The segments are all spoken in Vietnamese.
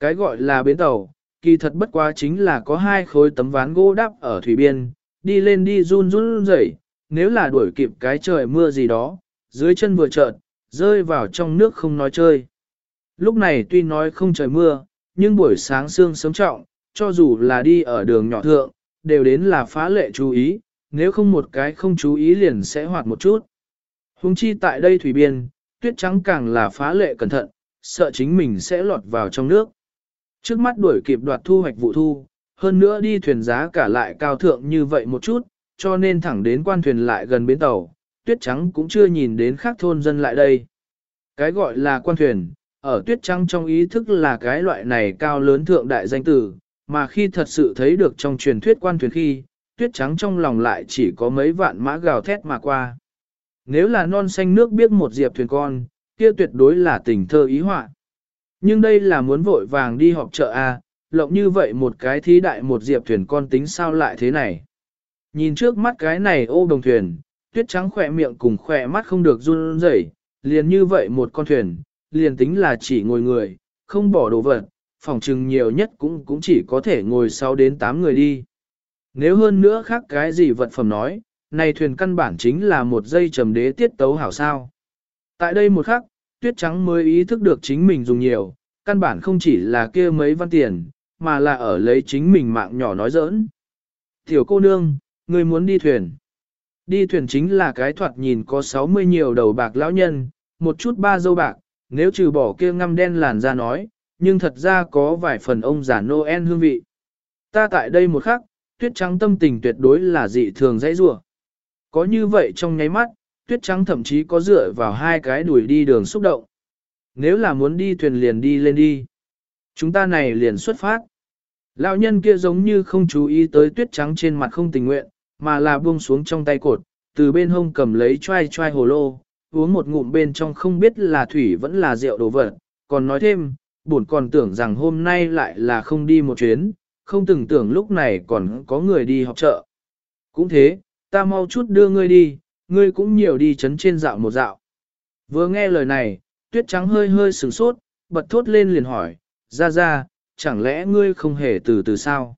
Cái gọi là bến tàu, kỳ thật bất quá chính là có hai khối tấm ván gỗ đắp ở thủy biên, đi lên đi run run rẩy, nếu là đuổi kịp cái trời mưa gì đó, dưới chân vừa chợt rơi vào trong nước không nói chơi. Lúc này tuy nói không trời mưa, nhưng buổi sáng sương sớm trọng, cho dù là đi ở đường nhỏ thượng, đều đến là phá lệ chú ý, nếu không một cái không chú ý liền sẽ hoạt một chút. Hùng chi tại đây thủy biên, tuyết trắng càng là phá lệ cẩn thận, sợ chính mình sẽ lọt vào trong nước. Trước mắt đuổi kịp đoạt thu hoạch vụ thu, hơn nữa đi thuyền giá cả lại cao thượng như vậy một chút, cho nên thẳng đến quan thuyền lại gần bến tàu, tuyết trắng cũng chưa nhìn đến khác thôn dân lại đây. Cái gọi là quan thuyền, ở tuyết trắng trong ý thức là cái loại này cao lớn thượng đại danh tử, mà khi thật sự thấy được trong truyền thuyết quan thuyền khi, tuyết trắng trong lòng lại chỉ có mấy vạn mã gào thét mà qua. Nếu là non xanh nước biết một diệp thuyền con, kia tuyệt đối là tình thơ ý họa. Nhưng đây là muốn vội vàng đi họp chợ A, lộng như vậy một cái thí đại một diệp thuyền con tính sao lại thế này. Nhìn trước mắt cái này ô đồng thuyền, tuyết trắng khỏe miệng cùng khỏe mắt không được run rẩy, liền như vậy một con thuyền, liền tính là chỉ ngồi người, không bỏ đồ vật, phòng trừng nhiều nhất cũng cũng chỉ có thể ngồi 6 đến 8 người đi. Nếu hơn nữa khác cái gì vật phẩm nói, này thuyền căn bản chính là một dây trầm đế tiết tấu hảo sao. Tại đây một khắc, tuyết trắng mới ý thức được chính mình dùng nhiều, căn bản không chỉ là kia mấy văn tiền, mà là ở lấy chính mình mạng nhỏ nói giỡn. Tiểu cô nương, người muốn đi thuyền. Đi thuyền chính là cái thoạt nhìn có 60 nhiều đầu bạc lão nhân, một chút ba dâu bạc, nếu trừ bỏ kia ngăm đen làn ra nói, nhưng thật ra có vài phần ông già Noel hương vị. Ta tại đây một khắc, tuyết trắng tâm tình tuyệt đối là dị thường dãy rủa. Có như vậy trong nháy mắt, tuyết trắng thậm chí có dựa vào hai cái đuổi đi đường xúc động. Nếu là muốn đi thuyền liền đi lên đi. Chúng ta này liền xuất phát. Lão nhân kia giống như không chú ý tới tuyết trắng trên mặt không tình nguyện, mà là buông xuống trong tay cột, từ bên hông cầm lấy choai choai hồ lô, uống một ngụm bên trong không biết là thủy vẫn là rượu đồ vật, còn nói thêm, buồn còn tưởng rằng hôm nay lại là không đi một chuyến, không từng tưởng lúc này còn có người đi học chợ. Cũng thế, ta mau chút đưa ngươi đi, ngươi cũng nhiều đi chấn trên dạo một dạo. Vừa nghe lời này, tuyết trắng hơi hơi sửng sốt, bật thốt lên liền hỏi, ra ra, chẳng lẽ ngươi không hề từ từ sao?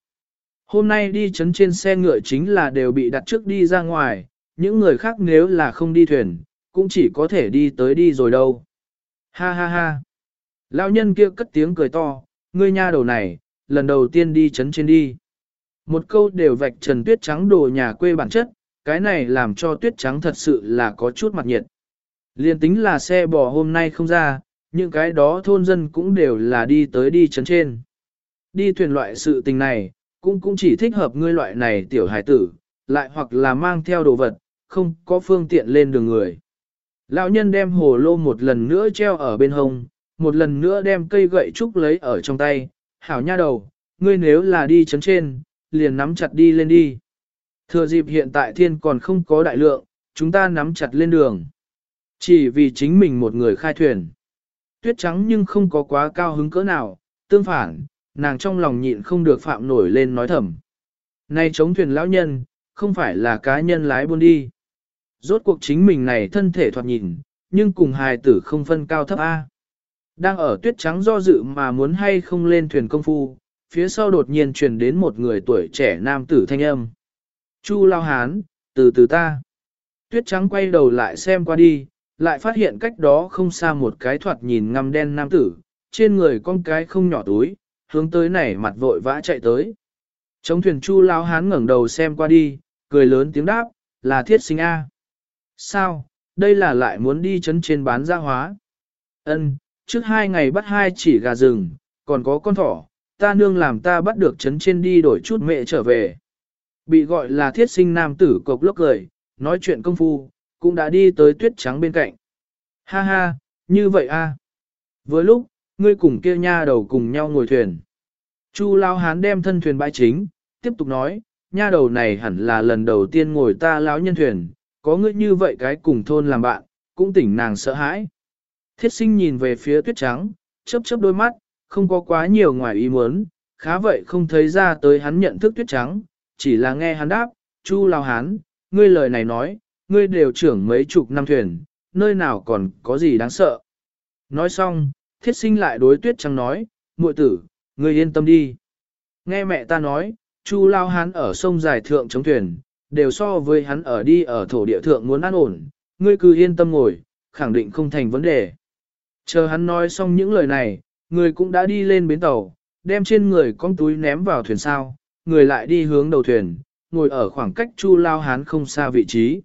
Hôm nay đi chấn trên xe ngựa chính là đều bị đặt trước đi ra ngoài, những người khác nếu là không đi thuyền, cũng chỉ có thể đi tới đi rồi đâu. Ha ha ha. Lão nhân kia cất tiếng cười to, ngươi nha đầu này, lần đầu tiên đi chấn trên đi. Một câu đều vạch trần tuyết trắng đồ nhà quê bản chất, cái này làm cho tuyết trắng thật sự là có chút mặt nhiệt. Liên tính là xe bò hôm nay không ra, những cái đó thôn dân cũng đều là đi tới đi chấn trên. Đi thuyền loại sự tình này, cũng cũng chỉ thích hợp ngươi loại này tiểu hải tử, lại hoặc là mang theo đồ vật, không có phương tiện lên đường người. Lão nhân đem hồ lô một lần nữa treo ở bên hông, một lần nữa đem cây gậy trúc lấy ở trong tay, hảo nha đầu, ngươi nếu là đi chấn trên, liền nắm chặt đi lên đi. Thừa dịp hiện tại thiên còn không có đại lượng, chúng ta nắm chặt lên đường. Chỉ vì chính mình một người khai thuyền. Tuyết trắng nhưng không có quá cao hứng cỡ nào, tương phản, nàng trong lòng nhịn không được phạm nổi lên nói thầm. Nay chống thuyền lão nhân, không phải là cá nhân lái buôn đi. Rốt cuộc chính mình này thân thể thoạt nhìn, nhưng cùng hài tử không phân cao thấp A. Đang ở tuyết trắng do dự mà muốn hay không lên thuyền công phu, phía sau đột nhiên truyền đến một người tuổi trẻ nam tử thanh âm. Chu lao hán, từ từ ta. Tuyết trắng quay đầu lại xem qua đi, lại phát hiện cách đó không xa một cái thoạt nhìn ngăm đen nam tử, trên người con cái không nhỏ túi, hướng tới này mặt vội vã chạy tới. Trong thuyền chu lao hán ngẩng đầu xem qua đi, cười lớn tiếng đáp, là thiết sinh A. Sao, đây là lại muốn đi chấn trên bán gia hóa? Ân, trước hai ngày bắt hai chỉ gà rừng, còn có con thỏ, ta nương làm ta bắt được chấn trên đi đổi chút mẹ trở về. Bị gọi là thiết sinh nam tử cộc lốc cười, nói chuyện công phu, cũng đã đi tới tuyết trắng bên cạnh. Ha ha, như vậy a. Vừa lúc, ngươi cùng kia nha đầu cùng nhau ngồi thuyền. Chu lao hán đem thân thuyền bãi chính, tiếp tục nói, nha đầu này hẳn là lần đầu tiên ngồi ta lão nhân thuyền, có ngươi như vậy cái cùng thôn làm bạn, cũng tỉnh nàng sợ hãi. Thiết sinh nhìn về phía tuyết trắng, chớp chớp đôi mắt, không có quá nhiều ngoài ý muốn, khá vậy không thấy ra tới hắn nhận thức tuyết trắng, chỉ là nghe hắn đáp, chu lao hán, ngươi lời này nói, ngươi đều trưởng mấy chục năm thuyền, nơi nào còn có gì đáng sợ. Nói xong, thiết sinh lại đối tuyết trắng nói, muội tử, ngươi yên tâm đi. Nghe mẹ ta nói, Chu Lao Hán ở sông dài thượng chống thuyền, đều so với hắn ở đi ở thổ địa thượng muốn an ổn, ngươi cứ yên tâm ngồi, khẳng định không thành vấn đề. Chờ hắn nói xong những lời này, người cũng đã đi lên bến tàu, đem trên người con túi ném vào thuyền sao, người lại đi hướng đầu thuyền, ngồi ở khoảng cách Chu Lao Hán không xa vị trí.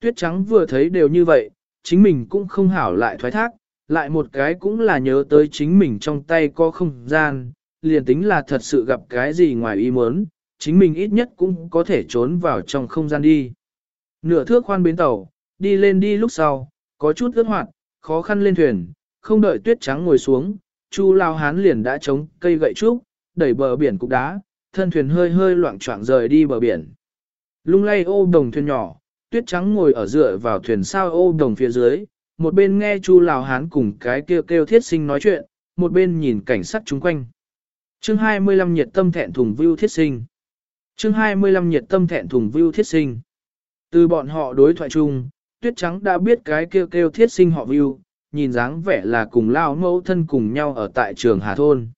Tuyết trắng vừa thấy đều như vậy, chính mình cũng không hảo lại thoái thác, lại một cái cũng là nhớ tới chính mình trong tay có không gian, liền tính là thật sự gặp cái gì ngoài ý muốn, chính mình ít nhất cũng có thể trốn vào trong không gian đi. Nửa thước khoan bến tàu, đi lên đi lúc sau, có chút ướt hoạt, khó khăn lên thuyền, không đợi tuyết trắng ngồi xuống, Chu Lao Hán liền đã chống cây gậy trúc, đẩy bờ biển cục đá, thân thuyền hơi hơi loạn choạng rời đi bờ biển. Lung lay ô đồng thuyền nhỏ, tuyết trắng ngồi ở dựa vào thuyền sao ô đồng phía dưới, một bên nghe Chu Lào Hán cùng cái kêu kêu thiết sinh nói chuyện, một bên nhìn cảnh sát chung quanh. Chương 25 nhiệt tâm thẹn thùng view thiết sinh. Chương 25 nhiệt tâm thẹn thùng view thiết sinh. Từ bọn họ đối thoại chung, tuyết trắng đã biết cái kêu kêu thiết sinh họ view, nhìn dáng vẻ là cùng lao mẫu thân cùng nhau ở tại trường Hà Thôn.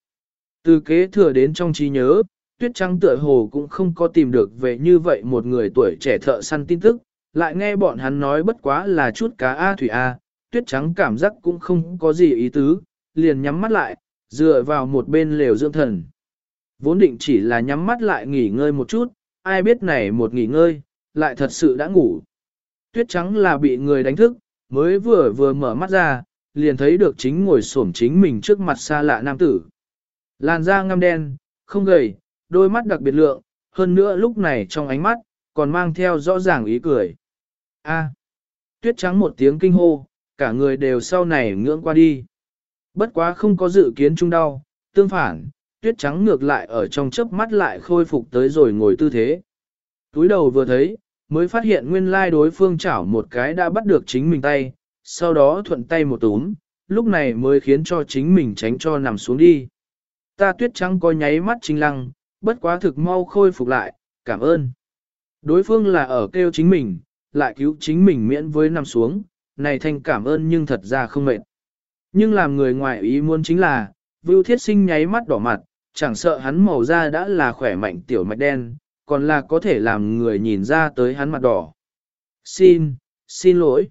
Từ kế thừa đến trong trí nhớ, tuyết trắng tựa hồ cũng không có tìm được về như vậy một người tuổi trẻ thợ săn tin tức, lại nghe bọn hắn nói bất quá là chút cá A thủy A, tuyết trắng cảm giác cũng không có gì ý tứ, liền nhắm mắt lại, dựa vào một bên lều dưỡng thần. Vốn định chỉ là nhắm mắt lại nghỉ ngơi một chút, ai biết này một nghỉ ngơi, lại thật sự đã ngủ. Tuyết trắng là bị người đánh thức, mới vừa vừa mở mắt ra, liền thấy được chính ngồi xổm chính mình trước mặt xa lạ nam tử. Làn da ngăm đen, không gầy, đôi mắt đặc biệt lượng, hơn nữa lúc này trong ánh mắt, còn mang theo rõ ràng ý cười. A. tuyết trắng một tiếng kinh hô, cả người đều sau này ngưỡng qua đi. Bất quá không có dự kiến chung đau, tương phản, tuyết trắng ngược lại ở trong chớp mắt lại khôi phục tới rồi ngồi tư thế. Túi đầu vừa thấy, mới phát hiện nguyên lai đối phương chảo một cái đã bắt được chính mình tay, sau đó thuận tay một túm, lúc này mới khiến cho chính mình tránh cho nằm xuống đi. Ta tuyết trắng có nháy mắt chính lăng, bất quá thực mau khôi phục lại, cảm ơn. Đối phương là ở kêu chính mình, lại cứu chính mình miễn với nằm xuống, này thanh cảm ơn nhưng thật ra không mệt. Nhưng làm người ngoài ý muốn chính là, Vưu Thiết Sinh nháy mắt đỏ mặt, chẳng sợ hắn màu da đã là khỏe mạnh tiểu mạch đen, còn là có thể làm người nhìn ra tới hắn mặt đỏ. Xin, xin lỗi.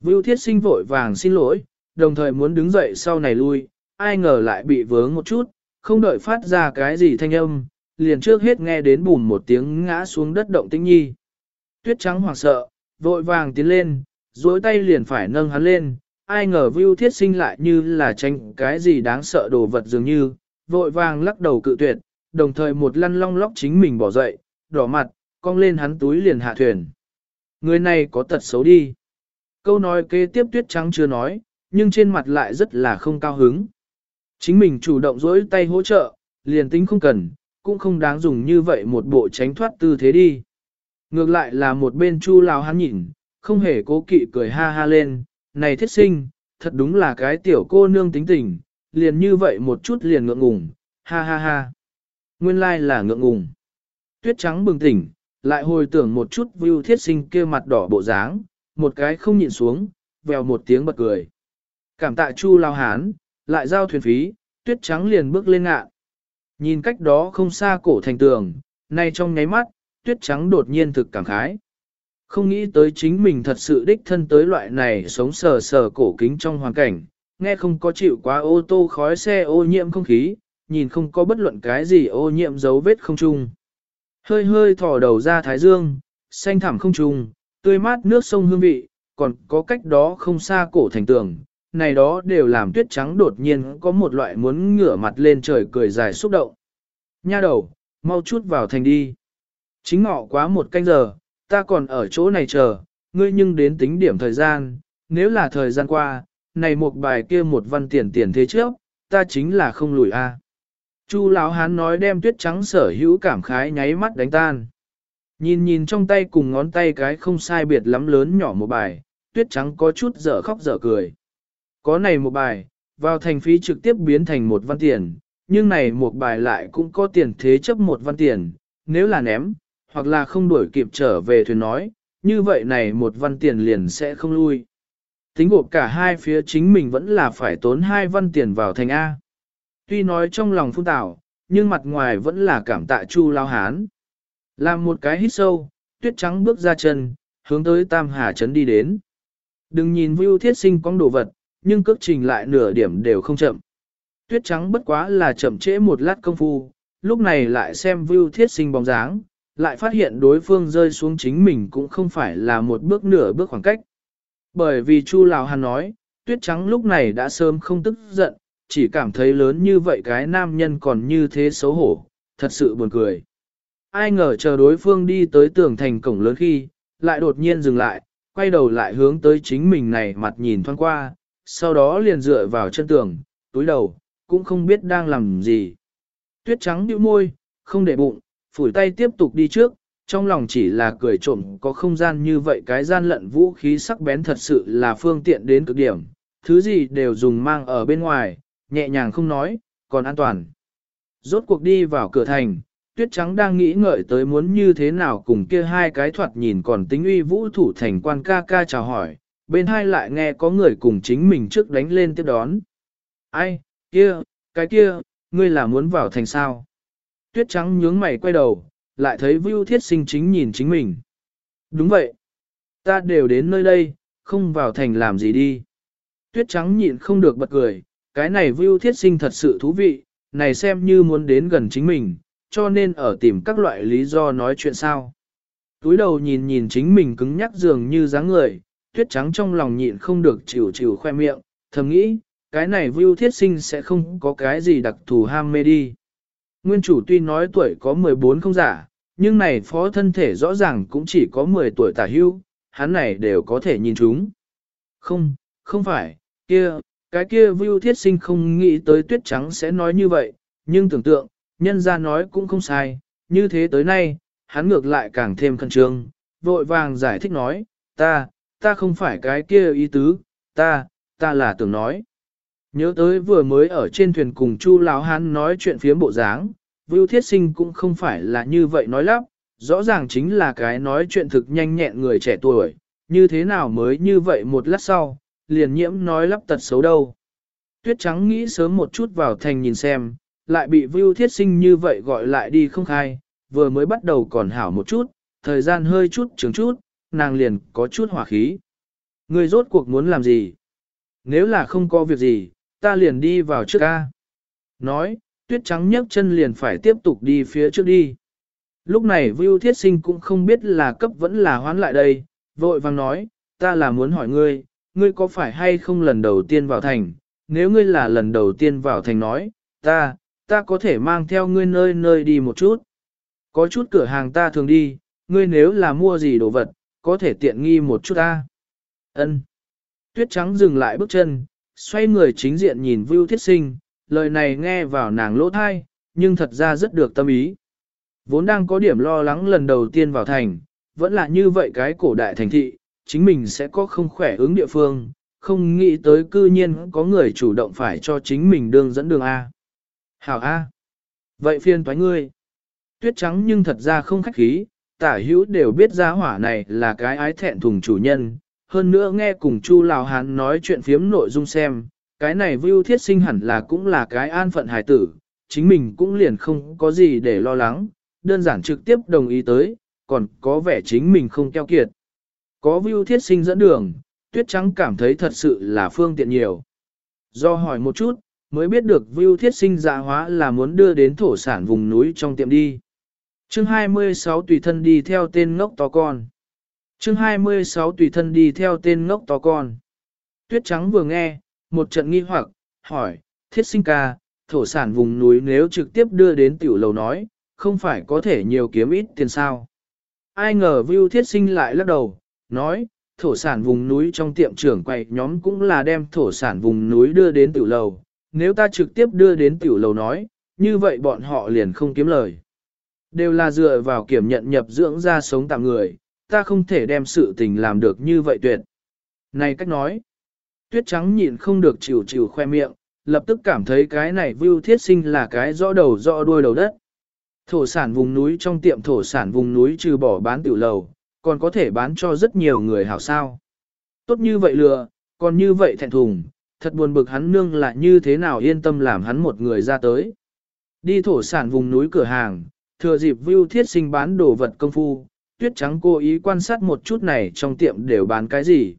Vưu Thiết Sinh vội vàng xin lỗi, đồng thời muốn đứng dậy sau này lui, ai ngờ lại bị vướng một chút, không đợi phát ra cái gì thanh âm, liền trước hết nghe đến bùn một tiếng ngã xuống đất động tĩnh nhi. Tuyết trắng hoảng sợ, vội vàng tiến lên, duỗi tay liền phải nâng hắn lên, ai ngờ Vưu Thiết Sinh lại như là tranh cái gì đáng sợ đồ vật dường như, vội vàng lắc đầu cự tuyệt, đồng thời một lăn long lóc chính mình bỏ dậy, đỏ mặt, cong lên hắn túi liền hạ thuyền. Người này có tật xấu đi. Câu nói kế tiếp tuyết trắng chưa nói, nhưng trên mặt lại rất là không cao hứng. Chính mình chủ động dỗi tay hỗ trợ, liền tính không cần, cũng không đáng dùng như vậy một bộ tránh thoát tư thế đi. Ngược lại là một bên chu lao hắn nhìn, không hề cố kỵ cười ha ha lên, này thiết sinh, thật đúng là cái tiểu cô nương tính tình, liền như vậy một chút liền ngượng ngùng, ha ha ha. Nguyên lai like là ngượng ngùng. Tuyết trắng bừng tỉnh, lại hồi tưởng một chút view thiết sinh kia mặt đỏ bộ dáng, một cái không nhịn xuống, vèo một tiếng bật cười. Cảm tạ chu lao hán, lại giao thuyền phí, tuyết trắng liền bước lên ngạ. Nhìn cách đó không xa cổ thành tường, nay trong nháy mắt, tuyết trắng đột nhiên thực cảm khái. Không nghĩ tới chính mình thật sự đích thân tới loại này sống sờ sờ cổ kính trong hoàn cảnh, nghe không có chịu quá ô tô khói xe ô nhiễm không khí, nhìn không có bất luận cái gì ô nhiễm dấu vết không trung. Hơi hơi thò đầu ra thái dương, xanh thẳm không trung, tươi mát nước sông hương vị, còn có cách đó không xa cổ thành tường, này đó đều làm tuyết trắng đột nhiên có một loại muốn ngửa mặt lên trời cười dài xúc động. Nha đầu, mau chút vào thành đi. Chính ngọ quá một canh giờ, ta còn ở chỗ này chờ, ngươi nhưng đến tính điểm thời gian, nếu là thời gian qua, này một bài kia một văn tiền tiền thế trước, ta chính là không lùi a. Chu lão hán nói đem tuyết trắng sở hữu cảm khái nháy mắt đánh tan. Nhìn nhìn trong tay cùng ngón tay cái không sai biệt lắm lớn nhỏ một bài, tuyết trắng có chút dở khóc dở cười. Có này một bài, vào thành phí trực tiếp biến thành một văn tiền, nhưng này một bài lại cũng có tiền thế chấp một văn tiền, nếu là ném, hoặc là không đuổi kịp trở về thuyền nói, như vậy này một văn tiền liền sẽ không lui. Tính gộp cả hai phía chính mình vẫn là phải tốn hai văn tiền vào thành A. tuy nói trong lòng phun tảo, nhưng mặt ngoài vẫn là cảm tạ Chu Lao Hán. Làm một cái hít sâu, tuyết trắng bước ra chân, hướng tới Tam Hà Trấn đi đến. Đừng nhìn Vưu Thiết Sinh cong đồ vật, nhưng cước trình lại nửa điểm đều không chậm. Tuyết trắng bất quá là chậm trễ một lát công phu, lúc này lại xem view Thiết Sinh bóng dáng, lại phát hiện đối phương rơi xuống chính mình cũng không phải là một bước nửa bước khoảng cách. Bởi vì Chu Lào Hàn nói, Tuyết trắng lúc này đã sớm không tức giận, chỉ cảm thấy lớn như vậy cái nam nhân còn như thế xấu hổ, thật sự buồn cười. Ai ngờ chờ đối phương đi tới tường thành cổng lớn khi, lại đột nhiên dừng lại, quay đầu lại hướng tới chính mình này mặt nhìn thoáng qua, sau đó liền dựa vào chân tường, túi đầu, cũng không biết đang làm gì. Tuyết trắng nhíu môi, không để bụng, phủi tay tiếp tục đi trước, trong lòng chỉ là cười trộm có không gian như vậy cái gian lận vũ khí sắc bén thật sự là phương tiện đến cực điểm, thứ gì đều dùng mang ở bên ngoài, nhẹ nhàng không nói, còn an toàn. Rốt cuộc đi vào cửa thành, tuyết trắng đang nghĩ ngợi tới muốn như thế nào cùng kia hai cái thoạt nhìn còn tính uy vũ thủ thành quan ca ca chào hỏi, bên hai lại nghe có người cùng chính mình trước đánh lên tiếp đón. Ai, kia, cái kia, ngươi là muốn vào thành sao? Tuyết trắng nhướng mày quay đầu, lại thấy Vưu Thiết Sinh chính nhìn chính mình. Đúng vậy. Ta đều đến nơi đây, không vào thành làm gì đi. Tuyết trắng nhịn không được bật cười, cái này Vưu Thiết Sinh thật sự thú vị, này xem như muốn đến gần chính mình, cho nên ở tìm các loại lý do nói chuyện sao. Túi đầu nhìn nhìn chính mình cứng nhắc dường như dáng người, tuyết trắng trong lòng nhịn không được chịu chịu khoe miệng, thầm nghĩ, cái này Vưu Thiết Sinh sẽ không có cái gì đặc thù ham mê đi. Nguyên chủ tuy nói tuổi có 14 không giả, nhưng này phó thân thể rõ ràng cũng chỉ có 10 tuổi tả hưu, hắn này đều có thể nhìn chúng. Không, không phải, kia, cái kia Vưu Thiết Sinh không nghĩ tới tuyết trắng sẽ nói như vậy, nhưng tưởng tượng, nhân ra nói cũng không sai, như thế tới nay, hắn ngược lại càng thêm khẩn trương, vội vàng giải thích nói, ta, ta không phải cái kia ý tứ, ta, ta là tưởng nói. Nhớ tới vừa mới ở trên thuyền cùng Chu Lão Hán nói chuyện phía bộ dáng, Vưu Thiết Sinh cũng không phải là như vậy nói lắp, rõ ràng chính là cái nói chuyện thực nhanh nhẹn người trẻ tuổi, như thế nào mới như vậy một lát sau, liền nhiễm nói lắp tật xấu đâu. Tuyết trắng nghĩ sớm một chút vào thành nhìn xem, lại bị Vưu Thiết Sinh như vậy gọi lại đi không khai, vừa mới bắt đầu còn hảo một chút, thời gian hơi chút trường chút, nàng liền có chút hỏa khí. Người rốt cuộc muốn làm gì? Nếu là không có việc gì, ta liền đi vào trước ca. Nói, tuyết trắng nhấc chân liền phải tiếp tục đi phía trước đi. Lúc này Vưu Thiết Sinh cũng không biết là cấp vẫn là hoán lại đây, vội vàng nói, ta là muốn hỏi ngươi, ngươi có phải hay không lần đầu tiên vào thành, nếu ngươi là lần đầu tiên vào thành nói, ta, ta có thể mang theo ngươi nơi nơi đi một chút. Có chút cửa hàng ta thường đi, ngươi nếu là mua gì đồ vật, có thể tiện nghi một chút ta. Ân. Tuyết trắng dừng lại bước chân, xoay người chính diện nhìn Vưu Thiết Sinh, lời này nghe vào nàng lỗ thai, nhưng thật ra rất được tâm ý. Vốn đang có điểm lo lắng lần đầu tiên vào thành, vẫn là như vậy cái cổ đại thành thị, chính mình sẽ có không khỏe ứng địa phương, không nghĩ tới cư nhiên có người chủ động phải cho chính mình đường dẫn đường A. Hảo A. Vậy phiên toái ngươi. Tuyết trắng nhưng thật ra không khách khí, tả hữu đều biết giá hỏa này là cái ái thẹn thùng chủ nhân. Hơn nữa nghe cùng Chu Lào Hán nói chuyện phiếm nội dung xem, cái này Vưu Thiết Sinh hẳn là cũng là cái an phận hài tử, chính mình cũng liền không có gì để lo lắng, đơn giản trực tiếp đồng ý tới, còn có vẻ chính mình không keo kiệt. Có Vưu Thiết Sinh dẫn đường, Tuyết Trắng cảm thấy thật sự là phương tiện nhiều. Do hỏi một chút, mới biết được Vưu Thiết Sinh dạ hóa là muốn đưa đến thổ sản vùng núi trong tiệm đi. Chương 26 tùy thân đi theo tên ngốc to con. Chương 26 tùy thân đi theo tên ngốc to con. Tuyết Trắng vừa nghe, một trận nghi hoặc, hỏi, thiết sinh ca, thổ sản vùng núi nếu trực tiếp đưa đến tiểu lầu nói, không phải có thể nhiều kiếm ít tiền sao. Ai ngờ Vưu thiết sinh lại lắc đầu, nói, thổ sản vùng núi trong tiệm trưởng quầy nhóm cũng là đem thổ sản vùng núi đưa đến tiểu lầu, nếu ta trực tiếp đưa đến tiểu lầu nói, như vậy bọn họ liền không kiếm lời. Đều là dựa vào kiểm nhận nhập dưỡng ra sống tạm người, ta không thể đem sự tình làm được như vậy tuyệt. Này cách nói, Tuyết trắng nhịn không được chịu chịu khoe miệng, lập tức cảm thấy cái này Vưu Thiết Sinh là cái rõ đầu rõ đuôi đầu đất. Thổ sản vùng núi trong tiệm thổ sản vùng núi trừ bỏ bán tiểu lầu, còn có thể bán cho rất nhiều người hảo sao. Tốt như vậy lừa, còn như vậy thẹn thùng, thật buồn bực hắn nương là như thế nào yên tâm làm hắn một người ra tới. Đi thổ sản vùng núi cửa hàng, thừa dịp Vưu thiết sinh bán đồ vật công phu, tuyết trắng cố ý quan sát một chút này trong tiệm đều bán cái gì.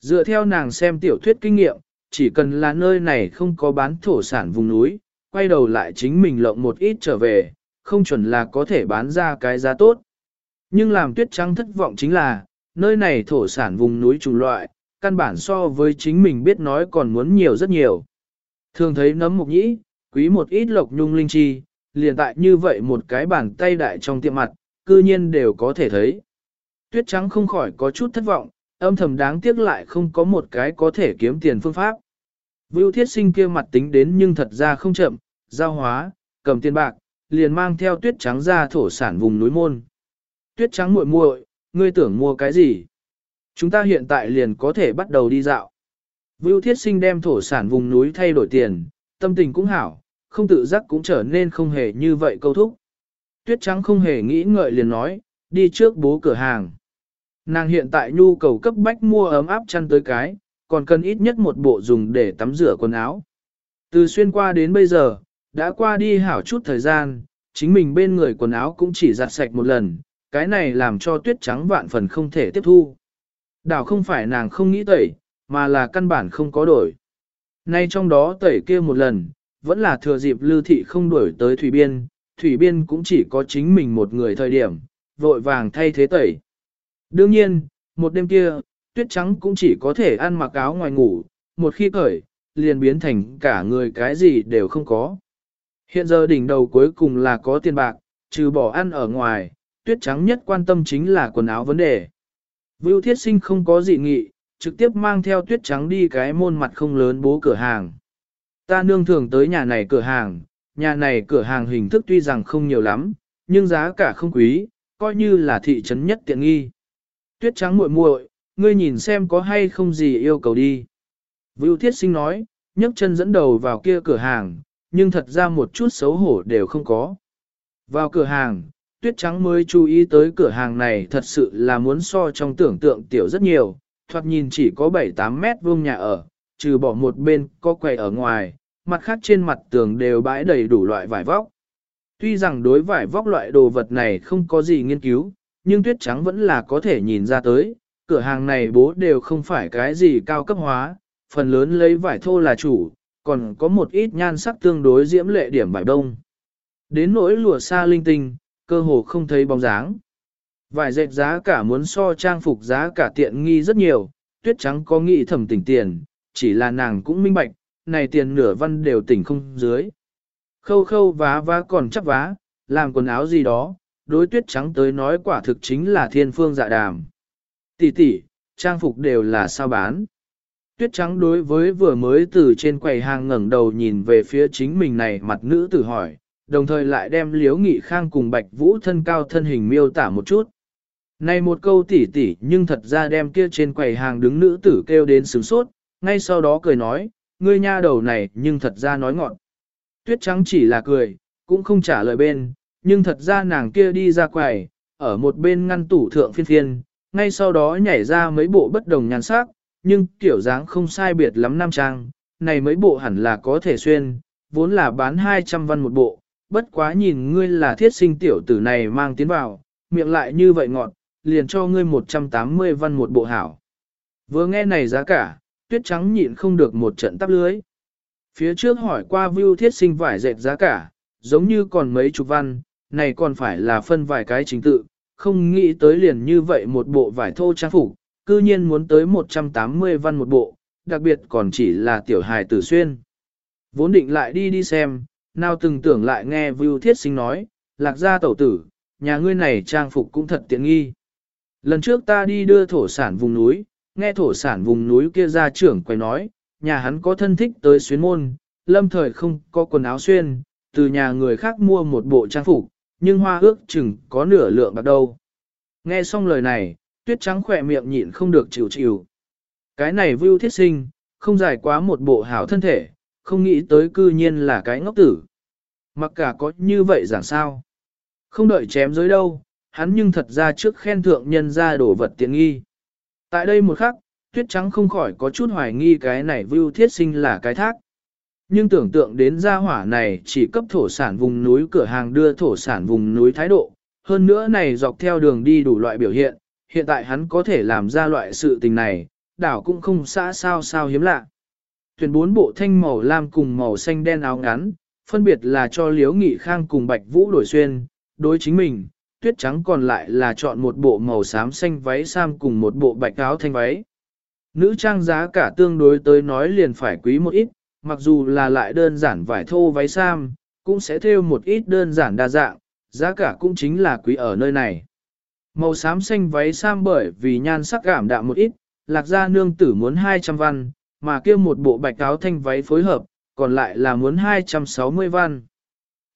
Dựa theo nàng xem tiểu thuyết kinh nghiệm, chỉ cần là nơi này không có bán thổ sản vùng núi, quay đầu lại chính mình lộng một ít trở về, không chuẩn là có thể bán ra cái giá tốt. Nhưng làm tuyết trắng thất vọng chính là, nơi này thổ sản vùng núi chủng loại, căn bản so với chính mình biết nói còn muốn nhiều rất nhiều. Thường thấy nấm mục nhĩ, quý một ít lộc nhung linh chi, liền tại như vậy một cái bàn tay đại trong tiệm mặt, cư nhiên đều có thể thấy. Tuyết trắng không khỏi có chút thất vọng, âm thầm đáng tiếc lại không có một cái có thể kiếm tiền phương pháp. Vưu thiết sinh kia mặt tính đến nhưng thật ra không chậm, giao hóa, cầm tiền bạc, liền mang theo tuyết trắng ra thổ sản vùng núi môn. Tuyết trắng muội muội, ngươi tưởng mua cái gì? Chúng ta hiện tại liền có thể bắt đầu đi dạo. Vưu thiết sinh đem thổ sản vùng núi thay đổi tiền, tâm tình cũng hảo, không tự giác cũng trở nên không hề như vậy câu thúc. Tuyết trắng không hề nghĩ ngợi liền nói, đi trước bố cửa hàng. Nàng hiện tại nhu cầu cấp bách mua ấm áp chăn tới cái, còn cần ít nhất một bộ dùng để tắm rửa quần áo. Từ xuyên qua đến bây giờ, đã qua đi hảo chút thời gian, chính mình bên người quần áo cũng chỉ giặt sạch một lần, cái này làm cho tuyết trắng vạn phần không thể tiếp thu. Đảo không phải nàng không nghĩ tẩy, mà là căn bản không có đổi. Nay trong đó tẩy kia một lần, vẫn là thừa dịp lưu thị không đuổi tới Thủy Biên, Thủy Biên cũng chỉ có chính mình một người thời điểm, vội vàng thay thế tẩy. Đương nhiên, một đêm kia, tuyết trắng cũng chỉ có thể ăn mặc áo ngoài ngủ, một khi cởi, liền biến thành cả người cái gì đều không có. Hiện giờ đỉnh đầu cuối cùng là có tiền bạc, trừ bỏ ăn ở ngoài, tuyết trắng nhất quan tâm chính là quần áo vấn đề. Vưu thiết sinh không có dị nghị, trực tiếp mang theo tuyết trắng đi cái môn mặt không lớn bố cửa hàng. Ta nương thường tới nhà này cửa hàng, nhà này cửa hàng hình thức tuy rằng không nhiều lắm, nhưng giá cả không quý, coi như là thị trấn nhất tiện nghi. Tuyết trắng muội muội, ngươi nhìn xem có hay không gì yêu cầu đi. Vưu thiết sinh nói, nhấc chân dẫn đầu vào kia cửa hàng, nhưng thật ra một chút xấu hổ đều không có. Vào cửa hàng, tuyết trắng mới chú ý tới cửa hàng này thật sự là muốn so trong tưởng tượng tiểu rất nhiều, thoạt nhìn chỉ có 7-8 mét vuông nhà ở, trừ bỏ một bên có quầy ở ngoài, mặt khác trên mặt tường đều bãi đầy đủ loại vải vóc. Tuy rằng đối vải vóc loại đồ vật này không có gì nghiên cứu, nhưng tuyết trắng vẫn là có thể nhìn ra tới, cửa hàng này bố đều không phải cái gì cao cấp hóa, phần lớn lấy vải thô là chủ, còn có một ít nhan sắc tương đối diễm lệ điểm vải đông. Đến nỗi lùa xa linh tinh, cơ hồ không thấy bóng dáng. Vải dệt giá cả muốn so trang phục giá cả tiện nghi rất nhiều, tuyết trắng có nghĩ thẩm tỉnh tiền, chỉ là nàng cũng minh bạch, này tiền nửa văn đều tỉnh không dưới. Khâu khâu vá vá còn chắp vá, làm quần áo gì đó, đối tuyết trắng tới nói quả thực chính là thiên phương dạ đàm. Tỷ tỷ, trang phục đều là sao bán. Tuyết trắng đối với vừa mới từ trên quầy hàng ngẩng đầu nhìn về phía chính mình này mặt nữ tử hỏi, đồng thời lại đem liếu nghị khang cùng bạch vũ thân cao thân hình miêu tả một chút. Này một câu tỉ tỉ nhưng thật ra đem kia trên quầy hàng đứng nữ tử kêu đến sướng sốt, ngay sau đó cười nói, ngươi nha đầu này nhưng thật ra nói ngọn. Tuyết trắng chỉ là cười, cũng không trả lời bên, nhưng thật ra nàng kia đi ra quầy, ở một bên ngăn tủ thượng phiên phiên, ngay sau đó nhảy ra mấy bộ bất đồng nhan sắc, nhưng kiểu dáng không sai biệt lắm nam trang, này mấy bộ hẳn là có thể xuyên, vốn là bán 200 văn một bộ, bất quá nhìn ngươi là thiết sinh tiểu tử này mang tiến vào, miệng lại như vậy ngọt, liền cho ngươi 180 văn một bộ hảo. Vừa nghe này giá cả, tuyết trắng nhịn không được một trận tắp lưới. Phía trước hỏi qua view thiết sinh vải dệt giá cả, giống như còn mấy chục văn, này còn phải là phân vài cái chính tự, không nghĩ tới liền như vậy một bộ vải thô trang phục, cư nhiên muốn tới 180 văn một bộ, đặc biệt còn chỉ là tiểu hài tử xuyên. Vốn định lại đi đi xem, nào từng tưởng lại nghe Vưu Thiết Sinh nói, lạc gia tẩu tử, nhà ngươi này trang phục cũng thật tiện nghi. Lần trước ta đi đưa thổ sản vùng núi, nghe thổ sản vùng núi kia ra trưởng quay nói, nhà hắn có thân thích tới xuyến môn, lâm thời không có quần áo xuyên, từ nhà người khác mua một bộ trang phục, nhưng hoa ước chừng có nửa lượng bạc đâu. Nghe xong lời này, tuyết trắng khỏe miệng nhịn không được chịu chịu. Cái này vưu thiết sinh, không dài quá một bộ hảo thân thể, không nghĩ tới cư nhiên là cái ngốc tử. Mặc cả có như vậy giảng sao? Không đợi chém giới đâu, hắn nhưng thật ra trước khen thượng nhân ra đổ vật tiện nghi. Tại đây một khắc, tuyết trắng không khỏi có chút hoài nghi cái này vưu thiết sinh là cái thác. Nhưng tưởng tượng đến gia hỏa này chỉ cấp thổ sản vùng núi cửa hàng đưa thổ sản vùng núi thái độ, hơn nữa này dọc theo đường đi đủ loại biểu hiện, hiện tại hắn có thể làm ra loại sự tình này, đảo cũng không xa sao sao hiếm lạ. Thuyền bốn bộ thanh màu lam cùng màu xanh đen áo ngắn, phân biệt là cho Liễu Nghị Khang cùng Bạch Vũ đổi xuyên, đối chính mình, tuyết trắng còn lại là chọn một bộ màu xám xanh váy sam cùng một bộ bạch áo thanh váy. Nữ trang giá cả tương đối tới nói liền phải quý một ít, mặc dù là lại đơn giản vải thô váy sam, cũng sẽ thêu một ít đơn giản đa dạng, giá cả cũng chính là quý ở nơi này. Màu xám xanh váy sam bởi vì nhan sắc cảm đạm một ít, lạc gia nương tử muốn 200 văn, mà kia một bộ bạch áo thanh váy phối hợp, còn lại là muốn 260 văn.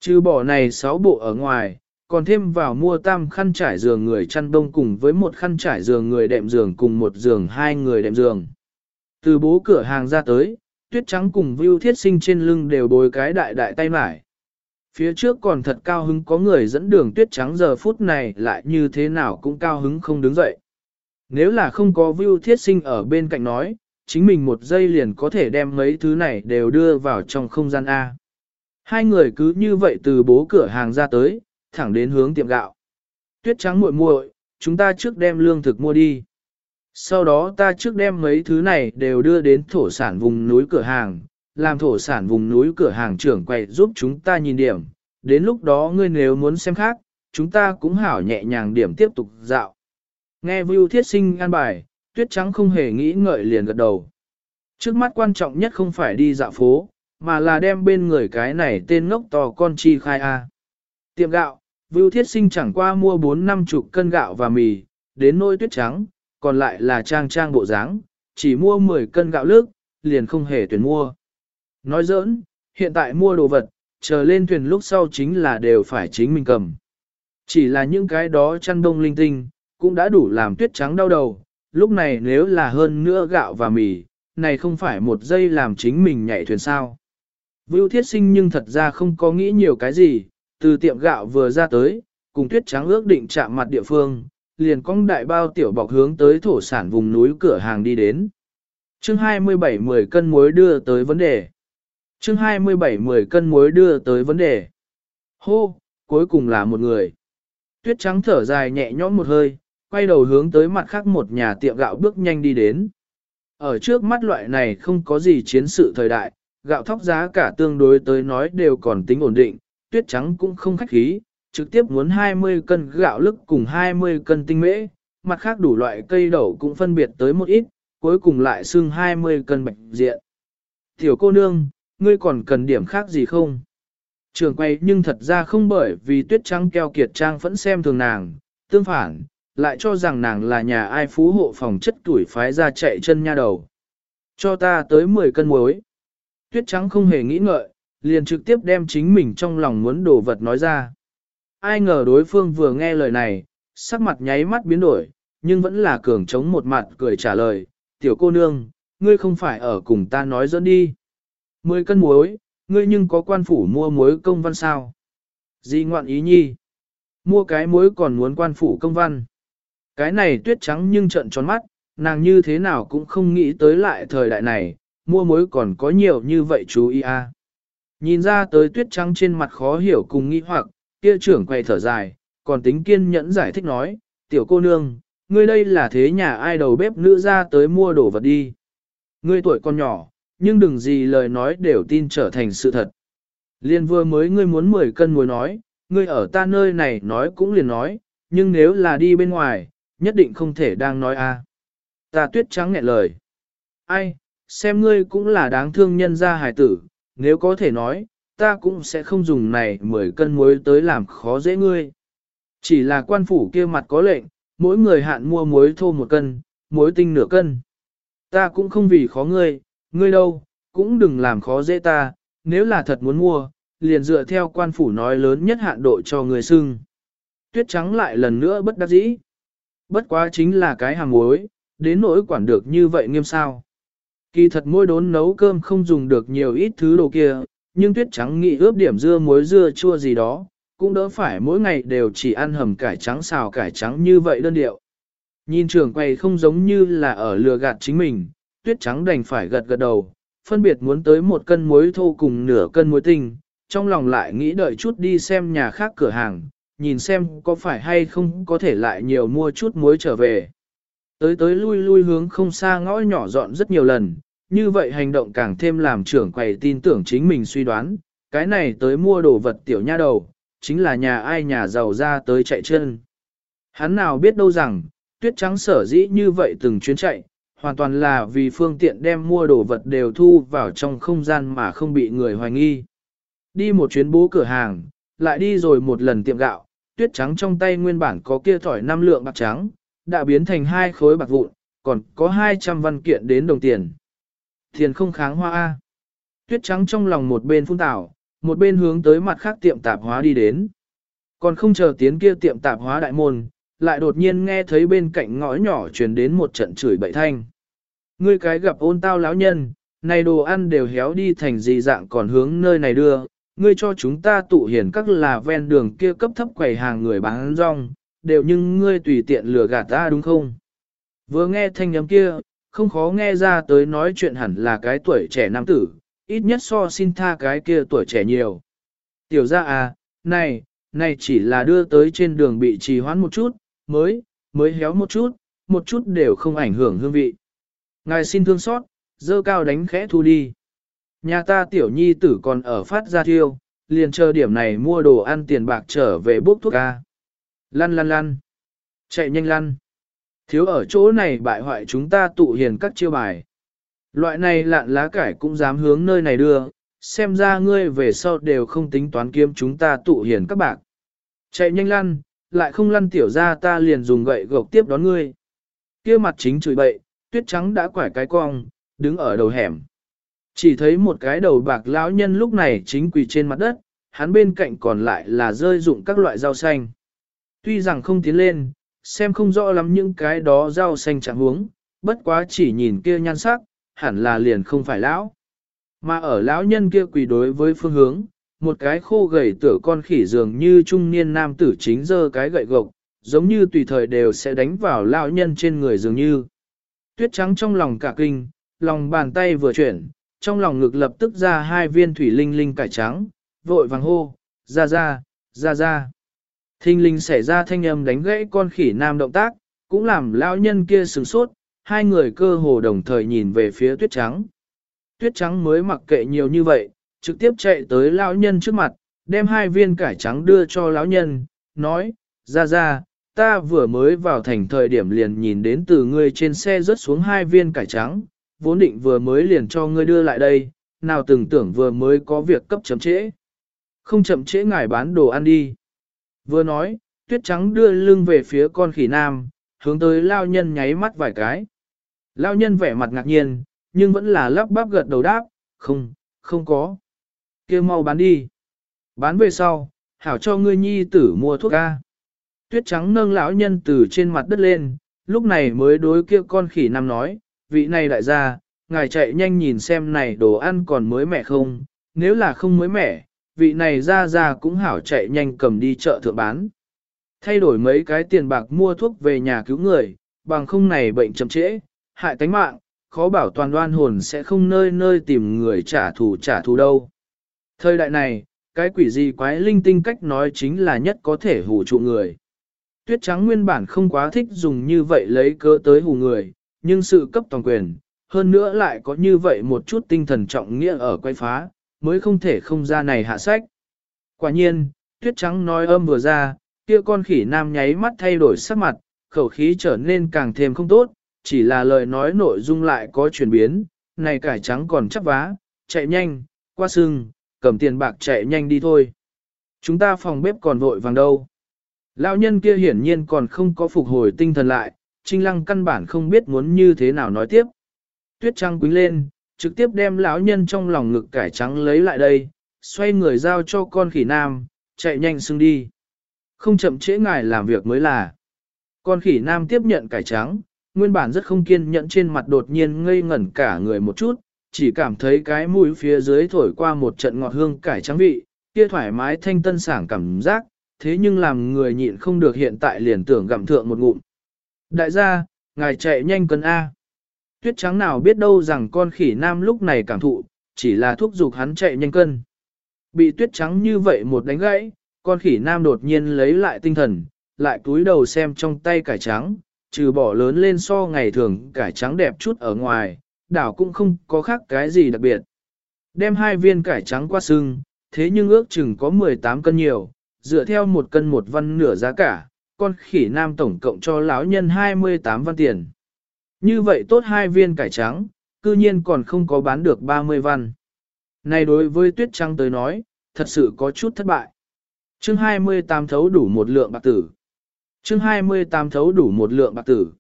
Trừ bỏ này 6 bộ ở ngoài, còn thêm vào mua tam khăn trải giường người chăn đông cùng với một khăn trải giường người đệm giường cùng một giường hai người đệm giường. Từ bố cửa hàng ra tới, tuyết trắng cùng view thiết sinh trên lưng đều bồi cái đại đại tay mải. Phía trước còn thật cao hứng có người dẫn đường tuyết trắng giờ phút này lại như thế nào cũng cao hứng không đứng dậy. Nếu là không có view thiết sinh ở bên cạnh nói, chính mình một giây liền có thể đem mấy thứ này đều đưa vào trong không gian A. Hai người cứ như vậy từ bố cửa hàng ra tới, thẳng đến hướng tiệm gạo. Tuyết trắng muội muội, chúng ta trước đem lương thực mua đi. Sau đó ta trước đem mấy thứ này đều đưa đến thổ sản vùng núi cửa hàng, làm thổ sản vùng núi cửa hàng trưởng quầy giúp chúng ta nhìn điểm. Đến lúc đó ngươi nếu muốn xem khác, chúng ta cũng hảo nhẹ nhàng điểm tiếp tục dạo. Nghe Vưu Thiết Sinh an bài, Tuyết Trắng không hề nghĩ ngợi liền gật đầu. Trước mắt quan trọng nhất không phải đi dạo phố, mà là đem bên người cái này tên ngốc to con chi khai A. Tiệm gạo, Vưu Thiết Sinh chẳng qua mua 4 năm chục cân gạo và mì, đến nôi tuyết trắng, còn lại là trang trang bộ dáng, chỉ mua 10 cân gạo lức, liền không hề tuyển mua. Nói giỡn, hiện tại mua đồ vật, chờ lên thuyền lúc sau chính là đều phải chính mình cầm. Chỉ là những cái đó chăn đông linh tinh, cũng đã đủ làm tuyết trắng đau đầu, lúc này nếu là hơn nữa gạo và mì, này không phải một giây làm chính mình nhảy thuyền sao. Vưu thiết sinh nhưng thật ra không có nghĩ nhiều cái gì, từ tiệm gạo vừa ra tới, cùng tuyết trắng ước định chạm mặt địa phương, liền cong đại bao tiểu bọc hướng tới thổ sản vùng núi cửa hàng đi đến. Chương 27 10 cân muối đưa tới vấn đề. Chương 27 10 cân muối đưa tới vấn đề. Hô, cuối cùng là một người. Tuyết trắng thở dài nhẹ nhõm một hơi, quay đầu hướng tới mặt khác một nhà tiệm gạo bước nhanh đi đến. Ở trước mắt loại này không có gì chiến sự thời đại, gạo thóc giá cả tương đối tới nói đều còn tính ổn định, tuyết trắng cũng không khách khí, trực tiếp muốn 20 cân gạo lức cùng 20 cân tinh mễ, mặt khác đủ loại cây đậu cũng phân biệt tới một ít, cuối cùng lại xưng 20 cân bạch diện. Tiểu cô nương, ngươi còn cần điểm khác gì không? Trường quay nhưng thật ra không bởi vì tuyết trắng keo kiệt trang vẫn xem thường nàng, tương phản, lại cho rằng nàng là nhà ai phú hộ phòng chất tuổi phái ra chạy chân nha đầu. Cho ta tới 10 cân muối. Tuyết trắng không hề nghĩ ngợi, liền trực tiếp đem chính mình trong lòng muốn đồ vật nói ra. Ai ngờ đối phương vừa nghe lời này, sắc mặt nháy mắt biến đổi, nhưng vẫn là cường chống một mặt cười trả lời, tiểu cô nương, ngươi không phải ở cùng ta nói dẫn đi. Mười cân muối, ngươi nhưng có quan phủ mua muối công văn sao? Di ngoạn ý nhi. Mua cái muối còn muốn quan phủ công văn. Cái này tuyết trắng nhưng trận tròn mắt, nàng như thế nào cũng không nghĩ tới lại thời đại này, mua muối còn có nhiều như vậy chú ý a. Nhìn ra tới tuyết trắng trên mặt khó hiểu cùng nghi hoặc, kia trưởng quay thở dài, còn tính kiên nhẫn giải thích nói, tiểu cô nương, ngươi đây là thế nhà ai đầu bếp nữ ra tới mua đồ vật đi. Ngươi tuổi còn nhỏ, nhưng đừng gì lời nói đều tin trở thành sự thật. Liên vừa mới ngươi muốn 10 cân muối nói, ngươi ở ta nơi này nói cũng liền nói, nhưng nếu là đi bên ngoài, nhất định không thể đang nói a. Ta tuyết trắng nghẹn lời. Ai, xem ngươi cũng là đáng thương nhân gia hài tử, nếu có thể nói, ta cũng sẽ không dùng này 10 cân muối tới làm khó dễ ngươi. Chỉ là quan phủ kia mặt có lệnh, mỗi người hạn mua muối thô một cân, muối tinh nửa cân. Ta cũng không vì khó ngươi, ngươi đâu, cũng đừng làm khó dễ ta, nếu là thật muốn mua, liền dựa theo quan phủ nói lớn nhất hạn độ cho người xưng. Tuyết trắng lại lần nữa bất đắc dĩ. Bất quá chính là cái hàng muối, đến nỗi quản được như vậy nghiêm sao. Kỳ thật mỗi đốn nấu cơm không dùng được nhiều ít thứ đồ kia, nhưng tuyết trắng nghĩ ướp điểm dưa muối dưa chua gì đó, cũng đỡ phải mỗi ngày đều chỉ ăn hầm cải trắng xào cải trắng như vậy đơn điệu. Nhìn trưởng quầy không giống như là ở lừa gạt chính mình, tuyết trắng đành phải gật gật đầu, phân biệt muốn tới một cân muối thô cùng nửa cân muối tinh, trong lòng lại nghĩ đợi chút đi xem nhà khác cửa hàng, nhìn xem có phải hay không có thể lại nhiều mua chút muối trở về. Tới tới lui lui hướng không xa ngõ nhỏ dọn rất nhiều lần, như vậy hành động càng thêm làm trưởng quầy tin tưởng chính mình suy đoán, cái này tới mua đồ vật tiểu nha đầu, chính là nhà ai nhà giàu ra tới chạy chân. Hắn nào biết đâu rằng, tuyết trắng sở dĩ như vậy từng chuyến chạy, hoàn toàn là vì phương tiện đem mua đồ vật đều thu vào trong không gian mà không bị người hoài nghi. Đi một chuyến bố cửa hàng, lại đi rồi một lần tiệm gạo, tuyết trắng trong tay nguyên bản có kia thỏi năm lượng bạc trắng, đã biến thành hai khối bạc vụn, còn có 200 văn kiện đến đồng tiền. Tiền không kháng hoa A. Tuyết trắng trong lòng một bên phun tảo, một bên hướng tới mặt khác tiệm tạp hóa đi đến. Còn không chờ tiến kia tiệm tạp hóa đại môn, lại đột nhiên nghe thấy bên cạnh ngõ nhỏ truyền đến một trận chửi bậy thanh. Ngươi cái gặp ôn tao lão nhân, này đồ ăn đều héo đi thành gì dạng còn hướng nơi này đưa, ngươi cho chúng ta tụ hiển các là ven đường kia cấp thấp quầy hàng người bán rong, đều nhưng ngươi tùy tiện lừa gạt ta đúng không? Vừa nghe thanh âm kia, không khó nghe ra tới nói chuyện hẳn là cái tuổi trẻ nam tử, ít nhất so xin tha cái kia tuổi trẻ nhiều. Tiểu ra à, này, này chỉ là đưa tới trên đường bị trì hoãn một chút, mới, mới héo một chút, một chút đều không ảnh hưởng hương vị. Ngài xin thương xót, dơ cao đánh khẽ thu đi. Nhà ta tiểu nhi tử còn ở phát ra thiêu, liền chờ điểm này mua đồ ăn tiền bạc trở về bốc thuốc ca. Lăn lăn lăn. Chạy nhanh lăn. Thiếu ở chỗ này bại hoại chúng ta tụ hiền các chiêu bài. Loại này lạn lá cải cũng dám hướng nơi này đưa, xem ra ngươi về sau đều không tính toán kiếm chúng ta tụ hiền các bạc. Chạy nhanh lăn, lại không lăn tiểu ra ta liền dùng gậy gộc tiếp đón ngươi. kia mặt chính chửi bậy, tuyết trắng đã quải cái cong, đứng ở đầu hẻm. Chỉ thấy một cái đầu bạc lão nhân lúc này chính quỳ trên mặt đất, hắn bên cạnh còn lại là rơi dụng các loại rau xanh. Tuy rằng không tiến lên, xem không rõ lắm những cái đó rau xanh chẳng huống, bất quá chỉ nhìn kia nhan sắc, hẳn là liền không phải lão. Mà ở lão nhân kia quỳ đối với phương hướng, một cái khô gầy tựa con khỉ dường như trung niên nam tử chính giơ cái gậy gộc, giống như tùy thời đều sẽ đánh vào lão nhân trên người dường như. Tuyết trắng trong lòng cả kinh, lòng bàn tay vừa chuyển, trong lòng ngực lập tức ra hai viên thủy linh linh cải trắng, vội vàng hô, ra ra, ra ra. Thinh linh xảy ra thanh âm đánh gãy con khỉ nam động tác, cũng làm lão nhân kia sửng sốt, hai người cơ hồ đồng thời nhìn về phía tuyết trắng. Tuyết trắng mới mặc kệ nhiều như vậy, trực tiếp chạy tới lão nhân trước mặt, đem hai viên cải trắng đưa cho lão nhân, nói, ra ra, ta vừa mới vào thành thời điểm liền nhìn đến từ ngươi trên xe rớt xuống hai viên cải trắng, vốn định vừa mới liền cho ngươi đưa lại đây, nào từng tưởng vừa mới có việc cấp chậm trễ. Không chậm trễ ngài bán đồ ăn đi. Vừa nói, tuyết trắng đưa lưng về phía con khỉ nam, hướng tới lao nhân nháy mắt vài cái. Lao nhân vẻ mặt ngạc nhiên, nhưng vẫn là lắp bắp gật đầu đáp, không, không có. kia mau bán đi. Bán về sau, hảo cho ngươi nhi tử mua thuốc ca. Tuyết trắng nâng lão nhân từ trên mặt đất lên, lúc này mới đối kia con khỉ nam nói, vị này đại gia, ngài chạy nhanh nhìn xem này đồ ăn còn mới mẻ không, nếu là không mới mẻ, vị này ra ra cũng hảo chạy nhanh cầm đi chợ thượng bán. Thay đổi mấy cái tiền bạc mua thuốc về nhà cứu người, bằng không này bệnh chậm trễ, hại tánh mạng, khó bảo toàn đoan hồn sẽ không nơi nơi tìm người trả thù trả thù đâu. Thời đại này, cái quỷ gì quái linh tinh cách nói chính là nhất có thể hù trụ người. Tuyết trắng nguyên bản không quá thích dùng như vậy lấy cớ tới hù người, nhưng sự cấp toàn quyền, hơn nữa lại có như vậy một chút tinh thần trọng nghĩa ở quay phá, mới không thể không ra này hạ sách. Quả nhiên, tuyết trắng nói âm vừa ra, kia con khỉ nam nháy mắt thay đổi sắc mặt, khẩu khí trở nên càng thêm không tốt, chỉ là lời nói nội dung lại có chuyển biến, này cải trắng còn chắc vá, chạy nhanh, qua sưng, cầm tiền bạc chạy nhanh đi thôi. Chúng ta phòng bếp còn vội vàng đâu. Lão nhân kia hiển nhiên còn không có phục hồi tinh thần lại, Trinh Lăng căn bản không biết muốn như thế nào nói tiếp. Tuyết Trăng quýnh lên, trực tiếp đem lão nhân trong lòng ngực cải trắng lấy lại đây, xoay người giao cho con khỉ nam, chạy nhanh xưng đi. Không chậm trễ ngài làm việc mới là. Con khỉ nam tiếp nhận cải trắng, nguyên bản rất không kiên nhẫn trên mặt đột nhiên ngây ngẩn cả người một chút, chỉ cảm thấy cái mũi phía dưới thổi qua một trận ngọt hương cải trắng vị, kia thoải mái thanh tân sảng cảm giác, thế nhưng làm người nhịn không được hiện tại liền tưởng gặm thượng một ngụm. Đại gia, ngài chạy nhanh cân A. Tuyết trắng nào biết đâu rằng con khỉ nam lúc này cảm thụ, chỉ là thúc giục hắn chạy nhanh cân. Bị tuyết trắng như vậy một đánh gãy, con khỉ nam đột nhiên lấy lại tinh thần, lại cúi đầu xem trong tay cải trắng, trừ bỏ lớn lên so ngày thường cải trắng đẹp chút ở ngoài, đảo cũng không có khác cái gì đặc biệt. Đem hai viên cải trắng qua sưng, thế nhưng ước chừng có 18 cân nhiều, dựa theo một cân một văn nửa giá cả, con khỉ nam tổng cộng cho lão nhân 28 văn tiền. Như vậy tốt hai viên cải trắng, cư nhiên còn không có bán được 30 văn. Này đối với tuyết trắng tới nói, thật sự có chút thất bại. Chương 28 thấu đủ một lượng bạc tử. Chương 28 thấu đủ một lượng bạc tử.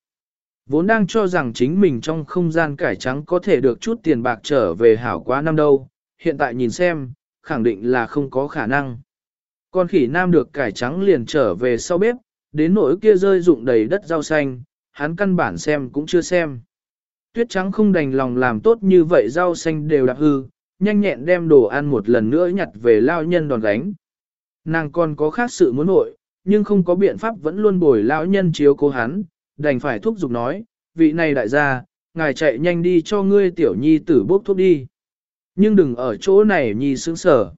Vốn đang cho rằng chính mình trong không gian cải trắng có thể được chút tiền bạc trở về hảo quá năm đâu, hiện tại nhìn xem, khẳng định là không có khả năng. Con khỉ nam được cải trắng liền trở về sau bếp, đến nỗi kia rơi rụng đầy đất rau xanh, hắn căn bản xem cũng chưa xem. Tuyết trắng không đành lòng làm tốt như vậy rau xanh đều đạp hư, nhanh nhẹn đem đồ ăn một lần nữa nhặt về lao nhân đòn gánh. Nàng còn có khác sự muốn nội, nhưng không có biện pháp vẫn luôn bồi lão nhân chiếu cố hắn, đành phải thúc giục nói, vị này đại gia, ngài chạy nhanh đi cho ngươi tiểu nhi tử bốc thuốc đi. Nhưng đừng ở chỗ này nhi sướng sở.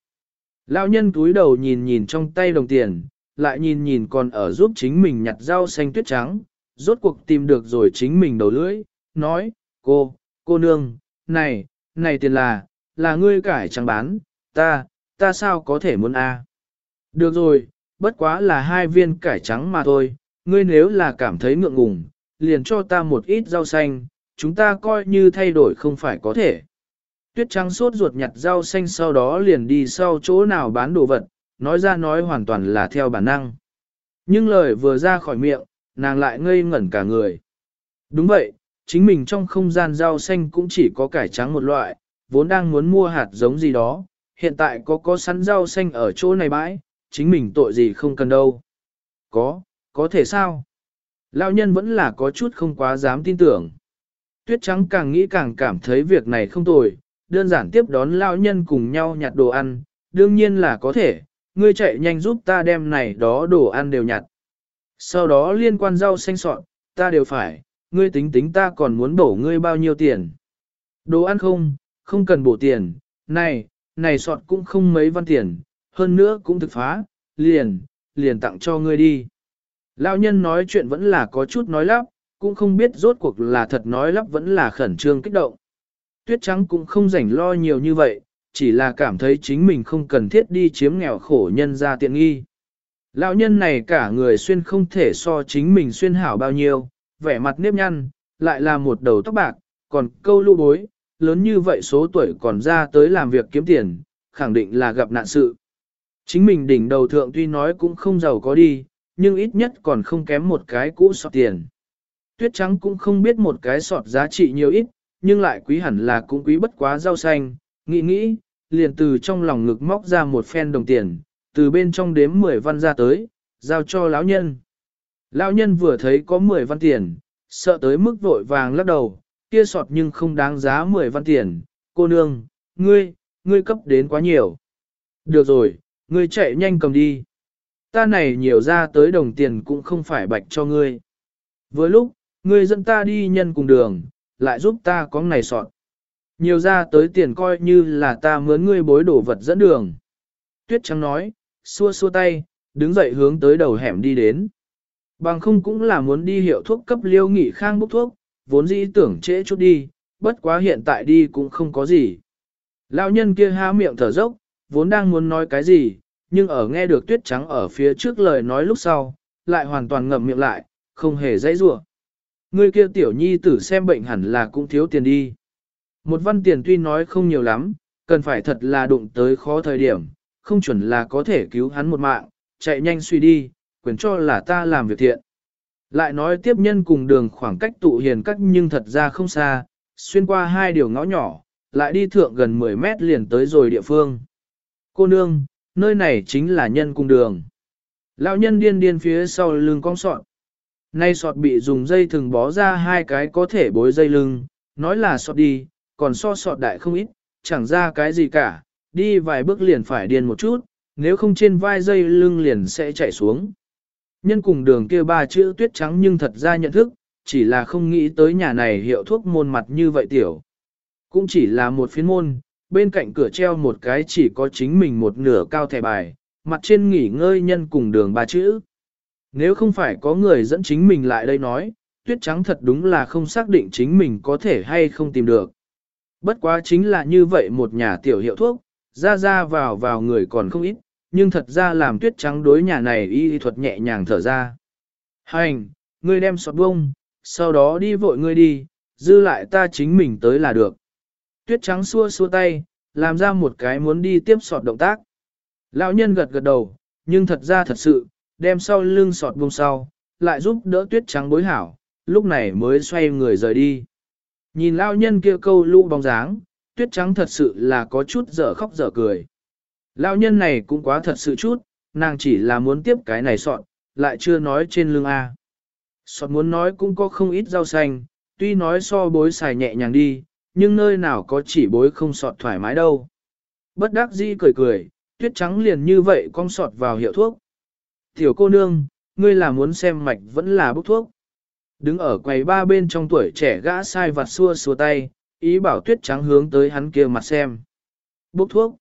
Lão nhân túi đầu nhìn nhìn trong tay đồng tiền, lại nhìn nhìn còn ở giúp chính mình nhặt rau xanh tuyết trắng, rốt cuộc tìm được rồi chính mình đầu lưỡi, nói, cô, cô nương, này, này tiền là, là ngươi cải trắng bán, ta, ta sao có thể muốn a? Được rồi, bất quá là hai viên cải trắng mà thôi, ngươi nếu là cảm thấy ngượng ngùng, liền cho ta một ít rau xanh, chúng ta coi như thay đổi không phải có thể. Tuyết trắng sốt ruột nhặt rau xanh sau đó liền đi sau chỗ nào bán đồ vật, nói ra nói hoàn toàn là theo bản năng. Nhưng lời vừa ra khỏi miệng, nàng lại ngây ngẩn cả người. Đúng vậy, chính mình trong không gian rau xanh cũng chỉ có cải trắng một loại, vốn đang muốn mua hạt giống gì đó, hiện tại có có sẵn rau xanh ở chỗ này bãi, chính mình tội gì không cần đâu. Có, có thể sao? Lão nhân vẫn là có chút không quá dám tin tưởng. Tuyết trắng càng nghĩ càng cảm thấy việc này không tồi, đơn giản tiếp đón lão nhân cùng nhau nhặt đồ ăn, đương nhiên là có thể, ngươi chạy nhanh giúp ta đem này đó đồ ăn đều nhặt. Sau đó liên quan rau xanh sọn, ta đều phải, ngươi tính tính ta còn muốn bổ ngươi bao nhiêu tiền. Đồ ăn không, không cần bổ tiền, này, này sọt cũng không mấy văn tiền, hơn nữa cũng thực phá, liền, liền tặng cho ngươi đi. Lão nhân nói chuyện vẫn là có chút nói lắp, cũng không biết rốt cuộc là thật nói lắp vẫn là khẩn trương kích động. Tuyết trắng cũng không rảnh lo nhiều như vậy, chỉ là cảm thấy chính mình không cần thiết đi chiếm nghèo khổ nhân ra tiện nghi. Lão nhân này cả người xuyên không thể so chính mình xuyên hảo bao nhiêu, vẻ mặt nếp nhăn, lại là một đầu tóc bạc, còn câu lũ bối, lớn như vậy số tuổi còn ra tới làm việc kiếm tiền, khẳng định là gặp nạn sự. Chính mình đỉnh đầu thượng tuy nói cũng không giàu có đi, nhưng ít nhất còn không kém một cái cũ sọt tiền. Tuyết trắng cũng không biết một cái sọt giá trị nhiều ít, nhưng lại quý hẳn là cũng quý bất quá rau xanh, nghĩ nghĩ, liền từ trong lòng ngực móc ra một phen đồng tiền, từ bên trong đếm 10 văn ra tới, giao cho lão nhân. Lão nhân vừa thấy có 10 văn tiền, sợ tới mức vội vàng lắc đầu, kia sọt nhưng không đáng giá 10 văn tiền, cô nương, ngươi, ngươi cấp đến quá nhiều. Được rồi, ngươi chạy nhanh cầm đi. Ta này nhiều ra tới đồng tiền cũng không phải bạch cho ngươi. Vừa lúc, ngươi dẫn ta đi nhân cùng đường, lại giúp ta có này sọt. Nhiều ra tới tiền coi như là ta mướn ngươi bối đổ vật dẫn đường. Tuyết trắng nói, xua xua tay, đứng dậy hướng tới đầu hẻm đi đến. Bằng không cũng là muốn đi hiệu thuốc cấp liêu nghị khang bốc thuốc, vốn dĩ tưởng trễ chút đi, bất quá hiện tại đi cũng không có gì. Lão nhân kia há miệng thở dốc, vốn đang muốn nói cái gì, nhưng ở nghe được tuyết trắng ở phía trước lời nói lúc sau, lại hoàn toàn ngậm miệng lại, không hề dãy rủa. Người kia tiểu nhi tử xem bệnh hẳn là cũng thiếu tiền đi. Một văn tiền tuy nói không nhiều lắm, cần phải thật là đụng tới khó thời điểm, không chuẩn là có thể cứu hắn một mạng, chạy nhanh suy đi, quyền cho là ta làm việc thiện. Lại nói tiếp nhân cùng đường khoảng cách tụ hiền cách nhưng thật ra không xa, xuyên qua hai điều ngõ nhỏ, lại đi thượng gần 10 mét liền tới rồi địa phương. Cô nương, nơi này chính là nhân cung đường. Lão nhân điên điên phía sau lưng cong sọt. Nay sọt bị dùng dây thừng bó ra hai cái có thể bối dây lưng, nói là sọt đi, còn so sọt đại không ít, chẳng ra cái gì cả, đi vài bước liền phải điên một chút, nếu không trên vai dây lưng liền sẽ chạy xuống. Nhân cùng đường kia ba chữ tuyết trắng nhưng thật ra nhận thức, chỉ là không nghĩ tới nhà này hiệu thuốc môn mặt như vậy tiểu. Cũng chỉ là một phiến môn, bên cạnh cửa treo một cái chỉ có chính mình một nửa cao thẻ bài, mặt trên nghỉ ngơi nhân cùng đường ba chữ. Nếu không phải có người dẫn chính mình lại đây nói, tuyết trắng thật đúng là không xác định chính mình có thể hay không tìm được. Bất quá chính là như vậy một nhà tiểu hiệu thuốc, ra ra vào vào người còn không ít, nhưng thật ra làm tuyết trắng đối nhà này y thuật nhẹ nhàng thở ra. Hành, ngươi đem sọt bông, sau đó đi vội ngươi đi, dư lại ta chính mình tới là được. Tuyết trắng xua xua tay, làm ra một cái muốn đi tiếp sọt động tác. Lão nhân gật gật đầu, nhưng thật ra thật sự, đem sau lưng sọt bông sau, lại giúp đỡ tuyết trắng bối hảo, lúc này mới xoay người rời đi. Nhìn lão nhân kia câu lũ bóng dáng, tuyết trắng thật sự là có chút dở khóc dở cười. Lão nhân này cũng quá thật sự chút, nàng chỉ là muốn tiếp cái này sọt, lại chưa nói trên lưng A. Sọt muốn nói cũng có không ít rau xanh, tuy nói so bối xài nhẹ nhàng đi, nhưng nơi nào có chỉ bối không sọt thoải mái đâu. Bất đắc dĩ cười cười, tuyết trắng liền như vậy cong sọt vào hiệu thuốc. Tiểu cô nương, ngươi là muốn xem mạch vẫn là bốc thuốc. Đứng ở quầy ba bên trong tuổi trẻ gã sai vặt xua xua tay, ý bảo tuyết trắng hướng tới hắn kia mặt xem. Bốc thuốc.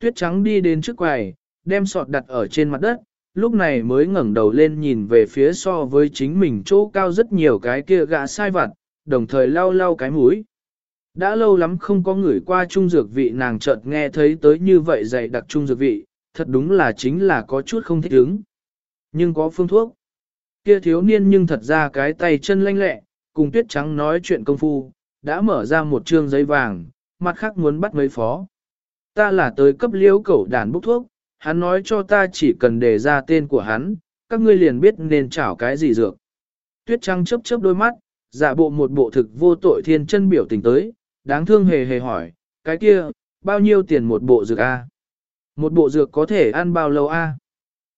Tuyết trắng đi đến trước quầy, đem sọt đặt ở trên mặt đất, lúc này mới ngẩng đầu lên nhìn về phía so với chính mình chỗ cao rất nhiều cái kia gã sai vặt, đồng thời lau lau cái mũi. Đã lâu lắm không có người qua trung dược vị nàng chợt nghe thấy tới như vậy dày đặc trung dược vị, thật đúng là chính là có chút không thích ứng. Nhưng có phương thuốc. Kia thiếu niên nhưng thật ra cái tay chân lanh lẹ, cùng tuyết trắng nói chuyện công phu, đã mở ra một trương giấy vàng, mặt khác muốn bắt mấy phó. Ta là tới cấp liễu cẩu đàn bốc thuốc, hắn nói cho ta chỉ cần đề ra tên của hắn, các ngươi liền biết nên chảo cái gì dược. Tuyết trắng chớp chớp đôi mắt, giả bộ một bộ thực vô tội thiên chân biểu tình tới, đáng thương hề hề hỏi, cái kia, bao nhiêu tiền một bộ dược A? Một bộ dược có thể ăn bao lâu A?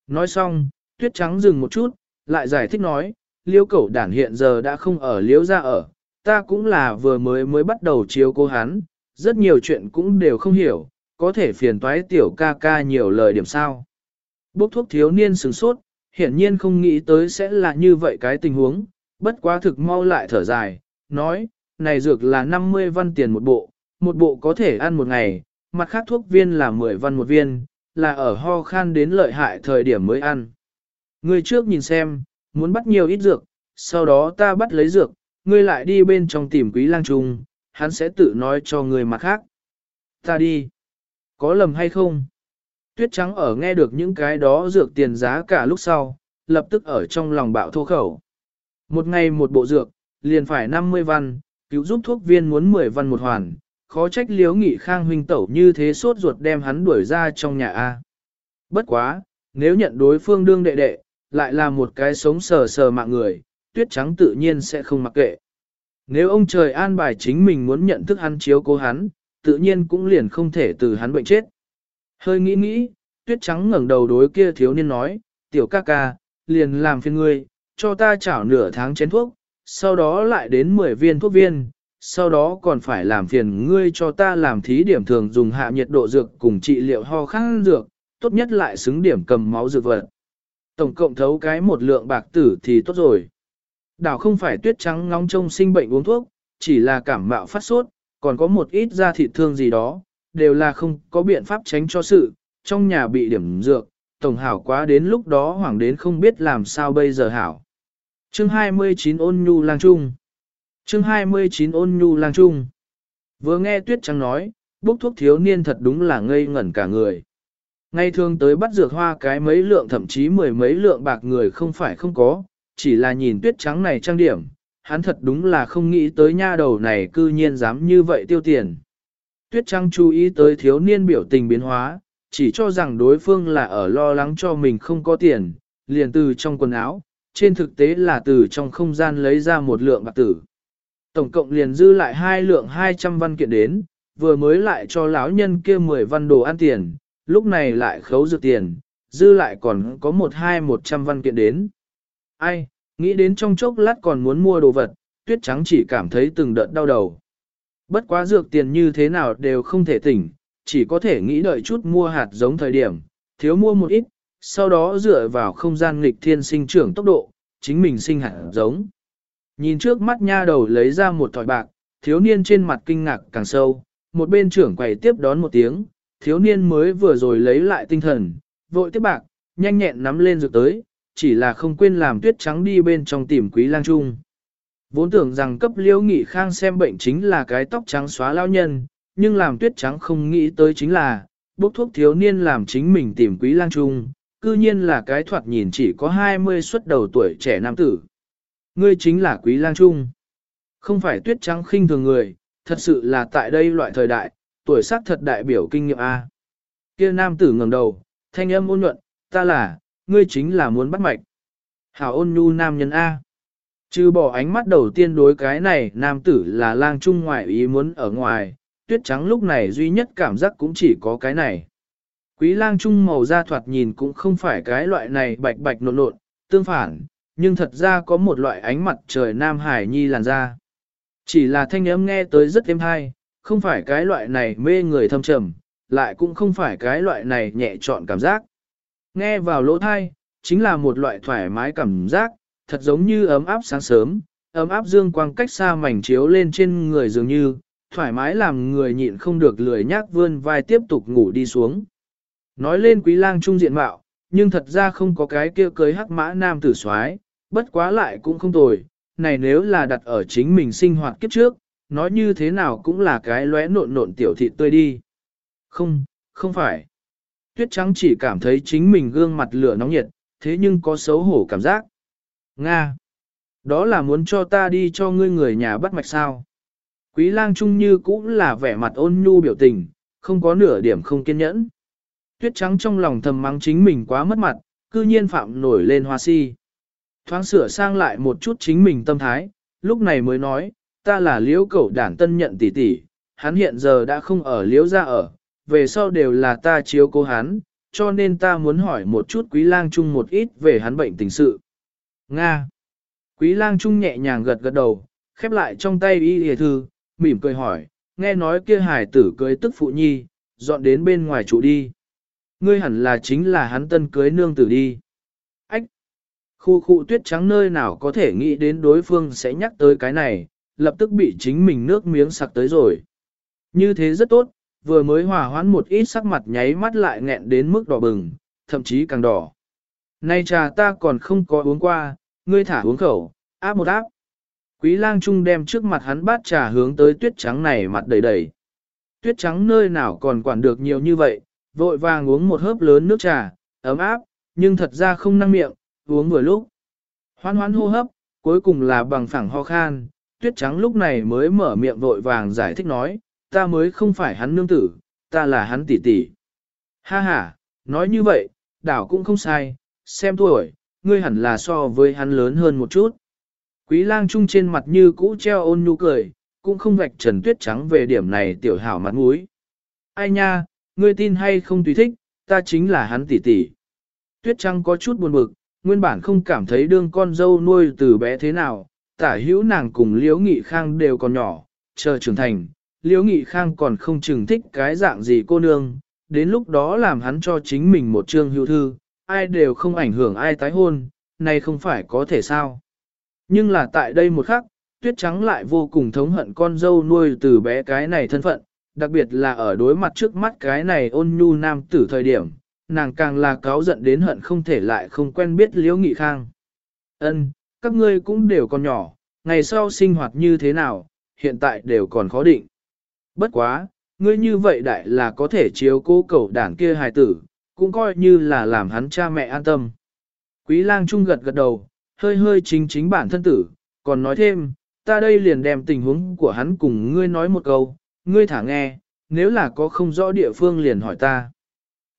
Nói xong, tuyết trắng dừng một chút, lại giải thích nói, liêu cẩu đản hiện giờ đã không ở liêu ra ở, ta cũng là vừa mới mới bắt đầu chiếu cô hắn, rất nhiều chuyện cũng đều không hiểu, có thể phiền toái tiểu ca ca nhiều lời điểm sao. Bốc thuốc thiếu niên sừng sốt, hiển nhiên không nghĩ tới sẽ là như vậy cái tình huống, bất quá thực mau lại thở dài, nói, này dược là 50 văn tiền một bộ, một bộ có thể ăn một ngày, mặt khác thuốc viên là 10 văn một viên, là ở ho khan đến lợi hại thời điểm mới ăn. Người trước nhìn xem, muốn bắt nhiều ít dược, sau đó ta bắt lấy dược, ngươi lại đi bên trong tìm quý lang trung, hắn sẽ tự nói cho người mặt khác. Ta đi. Có lầm hay không? Tuyết trắng ở nghe được những cái đó dược tiền giá cả lúc sau, lập tức ở trong lòng bạo thô khẩu. Một ngày một bộ dược, liền phải 50 văn, cứu giúp thuốc viên muốn 10 văn một hoàn, khó trách liếu nghị khang huynh tẩu như thế suốt ruột đem hắn đuổi ra trong nhà A. Bất quá, nếu nhận đối phương đương đệ đệ, lại là một cái sống sờ sờ mạng người, tuyết trắng tự nhiên sẽ không mặc kệ. Nếu ông trời an bài chính mình muốn nhận thức hắn chiếu cố hắn, tự nhiên cũng liền không thể từ hắn bệnh chết. Hơi nghĩ nghĩ, tuyết trắng ngẩng đầu đối kia thiếu niên nói, tiểu ca ca, liền làm phiền ngươi, cho ta chảo nửa tháng chén thuốc, sau đó lại đến 10 viên thuốc viên, sau đó còn phải làm phiền ngươi cho ta làm thí điểm thường dùng hạ nhiệt độ dược cùng trị liệu ho khăn dược, tốt nhất lại xứng điểm cầm máu dược vật. Tổng cộng thấu cái một lượng bạc tử thì tốt rồi. Đảo không phải tuyết trắng ngóng trông sinh bệnh uống thuốc, chỉ là cảm mạo phát sốt, còn có một ít da thịt thương gì đó, đều là không có biện pháp tránh cho sự, trong nhà bị điểm dược, tổng hảo quá đến lúc đó hoảng đến không biết làm sao bây giờ hảo. Chương 29 ôn nhu lang trung Chương 29 ôn nhu lang trung Vừa nghe tuyết trắng nói, bốc thuốc thiếu niên thật đúng là ngây ngẩn cả người. Ngay thường tới bắt dược hoa cái mấy lượng thậm chí mười mấy lượng bạc người không phải không có, chỉ là nhìn tuyết trắng này trang điểm, hắn thật đúng là không nghĩ tới nha đầu này cư nhiên dám như vậy tiêu tiền. Tuyết trắng chú ý tới thiếu niên biểu tình biến hóa, chỉ cho rằng đối phương là ở lo lắng cho mình không có tiền, liền từ trong quần áo, trên thực tế là từ trong không gian lấy ra một lượng bạc tử. Tổng cộng liền dư lại hai lượng 200 văn kiện đến, vừa mới lại cho lão nhân kia 10 văn đồ ăn tiền, lúc này lại khấu dự tiền, dư lại còn có một hai một trăm văn kiện đến. Ai, nghĩ đến trong chốc lát còn muốn mua đồ vật, tuyết trắng chỉ cảm thấy từng đợt đau đầu. Bất quá dược tiền như thế nào đều không thể tỉnh, chỉ có thể nghĩ đợi chút mua hạt giống thời điểm, thiếu mua một ít, sau đó dựa vào không gian nghịch thiên sinh trưởng tốc độ, chính mình sinh hạt giống. Nhìn trước mắt nha đầu lấy ra một thỏi bạc, thiếu niên trên mặt kinh ngạc càng sâu, một bên trưởng quầy tiếp đón một tiếng, thiếu niên mới vừa rồi lấy lại tinh thần, vội tiếp bạc, nhanh nhẹn nắm lên dược tới, chỉ là không quên làm tuyết trắng đi bên trong tìm quý lang trung. Vốn tưởng rằng cấp liễu nghị khang xem bệnh chính là cái tóc trắng xóa lao nhân, nhưng làm tuyết trắng không nghĩ tới chính là, bốc thuốc thiếu niên làm chính mình tìm quý lang trung, cư nhiên là cái thoạt nhìn chỉ có 20 xuất đầu tuổi trẻ nam tử. Ngươi chính là quý lang trung. Không phải tuyết trắng khinh thường người, thật sự là tại đây loại thời đại, tuổi tác thật đại biểu kinh nghiệm A. Kia nam tử ngẩng đầu, thanh âm ôn nhuận, ta là, ngươi chính là muốn bắt mạch. Hảo ôn nhu nam nhân A. Trừ bỏ ánh mắt đầu tiên đối cái này, nam tử là lang trung ngoại ý muốn ở ngoài, tuyết trắng lúc này duy nhất cảm giác cũng chỉ có cái này. Quý lang trung màu da thoạt nhìn cũng không phải cái loại này bạch bạch nộn nộn, tương phản, nhưng thật ra có một loại ánh mặt trời nam hải nhi làn da. Chỉ là thanh âm nghe tới rất êm hay, không phải cái loại này mê người thâm trầm, lại cũng không phải cái loại này nhẹ trọn cảm giác. Nghe vào lỗ thai, chính là một loại thoải mái cảm giác, thật giống như ấm áp sáng sớm, ấm áp dương quang cách xa mảnh chiếu lên trên người dường như, thoải mái làm người nhịn không được lười nhác vươn vai tiếp tục ngủ đi xuống. Nói lên quý lang trung diện mạo, nhưng thật ra không có cái kia cưới hắc mã nam tử soái, bất quá lại cũng không tồi, này nếu là đặt ở chính mình sinh hoạt kiếp trước, nói như thế nào cũng là cái lóe nộn nộn tiểu thị tươi đi. Không, không phải. Tuyết trắng chỉ cảm thấy chính mình gương mặt lửa nóng nhiệt, thế nhưng có xấu hổ cảm giác. Nga! Đó là muốn cho ta đi cho ngươi người nhà bắt mạch sao. Quý lang trung như cũng là vẻ mặt ôn nhu biểu tình, không có nửa điểm không kiên nhẫn. Tuyết trắng trong lòng thầm mắng chính mình quá mất mặt, cư nhiên phạm nổi lên hoa si. Thoáng sửa sang lại một chút chính mình tâm thái, lúc này mới nói, ta là liễu cẩu đản tân nhận tỷ tỷ, hắn hiện giờ đã không ở liễu ra ở, về sau đều là ta chiếu cố hắn, cho nên ta muốn hỏi một chút quý lang trung một ít về hắn bệnh tình sự. Nga. Quý lang trung nhẹ nhàng gật gật đầu, khép lại trong tay y hề thư, mỉm cười hỏi, nghe nói kia hải tử cưới tức phụ nhi, dọn đến bên ngoài trụ đi. Ngươi hẳn là chính là hắn tân cưới nương tử đi. Ách! Khu khu tuyết trắng nơi nào có thể nghĩ đến đối phương sẽ nhắc tới cái này, lập tức bị chính mình nước miếng sặc tới rồi. Như thế rất tốt, vừa mới hòa hoãn một ít sắc mặt nháy mắt lại nghẹn đến mức đỏ bừng, thậm chí càng đỏ. Nay trà ta còn không có uống qua, ngươi thả uống khẩu, áp một áp. Quý lang trung đem trước mặt hắn bát trà hướng tới tuyết trắng này mặt đầy đầy. Tuyết trắng nơi nào còn quản được nhiều như vậy, vội vàng uống một hớp lớn nước trà, ấm áp, nhưng thật ra không năng miệng, uống vừa lúc. Hoan hoan hô hấp, cuối cùng là bằng phẳng ho khan, tuyết trắng lúc này mới mở miệng vội vàng giải thích nói, ta mới không phải hắn nương tử, ta là hắn tỷ tỷ. Ha ha, nói như vậy, đảo cũng không sai, xem tuổi, ngươi hẳn là so với hắn lớn hơn một chút. Quý lang trung trên mặt như cũ treo ôn nhu cười, cũng không vạch trần tuyết trắng về điểm này tiểu hảo mặt mũi. Ai nha, ngươi tin hay không tùy thích, ta chính là hắn tỷ tỷ. Tuyết trắng có chút buồn bực, nguyên bản không cảm thấy đương con dâu nuôi từ bé thế nào, tả hữu nàng cùng liễu nghị khang đều còn nhỏ, chờ trưởng thành, liễu nghị khang còn không chừng thích cái dạng gì cô nương, đến lúc đó làm hắn cho chính mình một chương hưu thư, ai đều không ảnh hưởng ai tái hôn, này không phải có thể sao. Nhưng là tại đây một khắc, tuyết trắng lại vô cùng thống hận con dâu nuôi từ bé cái này thân phận, đặc biệt là ở đối mặt trước mắt cái này ôn nhu nam tử thời điểm, nàng càng là cáo giận đến hận không thể lại không quen biết liễu nghị khang. Ân, các ngươi cũng đều còn nhỏ, ngày sau sinh hoạt như thế nào, hiện tại đều còn khó định. Bất quá, ngươi như vậy đại là có thể chiếu cố cầu đảng kia hài tử, cũng coi như là làm hắn cha mẹ an tâm. Quý lang trung gật gật đầu, hơi hơi chính chính bản thân tử, còn nói thêm, ta đây liền đem tình huống của hắn cùng ngươi nói một câu, ngươi thả nghe, nếu là có không rõ địa phương liền hỏi ta.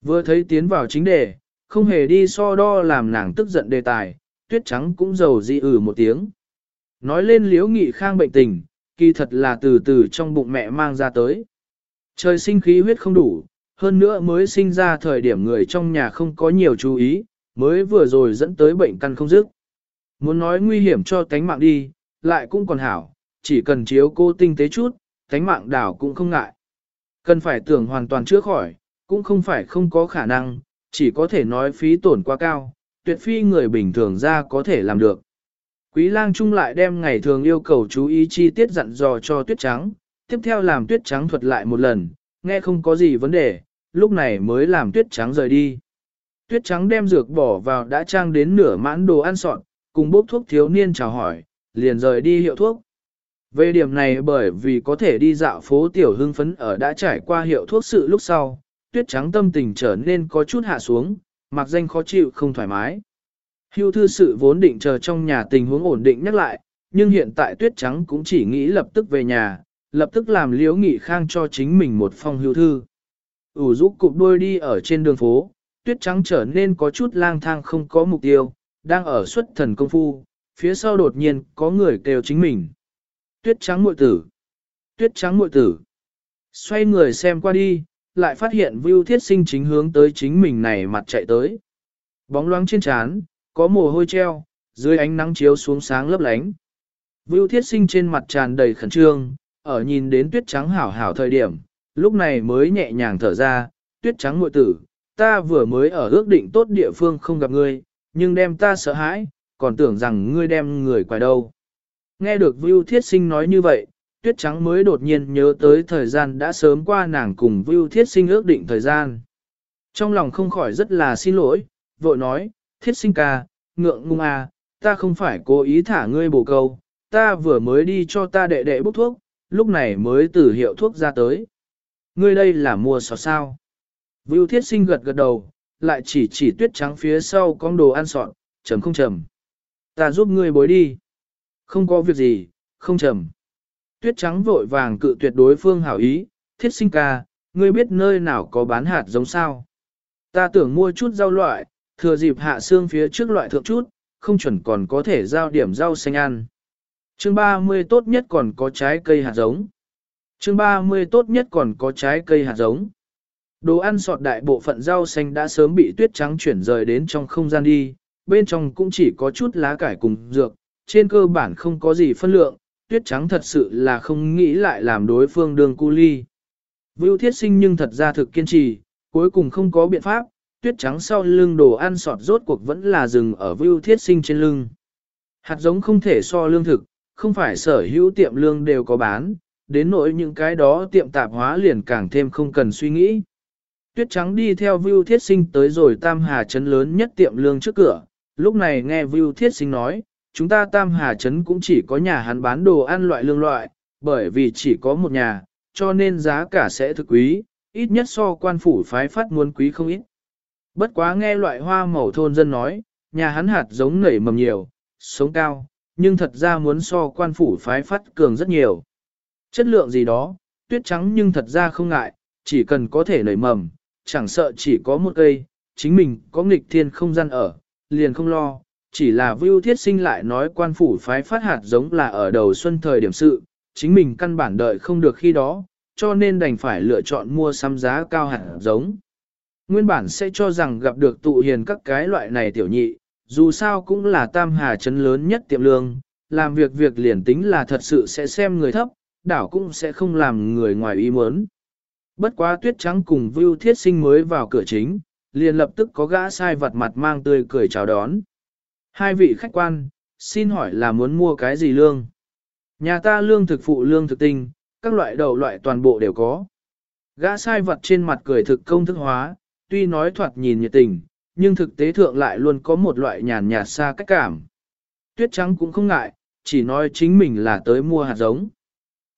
Vừa thấy tiến vào chính đề, không hề đi so đo làm nàng tức giận đề tài, tuyết trắng cũng giàu dị ử một tiếng. Nói lên liễu nghị khang bệnh tình, kỳ thật là từ từ trong bụng mẹ mang ra tới. Trời sinh khí huyết không đủ, hơn nữa mới sinh ra thời điểm người trong nhà không có nhiều chú ý, mới vừa rồi dẫn tới bệnh căn không dứt. Muốn nói nguy hiểm cho tánh mạng đi, lại cũng còn hảo, chỉ cần chiếu cô tinh tế chút, tánh mạng đảo cũng không ngại. Cần phải tưởng hoàn toàn chữa khỏi, cũng không phải không có khả năng, chỉ có thể nói phí tổn quá cao, tuyệt phi người bình thường ra có thể làm được. Quý lang trung lại đem ngày thường yêu cầu chú ý chi tiết dặn dò cho tuyết trắng, tiếp theo làm tuyết trắng thuật lại một lần, nghe không có gì vấn đề, lúc này mới làm tuyết trắng rời đi. Tuyết trắng đem dược bỏ vào đã trang đến nửa mãn đồ ăn sọn, cùng bốc thuốc thiếu niên chào hỏi, liền rời đi hiệu thuốc. Về điểm này bởi vì có thể đi dạo phố tiểu hưng phấn ở đã trải qua hiệu thuốc sự lúc sau, tuyết trắng tâm tình trở nên có chút hạ xuống, mặc danh khó chịu không thoải mái. Hưu thư sự vốn định chờ trong nhà tình huống ổn định nhắc lại, nhưng hiện tại tuyết trắng cũng chỉ nghĩ lập tức về nhà, lập tức làm liễu nghị khang cho chính mình một phong hưu thư. ủ rũ cụp đôi đi ở trên đường phố, tuyết trắng trở nên có chút lang thang không có mục tiêu, đang ở xuất thần công phu, phía sau đột nhiên có người kêu chính mình. Tuyết trắng muội tử. Tuyết trắng muội tử. Xoay người xem qua đi, lại phát hiện Vưu Thiết Sinh chính hướng tới chính mình này mặt chạy tới. Bóng loáng trên trán, có mồ hôi treo, dưới ánh nắng chiếu xuống sáng lấp lánh. Vưu Thiết Sinh trên mặt tràn đầy khẩn trương, ở nhìn đến tuyết trắng hảo hảo thời điểm, lúc này mới nhẹ nhàng thở ra, tuyết trắng muội tử, ta vừa mới ở ước định tốt địa phương không gặp ngươi, nhưng đem ta sợ hãi, còn tưởng rằng ngươi đem người quài đâu. Nghe được Vưu Thiết Sinh nói như vậy, Tuyết Trắng mới đột nhiên nhớ tới thời gian đã sớm qua nàng cùng Vưu Thiết Sinh ước định thời gian. Trong lòng không khỏi rất là xin lỗi, vội nói, Thiết Sinh ca, ngượng ngung à, ta không phải cố ý thả ngươi bổ câu, ta vừa mới đi cho ta đệ đệ bốc thuốc, lúc này mới từ hiệu thuốc ra tới. Ngươi đây là mua sọt sao? Vưu Thiết Sinh gật gật đầu, lại chỉ chỉ tuyết trắng phía sau con đồ ăn sọt, chấm không trầm. Ta giúp ngươi bối đi. Không có việc gì, không trầm. Tuyết trắng vội vàng cự tuyệt đối phương hảo ý, thiết sinh ca, ngươi biết nơi nào có bán hạt giống sao. Ta tưởng mua chút rau loại, thừa dịp hạ xương phía trước loại thượng chút, không chuẩn còn có thể giao điểm rau xanh ăn. Chương 30 tốt nhất còn có trái cây hạt giống. Chương 30 tốt nhất còn có trái cây hạt giống. Đồ ăn sọt đại bộ phận rau xanh đã sớm bị tuyết trắng chuyển rời đến trong không gian đi, bên trong cũng chỉ có chút lá cải cùng dược, trên cơ bản không có gì phân lượng, tuyết trắng thật sự là không nghĩ lại làm đối phương đường cu ly. Vưu thiết sinh nhưng thật ra thực kiên trì, cuối cùng không có biện pháp, tuyết trắng sau lưng đồ ăn sọt rốt cuộc vẫn là dừng ở vưu thiết sinh trên lưng. Hạt giống không thể so lương thực, không phải sở hữu tiệm lương đều có bán, đến nỗi những cái đó tiệm tạp hóa liền càng thêm không cần suy nghĩ. Tuyết trắng đi theo Vưu Thiết Sinh tới rồi Tam Hà Trấn lớn nhất tiệm lương trước cửa, lúc này nghe Vưu Thiết Sinh nói, chúng ta Tam Hà Trấn cũng chỉ có nhà hắn bán đồ ăn loại lương loại, bởi vì chỉ có một nhà, cho nên giá cả sẽ thực quý, ít nhất so quan phủ phái phát muốn quý không ít. Bất quá nghe loại hoa màu thôn dân nói, nhà hắn hạt giống nảy mầm nhiều, sống cao, nhưng thật ra muốn so quan phủ phái phát cường rất nhiều. Chất lượng gì đó, tuyết trắng nhưng thật ra không ngại, chỉ cần có thể nảy mầm, chẳng sợ chỉ có một cây, chính mình có nghịch thiên không gian ở, liền không lo, chỉ là Vưu Thiết Sinh lại nói quan phủ phái phát hạt giống là ở đầu xuân thời điểm sự, chính mình căn bản đợi không được khi đó, cho nên đành phải lựa chọn mua sắm giá cao hạt giống. Nguyên bản sẽ cho rằng gặp được tụ hiền các cái loại này tiểu nhị, dù sao cũng là tam hà chấn lớn nhất tiệm lương, làm việc việc liền tính là thật sự sẽ xem người thấp, đảo cũng sẽ không làm người ngoài ý muốn. Bất quá tuyết trắng cùng Vưu Thiết Sinh mới vào cửa chính, liền lập tức có gã sai vật mặt mang tươi cười chào đón. Hai vị khách quan, xin hỏi là muốn mua cái gì lương? Nhà ta lương thực phụ lương thực tinh, các loại đầu loại toàn bộ đều có. Gã sai vật trên mặt cười thực công thức hóa, tuy nói thoạt nhìn nhiệt tình, nhưng thực tế thượng lại luôn có một loại nhàn nhạt xa cách cảm. Tuyết trắng cũng không ngại, chỉ nói chính mình là tới mua hạt giống.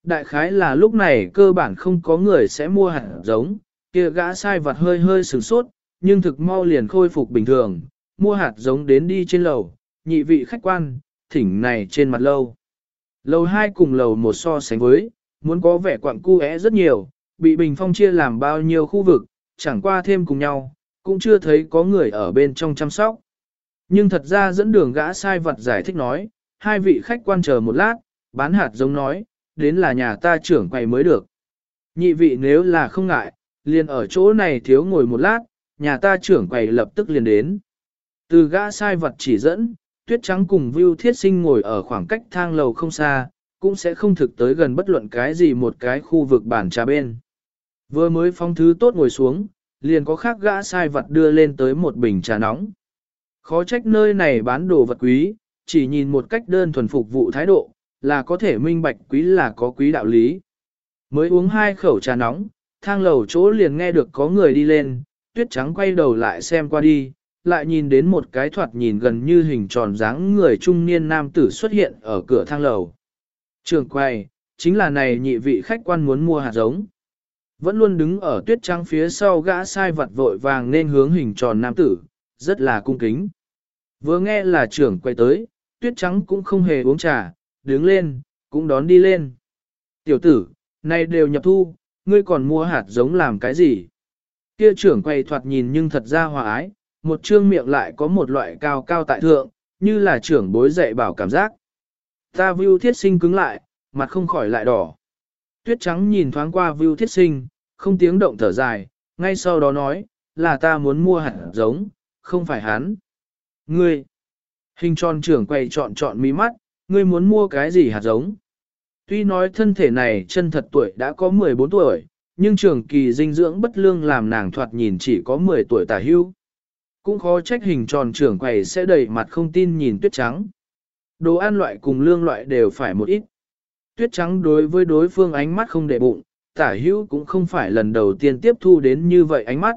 Đại khái là lúc này cơ bản không có người sẽ mua hạt giống, kia gã sai vật hơi hơi sửng sốt, nhưng thực mau liền khôi phục bình thường, mua hạt giống đến đi trên lầu, nhị vị khách quan, thỉnh này trên mặt lâu. Lầu 2 cùng lầu 1 so sánh với, muốn có vẻ quặng cu é rất nhiều, bị bình phong chia làm bao nhiêu khu vực, chẳng qua thêm cùng nhau, cũng chưa thấy có người ở bên trong chăm sóc. Nhưng thật ra dẫn đường gã sai vật giải thích nói, hai vị khách quan chờ một lát, bán hạt giống nói, đến là nhà ta trưởng quầy mới được. Nhị vị nếu là không ngại, liền ở chỗ này thiếu ngồi một lát, nhà ta trưởng quầy lập tức liền đến. Từ gã sai vật chỉ dẫn, tuyết trắng cùng Vưu Thiết Sinh ngồi ở khoảng cách thang lầu không xa, cũng sẽ không thực tới gần bất luận cái gì một cái khu vực bản trà bên. Vừa mới phong thứ tốt ngồi xuống, liền có khác gã sai vật đưa lên tới một bình trà nóng. Khó trách nơi này bán đồ vật quý, chỉ nhìn một cách đơn thuần phục vụ thái độ, là có thể minh bạch quý là có quý đạo lý. Mới uống hai khẩu trà nóng, thang lầu chỗ liền nghe được có người đi lên, tuyết trắng quay đầu lại xem qua đi, lại nhìn đến một cái thoạt nhìn gần như hình tròn dáng người trung niên nam tử xuất hiện ở cửa thang lầu. Trường quay, chính là này nhị vị khách quan muốn mua hạt giống. Vẫn luôn đứng ở tuyết trắng phía sau gã sai vật vội vàng nên hướng hình tròn nam tử, rất là cung kính. Vừa nghe là trưởng quay tới, tuyết trắng cũng không hề uống trà, đứng lên, cũng đón đi lên. Tiểu tử, này đều nhập thu, ngươi còn mua hạt giống làm cái gì? Kia trưởng quay thoạt nhìn nhưng thật ra hòa ái, một trương miệng lại có một loại cao cao tại thượng, như là trưởng bối dạy bảo cảm giác. Ta view thiết sinh cứng lại, mặt không khỏi lại đỏ. Tuyết trắng nhìn thoáng qua view thiết sinh, không tiếng động thở dài, ngay sau đó nói, là ta muốn mua hạt giống, không phải hắn. Ngươi, hình tròn trưởng quay chọn chọn mí mắt, ngươi muốn mua cái gì hạt giống? Tuy nói thân thể này chân thật tuổi đã có 14 tuổi, nhưng trường kỳ dinh dưỡng bất lương làm nàng thoạt nhìn chỉ có 10 tuổi tả hưu. Cũng khó trách hình tròn trưởng quầy sẽ đầy mặt không tin nhìn tuyết trắng. Đồ ăn loại cùng lương loại đều phải một ít. Tuyết trắng đối với đối phương ánh mắt không để bụng, tả hữu cũng không phải lần đầu tiên tiếp thu đến như vậy ánh mắt.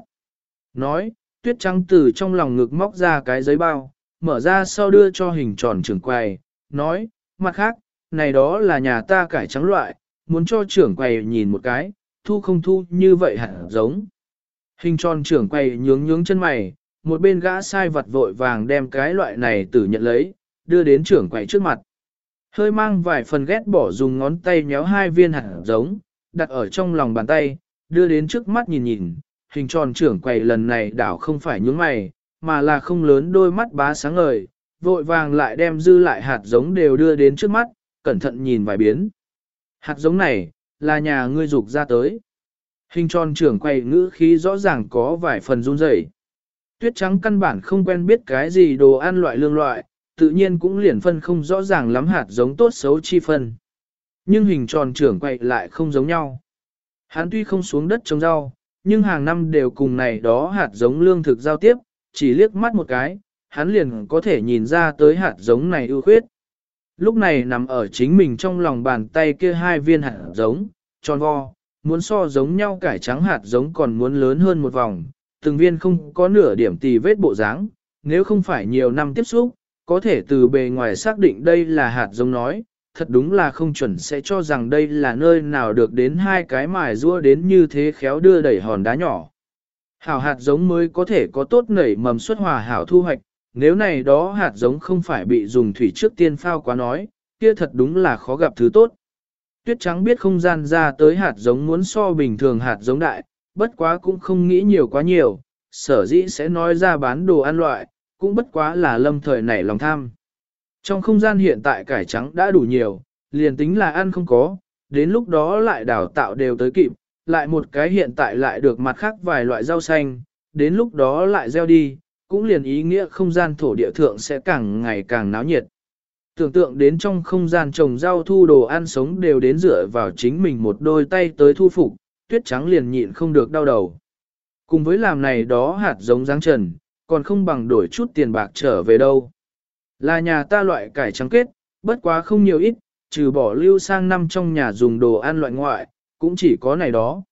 Nói, tuyết trắng từ trong lòng ngực móc ra cái giấy bao, mở ra sau đưa cho hình tròn trưởng quầy, nói, mặt khác, này đó là nhà ta cải trắng loại, muốn cho trưởng quầy nhìn một cái, thu không thu như vậy hẳn giống. Hình tròn trưởng quầy nhướng nhướng chân mày, một bên gã sai vật vội vàng đem cái loại này tử nhận lấy, đưa đến trưởng quầy trước mặt. Hơi mang vài phần ghét bỏ dùng ngón tay nhéo hai viên hạt giống, đặt ở trong lòng bàn tay, đưa đến trước mắt nhìn nhìn, hình tròn trưởng quầy lần này đảo không phải nhướng mày, mà là không lớn đôi mắt bá sáng ngời, vội vàng lại đem dư lại hạt giống đều đưa đến trước mắt, cẩn thận nhìn vài biến. Hạt giống này, là nhà ngươi dục ra tới. Hình tròn trưởng quầy ngữ khí rõ ràng có vài phần run rẩy. Tuyết trắng căn bản không quen biết cái gì đồ ăn loại lương loại, tự nhiên cũng liền phân không rõ ràng lắm hạt giống tốt xấu chi phân. Nhưng hình tròn trưởng quậy lại không giống nhau. Hắn tuy không xuống đất trồng rau, nhưng hàng năm đều cùng này đó hạt giống lương thực giao tiếp, chỉ liếc mắt một cái, hắn liền có thể nhìn ra tới hạt giống này ưu khuyết. Lúc này nằm ở chính mình trong lòng bàn tay kia hai viên hạt giống, tròn vo, muốn so giống nhau cải trắng hạt giống còn muốn lớn hơn một vòng, từng viên không có nửa điểm tì vết bộ dáng, nếu không phải nhiều năm tiếp xúc, có thể từ bề ngoài xác định đây là hạt giống nói, thật đúng là không chuẩn sẽ cho rằng đây là nơi nào được đến hai cái mài rua đến như thế khéo đưa đẩy hòn đá nhỏ. Hảo hạt giống mới có thể có tốt nảy mầm xuất hòa hảo thu hoạch, nếu này đó hạt giống không phải bị dùng thủy trước tiên phao quá nói, kia thật đúng là khó gặp thứ tốt. Tuyết trắng biết không gian ra tới hạt giống muốn so bình thường hạt giống đại, bất quá cũng không nghĩ nhiều quá nhiều, sở dĩ sẽ nói ra bán đồ ăn loại, cũng bất quá là lâm thời nảy lòng tham. Trong không gian hiện tại cải trắng đã đủ nhiều, liền tính là ăn không có, đến lúc đó lại đào tạo đều tới kịp, lại một cái hiện tại lại được mặt khác vài loại rau xanh, đến lúc đó lại gieo đi, cũng liền ý nghĩa không gian thổ địa thượng sẽ càng ngày càng náo nhiệt. Tưởng tượng đến trong không gian trồng rau thu đồ ăn sống đều đến dựa vào chính mình một đôi tay tới thu phục, tuyết trắng liền nhịn không được đau đầu. Cùng với làm này đó hạt giống dáng trần, còn không bằng đổi chút tiền bạc trở về đâu. Là nhà ta loại cải trắng kết, bất quá không nhiều ít, trừ bỏ lưu sang năm trong nhà dùng đồ ăn loại ngoại, cũng chỉ có này đó.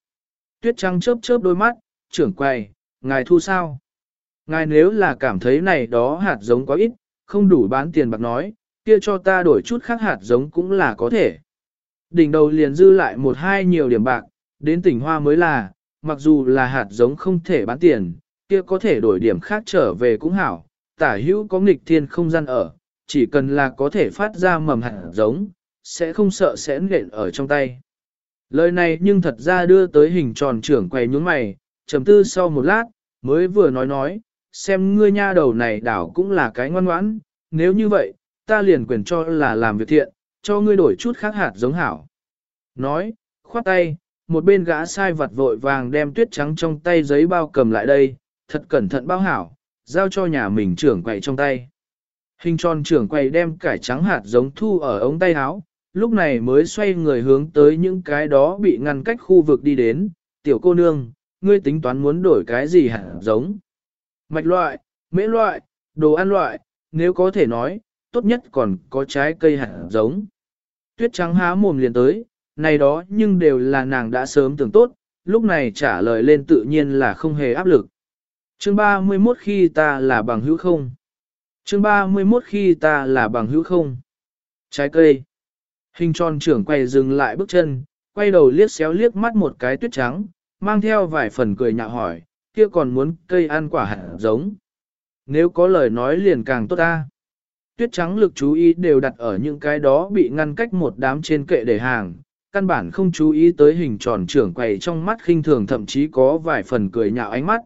Tuyết trắng chớp chớp đôi mắt, trưởng quầy, ngài thu sao? Ngài nếu là cảm thấy này đó hạt giống quá ít, không đủ bán tiền bạc nói, kia cho ta đổi chút khác hạt giống cũng là có thể. Đỉnh đầu liền dư lại một hai nhiều điểm bạc, đến tỉnh hoa mới là, mặc dù là hạt giống không thể bán tiền, kia có thể đổi điểm khác trở về cũng hảo, tả hữu có nghịch thiên không gian ở, chỉ cần là có thể phát ra mầm hạt giống, sẽ không sợ sẽ nện ở trong tay. Lời này nhưng thật ra đưa tới hình tròn trưởng quầy nhún mày, trầm tư sau một lát, mới vừa nói nói, xem ngươi nha đầu này đảo cũng là cái ngoan ngoãn, nếu như vậy, ta liền quyền cho là làm việc thiện, cho ngươi đổi chút khác hạt giống hảo. Nói, khoát tay, một bên gã sai vặt vội vàng đem tuyết trắng trong tay giấy bao cầm lại đây, thật cẩn thận bao hảo, giao cho nhà mình trưởng quầy trong tay. Hình tròn trưởng quầy đem cải trắng hạt giống thu ở ống tay áo, lúc này mới xoay người hướng tới những cái đó bị ngăn cách khu vực đi đến, tiểu cô nương, ngươi tính toán muốn đổi cái gì hạt giống. Mạch loại, mễ loại, đồ ăn loại, nếu có thể nói, tốt nhất còn có trái cây hạt giống. Tuyết trắng há mồm liền tới, này đó nhưng đều là nàng đã sớm tưởng tốt, lúc này trả lời lên tự nhiên là không hề áp lực. Chương 31 khi ta là bằng hữu không? Chương 31 khi ta là bằng hữu không? Trái cây. Hình tròn trưởng quay dừng lại bước chân, quay đầu liếc xéo liếc mắt một cái tuyết trắng, mang theo vài phần cười nhạo hỏi, kia còn muốn cây ăn quả hạt giống. Nếu có lời nói liền càng tốt ta. Tuyết trắng lực chú ý đều đặt ở những cái đó bị ngăn cách một đám trên kệ để hàng, căn bản không chú ý tới hình tròn trưởng quầy trong mắt khinh thường thậm chí có vài phần cười nhạo ánh mắt.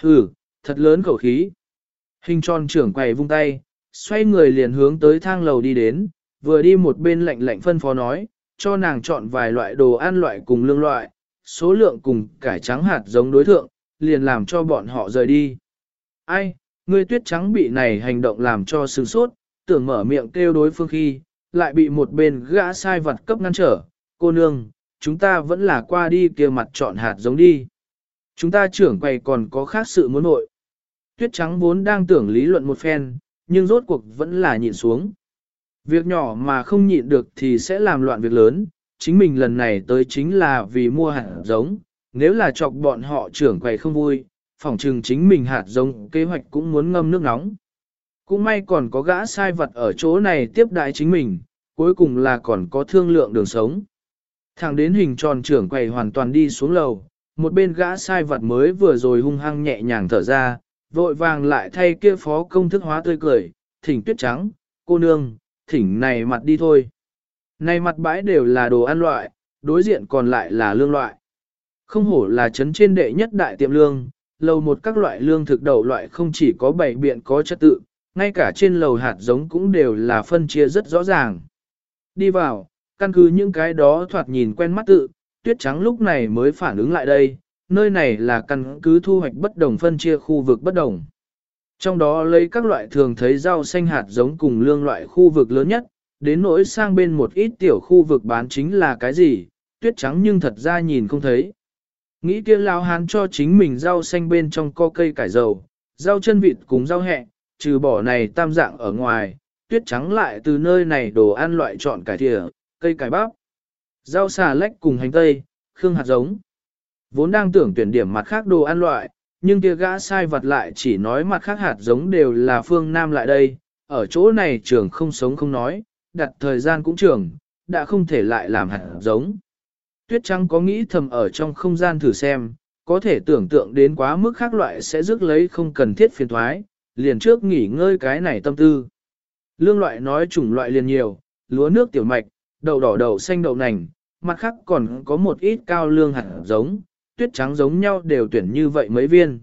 Hừ, thật lớn khẩu khí. Hình tròn trưởng quầy vung tay, xoay người liền hướng tới thang lầu đi đến, vừa đi một bên lạnh lạnh phân phó nói, cho nàng chọn vài loại đồ ăn loại cùng lương loại, số lượng cùng cải trắng hạt giống đối thượng, liền làm cho bọn họ rời đi. Ai, người tuyết trắng bị này hành động làm cho sừng sốt, tưởng mở miệng kêu đối phương khi, lại bị một bên gã sai vật cấp ngăn trở, cô nương, chúng ta vẫn là qua đi kia mặt chọn hạt giống đi. Chúng ta trưởng quầy còn có khác sự muốn nội. Tuyết trắng vốn đang tưởng lý luận một phen, nhưng rốt cuộc vẫn là nhịn xuống. Việc nhỏ mà không nhịn được thì sẽ làm loạn việc lớn, chính mình lần này tới chính là vì mua hạt giống, nếu là chọc bọn họ trưởng quầy không vui, phỏng chừng chính mình hạt giống kế hoạch cũng muốn ngâm nước nóng. Cũng may còn có gã sai vật ở chỗ này tiếp đại chính mình, cuối cùng là còn có thương lượng đường sống. Thẳng đến hình tròn trưởng quầy hoàn toàn đi xuống lầu, một bên gã sai vật mới vừa rồi hung hăng nhẹ nhàng thở ra, vội vàng lại thay kia phó công thức hóa tươi cười, thỉnh tuyết trắng, cô nương, thỉnh này mặt đi thôi. Này mặt bãi đều là đồ ăn loại, đối diện còn lại là lương loại. Không hổ là chấn trên đệ nhất đại tiệm lương, lầu một các loại lương thực đầu loại không chỉ có bảy biện có trật tự, ngay cả trên lầu hạt giống cũng đều là phân chia rất rõ ràng. Đi vào, căn cứ những cái đó thoạt nhìn quen mắt tự, tuyết trắng lúc này mới phản ứng lại đây, nơi này là căn cứ thu hoạch bất đồng phân chia khu vực bất đồng. Trong đó lấy các loại thường thấy rau xanh hạt giống cùng lương loại khu vực lớn nhất, đến nỗi sang bên một ít tiểu khu vực bán chính là cái gì, tuyết trắng nhưng thật ra nhìn không thấy. Nghĩ kia lao hán cho chính mình rau xanh bên trong co cây cải dầu, rau chân vịt cùng rau hẹ, trừ bỏ này tam dạng ở ngoài, tuyết trắng lại từ nơi này đồ ăn loại chọn cải thìa, cây cải bắp, rau xà lách cùng hành tây, khương hạt giống. Vốn đang tưởng tuyển điểm mặt khác đồ ăn loại, nhưng kia gã sai vật lại chỉ nói mặt khác hạt giống đều là phương Nam lại đây, ở chỗ này trường không sống không nói, đặt thời gian cũng trường, đã không thể lại làm hạt giống. Tuyết trắng có nghĩ thầm ở trong không gian thử xem, có thể tưởng tượng đến quá mức khác loại sẽ rước lấy không cần thiết phiền thoái, liền trước nghỉ ngơi cái này tâm tư. Lương loại nói chủng loại liền nhiều, lúa nước tiểu mạch, đậu đỏ đậu xanh đậu nành, mặt khác còn có một ít cao lương hạt giống, tuyết trắng giống nhau đều tuyển như vậy mấy viên.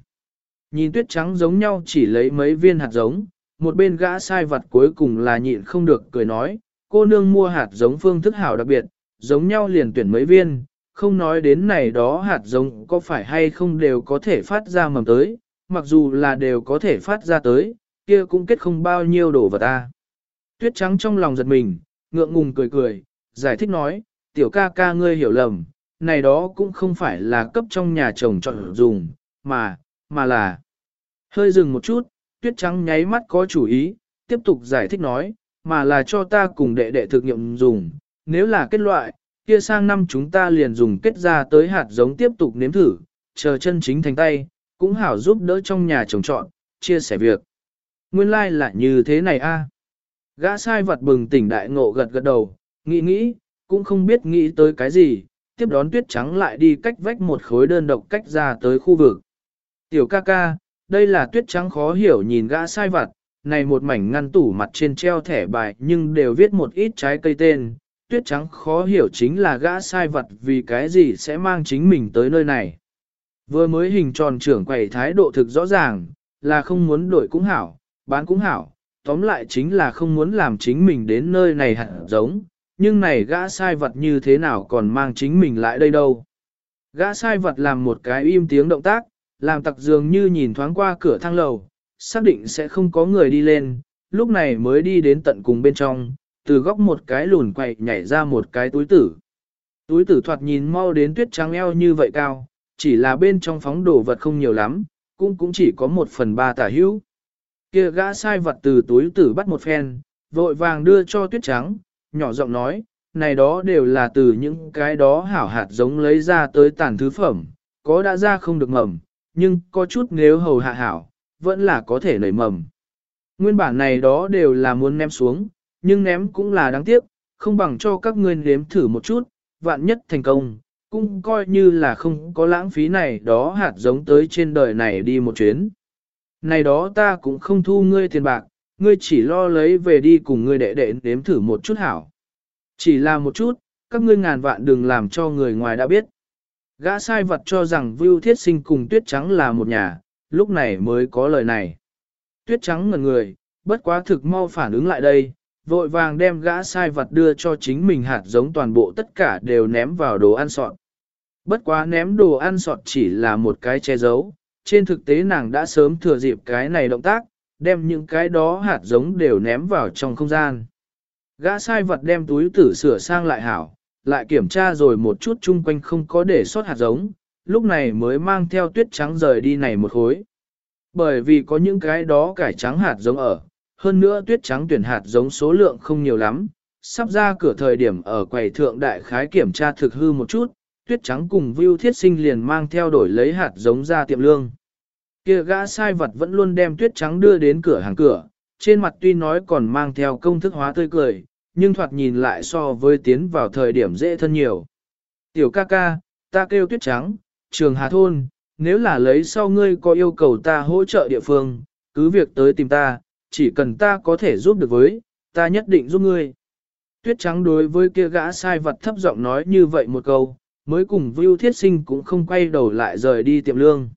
Nhìn tuyết trắng giống nhau chỉ lấy mấy viên hạt giống, một bên gã sai vật cuối cùng là nhịn không được cười nói, cô nương mua hạt giống phương thức hảo đặc biệt, giống nhau liền tuyển mấy viên, không nói đến này đó hạt giống có phải hay không đều có thể phát ra mầm tới, mặc dù là đều có thể phát ra tới, kia cũng kết không bao nhiêu đổ vào ta. Tuyết trắng trong lòng giật mình, ngượng ngùng cười cười, giải thích nói, tiểu ca ca ngươi hiểu lầm, này đó cũng không phải là cấp trong nhà chồng chọn dùng, mà, mà là. Hơi dừng một chút, tuyết trắng nháy mắt có chủ ý, tiếp tục giải thích nói, mà là cho ta cùng đệ đệ thực nghiệm dùng, nếu là kết loại, kia sang năm chúng ta liền dùng kết ra tới hạt giống tiếp tục nếm thử, chờ chân chính thành tay, cũng hảo giúp đỡ trong nhà chồng chọn chia sẻ việc. Nguyên lai like là như thế này a. Gã sai vật bừng tỉnh đại ngộ gật gật đầu, nghĩ nghĩ, cũng không biết nghĩ tới cái gì, tiếp đón tuyết trắng lại đi cách vách một khối đơn độc cách ra tới khu vực. Tiểu ca ca, đây là tuyết trắng khó hiểu nhìn gã sai vặt, này một mảnh ngăn tủ mặt trên treo thẻ bài nhưng đều viết một ít trái cây tên. Tuyết trắng khó hiểu chính là gã sai vật vì cái gì sẽ mang chính mình tới nơi này. Vừa mới hình tròn trưởng quầy thái độ thực rõ ràng, là không muốn đổi cũng hảo, bán cũng hảo, tóm lại chính là không muốn làm chính mình đến nơi này hẳn giống, nhưng này gã sai vật như thế nào còn mang chính mình lại đây đâu. Gã sai vật làm một cái im tiếng động tác, làm tặc dường như nhìn thoáng qua cửa thang lầu, xác định sẽ không có người đi lên, lúc này mới đi đến tận cùng bên trong, từ góc một cái lùn quậy nhảy ra một cái túi tử. Túi tử thoạt nhìn mau đến tuyết trắng eo như vậy cao, chỉ là bên trong phóng đồ vật không nhiều lắm, cũng cũng chỉ có một phần ba tả hữu. Kia gã sai vật từ túi tử bắt một phen, vội vàng đưa cho tuyết trắng, nhỏ giọng nói, này đó đều là từ những cái đó hảo hạt giống lấy ra tới tàn thứ phẩm, có đã ra không được mầm, nhưng có chút nếu hầu hạ hảo, vẫn là có thể nảy mầm. Nguyên bản này đó đều là muốn ném xuống, nhưng ném cũng là đáng tiếc, không bằng cho các ngươi nếm thử một chút, vạn nhất thành công, cũng coi như là không có lãng phí này đó hạt giống tới trên đời này đi một chuyến. Này đó ta cũng không thu ngươi tiền bạc, ngươi chỉ lo lấy về đi cùng ngươi đệ đệ nếm thử một chút hảo. Chỉ là một chút, các ngươi ngàn vạn đừng làm cho người ngoài đã biết. Gã sai vật cho rằng Vưu Thiết Sinh cùng Tuyết Trắng là một nhà, lúc này mới có lời này. Tuyết Trắng ngần người, bất quá thực mau phản ứng lại đây, vội vàng đem gã sai vật đưa cho chính mình hạt giống toàn bộ tất cả đều ném vào đồ ăn sọt. Bất quá ném đồ ăn sọt chỉ là một cái che giấu, trên thực tế nàng đã sớm thừa dịp cái này động tác, đem những cái đó hạt giống đều ném vào trong không gian. Gã sai vật đem túi tử sửa sang lại hảo, lại kiểm tra rồi một chút chung quanh không có để sót hạt giống, lúc này mới mang theo tuyết trắng rời đi này một khối. Bởi vì có những cái đó cải trắng hạt giống ở, hơn nữa tuyết trắng tuyển hạt giống số lượng không nhiều lắm, sắp ra cửa thời điểm ở quầy thượng đại khái kiểm tra thực hư một chút, tuyết trắng cùng Vưu Thiết Sinh liền mang theo đổi lấy hạt giống ra tiệm lương. Kia gã sai vật vẫn luôn đem tuyết trắng đưa đến cửa hàng cửa, trên mặt tuy nói còn mang theo công thức hóa tươi cười, nhưng thoạt nhìn lại so với tiến vào thời điểm dễ thân nhiều. Tiểu ca ca, ta kêu tuyết trắng, trường Hà Thôn, nếu là lấy sau ngươi có yêu cầu ta hỗ trợ địa phương, cứ việc tới tìm ta, chỉ cần ta có thể giúp được với, ta nhất định giúp ngươi. Tuyết trắng đối với kia gã sai vật thấp giọng nói như vậy một câu, mới cùng Vưu Thiết Sinh cũng không quay đầu lại rời đi tiệm lương.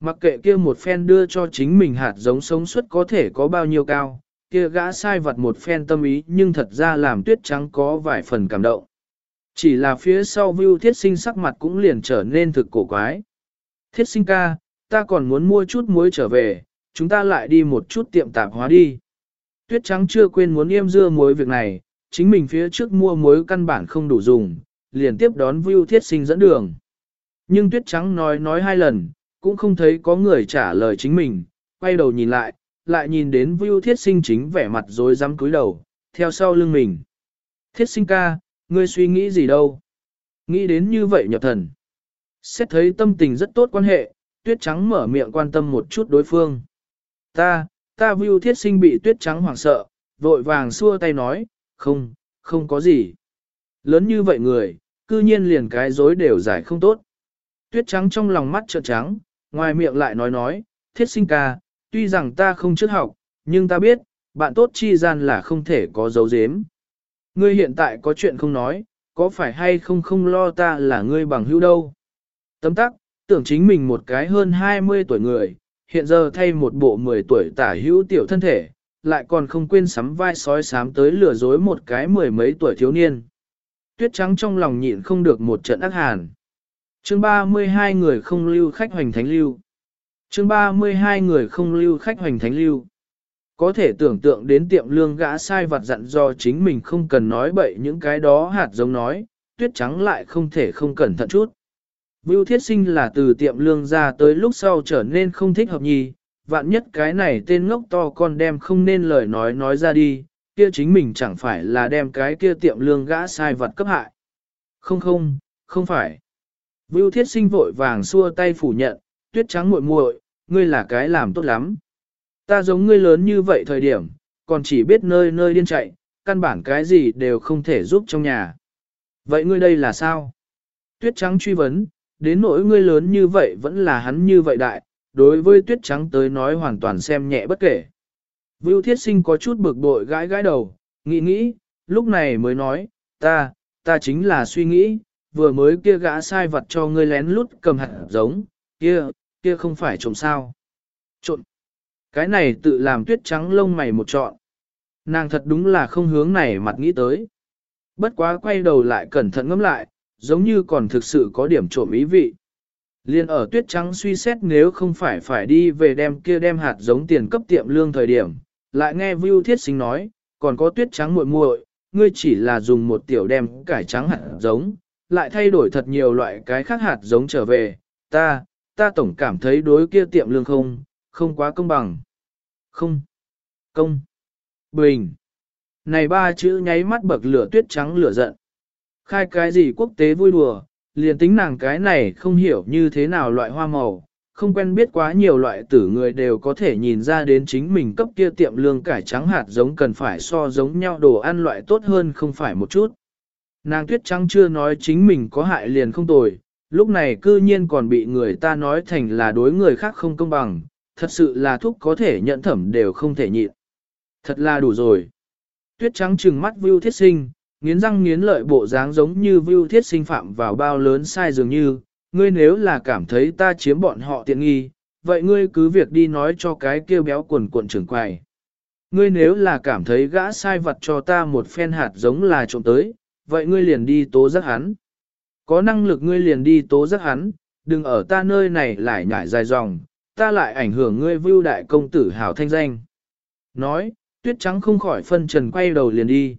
Mặc kệ kia một phen đưa cho chính mình hạt giống sống suất có thể có bao nhiêu cao, kia gã sai vật một phen tâm ý nhưng thật ra làm tuyết trắng có vài phần cảm động. Chỉ là phía sau Vưu Thiết Sinh sắc mặt cũng liền trở nên thực cổ quái. Thiết sinh ca, ta còn muốn mua chút muối trở về, chúng ta lại đi một chút tiệm tạp hóa đi. Tuyết trắng chưa quên muốn yêm dưa muối việc này, chính mình phía trước mua muối căn bản không đủ dùng, liền tiếp đón Vưu Thiết Sinh dẫn đường. Nhưng Tuyết trắng nói nói hai lần, cũng không thấy có người trả lời chính mình, quay đầu nhìn lại, lại nhìn đến Vưu Thiết Sinh chính vẻ mặt rồi dám cúi đầu, theo sau lưng mình. Thiết sinh ca, ngươi suy nghĩ gì đâu? Nghĩ đến như vậy nhập thần. Xét thấy tâm tình rất tốt quan hệ, tuyết trắng mở miệng quan tâm một chút đối phương. Ta, ta Vưu Thiết Sinh bị tuyết trắng hoảng sợ, vội vàng xua tay nói, không, không có gì. Lớn như vậy người, cư nhiên liền cái dối đều giải không tốt. Tuyết trắng trong lòng mắt trợn trắng, ngoài miệng lại nói nói, thiết sinh ca, tuy rằng ta không trước học, nhưng ta biết, bạn tốt chi gian là không thể có dấu dếm. Ngươi hiện tại có chuyện không nói, có phải hay không không lo ta là ngươi bằng hữu đâu. Tấm tắc, tưởng chính mình một cái hơn 20 tuổi người, hiện giờ thay một bộ 10 tuổi tả hữu tiểu thân thể, lại còn không quên sắm vai sói sám tới lừa dối một cái mười mấy tuổi thiếu niên. Tuyết trắng trong lòng nhịn không được một trận ác hàn chương 32 người không lưu khách hoành thánh lưu chương 32 người không lưu khách hoành thánh lưu. Có thể tưởng tượng đến tiệm lương gã sai vặt dặn do chính mình không cần nói bậy những cái đó hạt giống nói, tuyết trắng lại không thể không cẩn thận chút. Vưu thiết sinh là từ tiệm lương ra tới lúc sau trở nên không thích hợp nhì, vạn nhất cái này tên ngốc to con đem không nên lời nói nói ra đi, kia chính mình chẳng phải là đem cái kia tiệm lương gã sai vật cấp hại. Không không, không phải. Vưu thiết sinh vội vàng xua tay phủ nhận, tuyết trắng muội muội, ngươi là cái làm tốt lắm. Ta giống ngươi lớn như vậy thời điểm, còn chỉ biết nơi nơi điên chạy, căn bản cái gì đều không thể giúp trong nhà. Vậy ngươi đây là sao? Tuyết trắng truy vấn, đến nỗi ngươi lớn như vậy vẫn là hắn như vậy đại, đối với tuyết trắng tới nói hoàn toàn xem nhẹ bất kể. Vưu thiết sinh có chút bực bội gãi gãi đầu, nghĩ nghĩ, lúc này mới nói, ta, ta chính là suy nghĩ, vừa mới kia gã sai vật cho ngươi lén lút cầm hạt giống, kia, kia không phải trộm sao. Trộm. Cái này tự làm tuyết trắng lông mày một trọn. Nàng thật đúng là không hướng này mặt nghĩ tới. Bất quá quay đầu lại cẩn thận ngẫm lại, giống như còn thực sự có điểm trộm ý vị. Liên ở tuyết trắng suy xét nếu không phải phải đi về đem kia đem hạt giống tiền cấp tiệm lương thời điểm, lại nghe Vưu Thiết Sinh nói, còn có tuyết trắng muội muội, ngươi chỉ là dùng một tiểu đem cải trắng hạt giống, lại thay đổi thật nhiều loại cái khác hạt giống trở về, ta, ta tổng cảm thấy đối kia tiệm lương không, không quá công bằng. Không. Công. Bình. Này ba chữ nháy mắt bậc lửa tuyết trắng lửa giận. Khai cái gì quốc tế vui đùa, liền tính nàng cái này không hiểu như thế nào loại hoa màu, không quen biết quá nhiều loại tử người đều có thể nhìn ra đến chính mình cấp kia tiệm lương cải trắng hạt giống cần phải so giống nhau đồ ăn loại tốt hơn không phải một chút. Nàng tuyết trắng chưa nói chính mình có hại liền không tồi, lúc này cư nhiên còn bị người ta nói thành là đối người khác không công bằng, thật sự là thuốc có thể nhận thẩm đều không thể nhịn. Thật là đủ rồi. Tuyết trắng trừng mắt Vưu Thiết Sinh, nghiến răng nghiến lợi bộ dáng giống như Vưu Thiết Sinh phạm vào bao lớn sai dường như, ngươi nếu là cảm thấy ta chiếm bọn họ tiện nghi, vậy ngươi cứ việc đi nói cho cái kêu béo quần cuộn trưởng quài. Ngươi nếu là cảm thấy gã sai vật cho ta một phen hạt giống là trộm tới, vậy ngươi liền đi tố giác hắn. Có năng lực ngươi liền đi tố giác hắn, đừng ở ta nơi này lại nhảy dài dòng, ta lại ảnh hưởng ngươi vưu đại công tử hảo thanh danh. Nói, tuyết trắng không khỏi phân trần quay đầu liền đi.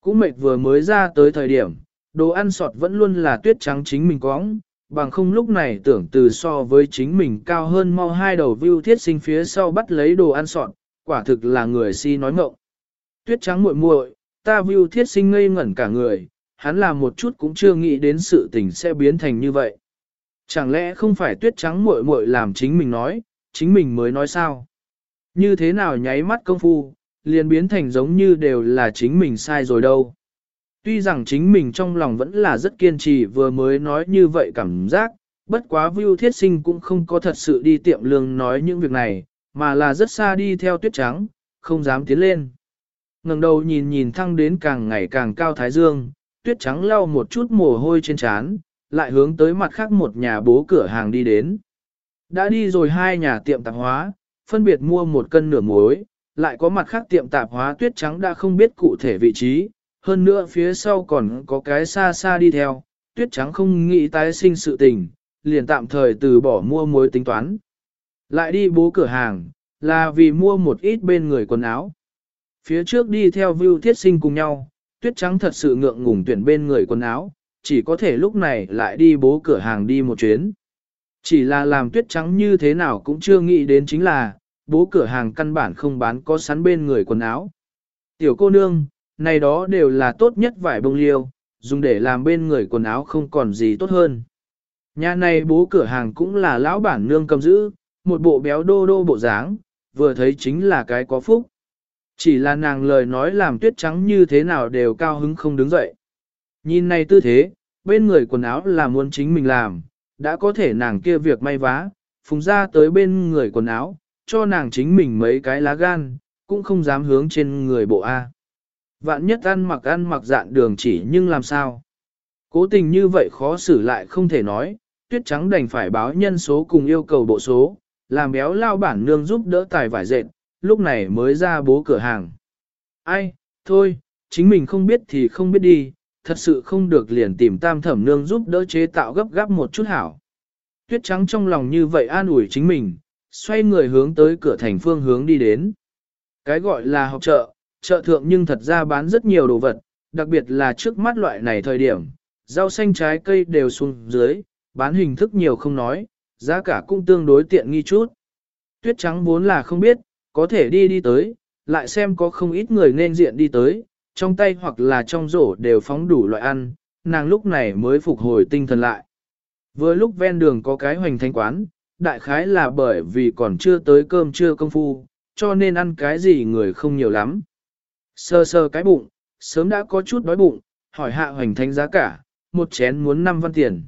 Cũng mệt vừa mới ra tới thời điểm, đồ ăn sọt vẫn luôn là tuyết trắng chính mình cóng, bằng không lúc này tưởng từ so với chính mình cao hơn mau hai đầu vưu thiết sinh phía sau bắt lấy đồ ăn sọt, quả thực là người si nói ngộng. Tuyết trắng muội muội, ta view thiết sinh ngây ngẩn cả người, hắn là một chút cũng chưa nghĩ đến sự tình sẽ biến thành như vậy. Chẳng lẽ không phải tuyết trắng muội muội làm chính mình nói, chính mình mới nói sao? Như thế nào nháy mắt công phu, liền biến thành giống như đều là chính mình sai rồi đâu. Tuy rằng chính mình trong lòng vẫn là rất kiên trì vừa mới nói như vậy cảm giác, bất quá Vưu Thiết Sinh cũng không có thật sự đi tiệm lương nói những việc này, mà là rất xa đi theo tuyết trắng, không dám tiến lên ngẩng đầu nhìn nhìn thăng đến càng ngày càng cao thái dương, tuyết trắng lau một chút mồ hôi trên trán, lại hướng tới mặt khác một nhà bố cửa hàng đi đến. Đã đi rồi hai nhà tiệm tạp hóa, phân biệt mua một cân nửa muối, lại có mặt khác tiệm tạp hóa tuyết trắng đã không biết cụ thể vị trí, hơn nữa phía sau còn có cái xa xa đi theo, tuyết trắng không nghĩ tái sinh sự tình, liền tạm thời từ bỏ mua muối tính toán. Lại đi bố cửa hàng, là vì mua một ít bên người quần áo. Phía trước đi theo Vưu Thiết Sinh cùng nhau, tuyết trắng thật sự ngượng ngùng tuyển bên người quần áo, chỉ có thể lúc này lại đi bố cửa hàng đi một chuyến. Chỉ là làm tuyết trắng như thế nào cũng chưa nghĩ đến chính là, bố cửa hàng căn bản không bán có sắn bên người quần áo. Tiểu cô nương, này đó đều là tốt nhất vải bông liêu, dùng để làm bên người quần áo không còn gì tốt hơn. Nhà này bố cửa hàng cũng là lão bản nương cầm giữ, một bộ béo đô đô bộ dáng, vừa thấy chính là cái có phúc. Chỉ là nàng lời nói làm tuyết trắng như thế nào đều cao hứng không đứng dậy. Nhìn này tư thế, bên người quần áo là muốn chính mình làm, đã có thể nàng kia việc may vá, phùng ra tới bên người quần áo, cho nàng chính mình mấy cái lá gan, cũng không dám hướng trên người bộ A. Vạn nhất ăn mặc ăn mặc dạn đường chỉ nhưng làm sao. Cố tình như vậy khó xử lại không thể nói, tuyết trắng đành phải báo nhân số cùng yêu cầu bộ số, làm béo lao bản nương giúp đỡ tài vải dệt, lúc này mới ra bố cửa hàng. Ai, thôi, chính mình không biết thì không biết đi, thật sự không được liền tìm tam thẩm nương giúp đỡ chế tạo gấp gáp một chút hảo. Tuyết trắng trong lòng như vậy an ủi chính mình, xoay người hướng tới cửa thành phương hướng đi đến. Cái gọi là học chợ, chợ thượng nhưng thật ra bán rất nhiều đồ vật, đặc biệt là trước mắt loại này thời điểm, rau xanh trái cây đều xuống dưới, bán hình thức nhiều không nói, giá cả cũng tương đối tiện nghi chút. Tuyết trắng vốn là không biết, có thể đi đi tới, lại xem có không ít người nên diện đi tới, trong tay hoặc là trong rổ đều phóng đủ loại ăn, nàng lúc này mới phục hồi tinh thần lại. Vừa lúc ven đường có cái hoành thanh quán, đại khái là bởi vì còn chưa tới cơm trưa công phu, cho nên ăn cái gì người không nhiều lắm. Sơ sơ cái bụng, sớm đã có chút đói bụng, hỏi hạ hoành thánh giá cả, một chén muốn 5 văn tiền.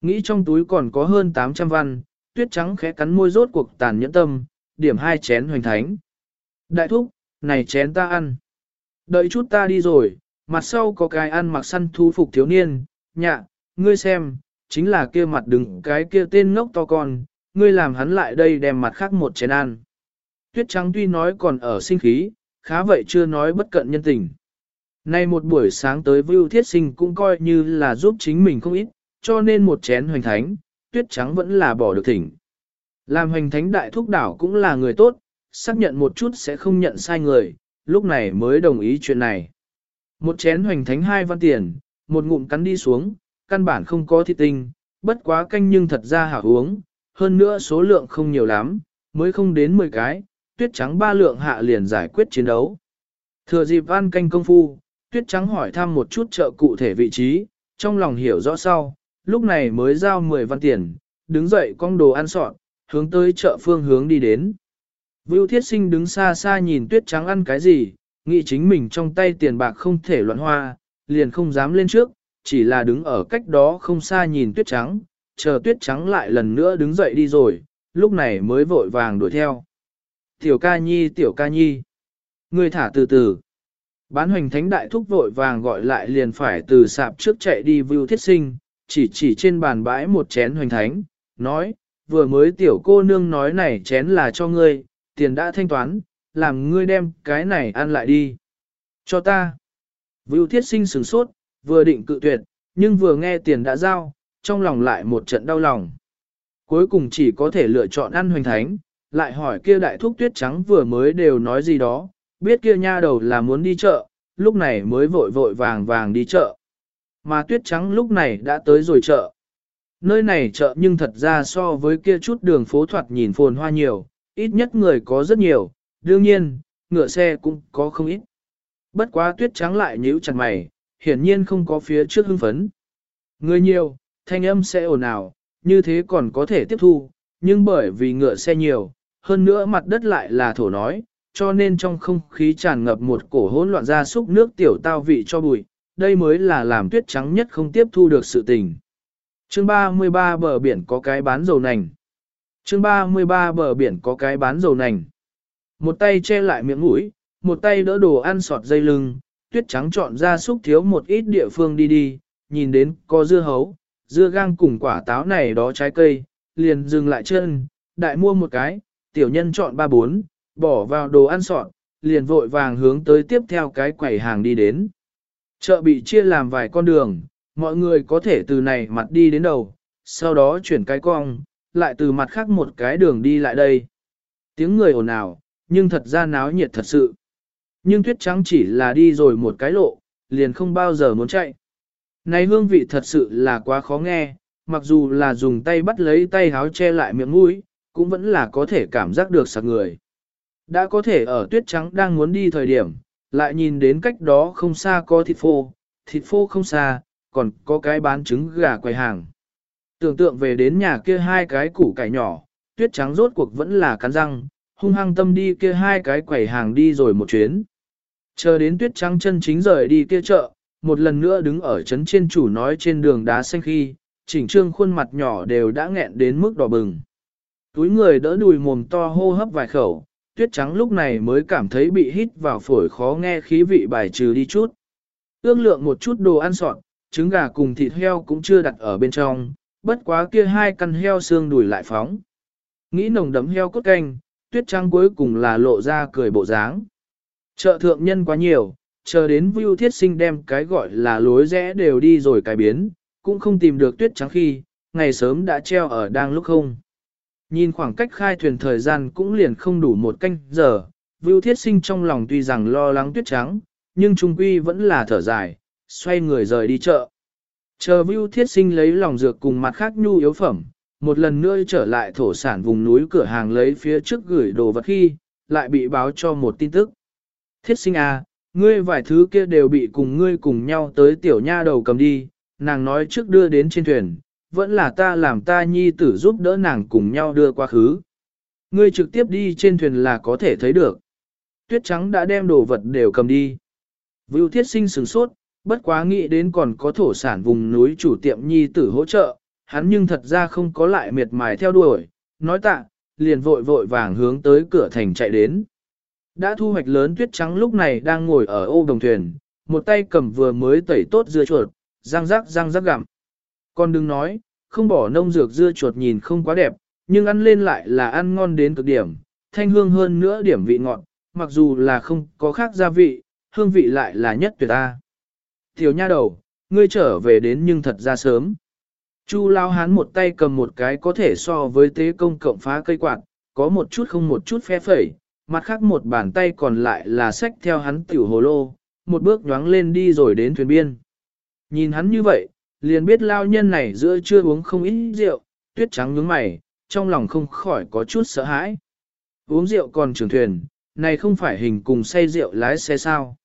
Nghĩ trong túi còn có hơn 800 văn, tuyết trắng khẽ cắn môi rốt cuộc tàn nhẫn tâm, điểm hai chén hoành thánh. Đại thúc, này chén ta ăn. Đợi chút ta đi rồi, mặt sau có cái ăn mặc săn thu phục thiếu niên, nhạ, ngươi xem, chính là kia mặt đứng cái kia tên ngốc to con, ngươi làm hắn lại đây đem mặt khác một chén ăn. Tuyết trắng tuy nói còn ở sinh khí, khá vậy chưa nói bất cận nhân tình. Nay một buổi sáng tới Vưu Thiết Sinh cũng coi như là giúp chính mình không ít, cho nên một chén hoành thánh, tuyết trắng vẫn là bỏ được thỉnh. Làm hoành thánh đại thúc đảo cũng là người tốt, xác nhận một chút sẽ không nhận sai người, lúc này mới đồng ý chuyện này. Một chén hoành thánh hai văn tiền, một ngụm cắn đi xuống, căn bản không có thịt tinh, bất quá canh nhưng thật ra hảo uống, hơn nữa số lượng không nhiều lắm, mới không đến 10 cái, tuyết trắng ba lượng hạ liền giải quyết chiến đấu. Thừa dịp ăn canh công phu, tuyết trắng hỏi thăm một chút chợ cụ thể vị trí, trong lòng hiểu rõ sau, lúc này mới giao 10 văn tiền, đứng dậy con đồ ăn sọn, hướng tới chợ phương hướng đi đến. Vưu thiết sinh đứng xa xa nhìn tuyết trắng ăn cái gì, nghĩ chính mình trong tay tiền bạc không thể loạn hoa, liền không dám lên trước, chỉ là đứng ở cách đó không xa nhìn tuyết trắng, chờ tuyết trắng lại lần nữa đứng dậy đi rồi, lúc này mới vội vàng đuổi theo. Tiểu ca nhi, tiểu ca nhi, người thả từ từ. Bán hoành thánh đại thúc vội vàng gọi lại liền phải từ sạp trước chạy đi Vưu thiết sinh, chỉ chỉ trên bàn bãi một chén hoành thánh, nói, vừa mới tiểu cô nương nói này chén là cho ngươi, tiền đã thanh toán, làm ngươi đem cái này ăn lại đi. Cho ta. Vưu thiết sinh sửng sốt, vừa định cự tuyệt, nhưng vừa nghe tiền đã giao, trong lòng lại một trận đau lòng. Cuối cùng chỉ có thể lựa chọn ăn hoành thánh, lại hỏi kia đại thúc tuyết trắng vừa mới đều nói gì đó, biết kia nha đầu là muốn đi chợ, lúc này mới vội vội vàng vàng đi chợ. Mà tuyết trắng lúc này đã tới rồi chợ. Nơi này chợ nhưng thật ra so với kia chút đường phố thoạt nhìn phồn hoa nhiều, ít nhất người có rất nhiều, đương nhiên, ngựa xe cũng có không ít. Bất quá tuyết trắng lại nhíu chặt mày, hiển nhiên không có phía trước hưng phấn. Người nhiều, thanh âm sẽ ồn ào, như thế còn có thể tiếp thu, nhưng bởi vì ngựa xe nhiều, hơn nữa mặt đất lại là thổ nói, cho nên trong không khí tràn ngập một cổ hỗn loạn ra xúc nước tiểu tao vị cho bụi, đây mới là làm tuyết trắng nhất không tiếp thu được sự tình. Chương 33 bờ biển có cái bán dầu nành. Chương 33 bờ biển có cái bán dầu nành. Một tay che lại miệng mũi, một tay đỡ đồ ăn sọt dây lưng, tuyết trắng chọn ra xúc thiếu một ít địa phương đi đi, nhìn đến có dưa hấu, dưa gang cùng quả táo này đó trái cây, liền dừng lại chân, đại mua một cái, tiểu nhân chọn ba bốn, bỏ vào đồ ăn sọt, liền vội vàng hướng tới tiếp theo cái quầy hàng đi đến. Chợ bị chia làm vài con đường, mọi người có thể từ này mặt đi đến đầu, sau đó chuyển cái cong, lại từ mặt khác một cái đường đi lại đây. Tiếng người ồn ào, nhưng thật ra náo nhiệt thật sự. Nhưng tuyết trắng chỉ là đi rồi một cái lộ, liền không bao giờ muốn chạy. Này hương vị thật sự là quá khó nghe, mặc dù là dùng tay bắt lấy tay háo che lại miệng mũi, cũng vẫn là có thể cảm giác được sạc người. Đã có thể ở tuyết trắng đang muốn đi thời điểm, lại nhìn đến cách đó không xa có thịt phô, thịt phô không xa, còn có cái bán trứng gà quầy hàng. Tưởng tượng về đến nhà kia hai cái củ cải nhỏ, tuyết trắng rốt cuộc vẫn là cắn răng, hung hăng tâm đi kia hai cái quầy hàng đi rồi một chuyến. Chờ đến tuyết trắng chân chính rời đi kia chợ, một lần nữa đứng ở trấn trên chủ nói trên đường đá xanh khi, chỉnh trương khuôn mặt nhỏ đều đã nghẹn đến mức đỏ bừng. Túi người đỡ đùi mồm to hô hấp vài khẩu, tuyết trắng lúc này mới cảm thấy bị hít vào phổi khó nghe khí vị bài trừ đi chút. Ước lượng một chút đồ ăn sọt, trứng gà cùng thịt heo cũng chưa đặt ở bên trong, bất quá kia hai căn heo xương đùi lại phóng. Nghĩ nồng đấm heo cốt canh, tuyết trắng cuối cùng là lộ ra cười bộ dáng. Chợ thượng nhân quá nhiều, chờ đến Vưu Thiết Sinh đem cái gọi là lối rẽ đều đi rồi cải biến, cũng không tìm được tuyết trắng khi, ngày sớm đã treo ở đang lúc không. Nhìn khoảng cách khai thuyền thời gian cũng liền không đủ một canh giờ, Vưu Thiết Sinh trong lòng tuy rằng lo lắng tuyết trắng, nhưng trung quy vẫn là thở dài, xoay người rời đi chợ. Chờ Vưu Thiết Sinh lấy lòng dược cùng mặt khác nhu yếu phẩm, một lần nữa trở lại thổ sản vùng núi cửa hàng lấy phía trước gửi đồ vật khi, lại bị báo cho một tin tức. Thiết Sinh à, ngươi vài thứ kia đều bị cùng ngươi cùng nhau tới tiểu nha đầu cầm đi, nàng nói trước đưa đến trên thuyền, vẫn là ta làm ta nhi tử giúp đỡ nàng cùng nhau đưa qua khứ. Ngươi trực tiếp đi trên thuyền là có thể thấy được. Tuyết trắng đã đem đồ vật đều cầm đi. Vưu thiết sinh sửng sốt, bất quá nghĩ đến còn có thổ sản vùng núi chủ tiệm nhi tử hỗ trợ, hắn nhưng thật ra không có lại miệt mài theo đuổi, nói tạ, liền vội vội vàng hướng tới cửa thành chạy đến. Đã thu hoạch lớn tuyết trắng lúc này đang ngồi ở ô đồng thuyền, một tay cầm vừa mới tẩy tốt dưa chuột, răng rắc răng rắc gặm. Con đừng nói, không bỏ nông dược dưa chuột nhìn không quá đẹp, nhưng ăn lên lại là ăn ngon đến cực điểm, thanh hương hơn nữa điểm vị ngọt, mặc dù là không có khác gia vị, hương vị lại là nhất tuyệt ta. Tiểu nha đầu, ngươi trở về đến nhưng thật ra sớm. Chu lao hán một tay cầm một cái có thể so với tế công cộng phá cây quạt, có một chút không một chút phe phẩy, mặt khác một bàn tay còn lại là xách theo hắn tiểu hồ lô, một bước nhoáng lên đi rồi đến thuyền biên. Nhìn hắn như vậy, liền biết lao nhân này giữa chưa uống không ít rượu, tuyết trắng nhướng mày, trong lòng không khỏi có chút sợ hãi. Uống rượu còn trường thuyền, này không phải hình cùng say rượu lái xe sao.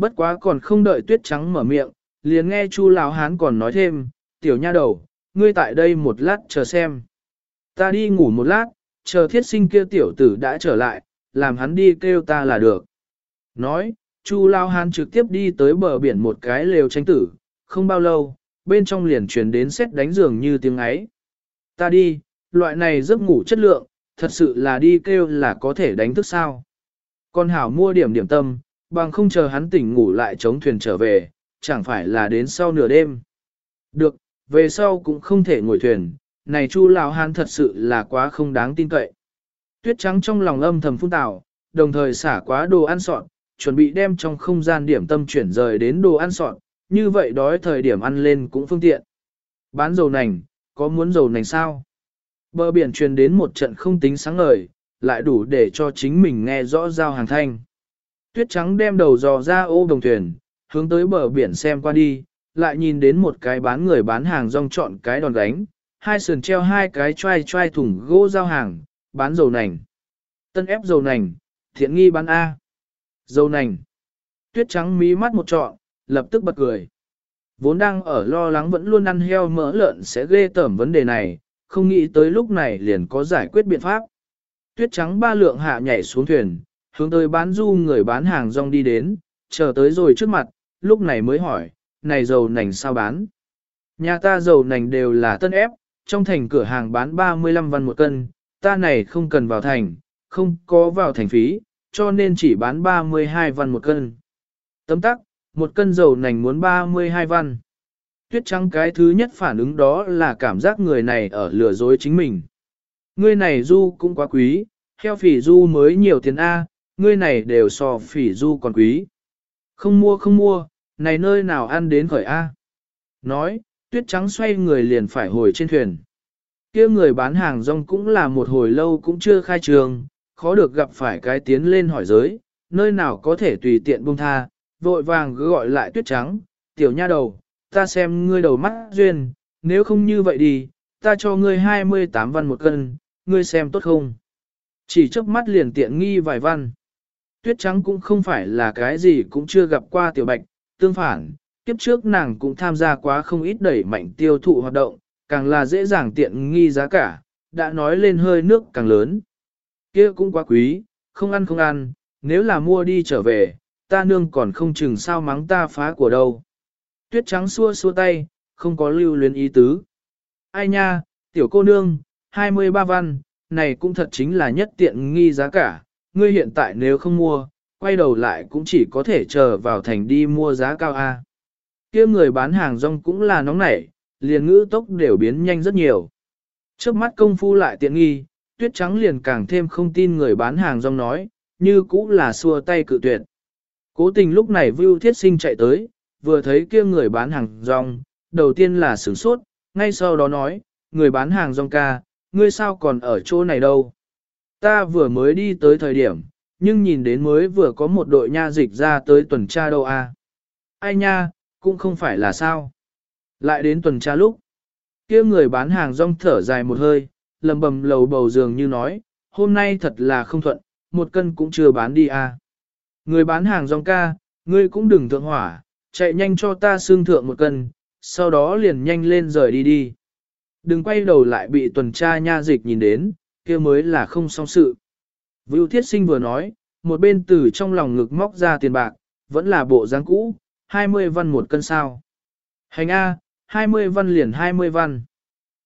Bất quá còn không đợi tuyết trắng mở miệng, liền nghe chu lão hán còn nói thêm, tiểu nha đầu, ngươi tại đây một lát chờ xem. Ta đi ngủ một lát, chờ thiết sinh kia tiểu tử đã trở lại, làm hắn đi kêu ta là được. Nói, chu lão hán trực tiếp đi tới bờ biển một cái lều tranh tử, không bao lâu, bên trong liền truyền đến xét đánh giường như tiếng ấy. Ta đi, loại này giấc ngủ chất lượng, thật sự là đi kêu là có thể đánh thức sao. Con hảo mua điểm điểm tâm, bằng không chờ hắn tỉnh ngủ lại chống thuyền trở về, chẳng phải là đến sau nửa đêm. Được, về sau cũng không thể ngồi thuyền, này chu lão hán thật sự là quá không đáng tin cậy. Tuyết trắng trong lòng âm thầm phun tào, đồng thời xả quá đồ ăn sọn, chuẩn bị đem trong không gian điểm tâm chuyển rời đến đồ ăn sọn, như vậy đói thời điểm ăn lên cũng phương tiện. Bán dầu nành, có muốn dầu nành sao? Bờ biển truyền đến một trận không tính sáng ngời, lại đủ để cho chính mình nghe rõ giao hàng thanh. Tuyết trắng đem đầu dò ra ô đồng thuyền, hướng tới bờ biển xem qua đi, lại nhìn đến một cái bán người bán hàng rong chọn cái đòn gánh, hai sườn treo hai cái choai choai thùng gỗ giao hàng, bán dầu nành. Tân ép dầu nành, thiện nghi bán A. Dầu nành. Tuyết trắng mí mắt một trọn, lập tức bật cười. Vốn đang ở lo lắng vẫn luôn ăn heo mỡ lợn sẽ ghê tởm vấn đề này, không nghĩ tới lúc này liền có giải quyết biện pháp. Tuyết trắng ba lượng hạ nhảy xuống thuyền, hướng tới bán du người bán hàng rong đi đến, chờ tới rồi trước mặt, lúc này mới hỏi, này dầu nành sao bán? Nhà ta dầu nành đều là tân ép, trong thành cửa hàng bán 35 văn một cân, ta này không cần vào thành, không có vào thành phí, cho nên chỉ bán 32 văn một cân. Tấm tắc, một cân dầu nành muốn 32 văn. Tuyết trắng cái thứ nhất phản ứng đó là cảm giác người này ở lừa dối chính mình. Ngươi này du cũng quá quý, heo phỉ du mới nhiều tiền A, ngươi này đều so phỉ du còn quý. Không mua không mua, này nơi nào ăn đến khởi A. Nói, tuyết trắng xoay người liền phải hồi trên thuyền. kia người bán hàng rong cũng là một hồi lâu cũng chưa khai trường, khó được gặp phải cái tiến lên hỏi giới, nơi nào có thể tùy tiện buông tha, vội vàng cứ gọi lại tuyết trắng, tiểu nha đầu, ta xem ngươi đầu mắt duyên, nếu không như vậy đi, ta cho ngươi 28 văn một cân, ngươi xem tốt không? Chỉ chớp mắt liền tiện nghi vài văn. Tuyết trắng cũng không phải là cái gì cũng chưa gặp qua tiểu bạch, tương phản, kiếp trước nàng cũng tham gia quá không ít đẩy mạnh tiêu thụ hoạt động, càng là dễ dàng tiện nghi giá cả, đã nói lên hơi nước càng lớn. kia cũng quá quý, không ăn không ăn, nếu là mua đi trở về, ta nương còn không chừng sao mắng ta phá của đâu. Tuyết trắng xua xua tay, không có lưu luyến ý tứ. Ai nha, tiểu cô nương, 23 văn, này cũng thật chính là nhất tiện nghi giá cả, ngươi hiện tại nếu không mua, quay đầu lại cũng chỉ có thể chờ vào thành đi mua giá cao A. kia người bán hàng rong cũng là nóng nảy, liền ngữ tốc đều biến nhanh rất nhiều. Trước mắt công phu lại tiện nghi, tuyết trắng liền càng thêm không tin người bán hàng rong nói, như cũng là xua tay cự tuyệt. Cố tình lúc này Vưu Thiết Sinh chạy tới, vừa thấy kia người bán hàng rong, đầu tiên là sửng sốt, ngay sau đó nói, người bán hàng rong ca, ngươi sao còn ở chỗ này đâu? Ta vừa mới đi tới thời điểm, nhưng nhìn đến mới vừa có một đội nha dịch ra tới tuần tra đâu à? Ai nha, cũng không phải là sao. Lại đến tuần tra lúc, kia người bán hàng rong thở dài một hơi, lầm bầm lầu bầu giường như nói, hôm nay thật là không thuận, một cân cũng chưa bán đi à. Người bán hàng rong ca, ngươi cũng đừng thượng hỏa, chạy nhanh cho ta xương thượng một cân, sau đó liền nhanh lên rời đi đi. Đừng quay đầu lại bị tuần tra nha dịch nhìn đến, kia mới là không xong sự. Vưu Thiết Sinh vừa nói, một bên từ trong lòng ngực móc ra tiền bạc, vẫn là bộ dáng cũ, 20 văn một cân sao. Hành A, 20 văn liền 20 văn.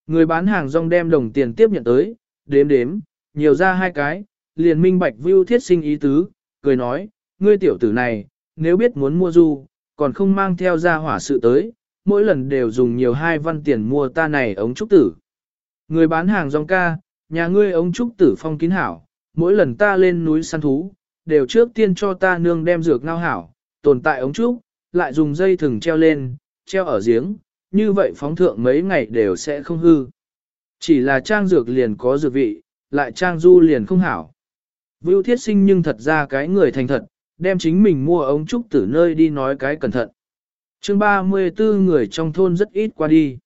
Người bán hàng rong đem đồng tiền tiếp nhận tới, đếm đếm, nhiều ra hai cái, liền minh bạch Vưu Thiết Sinh ý tứ, cười nói, ngươi tiểu tử này, nếu biết muốn mua du, còn không mang theo ra hỏa sự tới, mỗi lần đều dùng nhiều hai văn tiền mua ta này ống trúc tử. Người bán hàng rong ca, nhà ngươi ống trúc tử phong kín hảo, mỗi lần ta lên núi săn thú, đều trước tiên cho ta nương đem dược ngao hảo, tồn tại ống trúc, lại dùng dây thừng treo lên, treo ở giếng, như vậy phóng thượng mấy ngày đều sẽ không hư. Chỉ là trang dược liền có dược vị, lại trang du liền không hảo. Vưu thiết sinh nhưng thật ra cái người thành thật, đem chính mình mua ống trúc tử nơi đi nói cái cẩn thận. Chương 34 người trong thôn rất ít qua đi.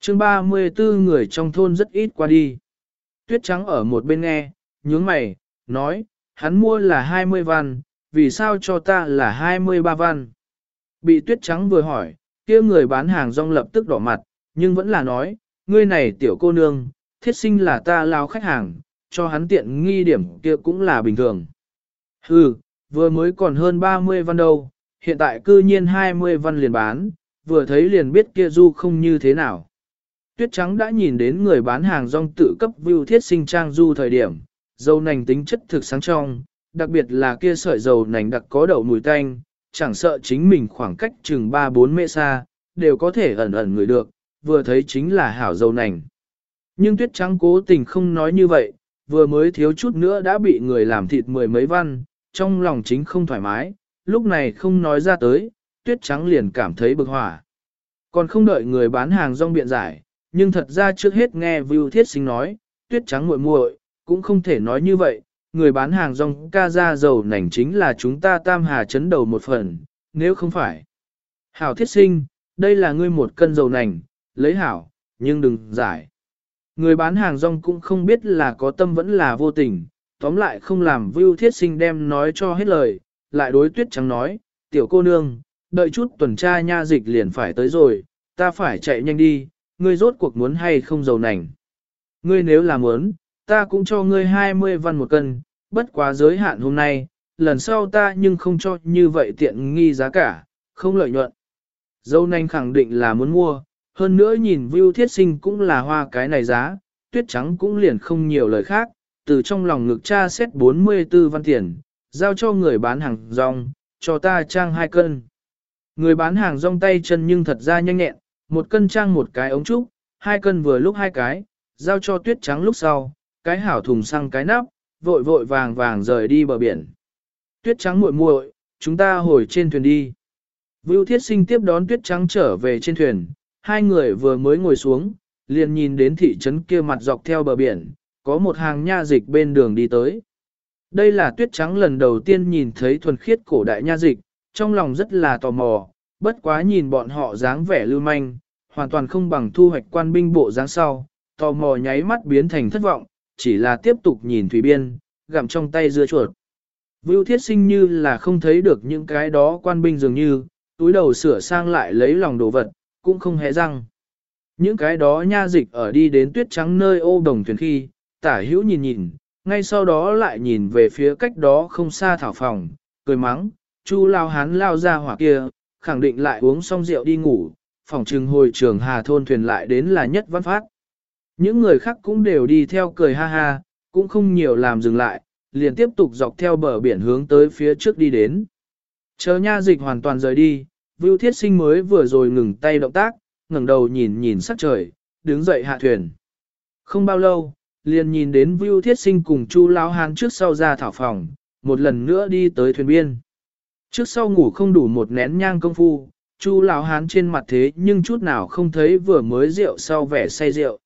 Chương 34 người trong thôn rất ít qua đi. Tuyết trắng ở một bên nghe, nhướng mày, nói, hắn mua là 20 văn, vì sao cho ta là 23 văn? Bị tuyết trắng vừa hỏi, kia người bán hàng rong lập tức đỏ mặt, nhưng vẫn là nói, ngươi này tiểu cô nương, thiết sinh là ta lao khách hàng, cho hắn tiện nghi điểm kia cũng là bình thường. Hừ, vừa mới còn hơn 30 văn đâu, hiện tại cư nhiên 20 văn liền bán, vừa thấy liền biết kia du không như thế nào. Tuyết trắng đã nhìn đến người bán hàng rong tự cấp view thiết sinh trang du thời điểm, dầu nành tính chất thực sáng trong, đặc biệt là kia sợi dầu nành đặc có đậu mùi tanh, chẳng sợ chính mình khoảng cách chừng 3-4 mễ xa, đều có thể ẩn ẩn người được, vừa thấy chính là hảo dầu nành. Nhưng tuyết trắng cố tình không nói như vậy, vừa mới thiếu chút nữa đã bị người làm thịt mười mấy văn, trong lòng chính không thoải mái, lúc này không nói ra tới, tuyết trắng liền cảm thấy bực hỏa. Còn không đợi người bán hàng rong biện giải, nhưng thật ra trước hết nghe Vưu Thiết Sinh nói, tuyết trắng muội muội cũng không thể nói như vậy, người bán hàng rong ca ra dầu nành chính là chúng ta tam hà chấn đầu một phần, nếu không phải. Hảo Thiết Sinh, đây là ngươi một cân dầu nành, lấy hảo, nhưng đừng giải. Người bán hàng rong cũng không biết là có tâm vẫn là vô tình, tóm lại không làm Vưu Thiết Sinh đem nói cho hết lời, lại đối tuyết trắng nói, tiểu cô nương, đợi chút tuần tra nha dịch liền phải tới rồi, ta phải chạy nhanh đi, ngươi rốt cuộc muốn hay không giàu nành. Ngươi nếu là muốn, ta cũng cho ngươi 20 văn một cân, bất quá giới hạn hôm nay, lần sau ta nhưng không cho như vậy tiện nghi giá cả, không lợi nhuận. Dâu nành khẳng định là muốn mua, hơn nữa nhìn view thiết sinh cũng là hoa cái này giá, tuyết trắng cũng liền không nhiều lời khác, từ trong lòng ngực cha xét 44 văn tiền, giao cho người bán hàng rong, cho ta trang hai cân. Người bán hàng rong tay chân nhưng thật ra nhanh nhẹn, một cân trang một cái ống trúc, hai cân vừa lúc hai cái, giao cho tuyết trắng lúc sau, cái hảo thùng xăng cái nắp, vội vội vàng vàng rời đi bờ biển. Tuyết trắng muội muội, chúng ta hồi trên thuyền đi. Vưu Thiết Sinh tiếp đón Tuyết Trắng trở về trên thuyền, hai người vừa mới ngồi xuống, liền nhìn đến thị trấn kia mặt dọc theo bờ biển, có một hàng nha dịch bên đường đi tới. Đây là Tuyết Trắng lần đầu tiên nhìn thấy thuần khiết cổ đại nha dịch, trong lòng rất là tò mò, bất quá nhìn bọn họ dáng vẻ lưu manh, hoàn toàn không bằng thu hoạch quan binh bộ dáng sau, tò mò nháy mắt biến thành thất vọng, chỉ là tiếp tục nhìn thủy biên, gặm trong tay dưa chuột. Vưu thiết sinh như là không thấy được những cái đó quan binh dường như, túi đầu sửa sang lại lấy lòng đồ vật, cũng không hề răng. Những cái đó nha dịch ở đi đến tuyết trắng nơi ô đồng thuyền khi, tả hữu nhìn nhìn, ngay sau đó lại nhìn về phía cách đó không xa thảo phòng, cười mắng, chu lao hán lao ra hỏa kia, khẳng định lại uống xong rượu đi ngủ, phòng trừng hồi trường hà thôn thuyền lại đến là nhất văn phát. Những người khác cũng đều đi theo cười ha ha, cũng không nhiều làm dừng lại, liền tiếp tục dọc theo bờ biển hướng tới phía trước đi đến. Chờ nha dịch hoàn toàn rời đi, Vưu Thiết Sinh mới vừa rồi ngừng tay động tác, ngẩng đầu nhìn nhìn sắc trời, đứng dậy hạ thuyền. Không bao lâu, liền nhìn đến Vưu Thiết Sinh cùng Chu Lão Hán trước sau ra thảo phòng, một lần nữa đi tới thuyền biên. Trước sau ngủ không đủ một nén nhang công phu, Chu lão hán trên mặt thế nhưng chút nào không thấy vừa mới rượu sau vẻ say rượu.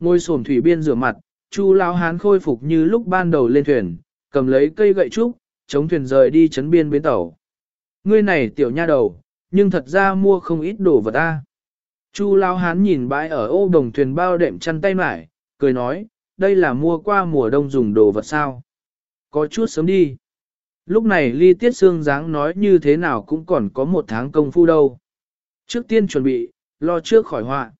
Ngôi sổm thủy biên rửa mặt, Chu lão hán khôi phục như lúc ban đầu lên thuyền, cầm lấy cây gậy trúc, chống thuyền rời đi chấn biên bến tàu. Ngươi này tiểu nha đầu, nhưng thật ra mua không ít đồ vật ta. Chu lão hán nhìn bãi ở ô đồng thuyền bao đệm chăn tay mải, cười nói, đây là mua qua mùa đông dùng đồ vật sao. Có chút sớm đi. Lúc này ly tiết xương dáng nói như thế nào cũng còn có một tháng công phu đâu. Trước tiên chuẩn bị, lo trước khỏi họa.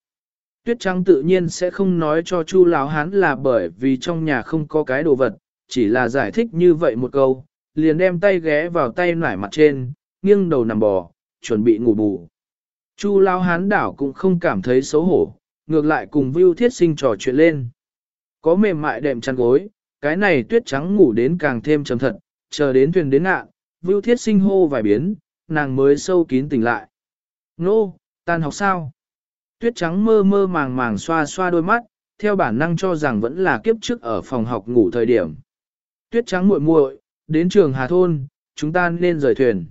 Tuyết trắng tự nhiên sẽ không nói cho Chu lão hán là bởi vì trong nhà không có cái đồ vật, chỉ là giải thích như vậy một câu, liền đem tay ghé vào tay nải mặt trên, nghiêng đầu nằm bò, chuẩn bị ngủ bù. Chu lão hán đảo cũng không cảm thấy xấu hổ, ngược lại cùng Vưu Thiết Sinh trò chuyện lên. Có mềm mại đệm chăn gối, cái này tuyết trắng ngủ đến càng thêm trầm thật, chờ đến thuyền đến ngạn, Vưu Thiết sinh hô vài biến, nàng mới sâu kín tỉnh lại. Nô, tan học sao? Tuyết trắng mơ mơ màng màng xoa xoa đôi mắt, theo bản năng cho rằng vẫn là kiếp trước ở phòng học ngủ thời điểm. Tuyết trắng muội muội, đến trường Hà Thôn, chúng ta nên rời thuyền.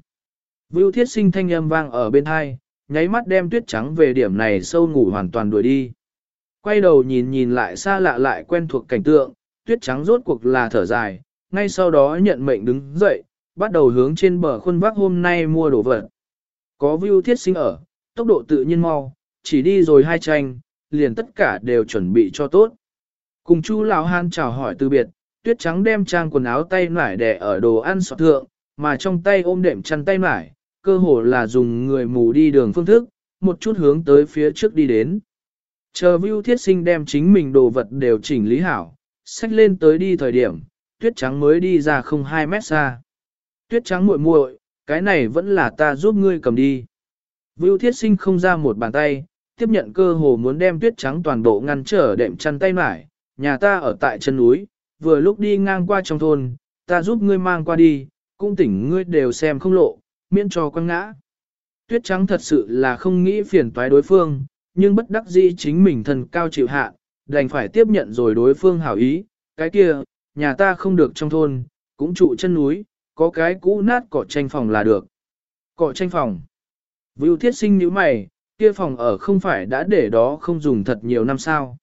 Vưu Thiết sinh thanh âm vang ở bên hai, nháy mắt đem tuyết trắng về điểm này sâu ngủ hoàn toàn đuổi đi. Quay đầu nhìn nhìn lại xa lạ lại quen thuộc cảnh tượng, tuyết trắng rốt cuộc là thở dài, ngay sau đó nhận mệnh đứng dậy, bắt đầu hướng trên bờ khuôn vác hôm nay mua đồ vật. Có view thiết sinh ở, tốc độ tự nhiên mau, chỉ đi rồi hai tranh, liền tất cả đều chuẩn bị cho tốt. Cùng chu lão han chào hỏi từ biệt, tuyết trắng đem trang quần áo tay nải đẻ ở đồ ăn sọt thượng, mà trong tay ôm đệm chăn tay nải cơ hồ là dùng người mù đi đường phương thức, một chút hướng tới phía trước đi đến. Chờ Vưu Thiết Sinh đem chính mình đồ vật đều chỉnh lý hảo, xách lên tới đi thời điểm, tuyết trắng mới đi ra không hai mét xa. Tuyết trắng muội muội, cái này vẫn là ta giúp ngươi cầm đi. Vưu Thiết Sinh không ra một bàn tay, tiếp nhận cơ hồ muốn đem tuyết trắng toàn bộ ngăn trở đệm chăn tay mải, nhà ta ở tại chân núi, vừa lúc đi ngang qua trong thôn, ta giúp ngươi mang qua đi, cũng tỉnh ngươi đều xem không lộ, miễn cho quăng ngã. Tuyết trắng thật sự là không nghĩ phiền toái đối phương, nhưng bất đắc dĩ chính mình thần cao chịu hạ, đành phải tiếp nhận rồi đối phương hảo ý, cái kia, nhà ta không được trong thôn, cũng trụ chân núi, có cái cũ nát cỏ tranh phòng là được. Cỏ tranh phòng. Vưu thiết sinh như mày, kia phòng ở không phải đã để đó không dùng thật nhiều năm sao.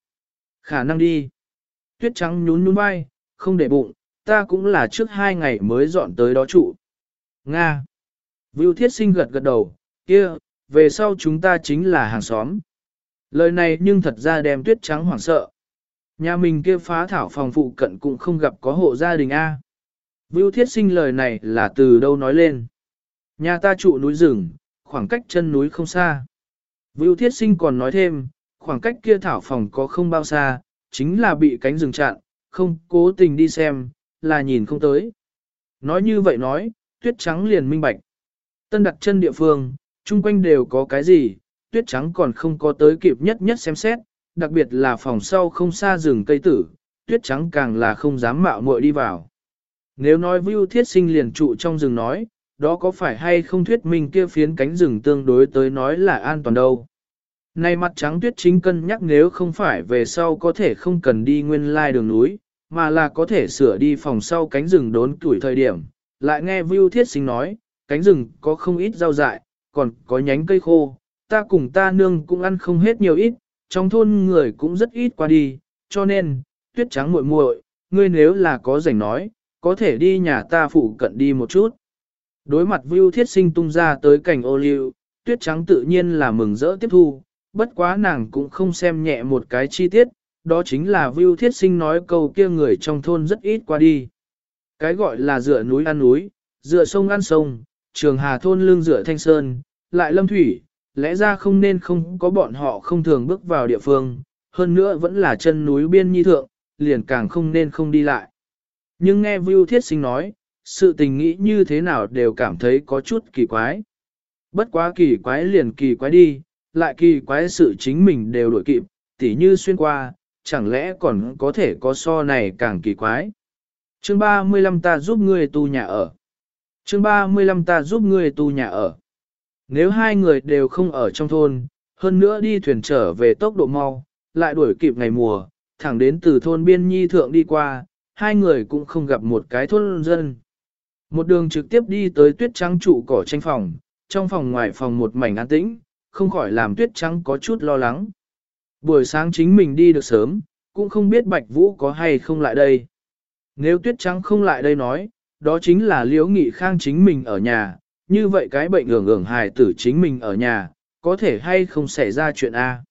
Khả năng đi. Tuyết trắng nhún nhún vai, không để bụng, ta cũng là trước hai ngày mới dọn tới đó trụ. Nga. Vưu thiết sinh gật gật đầu, kia, về sau chúng ta chính là hàng xóm. Lời này nhưng thật ra đem tuyết trắng hoảng sợ. Nhà mình kia phá thảo phòng phụ cận cũng không gặp có hộ gia đình A. Vưu thiết sinh lời này là từ đâu nói lên. Nhà ta trụ núi rừng, khoảng cách chân núi không xa. Vưu thiết sinh còn nói thêm, khoảng cách kia thảo phòng có không bao xa, chính là bị cánh rừng chặn, không cố tình đi xem, là nhìn không tới. Nói như vậy nói, tuyết trắng liền minh bạch. Tân đặt chân địa phương, chung quanh đều có cái gì, tuyết trắng còn không có tới kịp nhất nhất xem xét, đặc biệt là phòng sau không xa rừng cây tử, tuyết trắng càng là không dám mạo muội đi vào. Nếu nói Vưu Thiết Sinh liền trụ trong rừng nói, đó có phải hay không thuyết minh kia phiến cánh rừng tương đối tới nói là an toàn đâu. Này mặt trắng tuyết chính cân nhắc nếu không phải về sau có thể không cần đi nguyên lai đường núi, mà là có thể sửa đi phòng sau cánh rừng đốn tuổi thời điểm. Lại nghe Vưu Thiết Sinh nói, cánh rừng có không ít rau dại, còn có nhánh cây khô, ta cùng ta nương cũng ăn không hết nhiều ít, trong thôn người cũng rất ít qua đi, cho nên, tuyết trắng muội muội, ngươi nếu là có rảnh nói, có thể đi nhà ta phụ cận đi một chút. Đối mặt Vưu Thiết Sinh tung ra tới cảnh ô liu, tuyết trắng tự nhiên là mừng rỡ tiếp thu, bất quá nàng cũng không xem nhẹ một cái chi tiết, đó chính là Vưu Thiết Sinh nói câu kia người trong thôn rất ít qua đi. Cái gọi là dựa núi ăn núi, dựa sông ăn sông, trường hà thôn lương dựa thanh sơn, lại lâm thủy, lẽ ra không nên không có bọn họ không thường bước vào địa phương, hơn nữa vẫn là chân núi biên nhi thượng, liền càng không nên không đi lại. Nhưng nghe Vưu Thiết Sinh nói, sự tình nghĩ như thế nào đều cảm thấy có chút kỳ quái. Bất quá kỳ quái liền kỳ quái đi, lại kỳ quái sự chính mình đều đổi kịp, tỉ như xuyên qua, chẳng lẽ còn có thể có so này càng kỳ quái. Chương 35 ta giúp ngươi tu nhà ở. Chương 35 ta giúp ngươi tu nhà ở. Nếu hai người đều không ở trong thôn, hơn nữa đi thuyền trở về tốc độ mau, lại đuổi kịp ngày mùa, thẳng đến từ thôn biên nhi thượng đi qua, hai người cũng không gặp một cái thôn dân. Một đường trực tiếp đi tới tuyết trắng trụ cỏ tranh phòng, trong phòng ngoài phòng một mảnh an tĩnh, không khỏi làm tuyết trắng có chút lo lắng. Buổi sáng chính mình đi được sớm, cũng không biết Bạch Vũ có hay không lại đây. Nếu tuyết trắng không lại đây nói, đó chính là liễu nghị khang chính mình ở nhà, như vậy cái bệnh ưởng ưởng hài tử chính mình ở nhà, có thể hay không xảy ra chuyện A.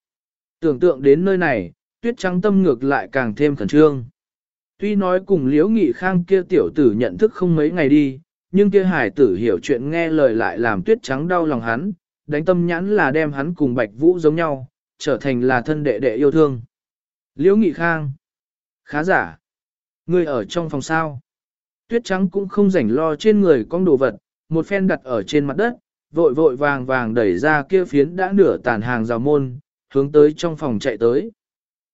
Tưởng tượng đến nơi này, tuyết trắng tâm ngược lại càng thêm khẩn trương. Tuy nói cùng liễu nghị khang kia tiểu tử nhận thức không mấy ngày đi, nhưng kia hải tử hiểu chuyện nghe lời lại làm tuyết trắng đau lòng hắn, đánh tâm nhãn là đem hắn cùng bạch vũ giống nhau, trở thành là thân đệ đệ yêu thương. Liễu nghị khang. Khá giả. Người ở trong phòng sao. Tuyết trắng cũng không rảnh lo trên người con đồ vật, một phen đặt ở trên mặt đất, vội vội vàng vàng đẩy ra kia phiến đã nửa tàn hàng rào môn, hướng tới trong phòng chạy tới.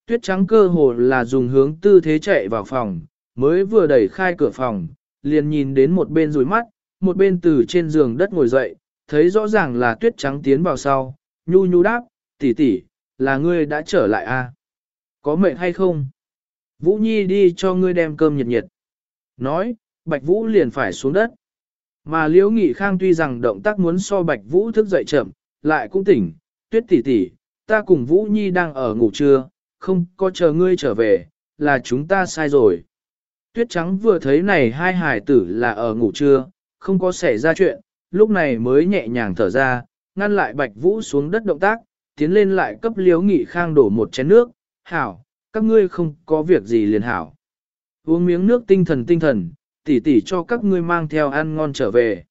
Tuyết trắng cơ hồ là dùng hướng tư thế chạy vào phòng, mới vừa đẩy khai cửa phòng, liền nhìn đến một bên rủi mắt, một bên từ trên giường đất ngồi dậy, thấy rõ ràng là tuyết trắng tiến vào sau, nhu nhu đáp, tỷ tỷ, là ngươi đã trở lại a? À? Có mệt hay không? Vũ Nhi đi cho ngươi đem cơm nhiệt nhiệt. Nói, Bạch Vũ liền phải xuống đất. Mà Liễu Nghị Khang tuy rằng động tác muốn so Bạch Vũ thức dậy chậm, lại cũng tỉnh, tuyết tỷ tỷ, ta cùng Vũ Nhi đang ở ngủ trưa, không có chờ ngươi trở về, là chúng ta sai rồi. Tuyết trắng vừa thấy này hai hải tử là ở ngủ trưa, không có xảy ra chuyện, lúc này mới nhẹ nhàng thở ra, ngăn lại Bạch Vũ xuống đất động tác, tiến lên lại cấp Liễu Nghị Khang đổ một chén nước, hảo, các ngươi không có việc gì liền hảo. Uống miếng nước tinh thần tinh thần, tỷ tỷ cho các ngươi mang theo ăn ngon trở về.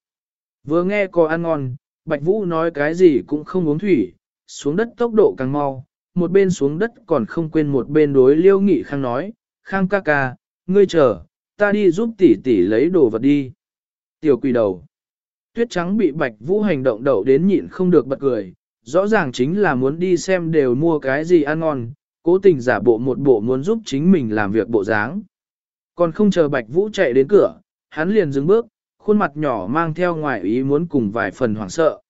Vừa nghe có ăn ngon, Bạch Vũ nói cái gì cũng không uống thủy, xuống đất tốc độ càng mau, một bên xuống đất còn không quên một bên đối liêu nghị khang nói, khang ca ca, ngươi chờ, ta đi giúp tỷ tỷ lấy đồ vật đi. Tiểu quỷ đầu. Tuyết trắng bị Bạch Vũ hành động đậu đến nhịn không được bật cười, rõ ràng chính là muốn đi xem đều mua cái gì ăn ngon, cố tình giả bộ một bộ muốn giúp chính mình làm việc bộ dáng. Còn không chờ Bạch Vũ chạy đến cửa, hắn liền dừng bước, khuôn mặt nhỏ mang theo ngoài ý muốn cùng vài phần hoảng sợ.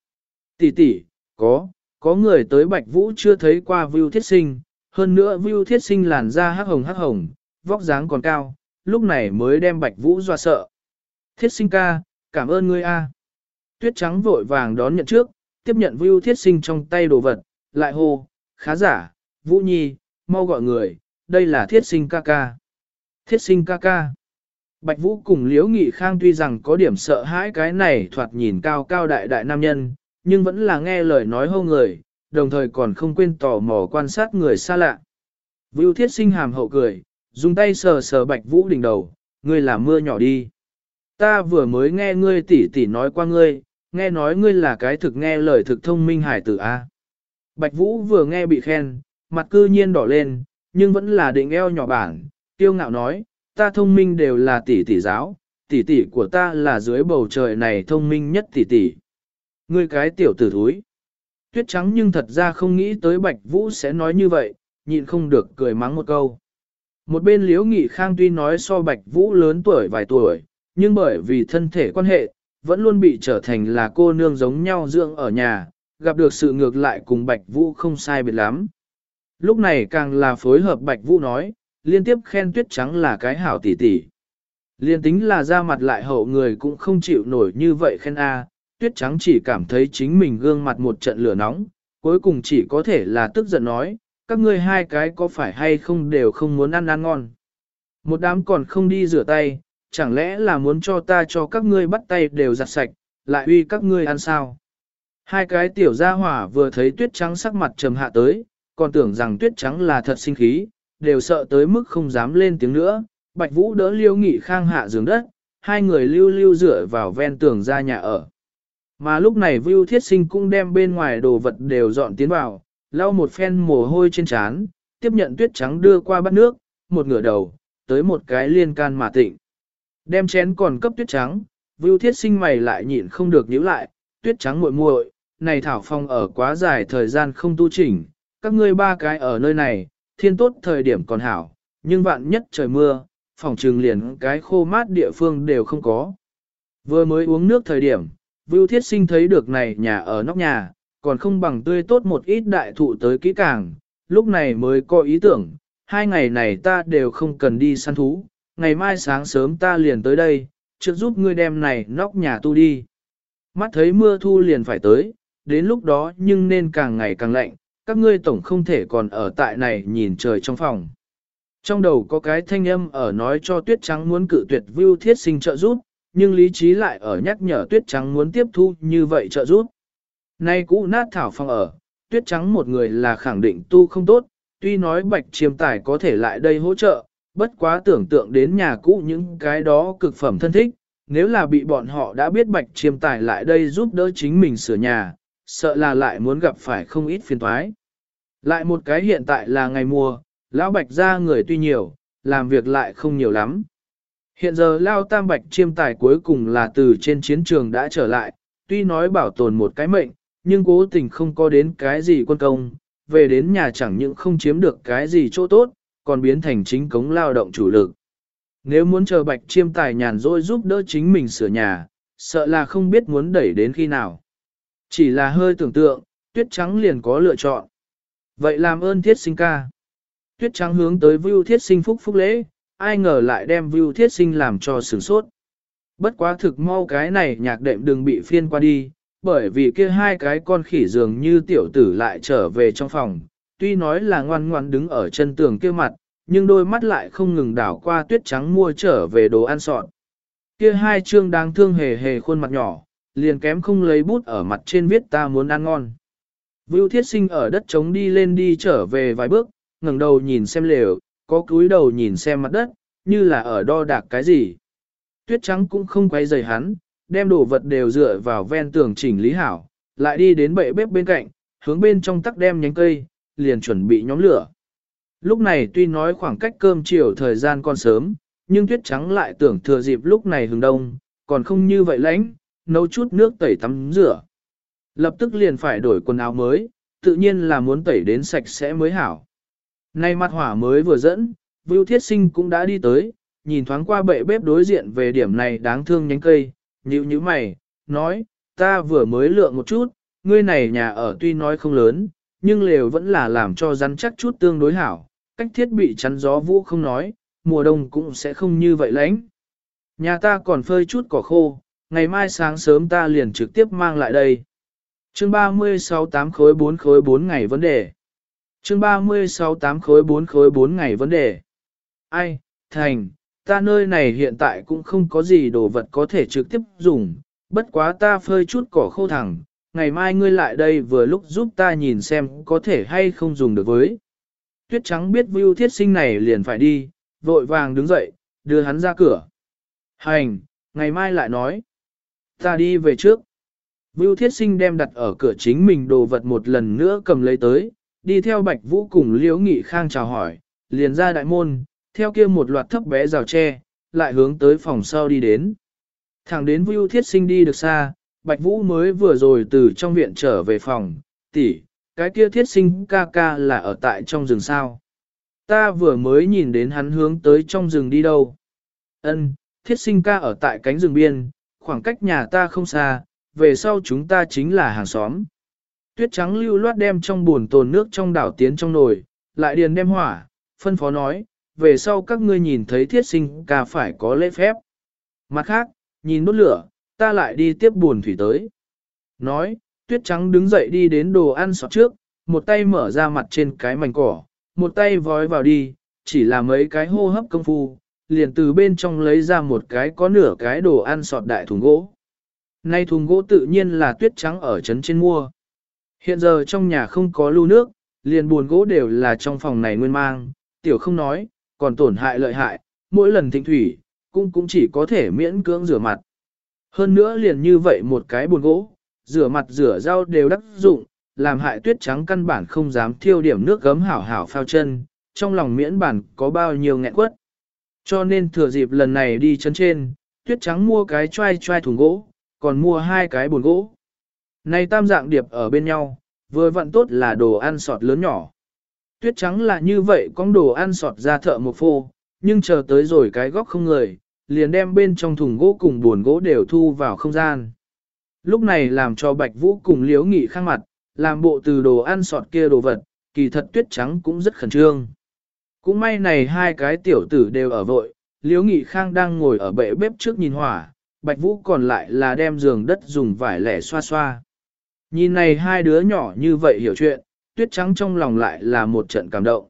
Tỷ tỷ, có, có người tới Bạch Vũ chưa thấy qua Vưu Thiết Sinh, hơn nữa Vưu Thiết Sinh làn da hắc hồng hắc hồng, vóc dáng còn cao, lúc này mới đem Bạch Vũ dọa sợ. Thiết Sinh ca, cảm ơn ngươi a. Tuyết trắng vội vàng đón nhận trước, tiếp nhận Vưu Thiết Sinh trong tay đồ vật, lại hô, khá giả, Vũ Nhi, mau gọi người, đây là Thiết Sinh ca ca. Thiết Sinh ca ca. Bạch Vũ cùng Liễu Nghị Khang tuy rằng có điểm sợ hãi cái này thoạt nhìn cao cao đại đại nam nhân, nhưng vẫn là nghe lời nói hô người, đồng thời còn không quên tò mò quan sát người xa lạ. Vưu Thiết Sinh hàm hậu cười, dùng tay sờ sờ Bạch Vũ đỉnh đầu, ngươi là mưa nhỏ đi. Ta vừa mới nghe ngươi tỉ tỉ nói qua ngươi, nghe nói ngươi là cái thực nghe lời thực thông minh hải tử A. Bạch Vũ vừa nghe bị khen, mặt cư nhiên đỏ lên, nhưng vẫn là định eo nhỏ bản, tiêu ngạo nói, ta thông minh đều là tỷ tỷ giáo, tỷ tỷ của ta là dưới bầu trời này thông minh nhất tỷ tỷ. Ngươi cái tiểu tử thúi. Tuyết trắng nhưng thật ra không nghĩ tới Bạch Vũ sẽ nói như vậy, nhịn không được cười mắng một câu. Một bên Liễu Nghị Khang tuy nói so Bạch Vũ lớn tuổi vài tuổi, nhưng bởi vì thân thể quan hệ, vẫn luôn bị trở thành là cô nương giống nhau dưỡng ở nhà, gặp được sự ngược lại cùng Bạch Vũ không sai biệt lắm. Lúc này càng là phối hợp Bạch Vũ nói, liên tiếp khen tuyết trắng là cái hảo tỷ tỷ. Liên tính là ra mặt lại hậu người cũng không chịu nổi như vậy khen A, tuyết trắng chỉ cảm thấy chính mình gương mặt một trận lửa nóng, cuối cùng chỉ có thể là tức giận nói, các ngươi hai cái có phải hay không đều không muốn ăn ăn ngon. Một đám còn không đi rửa tay, chẳng lẽ là muốn cho ta cho các ngươi bắt tay đều giặt sạch, lại uy các ngươi ăn sao? Hai cái tiểu gia hỏa vừa thấy tuyết trắng sắc mặt trầm hạ tới, còn tưởng rằng tuyết trắng là thật sinh khí, đều sợ tới mức không dám lên tiếng nữa. Bạch Vũ đỡ Liêu Nghị Khang hạ giường đất, hai người lưu lưu dựa vào ven tường ra nhà ở. Mà lúc này Vưu Thiết Sinh cũng đem bên ngoài đồ vật đều dọn tiến vào, lau một phen mồ hôi trên trán, tiếp nhận tuyết trắng đưa qua bát nước, một ngửa đầu, tới một cái liên can mà tịnh. Đem chén còn cấp tuyết trắng, Vưu Thiết Sinh mày lại nhịn không được nhíu lại, tuyết trắng muội muội, này thảo phong ở quá dài thời gian không tu chỉnh, các ngươi ba cái ở nơi này, thiên tốt thời điểm còn hảo, nhưng vạn nhất trời mưa, phòng trừng liền cái khô mát địa phương đều không có. Vừa mới uống nước thời điểm, Vưu Thiết Sinh thấy được này nhà ở nóc nhà, còn không bằng tươi tốt một ít đại thụ tới kỹ càng, lúc này mới có ý tưởng, hai ngày này ta đều không cần đi săn thú, ngày mai sáng sớm ta liền tới đây, trước giúp ngươi đem này nóc nhà tu đi. Mắt thấy mưa thu liền phải tới, đến lúc đó nhưng nên càng ngày càng lạnh, các ngươi tổng không thể còn ở tại này nhìn trời trong phòng. Trong đầu có cái thanh âm ở nói cho tuyết trắng muốn cự tuyệt view thiết sinh trợ giúp, nhưng lý trí lại ở nhắc nhở tuyết trắng muốn tiếp thu như vậy trợ giúp. Nay cũ nát thảo phong ở, tuyết trắng một người là khẳng định tu không tốt, tuy nói bạch chiêm tài có thể lại đây hỗ trợ, bất quá tưởng tượng đến nhà cũ những cái đó cực phẩm thân thích, nếu là bị bọn họ đã biết bạch chiêm tài lại đây giúp đỡ chính mình sửa nhà, sợ là lại muốn gặp phải không ít phiền toái. Lại một cái hiện tại là ngày mùa, lão bạch ra người tuy nhiều, làm việc lại không nhiều lắm. Hiện giờ Lao Tam Bạch chiêm tài cuối cùng là từ trên chiến trường đã trở lại, tuy nói bảo tồn một cái mệnh, nhưng cố tình không có đến cái gì quân công, về đến nhà chẳng những không chiếm được cái gì chỗ tốt, còn biến thành chính cống lao động chủ lực. Nếu muốn chờ Bạch chiêm tài nhàn rỗi giúp đỡ chính mình sửa nhà, sợ là không biết muốn đẩy đến khi nào. Chỉ là hơi tưởng tượng, tuyết trắng liền có lựa chọn. Vậy làm ơn thiết sinh ca. Tuyết trắng hướng tới Vưu thiết sinh phúc phúc lễ, ai ngờ lại đem Vưu Thiết Sinh làm cho sửng sốt. Bất quá thực mau cái này nhạc đệm đừng bị phiên qua đi, bởi vì kia hai cái con khỉ dường như tiểu tử lại trở về trong phòng, tuy nói là ngoan ngoan đứng ở chân tường kia mặt, nhưng đôi mắt lại không ngừng đảo qua tuyết trắng mua trở về đồ ăn sọn. Kia hai trương đáng thương hề hề khuôn mặt nhỏ, liền kém không lấy bút ở mặt trên viết ta muốn ăn ngon. Vưu thiết sinh ở đất trống đi lên đi trở về vài bước, ngẩng đầu nhìn xem lều, có cúi đầu nhìn xem mặt đất, như là ở đo đạc cái gì. tuyết trắng cũng không quay rời hắn, đem đồ vật đều dựa vào ven tường chỉnh lý hảo, lại đi đến bệ bếp bên cạnh, hướng bên trong tắc đem nhánh cây, liền chuẩn bị nhóm lửa. Lúc này tuy nói khoảng cách cơm chiều thời gian còn sớm, nhưng tuyết trắng lại tưởng thừa dịp lúc này hừng đông, còn không như vậy lãnh, nấu chút nước tẩy tắm rửa. Lập tức liền phải đổi quần áo mới, tự nhiên là muốn tẩy đến sạch sẽ mới hảo. Nay mặt hỏa mới vừa dẫn, Vưu Thiết Sinh cũng đã đi tới, nhìn thoáng qua bệ bếp đối diện về điểm này đáng thương nhánh cây, nhíu nhíu mày, nói, ta vừa mới lượng một chút, ngươi này nhà ở tuy nói không lớn, nhưng lều vẫn là làm cho rắn chắc chút tương đối hảo, cách thiết bị chắn gió vũ không nói, mùa đông cũng sẽ không như vậy lánh. Nhà ta còn phơi chút cỏ khô, ngày mai sáng sớm ta liền trực tiếp mang lại đây. Chương 36 8 khối 4 khối 4 ngày vấn đề. Chương 36 8 khối 4 khối 4 ngày vấn đề. Ai, thành, ta nơi này hiện tại cũng không có gì đồ vật có thể trực tiếp dùng, bất quá ta phơi chút cỏ khô thẳng, ngày mai ngươi lại đây vừa lúc giúp ta nhìn xem có thể hay không dùng được với. Tuyết trắng biết Vưu Thiết Sinh này liền phải đi, vội vàng đứng dậy, đưa hắn ra cửa. Hành, ngày mai lại nói. Ta đi về trước. Vưu Thiết Sinh đem đặt ở cửa chính mình đồ vật một lần nữa cầm lấy tới, đi theo Bạch Vũ cùng Liễu Nghị Khang chào hỏi, liền ra đại môn, theo kia một loạt thấp bé rào tre, lại hướng tới phòng sau đi đến. Thẳng đến Vưu Thiết Sinh đi được xa, Bạch Vũ mới vừa rồi từ trong viện trở về phòng, tỷ, cái kia Thiết Sinh ca ca là ở tại trong rừng sao. Ta vừa mới nhìn đến hắn hướng tới trong rừng đi đâu. Ân, Thiết Sinh ca ở tại cánh rừng biên, khoảng cách nhà ta không xa, về sau chúng ta chính là hàng xóm. Tuyết trắng lưu loát đem trong buồn tồn nước trong đảo tiến trong nồi, lại điền đem hỏa, phân phó nói, về sau các ngươi nhìn thấy thiết sinh ca phải có lễ phép. Mặt khác, nhìn đốt lửa, ta lại đi tiếp buồn thủy tới. Nói, tuyết trắng đứng dậy đi đến đồ ăn sọt trước, một tay mở ra mặt trên cái mảnh cỏ, một tay vói vào đi, chỉ là mấy cái hô hấp công phu, liền từ bên trong lấy ra một cái có nửa cái đồ ăn sọt đại thùng gỗ. Nay thùng gỗ tự nhiên là tuyết trắng ở trấn trên mua. Hiện giờ trong nhà không có lưu nước, liền buồn gỗ đều là trong phòng này nguyên mang, tiểu không nói, còn tổn hại lợi hại, mỗi lần thịnh thủy, cũng cũng chỉ có thể miễn cưỡng rửa mặt. Hơn nữa liền như vậy một cái buồn gỗ, rửa mặt rửa rau đều đắc dụng, làm hại tuyết trắng căn bản không dám thiêu điểm nước gấm hảo hảo phao chân, trong lòng miễn bản có bao nhiêu nghẹn quất. Cho nên thừa dịp lần này đi chân trên, tuyết trắng mua cái choai choai thùng gỗ, còn mua hai cái buồn gỗ. Này tam dạng điệp ở bên nhau, vừa vặn tốt là đồ ăn sọt lớn nhỏ. Tuyết trắng là như vậy con đồ ăn sọt ra thợ một phô, nhưng chờ tới rồi cái góc không người, liền đem bên trong thùng gỗ cùng buồn gỗ đều thu vào không gian. Lúc này làm cho Bạch Vũ cùng Liễu Nghị khang mặt, làm bộ từ đồ ăn sọt kia đồ vật, kỳ thật tuyết trắng cũng rất khẩn trương. Cũng may này hai cái tiểu tử đều ở vội, Liễu Nghị Khang đang ngồi ở bệ bếp trước nhìn hỏa, Bạch Vũ còn lại là đem giường đất dùng vải lẻ xoa xoa. Nhìn này hai đứa nhỏ như vậy hiểu chuyện, tuyết trắng trong lòng lại là một trận cảm động.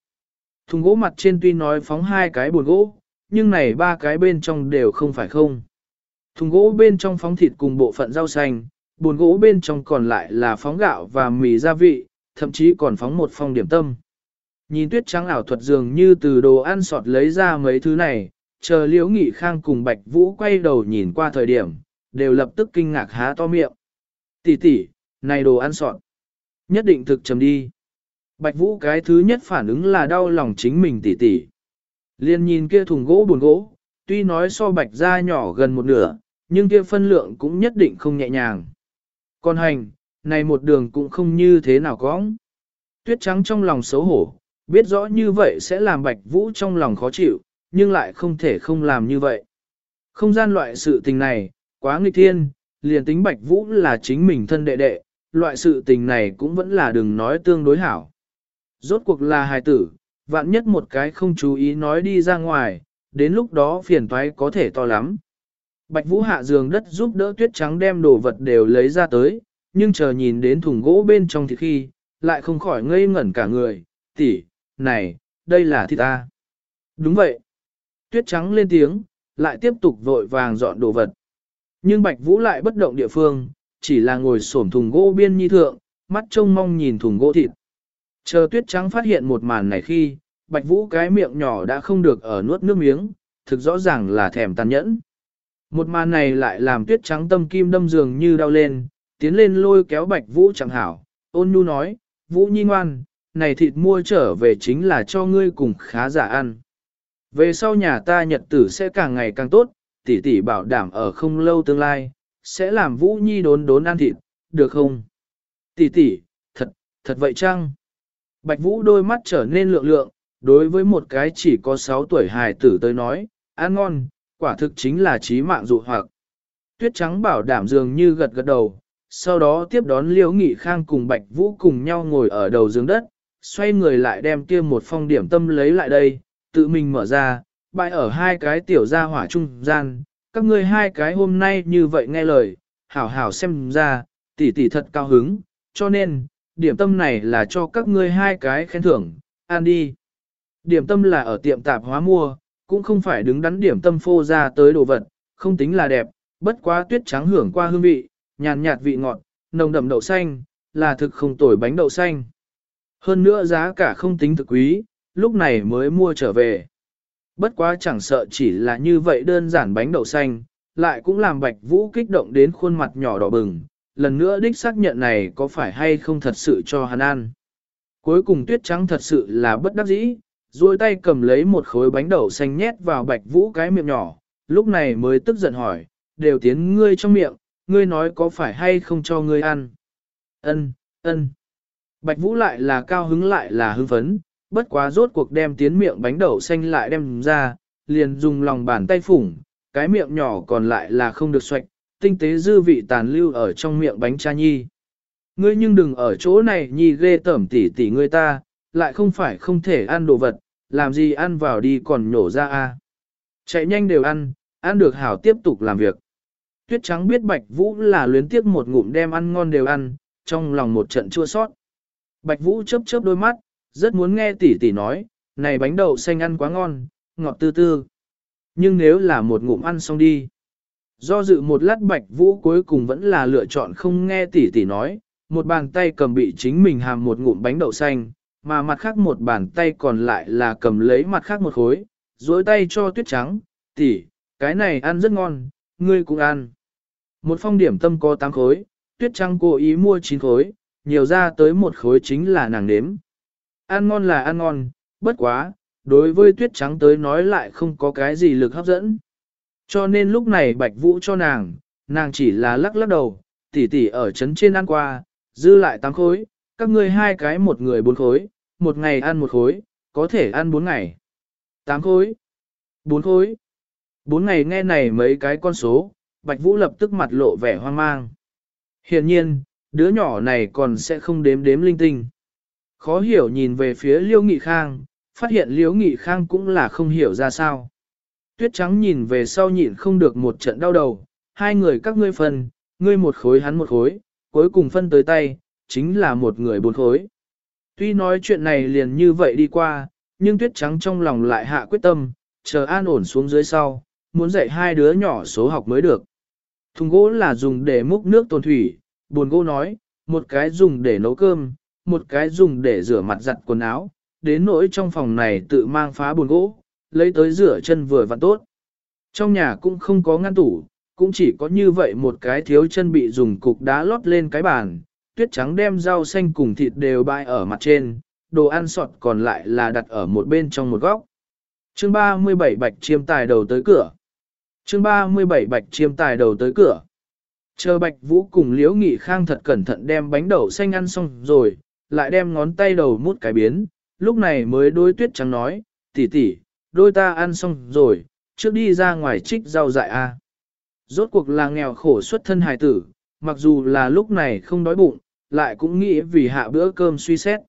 Thùng gỗ mặt trên tuy nói phóng hai cái buồn gỗ, nhưng này ba cái bên trong đều không phải không. Thùng gỗ bên trong phóng thịt cùng bộ phận rau xanh, buồn gỗ bên trong còn lại là phóng gạo và mì gia vị, thậm chí còn phóng một phong điểm tâm. Nhìn tuyết trắng ảo thuật dường như từ đồ ăn sọt lấy ra mấy thứ này, chờ liễu nghị khang cùng bạch vũ quay đầu nhìn qua thời điểm, đều lập tức kinh ngạc há to miệng. Tỷ tỷ, này đồ ăn sọt. Nhất định thực chấm đi. Bạch Vũ cái thứ nhất phản ứng là đau lòng chính mình tỷ tỷ. Liên nhìn kia thùng gỗ buồn gỗ, tuy nói so bạch ra nhỏ gần một nửa, nhưng kia phân lượng cũng nhất định không nhẹ nhàng. Còn hành, này một đường cũng không như thế nào có. Tuyết trắng trong lòng xấu hổ, biết rõ như vậy sẽ làm bạch vũ trong lòng khó chịu, nhưng lại không thể không làm như vậy. Không gian loại sự tình này, quá nghịch thiên, liền tính bạch vũ là chính mình thân đệ đệ, loại sự tình này cũng vẫn là đừng nói tương đối hảo. Rốt cuộc là hài tử, vạn nhất một cái không chú ý nói đi ra ngoài, đến lúc đó phiền toái có thể to lắm. Bạch Vũ hạ giường đất giúp đỡ tuyết trắng đem đồ vật đều lấy ra tới, nhưng chờ nhìn đến thùng gỗ bên trong thì khi, lại không khỏi ngây ngẩn cả người, tỷ, này, đây là thịt ta. Đúng vậy. Tuyết trắng lên tiếng, lại tiếp tục vội vàng dọn đồ vật. Nhưng Bạch Vũ lại bất động địa phương, chỉ là ngồi xổm thùng gỗ biên nhi thượng, mắt trông mong nhìn thùng gỗ thịt. Chờ tuyết trắng phát hiện một màn này khi, bạch vũ cái miệng nhỏ đã không được ở nuốt nước miếng, thực rõ ràng là thèm tàn nhẫn. Một màn này lại làm tuyết trắng tâm kim đâm dường như đau lên, tiến lên lôi kéo bạch vũ chẳng hảo, ôn nhu nói, vũ nhi ngoan, này thịt mua trở về chính là cho ngươi cùng khá giả ăn. Về sau nhà ta nhật tử sẽ càng ngày càng tốt, tỷ tỷ bảo đảm ở không lâu tương lai, sẽ làm vũ nhi đốn đốn ăn thịt, được không? Tỷ tỷ, thật, thật vậy chăng? Bạch vũ đôi mắt trở nên lượng lượng, đối với một cái chỉ có 6 tuổi hài tử tới nói, ăn ngon, quả thực chính là trí mạng dụ hoặc. Tuyết trắng bảo đảm dường như gật gật đầu, sau đó tiếp đón Liễu Nghị Khang cùng Bạch Vũ cùng nhau ngồi ở đầu giường đất, xoay người lại đem kia một phong điểm tâm lấy lại đây, tự mình mở ra, bại ở hai cái tiểu gia hỏa trung gian, các ngươi hai cái hôm nay như vậy nghe lời, hảo hảo xem ra, tỷ tỷ thật cao hứng, cho nên, điểm tâm này là cho các ngươi hai cái khen thưởng, ăn đi. Điểm tâm là ở tiệm tạp hóa mua, cũng không phải đứng đắn điểm tâm phô ra tới đồ vật, không tính là đẹp, bất quá tuyết trắng hưởng qua hương vị, nhàn nhạt vị ngọt, nồng đậm đậu xanh, là thực không tồi bánh đậu xanh. Hơn nữa giá cả không tính thực quý, lúc này mới mua trở về. Bất quá chẳng sợ chỉ là như vậy đơn giản bánh đậu xanh, lại cũng làm Bạch Vũ kích động đến khuôn mặt nhỏ đỏ bừng, lần nữa đích xác nhận này có phải hay không thật sự cho hắn ăn. Cuối cùng tuyết trắng thật sự là bất đắc dĩ, duỗi tay cầm lấy một khối bánh đậu xanh nhét vào Bạch Vũ cái miệng nhỏ, lúc này mới tức giận hỏi, đều tiến ngươi trong miệng, ngươi nói có phải hay không cho ngươi ăn. Ân, ân. Bạch Vũ lại là cao hứng lại là hưng phấn, bất quá rốt cuộc đem tiến miệng bánh đậu xanh lại đem ra, liền dùng lòng bàn tay phủng, cái miệng nhỏ còn lại là không được xoạch, tinh tế dư vị tàn lưu ở trong miệng bánh cha nhi. Ngươi nhưng đừng ở chỗ này nhi ghê tẩm tỉ tỉ ngươi ta, lại không phải không thể ăn đồ vật, làm gì ăn vào đi còn nhổ ra a. Chạy nhanh đều ăn, ăn được hảo tiếp tục làm việc. Tuyết trắng biết Bạch Vũ là luyến tiếc một ngụm đem ăn ngon đều ăn, trong lòng một trận chua sót. Bạch Vũ chớp chớp đôi mắt, rất muốn nghe tỷ tỷ nói, này bánh đậu xanh ăn quá ngon, ngọt tư tư. Nhưng nếu là một ngụm ăn xong đi. Do dự một lát Bạch Vũ cuối cùng vẫn là lựa chọn không nghe tỷ tỷ nói, một bàn tay cầm bị chính mình hàm một ngụm bánh đậu xanh, mà mặt khác một bàn tay còn lại là cầm lấy mặt khác một khối, duỗi tay cho tuyết trắng, tỷ, cái này ăn rất ngon, ngươi cũng ăn. Một phong điểm tâm có 8 khối, tuyết trắng cố ý mua 9 khối, nhiều ra tới một khối chính là nàng nếm. Ăn ngon là ăn ngon, bất quá, đối với tuyết trắng tới nói lại không có cái gì lực hấp dẫn. Cho nên lúc này bạch vũ cho nàng, nàng chỉ là lắc lắc đầu, tỉ tỉ ở trấn trên ăn qua, dư lại tám khối, các ngươi hai cái một người bốn khối, một ngày ăn một khối, có thể ăn bốn ngày. tám khối, bốn khối. bốn ngày nghe này mấy cái con số, Bạch Vũ lập tức mặt lộ vẻ hoang mang. Hiển nhiên, đứa nhỏ này còn sẽ không đếm đếm linh tinh. Khó hiểu nhìn về phía Liêu Nghị Khang, phát hiện Liêu Nghị Khang cũng là không hiểu ra sao. Tuyết trắng nhìn về sau nhịn không được một trận đau đầu, hai người các ngươi phân, ngươi một khối hắn một khối, cuối cùng phân tới tay, chính là một người bốn khối. Tuy nói chuyện này liền như vậy đi qua, nhưng tuyết trắng trong lòng lại hạ quyết tâm, chờ an ổn xuống dưới sau, muốn dạy hai đứa nhỏ số học mới được. Thùng gỗ là dùng để múc nước tồn thủy, buồn gỗ nói, một cái dùng để nấu cơm, một cái dùng để rửa mặt giặt quần áo, đến nỗi trong phòng này tự mang phá buồn gỗ, lấy tới rửa chân vừa vặn tốt. Trong nhà cũng không có ngăn tủ, cũng chỉ có như vậy một cái thiếu chân bị dùng cục đá lót lên cái bàn, tuyết trắng đem rau xanh cùng thịt đều bày ở mặt trên, đồ ăn sọt còn lại là đặt ở một bên trong một góc. Chương 37 bạch chiêm tài đầu tới cửa chương 37 bạch chiêm tài đầu tới cửa. Chờ bạch vũ cùng liễu nghị khang thật cẩn thận đem bánh đậu xanh ăn xong rồi, lại đem ngón tay đầu mút cái biến, lúc này mới đôi tuyết trắng nói, tỷ tỷ, đôi ta ăn xong rồi, trước đi ra ngoài trích rau dại a. Rốt cuộc là nghèo khổ xuất thân hài tử, mặc dù là lúc này không đói bụng, lại cũng nghĩ vì hạ bữa cơm suy xét.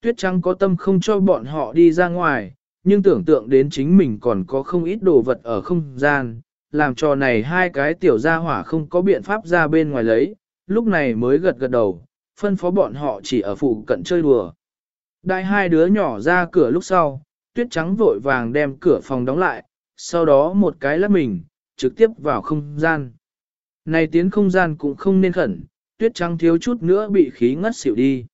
Tuyết trắng có tâm không cho bọn họ đi ra ngoài, nhưng tưởng tượng đến chính mình còn có không ít đồ vật ở không gian, làm cho này hai cái tiểu gia hỏa không có biện pháp ra bên ngoài lấy, lúc này mới gật gật đầu, phân phó bọn họ chỉ ở phụ cận chơi đùa. Đại hai đứa nhỏ ra cửa lúc sau, tuyết trắng vội vàng đem cửa phòng đóng lại, sau đó một cái lắp mình, trực tiếp vào không gian. Này tiến không gian cũng không nên khẩn, tuyết trắng thiếu chút nữa bị khí ngất xỉu đi.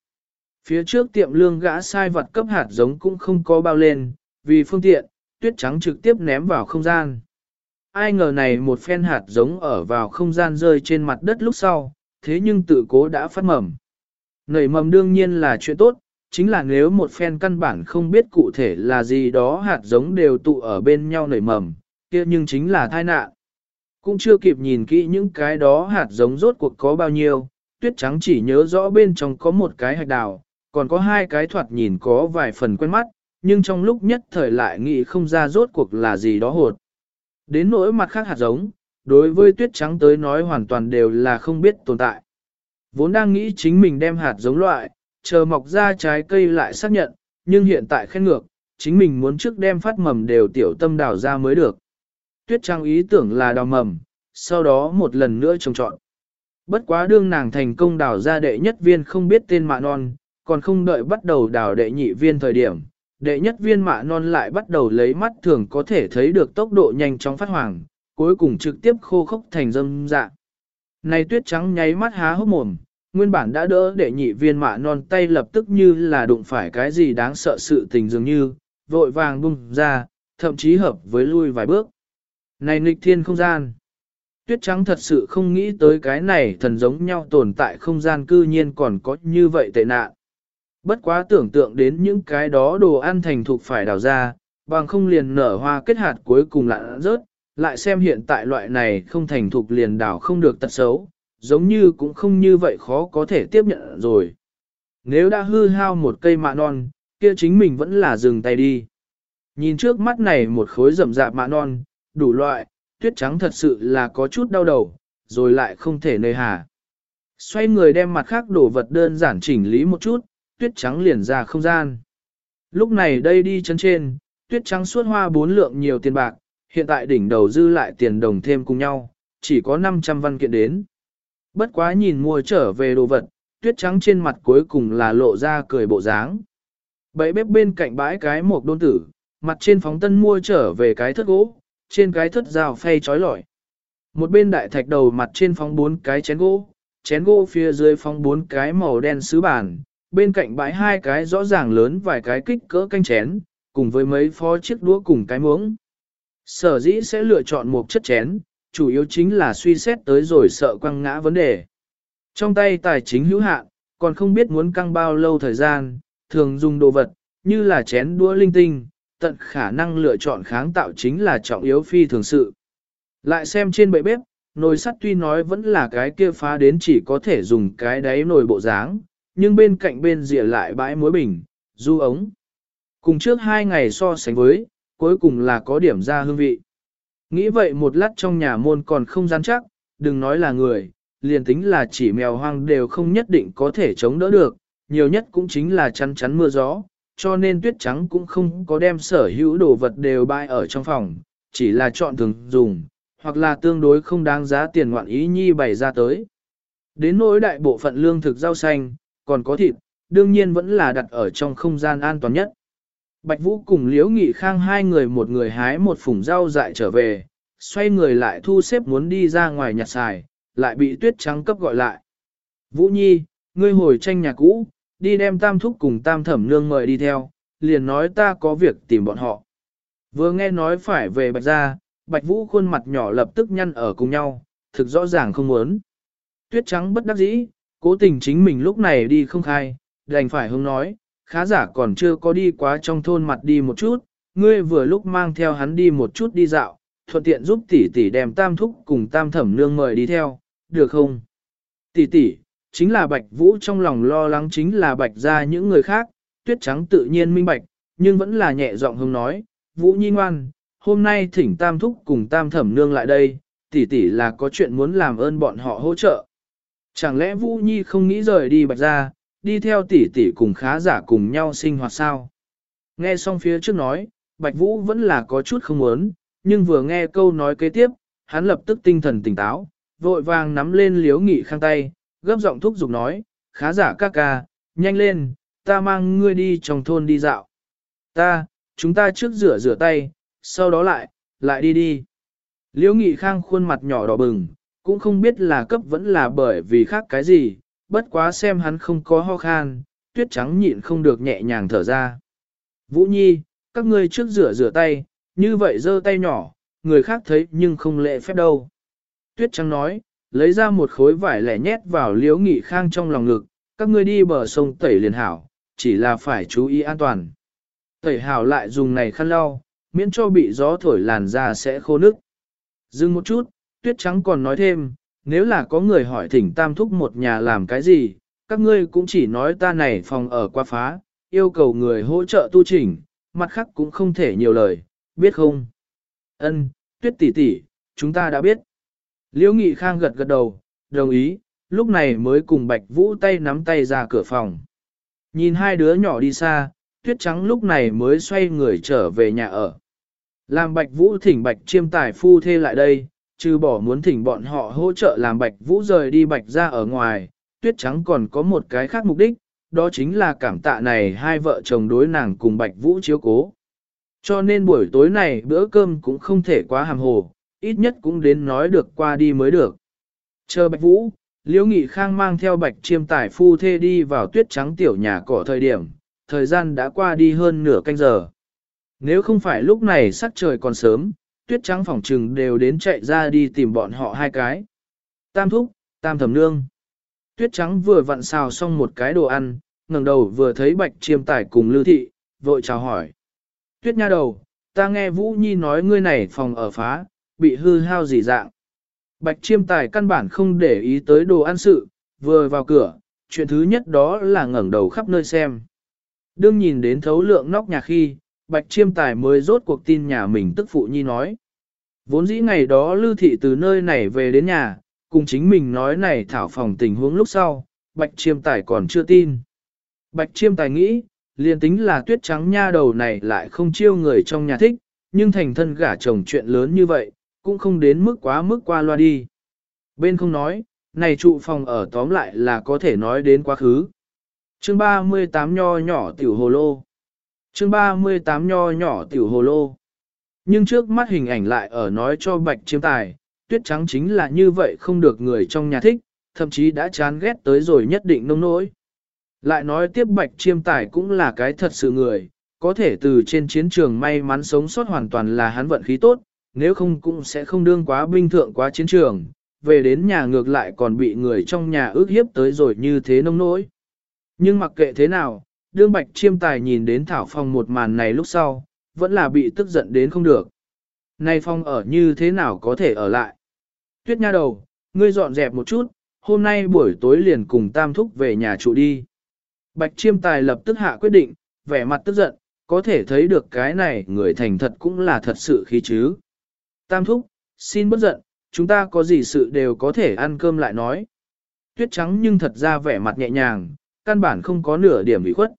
Phía trước tiệm lương gã sai vật cấp hạt giống cũng không có bao lên, vì phương tiện, tuyết trắng trực tiếp ném vào không gian. ai ngờ này một phen hạt giống ở vào không gian rơi trên mặt đất lúc sau, thế nhưng tự cố đã phát mầm. Nảy mầm đương nhiên là chuyện tốt, chính là nếu một phen căn bản không biết cụ thể là gì đó hạt giống đều tụ ở bên nhau nảy mầm, kia nhưng chính là tai nạn. Cũng chưa kịp nhìn kỹ những cái đó hạt giống rốt cuộc có bao nhiêu, tuyết trắng chỉ nhớ rõ bên trong có một cái hạch đào, còn có hai cái thoạt nhìn có vài phần quen mắt, nhưng trong lúc nhất thời lại nghĩ không ra rốt cuộc là gì đó hột. Đến nỗi mặt khác hạt giống, đối với tuyết trắng tới nói hoàn toàn đều là không biết tồn tại. Vốn đang nghĩ chính mình đem hạt giống loại, chờ mọc ra trái cây lại xác nhận, nhưng hiện tại khen ngược, chính mình muốn trước đem phát mầm đều tiểu tâm đào ra mới được. Tuyết trang ý tưởng là đào mầm, sau đó một lần nữa trồng trọn. Bất quá đương nàng thành công đào ra đệ nhất viên không biết tên mạ non, còn không đợi bắt đầu đào đệ nhị viên thời điểm, đệ nhất viên mạ non lại bắt đầu lấy mắt thường có thể thấy được tốc độ nhanh chóng phát hoàng, cuối cùng trực tiếp khô khốc thành dâm dạng. Này tuyết trắng nháy mắt há hốc mồm, nguyên bản đã đỡ để nhị viên mạ non tay lập tức như là đụng phải cái gì đáng sợ sự tình dường như, vội vàng bung ra, thậm chí hợp với lui vài bước. Này nghịch thiên không gian. Tuyết trắng thật sự không nghĩ tới cái này thần giống nhau tồn tại không gian cư nhiên còn có như vậy tệ nạn. Bất quá tưởng tượng đến những cái đó đồ ăn thành thục phải đào ra, bằng không liền nở hoa kết hạt cuối cùng lạ rớt, lại xem hiện tại loại này không thành thục liền đào không được tật xấu, giống như cũng không như vậy khó có thể tiếp nhận rồi. Nếu đã hư hao một cây mạ non, kia chính mình vẫn là dừng tay đi. Nhìn trước mắt này một khối rậm rạp mạ non, đủ loại, tuyết trắng thật sự là có chút đau đầu, rồi lại không thể nơi hà. Xoay người đem mặt khác đổ vật đơn giản chỉnh lý một chút, tuyết trắng liền ra không gian. Lúc này đây đi chân trên, tuyết trắng suốt hoa bốn lượng nhiều tiền bạc, hiện tại đỉnh đầu dư lại tiền đồng thêm cùng nhau, chỉ có 500 văn kiện đến. Bất quá nhìn mua trở về đồ vật, tuyết trắng trên mặt cuối cùng là lộ ra cười bộ dáng. Bẫy bếp bên cạnh bãi cái một đôn tử, mặt trên phóng tân mua trở về cái thất gỗ, trên cái thất rào phay trói lọi. Một bên đại thạch đầu mặt trên phóng bốn cái chén gỗ, chén gỗ phía dưới phóng bốn cái màu đen sứ bàn, bên cạnh bãi hai cái rõ ràng lớn vài cái kích cỡ canh chén, cùng với mấy phó chiếc đũa cùng cái muỗng. Sở dĩ sẽ lựa chọn một chất chén, chủ yếu chính là suy xét tới rồi sợ quăng ngã vấn đề. Trong tay tài chính hữu hạn, còn không biết muốn căng bao lâu thời gian, thường dùng đồ vật, như là chén đũa linh tinh, tận khả năng lựa chọn kháng tạo chính là trọng yếu phi thường sự. Lại xem trên bệ bếp, nồi sắt tuy nói vẫn là cái kia phá đến chỉ có thể dùng cái đáy nồi bộ dáng, nhưng bên cạnh bên rìa lại bãi muối bình, du ống. Cùng trước hai ngày so sánh với, cuối cùng là có điểm ra hương vị. Nghĩ vậy một lát trong nhà môn còn không gian chắc, đừng nói là người, liền tính là chỉ mèo hoang đều không nhất định có thể chống đỡ được, nhiều nhất cũng chính là chắn chắn mưa gió, cho nên tuyết trắng cũng không có đem sở hữu đồ vật đều bày ở trong phòng, chỉ là chọn thường dùng, hoặc là tương đối không đáng giá tiền ngoạn ý nhi bày ra tới. Đến nỗi đại bộ phận lương thực rau xanh, còn có thịt, đương nhiên vẫn là đặt ở trong không gian an toàn nhất. Bạch Vũ cùng Liễu Nghị Khang hai người một người hái một phủng rau dại trở về, xoay người lại thu xếp muốn đi ra ngoài nhặt xài, lại bị tuyết trắng cấp gọi lại. Vũ Nhi, ngươi hồi tranh nhà cũ, đi đem tam thúc cùng tam thẩm nương mời đi theo, liền nói ta có việc tìm bọn họ. Vừa nghe nói phải về bạch gia, bạch vũ khuôn mặt nhỏ lập tức nhăn ở cùng nhau, thực rõ ràng không muốn. Tuyết trắng bất đắc dĩ, cố tình chính mình lúc này đi không khai, đành phải hướng nói, khá giả còn chưa có đi quá trong thôn mặt đi một chút, ngươi vừa lúc mang theo hắn đi một chút đi dạo, thuận tiện giúp tỷ tỷ đem tam thúc cùng tam thẩm nương mời đi theo, được không? Tỷ tỷ, chính là bạch vũ trong lòng lo lắng chính là bạch ra những người khác, tuyết trắng tự nhiên minh bạch, nhưng vẫn là nhẹ giọng hông nói, vũ nhi ngoan, hôm nay thỉnh tam thúc cùng tam thẩm nương lại đây, tỷ tỷ là có chuyện muốn làm ơn bọn họ hỗ trợ. Chẳng lẽ vũ nhi không nghĩ rời đi bạch ra, đi theo tỷ tỷ cùng khá giả cùng nhau sinh hoạt sao? Nghe xong phía trước nói, bạch vũ vẫn là có chút không muốn, nhưng vừa nghe câu nói kế tiếp, hắn lập tức tinh thần tỉnh táo, vội vàng nắm lên liếu nghị khang tay, gấp giọng thúc giục nói, khá giả ca ca, nhanh lên, ta mang ngươi đi trong thôn đi dạo. Ta, chúng ta trước rửa rửa tay, sau đó lại, lại đi đi. Liễu Nghị Khang khuôn mặt nhỏ đỏ bừng, cũng không biết là cấp vẫn là bởi vì khác cái gì, bất quá xem hắn không có ho khan, tuyết trắng nhịn không được nhẹ nhàng thở ra. Vũ Nhi, các ngươi trước rửa rửa tay, như vậy giơ tay nhỏ, người khác thấy nhưng không lệ phép đâu. Tuyết trắng nói, lấy ra một khối vải lẻ nhét vào liễu nghị khang trong lòng ngực, các ngươi đi bờ sông tẩy liền hảo, chỉ là phải chú ý an toàn. Tẩy hảo lại dùng này khăn lau, miễn cho bị gió thổi làn da sẽ khô nước. Dừng một chút, tuyết trắng còn nói thêm, nếu là có người hỏi thỉnh tam thúc một nhà làm cái gì, các ngươi cũng chỉ nói ta này phòng ở qua phá, yêu cầu người hỗ trợ tu chỉnh, mặt khác cũng không thể nhiều lời, biết không? Ân, tuyết tỷ tỷ, chúng ta đã biết. Liễu Nghị Khang gật gật đầu, đồng ý, lúc này mới cùng Bạch Vũ tay nắm tay ra cửa phòng. Nhìn hai đứa nhỏ đi xa, tuyết trắng lúc này mới xoay người trở về nhà ở. Làm Bạch Vũ thỉnh Bạch chiêm tài phu thê lại đây, trừ bỏ muốn thỉnh bọn họ hỗ trợ làm Bạch Vũ rời đi Bạch ra ở ngoài, tuyết trắng còn có một cái khác mục đích, đó chính là cảm tạ này hai vợ chồng đối nàng cùng Bạch Vũ chiếu cố. Cho nên buổi tối này bữa cơm cũng không thể quá hàm hồ, ít nhất cũng đến nói được qua đi mới được. Chờ Bạch Vũ, Liễu Nghị Khang mang theo Bạch Chiêm Tài phu thê đi vào tuyết trắng tiểu nhà cỏ thời điểm, thời gian đã qua đi hơn nửa canh giờ. Nếu không phải lúc này sắc trời còn sớm, tuyết trắng phỏng trừng đều đến chạy ra đi tìm bọn họ hai cái. Tam thúc, tam thẩm nương. Tuyết trắng vừa vặn xào xong một cái đồ ăn, ngẩng đầu vừa thấy bạch chiêm tải cùng lưu thị, vội chào hỏi. Tuyết nha đầu, ta nghe Vũ Nhi nói ngươi này phòng ở phá, bị hư hao gì dạng. Bạch chiêm tài căn bản không để ý tới đồ ăn sự, vừa vào cửa, chuyện thứ nhất đó là ngẩng đầu khắp nơi xem. Đương nhìn đến thấu lượng nóc nhà khi, bạch chiêm tài mới rốt cuộc tin nhà mình tức phụ nhi nói. Vốn dĩ ngày đó lưu thị từ nơi này về đến nhà, cùng chính mình nói này thảo phòng tình huống lúc sau, bạch chiêm tài còn chưa tin. Bạch chiêm tài nghĩ, liền tính là tuyết trắng nha đầu này lại không chiêu người trong nhà thích, nhưng thành thân gả chồng chuyện lớn như vậy, cũng không đến mức quá mức qua loa đi. Bên không nói, này trụ phòng ở tóm lại là có thể nói đến quá khứ. Chương 38 nho nhỏ tiểu hồ lô. Chương 38 nho nhỏ tiểu hồ lô. Nhưng trước mắt hình ảnh lại ở nói cho bạch chiêm tài, tuyết trắng chính là như vậy không được người trong nhà thích, thậm chí đã chán ghét tới rồi nhất định nông nỗi. Lại nói tiếp bạch chiêm tài cũng là cái thật sự người, có thể từ trên chiến trường may mắn sống sót hoàn toàn là hắn vận khí tốt, nếu không cũng sẽ không đương quá binh thượng quá chiến trường, về đến nhà ngược lại còn bị người trong nhà ước hiếp tới rồi như thế nông nỗi. Nhưng mặc kệ thế nào, đương bạch chiêm tài nhìn đến thảo phong một màn này lúc sau, vẫn là bị tức giận đến không được. Nay phong ở như thế nào có thể ở lại? Tuyết nha đầu, ngươi dọn dẹp một chút, hôm nay buổi tối liền cùng tam thúc về nhà trụ đi. Bạch chiêm tài lập tức hạ quyết định, vẻ mặt tức giận, có thể thấy được cái này người thành thật cũng là thật sự khí chứ. Tam thúc, xin bất giận, chúng ta có gì sự đều có thể ăn cơm lại nói. Tuyết trắng nhưng thật ra vẻ mặt nhẹ nhàng, căn bản không có nửa điểm bị khuất.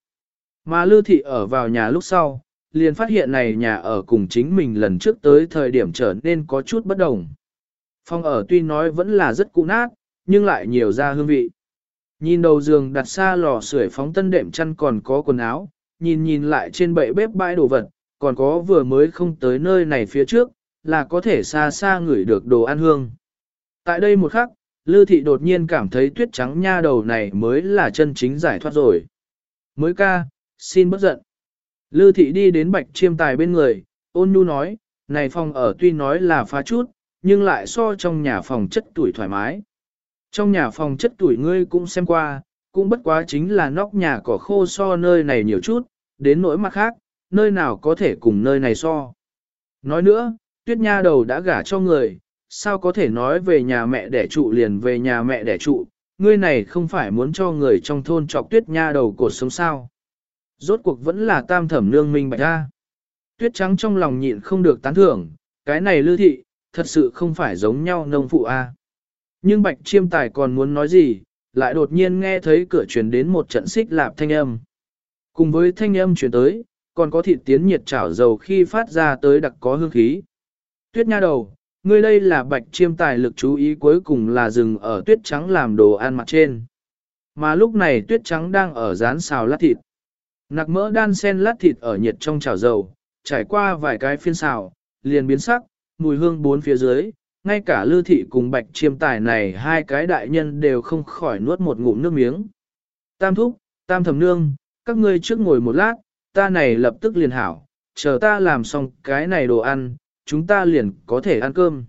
Mà lưu thị ở vào nhà lúc sau, liền phát hiện này nhà ở cùng chính mình lần trước tới thời điểm trở nên có chút bất đồng. Phòng ở tuy nói vẫn là rất cũ nát, nhưng lại nhiều ra hương vị. Nhìn đầu giường đặt xa lò sưởi phóng tân đệm chăn còn có quần áo, nhìn nhìn lại trên bệ bếp bãi đồ vật, còn có vừa mới không tới nơi này phía trước, là có thể xa xa ngửi được đồ ăn hương. Tại đây một khắc, Lư Thị đột nhiên cảm thấy tuyết trắng nha đầu này mới là chân chính giải thoát rồi. Mới ca, xin bất giận. Lư Thị đi đến bạch chiêm tài bên người, ôn nhu nói, này phòng ở tuy nói là phá chút, nhưng lại so trong nhà phòng chất tuổi thoải mái. Trong nhà phòng chất tuổi ngươi cũng xem qua, cũng bất quá chính là nóc nhà cỏ khô so nơi này nhiều chút, đến nỗi mặt khác, nơi nào có thể cùng nơi này so. Nói nữa, tuyết nha đầu đã gả cho người, sao có thể nói về nhà mẹ đẻ trụ liền về nhà mẹ đẻ trụ, ngươi này không phải muốn cho người trong thôn chọc tuyết nha đầu cột sống sao. Rốt cuộc vẫn là tam thẩm nương minh bạch ra. Tuyết trắng trong lòng nhịn không được tán thưởng, cái này lưu thị, thật sự không phải giống nhau nông phụ a. Nhưng bạch chiêm tài còn muốn nói gì, lại đột nhiên nghe thấy cửa truyền đến một trận xích lạp thanh âm. Cùng với thanh âm truyền tới, còn có thịt tiến nhiệt chảo dầu khi phát ra tới đặc có hương khí. Tuyết nha đầu, ngươi đây là bạch chiêm tài lực chú ý cuối cùng là dừng ở tuyết trắng làm đồ ăn mặt trên. Mà lúc này tuyết trắng đang ở rán xào lát thịt. Nạc mỡ đan sen lát thịt ở nhiệt trong chảo dầu, trải qua vài cái phiên xào, liền biến sắc, mùi hương bốn phía dưới, ngay cả lư thị cùng bạch chiêm tài này hai cái đại nhân đều không khỏi nuốt một ngụm nước miếng. Tam thúc, tam thẩm nương, các ngươi trước ngồi một lát, ta này lập tức liền hảo, chờ ta làm xong cái này đồ ăn, chúng ta liền có thể ăn cơm.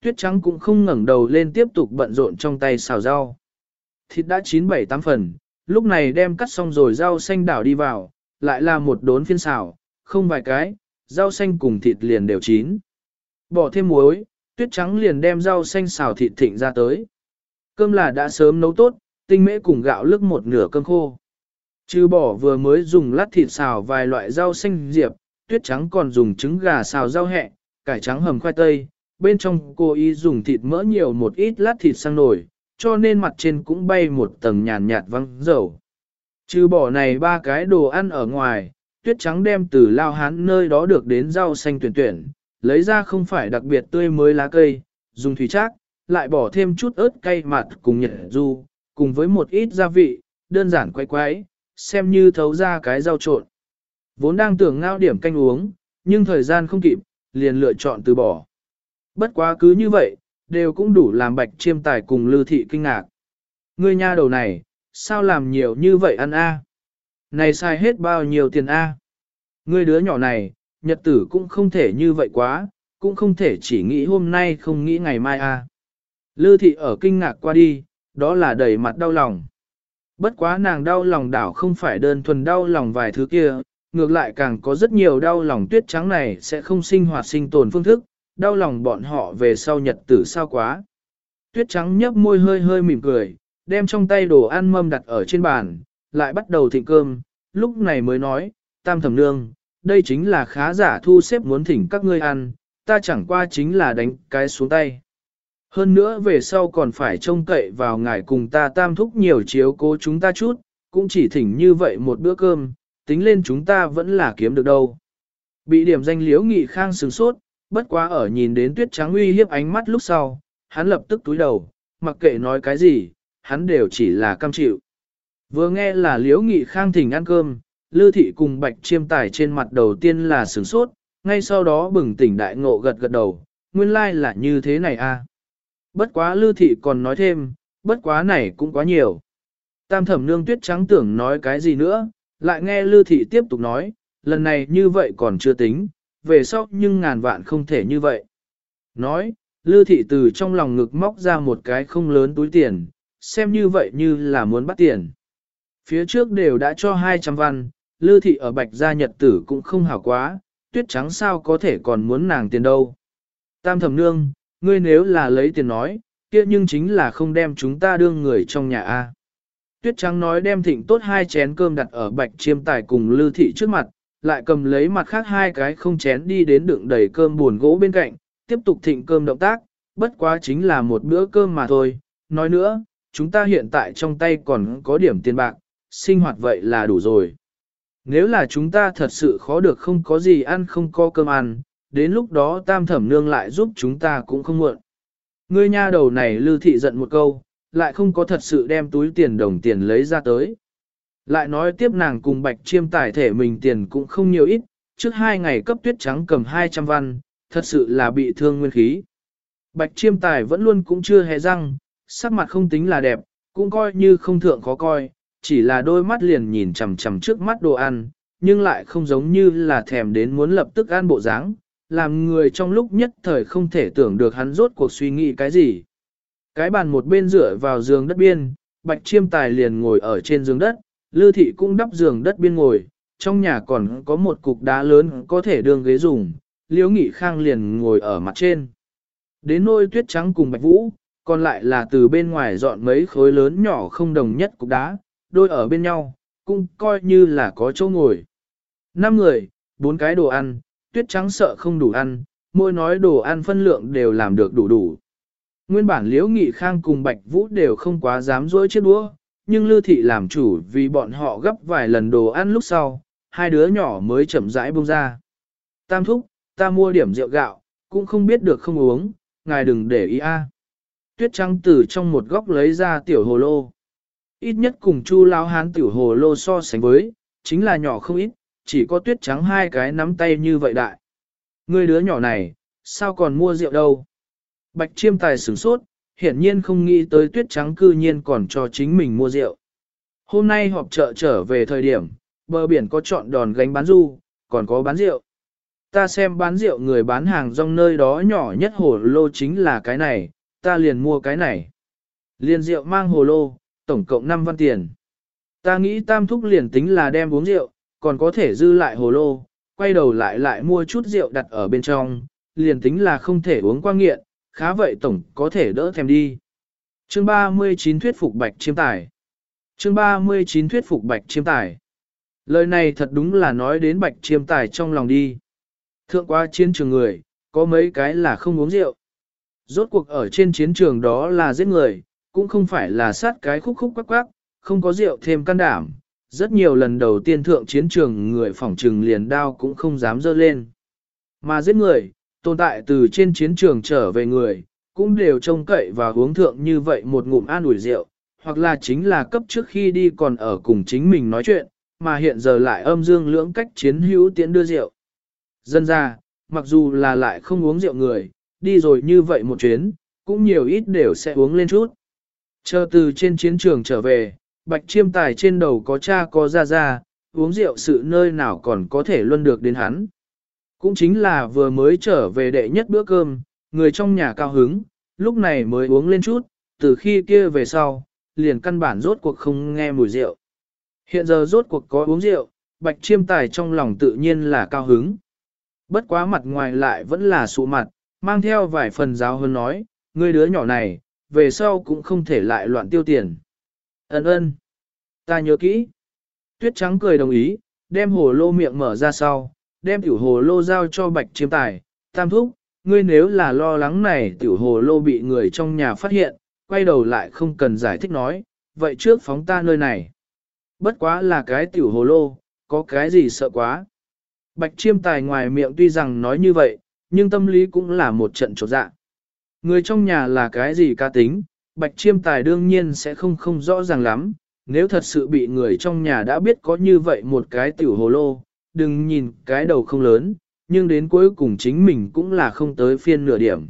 Tuyết trắng cũng không ngẩng đầu lên tiếp tục bận rộn trong tay xào rau. Thịt đã chín bảy tám phần, lúc này đem cắt xong rồi rau xanh đảo đi vào, lại là một đốn phiên xào, không vài cái, rau xanh cùng thịt liền đều chín. Bỏ thêm muối, tuyết trắng liền đem rau xanh xào thịt thịnh ra tới. Cơm là đã sớm nấu tốt, tinh mễ cùng gạo lức một nửa cơm khô. Trừ bỏ vừa mới dùng lát thịt xào vài loại rau xanh diệp, tuyết trắng còn dùng trứng gà xào rau hẹ, cải trắng hầm khoai tây, bên trong cô ý dùng thịt mỡ nhiều một ít lát thịt sang nổi, cho nên mặt trên cũng bay một tầng nhàn nhạt văng dầu. Trừ bỏ này ba cái đồ ăn ở ngoài, tuyết trắng đem từ lao hán nơi đó được đến rau xanh tuyển tuyển, lấy ra không phải đặc biệt tươi mới lá cây, dùng thủy trác, lại bỏ thêm chút ớt cay mặt cùng nhật du, cùng với một ít gia vị, đơn giản quay quái, xem như thấu ra cái rau trộn. Vốn đang tưởng ngao điểm canh uống, nhưng thời gian không kịp, liền lựa chọn từ bỏ. Bất quá cứ như vậy, đều cũng đủ làm bạch chiêm tài cùng lưu thị kinh ngạc. Ngươi nha đầu này, sao làm nhiều như vậy ăn a? Này sai hết bao nhiêu tiền a? Ngươi đứa nhỏ này, nhật tử cũng không thể như vậy quá, cũng không thể chỉ nghĩ hôm nay không nghĩ ngày mai a. Lư thị ở kinh ngạc qua đi, đó là đầy mặt đau lòng. Bất quá nàng đau lòng đảo không phải đơn thuần đau lòng vài thứ kia, ngược lại càng có rất nhiều đau lòng tuyết trắng này sẽ không sinh hoạt sinh tồn phương thức, đau lòng bọn họ về sau nhật tử sao quá. Tuyết trắng nhấp môi hơi hơi mỉm cười, đem trong tay đồ ăn mâm đặt ở trên bàn, lại bắt đầu thịnh cơm, lúc này mới nói, tam thẩm nương, đây chính là khá giả thu xếp muốn thỉnh các ngươi ăn, ta chẳng qua chính là đánh cái xuống tay. Hơn nữa về sau còn phải trông cậy vào ngài cùng ta tam thúc nhiều chiếu cố chúng ta chút, cũng chỉ thỉnh như vậy một bữa cơm, tính lên chúng ta vẫn là kiếm được đâu. Bị điểm danh liễu nghị khang sừng sốt, bất quá ở nhìn đến tuyết trắng uy hiếp ánh mắt lúc sau, hắn lập tức túi đầu, mặc kệ nói cái gì, hắn đều chỉ là cam chịu. Vừa nghe là liễu nghị khang thỉnh ăn cơm, lư thị cùng bạch chiêm tải trên mặt đầu tiên là sửng sốt, ngay sau đó bừng tỉnh đại ngộ gật gật đầu, nguyên lai like là như thế này a. À. Bất quá lư thị còn nói thêm, bất quá này cũng quá nhiều. Tam thẩm nương tuyết trắng tưởng nói cái gì nữa, lại nghe lư thị tiếp tục nói, lần này như vậy còn chưa tính, về sau nhưng ngàn vạn không thể như vậy. Nói, lư thị từ trong lòng ngực móc ra một cái không lớn túi tiền, xem như vậy như là muốn bắt tiền. Phía trước đều đã cho 200 văn, lư thị ở bạch gia nhật tử cũng không hảo quá, tuyết trắng sao có thể còn muốn nàng tiền đâu. Tam thẩm nương, ngươi nếu là lấy tiền nói, kia nhưng chính là không đem chúng ta đương người trong nhà A. Tuyết trắng nói đem thịnh tốt hai chén cơm đặt ở bạch chiêm tài cùng lư thị trước mặt, lại cầm lấy mặt khác hai cái không chén đi đến đựng đầy cơm buồn gỗ bên cạnh, tiếp tục thịnh cơm động tác, bất quá chính là một bữa cơm mà thôi. Nói nữa, chúng ta hiện tại trong tay còn có điểm tiền bạc, sinh hoạt vậy là đủ rồi. Nếu là chúng ta thật sự khó được không có gì ăn không có cơm ăn, đến lúc đó tam thẩm nương lại giúp chúng ta cũng không muộn. Ngươi nha đầu này lư thị giận một câu, lại không có thật sự đem túi tiền đồng tiền lấy ra tới. Lại nói tiếp nàng cùng bạch chiêm tài thể mình tiền cũng không nhiều ít, trước hai ngày cấp tuyết trắng cầm 200 văn, thật sự là bị thương nguyên khí. Bạch chiêm tài vẫn luôn cũng chưa hề răng, sắc mặt không tính là đẹp, cũng coi như không thượng khó coi, chỉ là đôi mắt liền nhìn chằm chằm trước mắt đồ ăn, nhưng lại không giống như là thèm đến muốn lập tức ăn bộ dáng, làm người trong lúc nhất thời không thể tưởng được hắn rốt cuộc suy nghĩ cái gì. Cái bàn một bên dựa vào giường đất biên, bạch chiêm tài liền ngồi ở trên giường đất, lư thị cũng đắp giường đất biên ngồi, trong nhà còn có một cục đá lớn có thể đương ghế dùng, liễu nghị khang liền ngồi ở mặt trên. Đến nôi tuyết trắng cùng bạch vũ, còn lại là từ bên ngoài dọn mấy khối lớn nhỏ không đồng nhất cục đá, đôi ở bên nhau, cũng coi như là có chỗ ngồi. Năm người, bốn cái đồ ăn, tuyết trắng sợ không đủ ăn, mỗi nói đồ ăn phân lượng đều làm được đủ đủ. Nguyên bản liễu nghị khang cùng bạch vũ đều không quá dám dối chiếc đũa, nhưng lưu thị làm chủ vì bọn họ gấp vài lần đồ ăn lúc sau, hai đứa nhỏ mới chậm rãi buông ra. Tam thúc, ta mua điểm rượu gạo, cũng không biết được không uống, ngài đừng để ý a. Tuyết trắng từ trong một góc lấy ra tiểu hồ lô. Ít nhất cùng chu lao hán tiểu hồ lô so sánh với, chính là nhỏ không ít, chỉ có tuyết trắng hai cái nắm tay như vậy đại. Người đứa nhỏ này, sao còn mua rượu đâu? Bạch chiêm tài sửng sốt, hiển nhiên không nghĩ tới tuyết trắng cư nhiên còn cho chính mình mua rượu. Hôm nay họp chợ trở về thời điểm, bờ biển có chọn đòn gánh bán du, còn có bán rượu. Ta xem bán rượu người bán hàng rong nơi đó nhỏ nhất hồ lô chính là cái này, ta liền mua cái này. Liền rượu mang hồ lô, tổng cộng 5 văn tiền. Ta nghĩ tam thúc liền tính là đem uống rượu, còn có thể dư lại hồ lô, quay đầu lại lại mua chút rượu đặt ở bên trong, liền tính là không thể uống qua nghiện, khá vậy tổng có thể đỡ thèm đi. Chương 39 thuyết phục bạch chiêm tài. Chương 39 thuyết phục bạch chiêm tài. Lời này thật đúng là nói đến bạch chiêm tài trong lòng đi. Thượng qua chiến trường người, có mấy cái là không uống rượu. Rốt cuộc ở trên chiến trường đó là giết người, cũng không phải là sát cái khúc khúc quắc quắc, không có rượu thêm can đảm. Rất nhiều lần đầu tiên thượng chiến trường người phỏng trừng liền đao cũng không dám dơ lên. Mà giết người, tồn tại từ trên chiến trường trở về người, cũng đều trông cậy và uống thượng như vậy một ngụm an ủi rượu, hoặc là chính là cấp trước khi đi còn ở cùng chính mình nói chuyện, mà hiện giờ lại âm dương lưỡng cách chiến hữu tiễn đưa rượu. Dân ra, mặc dù là lại không uống rượu người, đi rồi như vậy một chuyến, cũng nhiều ít đều sẽ uống lên chút. Chờ từ trên chiến trường trở về, bạch chiêm tài trên đầu có cha có ra ra, uống rượu sự nơi nào còn có thể luân được đến hắn. Cũng chính là vừa mới trở về đệ nhất bữa cơm, người trong nhà cao hứng, lúc này mới uống lên chút, từ khi kia về sau, liền căn bản rốt cuộc không nghe mùi rượu. Hiện giờ rốt cuộc có uống rượu, bạch chiêm tài trong lòng tự nhiên là cao hứng. Bất quá mặt ngoài lại vẫn là sụ mặt, mang theo vài phần giáo hơn nói, người đứa nhỏ này, về sau cũng không thể lại loạn tiêu tiền. Ấn ơn, ta nhớ kỹ. Tuyết trắng cười đồng ý, đem hồ lô miệng mở ra sau, đem tiểu hồ lô giao cho bạch chiêm tài, tam thúc, ngươi nếu là lo lắng này tiểu hồ lô bị người trong nhà phát hiện, quay đầu lại không cần giải thích nói, vậy trước phóng ta nơi này. Bất quá là cái tiểu hồ lô, có cái gì sợ quá. Bạch chiêm tài ngoài miệng tuy rằng nói như vậy, nhưng tâm lý cũng là một trận trột dạ. Người trong nhà là cái gì ca tính, bạch chiêm tài đương nhiên sẽ không không rõ ràng lắm, nếu thật sự bị người trong nhà đã biết có như vậy một cái tiểu hồ lô, đừng nhìn cái đầu không lớn, nhưng đến cuối cùng chính mình cũng là không tới phiên nửa điểm.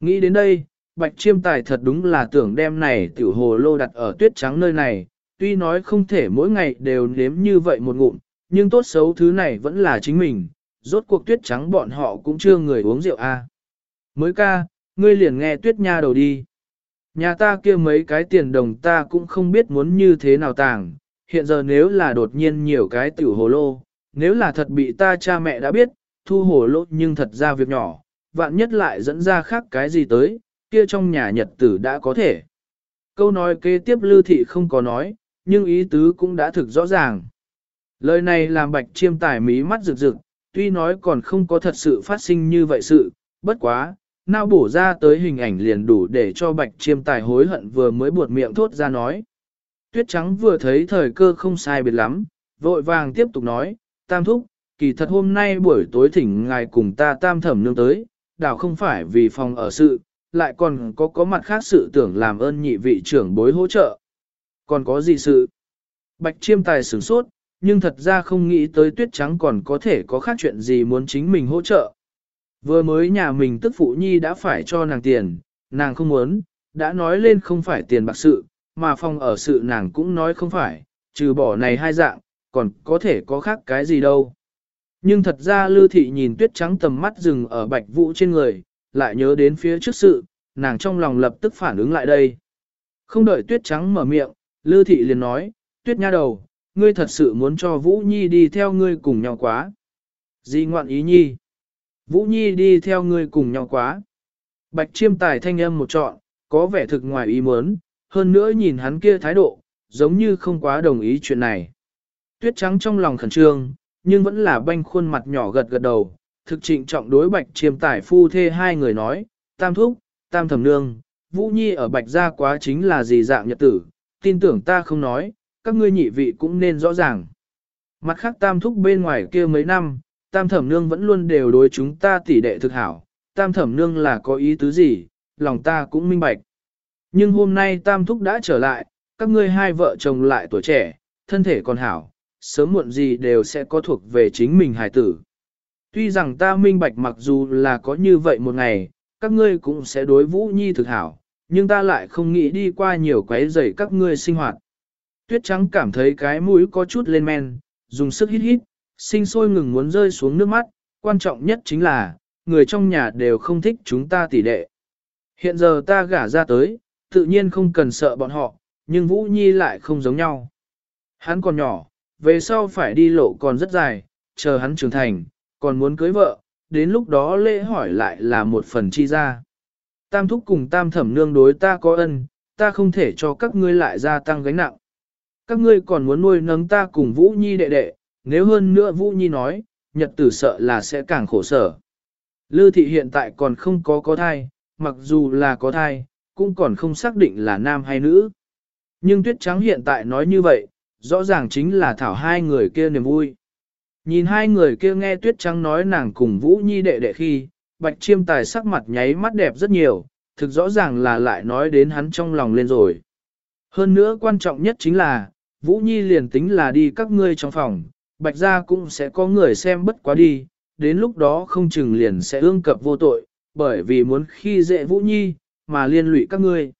Nghĩ đến đây, bạch chiêm tài thật đúng là tưởng đem này tiểu hồ lô đặt ở tuyết trắng nơi này, tuy nói không thể mỗi ngày đều nếm như vậy một ngụm, nhưng tốt xấu thứ này vẫn là chính mình, rốt cuộc tuyết trắng bọn họ cũng chưa người uống rượu a. À. Mới ca, ngươi liền nghe tuyết nha đầu đi. Nhà ta kia mấy cái tiền đồng ta cũng không biết muốn như thế nào tàng, hiện giờ nếu là đột nhiên nhiều cái tiểu hồ lô, nếu là thật bị ta cha mẹ đã biết, thu hồ lỗ nhưng thật ra việc nhỏ, vạn nhất lại dẫn ra khác cái gì tới, kia trong nhà nhật tử đã có thể. Câu nói kế tiếp lưu thị không có nói, nhưng ý tứ cũng đã thực rõ ràng. Lời này làm bạch chiêm tải mí mắt rực rực, tuy nói còn không có thật sự phát sinh như vậy sự, bất quá, nào bổ ra tới hình ảnh liền đủ để cho bạch chiêm tài hối hận vừa mới buột miệng thốt ra nói. Tuyết trắng vừa thấy thời cơ không sai biệt lắm, vội vàng tiếp tục nói, tam thúc, kỳ thật hôm nay buổi tối thỉnh ngài cùng ta tam thẩm nương tới, đảo không phải vì phòng ở sự, lại còn có có mặt khác sự tưởng làm ơn nhị vị trưởng bối hỗ trợ. Còn có gì sự? Bạch chiêm tài sửng sốt, nhưng thật ra không nghĩ tới tuyết trắng còn có thể có khác chuyện gì muốn chính mình hỗ trợ. Vừa mới nhà mình tức phụ nhi đã phải cho nàng tiền, nàng không muốn, đã nói lên không phải tiền bạc sự, mà phòng ở sự nàng cũng nói không phải, trừ bỏ này hai dạng, còn có thể có khác cái gì đâu. Nhưng thật ra Lư Thị nhìn tuyết trắng tầm mắt dừng ở bạch vũ trên người, lại nhớ đến phía trước sự, nàng trong lòng lập tức phản ứng lại đây. Không đợi tuyết trắng mở miệng, Lư Thị liền nói, tuyết nha đầu, ngươi thật sự muốn cho Vũ Nhi đi theo ngươi cùng nhau quá. Gì ngoạn ý nhi? Vũ Nhi đi theo ngươi cùng nhau quá. Bạch chiêm tài thanh âm một trọn, có vẻ thực ngoài ý muốn, hơn nữa nhìn hắn kia thái độ, giống như không quá đồng ý chuyện này. Tuyết trắng trong lòng khẩn trương, nhưng vẫn là banh khuôn mặt nhỏ gật gật đầu, thực trịnh trọng đối bạch chiêm tải phu thê hai người nói, tam thúc, tam thẩm nương, Vũ Nhi ở bạch gia quá chính là gì dạng nhật tử, tin tưởng ta không nói, các ngươi nhị vị cũng nên rõ ràng. Mặt khác tam thúc bên ngoài kia mấy năm, tam thẩm nương vẫn luôn đều đối chúng ta tỉ đệ thực hảo, tam thẩm nương là có ý tứ gì, lòng ta cũng minh bạch. Nhưng hôm nay tam thúc đã trở lại, các ngươi hai vợ chồng lại tuổi trẻ, thân thể còn hảo, sớm muộn gì đều sẽ có thuộc về chính mình hài tử. Tuy rằng ta minh bạch mặc dù là có như vậy một ngày, các ngươi cũng sẽ đối Vũ Nhi thực hảo, nhưng ta lại không nghĩ đi qua nhiều quấy rầy các ngươi sinh hoạt. Tuyết trắng cảm thấy cái mũi có chút lên men, dùng sức hít hít, sinh sôi ngừng muốn rơi xuống nước mắt, quan trọng nhất chính là, người trong nhà đều không thích chúng ta tỉ đệ. Hiện giờ ta gả ra tới, tự nhiên không cần sợ bọn họ, nhưng Vũ Nhi lại không giống nhau. Hắn còn nhỏ, về sau phải đi lộ còn rất dài, chờ hắn trưởng thành, còn muốn cưới vợ, đến lúc đó lễ hỏi lại là một phần chi ra. Tam thúc cùng tam thẩm nương đối ta có ân, ta không thể cho các ngươi lại gia tăng gánh nặng. Các ngươi còn muốn nuôi nấng ta cùng Vũ Nhi đệ đệ, nếu hơn nữa Vũ Nhi nói, nhật tử sợ là sẽ càng khổ sở. Lư thị hiện tại còn không có có thai, mặc dù là có thai, cũng còn không xác định là nam hay nữ. Nhưng tuyết trắng hiện tại nói như vậy, rõ ràng chính là thảo hai người kia niềm vui. Nhìn hai người kia nghe tuyết trắng nói nàng cùng Vũ Nhi đệ đệ khi, bạch chiêm tài sắc mặt nháy mắt đẹp rất nhiều, thực rõ ràng là lại nói đến hắn trong lòng lên rồi. Hơn nữa quan trọng nhất chính là, Vũ Nhi liền tính là đi các ngươi trong phòng, bạch gia cũng sẽ có người xem bất quá đi, đến lúc đó không chừng liền sẽ ương cập vô tội, bởi vì muốn khi dễ Vũ Nhi, mà liên lụy các ngươi.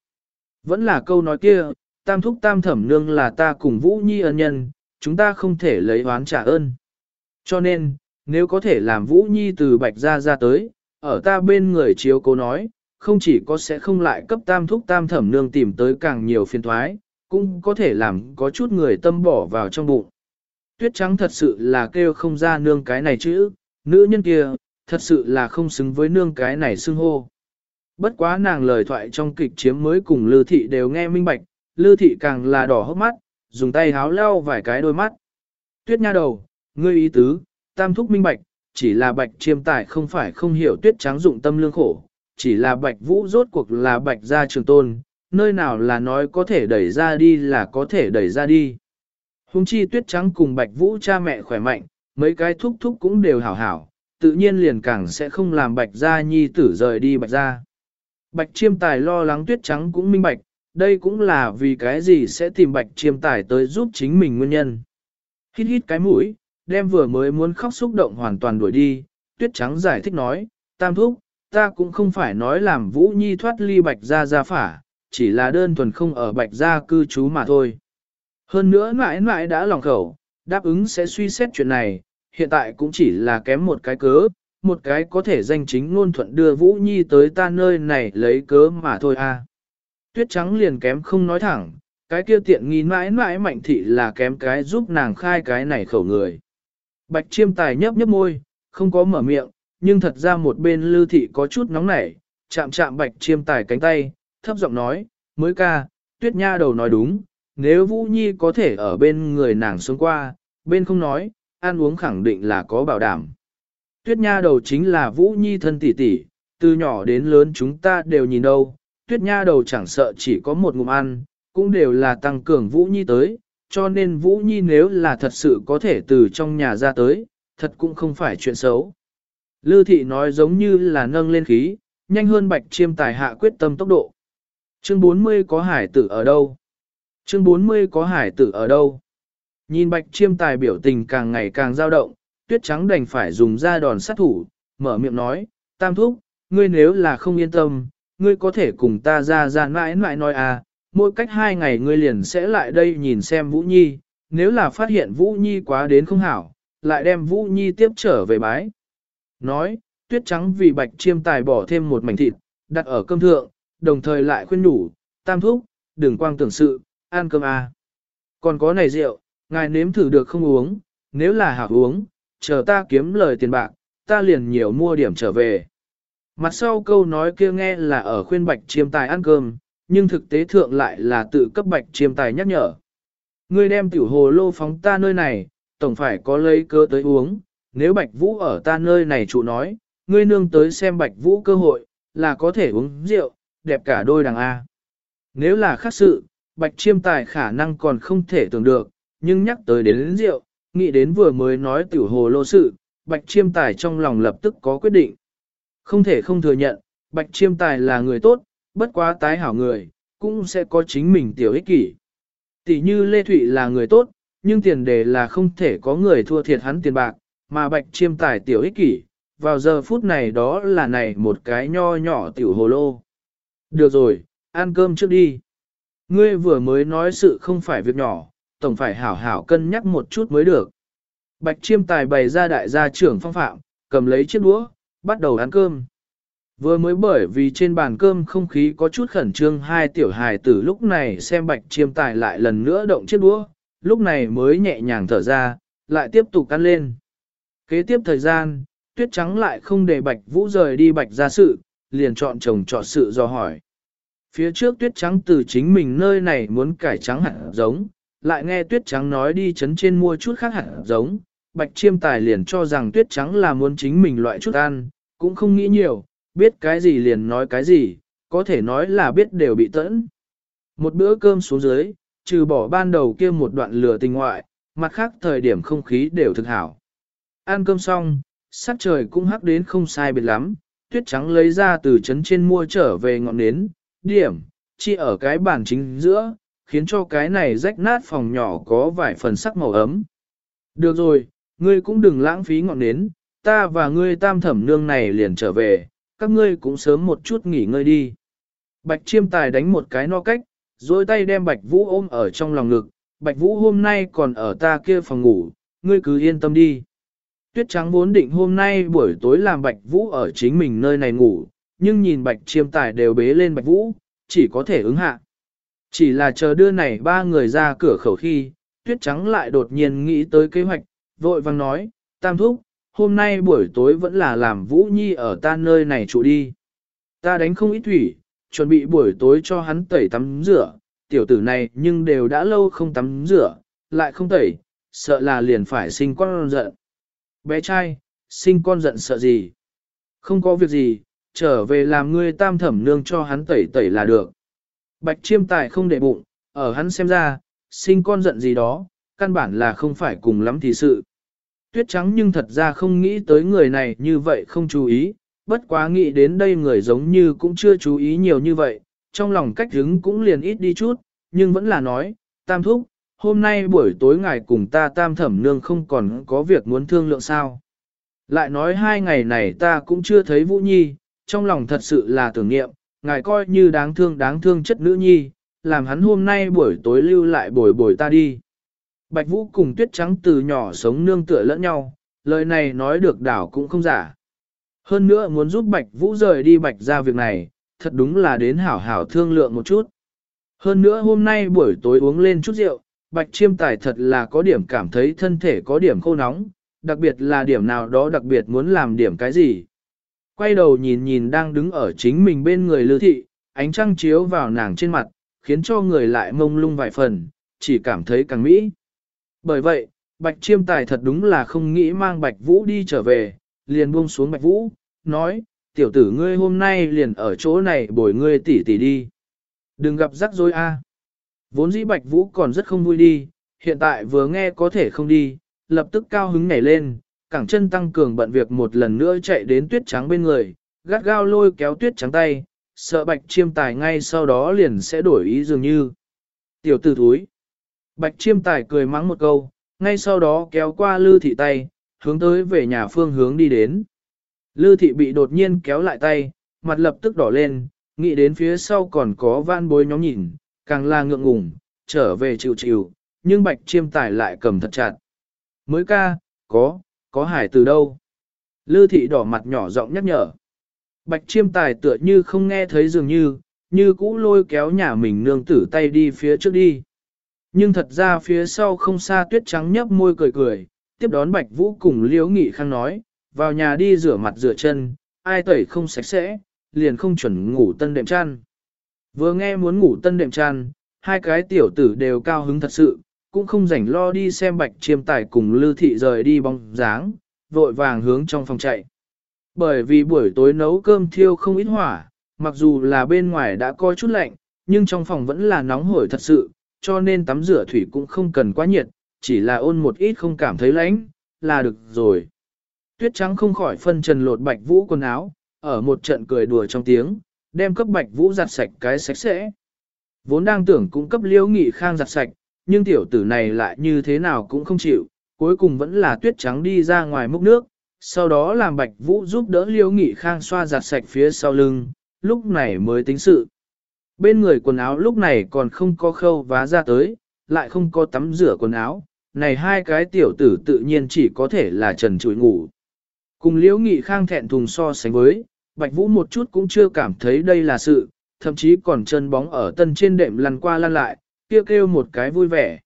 Vẫn là câu nói kia, tam thúc tam thẩm nương là ta cùng Vũ Nhi ân nhân, chúng ta không thể lấy oán trả ơn. Cho nên, nếu có thể làm Vũ Nhi từ bạch gia ra tới, ở ta bên người chiếu cố nói, không chỉ có sẽ không lại cấp tam thúc tam thẩm nương tìm tới càng nhiều phiền thoái, cũng có thể làm có chút người tâm bỏ vào trong bụng. Tuyết trắng thật sự là kêu không ra nương cái này chứ, nữ nhân kia, thật sự là không xứng với nương cái này xưng hô. Bất quá nàng lời thoại trong kịch chiếm mới cùng Lư Thị đều nghe minh bạch, Lư Thị càng là đỏ hốc mắt, dùng tay háo leo vài cái đôi mắt. Tuyết nha đầu, ngươi ý tứ, tam thúc minh bạch, chỉ là bạch chiêm tài không phải không hiểu tuyết trắng dụng tâm lương khổ, chỉ là bạch vũ rốt cuộc là bạch gia trường tôn, nơi nào là nói có thể đẩy ra đi là có thể đẩy ra đi. Hùng chi tuyết trắng cùng bạch vũ cha mẹ khỏe mạnh, mấy cái thúc thúc cũng đều hảo hảo, tự nhiên liền càng sẽ không làm bạch gia nhi tử rời đi bạch gia. Bạch chiêm tài lo lắng tuyết trắng cũng minh bạch, đây cũng là vì cái gì sẽ tìm bạch chiêm tải tới giúp chính mình nguyên nhân. Hít hít cái mũi, đem vừa mới muốn khóc xúc động hoàn toàn đuổi đi, tuyết trắng giải thích nói, tam thúc, ta cũng không phải nói làm Vũ Nhi thoát ly bạch gia gia phả, chỉ là đơn thuần không ở bạch gia cư trú mà thôi. Hơn nữa mãi mãi đã lòng khẩu, đáp ứng sẽ suy xét chuyện này, hiện tại cũng chỉ là kém một cái cớ, một cái có thể danh chính ngôn thuận đưa Vũ Nhi tới ta nơi này lấy cớ mà thôi. À. Tuyết trắng liền kém không nói thẳng, cái kia tiện nghi mãi mãi mạnh thị là kém cái giúp nàng khai cái này khẩu người. Bạch chiêm tài nhấp nhấp môi, không có mở miệng, nhưng thật ra một bên lưu thị có chút nóng nảy, chạm chạm bạch chiêm tài cánh tay, thấp giọng nói, mới ca, tuyết nha đầu nói đúng, nếu Vũ Nhi có thể ở bên người nàng xuống qua, bên không nói, ăn uống khẳng định là có bảo đảm. Tuyết nha đầu chính là Vũ Nhi thân tỷ tỷ, từ nhỏ đến lớn chúng ta đều nhìn đâu, tuyết nha đầu chẳng sợ chỉ có một ngụm ăn, cũng đều là tăng cường Vũ Nhi tới, cho nên Vũ Nhi nếu là thật sự có thể từ trong nhà ra tới, thật cũng không phải chuyện xấu. Lư thị nói giống như là nâng lên khí, nhanh hơn bạch chiêm tài hạ quyết tâm tốc độ. Chương 40 có hải tử ở đâu? Chương 40 có hải tử ở đâu? Nhìn bạch chiêm tài biểu tình càng ngày càng dao động, tuyết trắng đành phải dùng ra đòn sát thủ, mở miệng nói, tam thúc, ngươi nếu là không yên tâm, ngươi có thể cùng ta ra ra mãi mãi nói à, mỗi cách hai ngày ngươi liền sẽ lại đây nhìn xem Vũ Nhi, nếu là phát hiện Vũ Nhi quá đến không hảo, lại đem Vũ Nhi tiếp trở về bái. Nói, tuyết trắng vì bạch chiêm tài bỏ thêm một mảnh thịt, đặt ở cơm thượng, đồng thời lại khuyên nhủ, tam thúc, đừng quang tưởng sự, ăn cơm à. Còn có này rượu, ngài nếm thử được không uống, nếu là hảo uống, chờ ta kiếm lời tiền bạc, ta liền nhiều mua điểm trở về. Mặt sau câu nói kia nghe là ở khuyên bạch chiêm tài ăn cơm, nhưng thực tế thượng lại là tự cấp bạch chiêm tài nhắc nhở. Ngươi đem tiểu hồ lô phóng ta nơi này, tổng phải có lấy cơ tới uống, nếu bạch vũ ở ta nơi này trụ nói, ngươi nương tới xem bạch vũ cơ hội, là có thể uống rượu, đẹp cả đôi đằng A. Nếu là khác sự, bạch chiêm tài khả năng còn không thể tưởng được, nhưng nhắc tới đến, đến rượu, nghĩ đến vừa mới nói tiểu hồ lô sự, bạch chiêm tài trong lòng lập tức có quyết định. Không thể không thừa nhận, bạch chiêm tài là người tốt, bất quá tái hảo người, cũng sẽ có chính mình tiểu ích kỷ. Tỷ như Lê Thụy là người tốt, nhưng tiền đề là không thể có người thua thiệt hắn tiền bạc, mà bạch chiêm tài tiểu ích kỷ, vào giờ phút này đó là này một cái nho nhỏ tiểu hồ lô. Được rồi, ăn cơm trước đi. Ngươi vừa mới nói sự không phải việc nhỏ, tổng phải hảo hảo cân nhắc một chút mới được. Bạch chiêm tài bày ra đại gia trưởng phong phạm, cầm lấy chiếc đũa, bắt đầu ăn cơm. Vừa mới bởi vì trên bàn cơm không khí có chút khẩn trương hai tiểu hài tử lúc này xem bạch chiêm tài lại lần nữa động chiếc đũa, lúc này mới nhẹ nhàng thở ra, lại tiếp tục ăn lên. Kế tiếp thời gian, tuyết trắng lại không để bạch vũ rời đi bạch ra sự, liền chọn chồng chọn sự do hỏi. Phía trước tuyết trắng từ chính mình nơi này muốn cải trắng hạt giống, lại nghe tuyết trắng nói đi chấn trên mua chút khác hạt giống, bạch chiêm tài liền cho rằng tuyết trắng là muốn chính mình loại chút ăn, cũng không nghĩ nhiều, biết cái gì liền nói cái gì, có thể nói là biết đều bị tẫn. Một bữa cơm xuống dưới, trừ bỏ ban đầu kia một đoạn lửa tình ngoại, mặt khác thời điểm không khí đều thực hảo. Ăn cơm xong, sắc trời cũng hắc đến không sai biệt lắm, tuyết trắng lấy ra từ trấn trên mua trở về ngọn nến, điểm, chi ở cái bàn chính giữa, khiến cho cái này rách nát phòng nhỏ có vài phần sắc màu ấm. Được rồi, ngươi cũng đừng lãng phí ngọn nến, ta và ngươi tam thẩm nương này liền trở về, các ngươi cũng sớm một chút nghỉ ngơi đi. Bạch chiêm tài đánh một cái no cách, rồi tay đem Bạch Vũ ôm ở trong lòng ngực, Bạch Vũ hôm nay còn ở ta kia phòng ngủ, ngươi cứ yên tâm đi. Tuyết trắng vốn định hôm nay buổi tối làm Bạch Vũ ở chính mình nơi này ngủ, nhưng nhìn Bạch chiêm tài đều bế lên Bạch Vũ, chỉ có thể ứng hạ. Chỉ là chờ đưa này ba người ra cửa khẩu khi, Tuyết trắng lại đột nhiên nghĩ tới kế hoạch, vội vang nói, Tam Thúc, hôm nay buổi tối vẫn là làm Vũ Nhi ở ta nơi này trụ đi. Ta đánh không ít thủy, chuẩn bị buổi tối cho hắn tẩy tắm rửa, tiểu tử này nhưng đều đã lâu không tắm rửa, lại không tẩy, sợ là liền phải sinh con giận. Bé trai, sinh con giận sợ gì? Không có việc gì, trở về làm ngươi tam thẩm nương cho hắn tẩy tẩy là được. Bạch chiêm tài không để bụng, ở hắn xem ra, sinh con giận gì đó, căn bản là không phải cùng lắm thì sự. Tuyết trắng nhưng thật ra không nghĩ tới người này như vậy không chú ý, bất quá nghĩ đến đây người giống như cũng chưa chú ý nhiều như vậy, trong lòng cách hứng cũng liền ít đi chút, nhưng vẫn là nói, tam thúc, hôm nay buổi tối ngài cùng ta tam thẩm nương không còn có việc muốn thương lượng sao. Lại nói hai ngày này ta cũng chưa thấy Vũ Nhi, trong lòng thật sự là tưởng niệm, ngài coi như đáng thương đáng thương chất nữ nhi, làm hắn hôm nay buổi tối lưu lại bồi bồi ta đi. Bạch Vũ cùng Tuyết Trắng từ nhỏ sống nương tựa lẫn nhau, lời này nói được đảo cũng không giả. Hơn nữa muốn giúp Bạch Vũ rời đi Bạch ra việc này, thật đúng là đến hảo hảo thương lượng một chút. Hơn nữa hôm nay buổi tối uống lên chút rượu, Bạch Chiêm Tài thật là có điểm cảm thấy thân thể có điểm khô nóng, đặc biệt là điểm nào đó đặc biệt muốn làm điểm cái gì. Quay đầu nhìn nhìn đang đứng ở chính mình bên người lưu thị, ánh trăng chiếu vào nàng trên mặt, khiến cho người lại mông lung vài phần, chỉ cảm thấy càng mỹ. Bởi vậy, Bạch Chiêm Tài thật đúng là không nghĩ mang Bạch Vũ đi trở về, liền buông xuống Bạch Vũ, nói, tiểu tử ngươi hôm nay liền ở chỗ này bồi ngươi tỉ tỉ đi. Đừng gặp rắc rối a. Vốn dĩ Bạch Vũ còn rất không vui đi, hiện tại vừa nghe có thể không đi, lập tức cao hứng nhảy lên, cẳng chân tăng cường bận việc một lần nữa chạy đến tuyết trắng bên người, gắt gao lôi kéo tuyết trắng tay, sợ Bạch Chiêm Tài ngay sau đó liền sẽ đổi ý dường như. Tiểu tử thúi. Bạch Chiêm Tài cười mắng một câu, ngay sau đó kéo qua Lư Thị tay, hướng tới về nhà phương hướng đi đến. Lư thị bị đột nhiên kéo lại tay, mặt lập tức đỏ lên, nghĩ đến phía sau còn có van bối nhóm nhìn, càng là ngượng ngùng, trở về chịu chịu, nhưng bạch chiêm Tài lại cầm thật chặt. Mới ca, có, có hải từ đâu? Lư thị đỏ mặt nhỏ giọng nhắc nhở. Bạch chiêm tài tựa như không nghe thấy dường như, như cũ lôi kéo nhà mình nương tử tay đi phía trước đi. Nhưng thật ra phía sau không xa tuyết trắng nhấp môi cười cười, tiếp đón Bạch Vũ cùng Liễu Nghị Khang nói, vào nhà đi rửa mặt rửa chân, ai tẩy không sạch sẽ, liền không chuẩn ngủ tân đệm chăn. Vừa nghe muốn ngủ tân đệm chăn, hai cái tiểu tử đều cao hứng thật sự, cũng không rảnh lo đi xem bạch chiêm tài cùng lưu thị rời đi bóng dáng, vội vàng hướng trong phòng chạy. Bởi vì buổi tối nấu cơm thiêu không ít hỏa, mặc dù là bên ngoài đã có chút lạnh, nhưng trong phòng vẫn là nóng hổi thật sự, cho nên tắm rửa thủy cũng không cần quá nhiệt, chỉ là ôn một ít không cảm thấy lạnh, là được rồi. Tuyết trắng không khỏi phân trần lột bạch vũ quần áo, ở một trận cười đùa trong tiếng, đem cấp bạch vũ giặt sạch cái sạch sẽ. Vốn đang tưởng cũng cấp liễu nghị khang giặt sạch, nhưng tiểu tử này lại như thế nào cũng không chịu, cuối cùng vẫn là tuyết trắng đi ra ngoài múc nước, sau đó làm bạch vũ giúp đỡ liễu nghị khang xoa giặt sạch phía sau lưng, lúc này mới tính sự. Bên người quần áo lúc này còn không có khâu vá ra tới, lại không có tắm rửa quần áo, này hai cái tiểu tử tự nhiên chỉ có thể là trần trụi ngủ. Cùng liễu nghị khang thẹn thùng so sánh với, Bạch Vũ một chút cũng chưa cảm thấy đây là sự, thậm chí còn chân bóng ở tân trên đệm lăn qua lăn lại, kêu kêu một cái vui vẻ.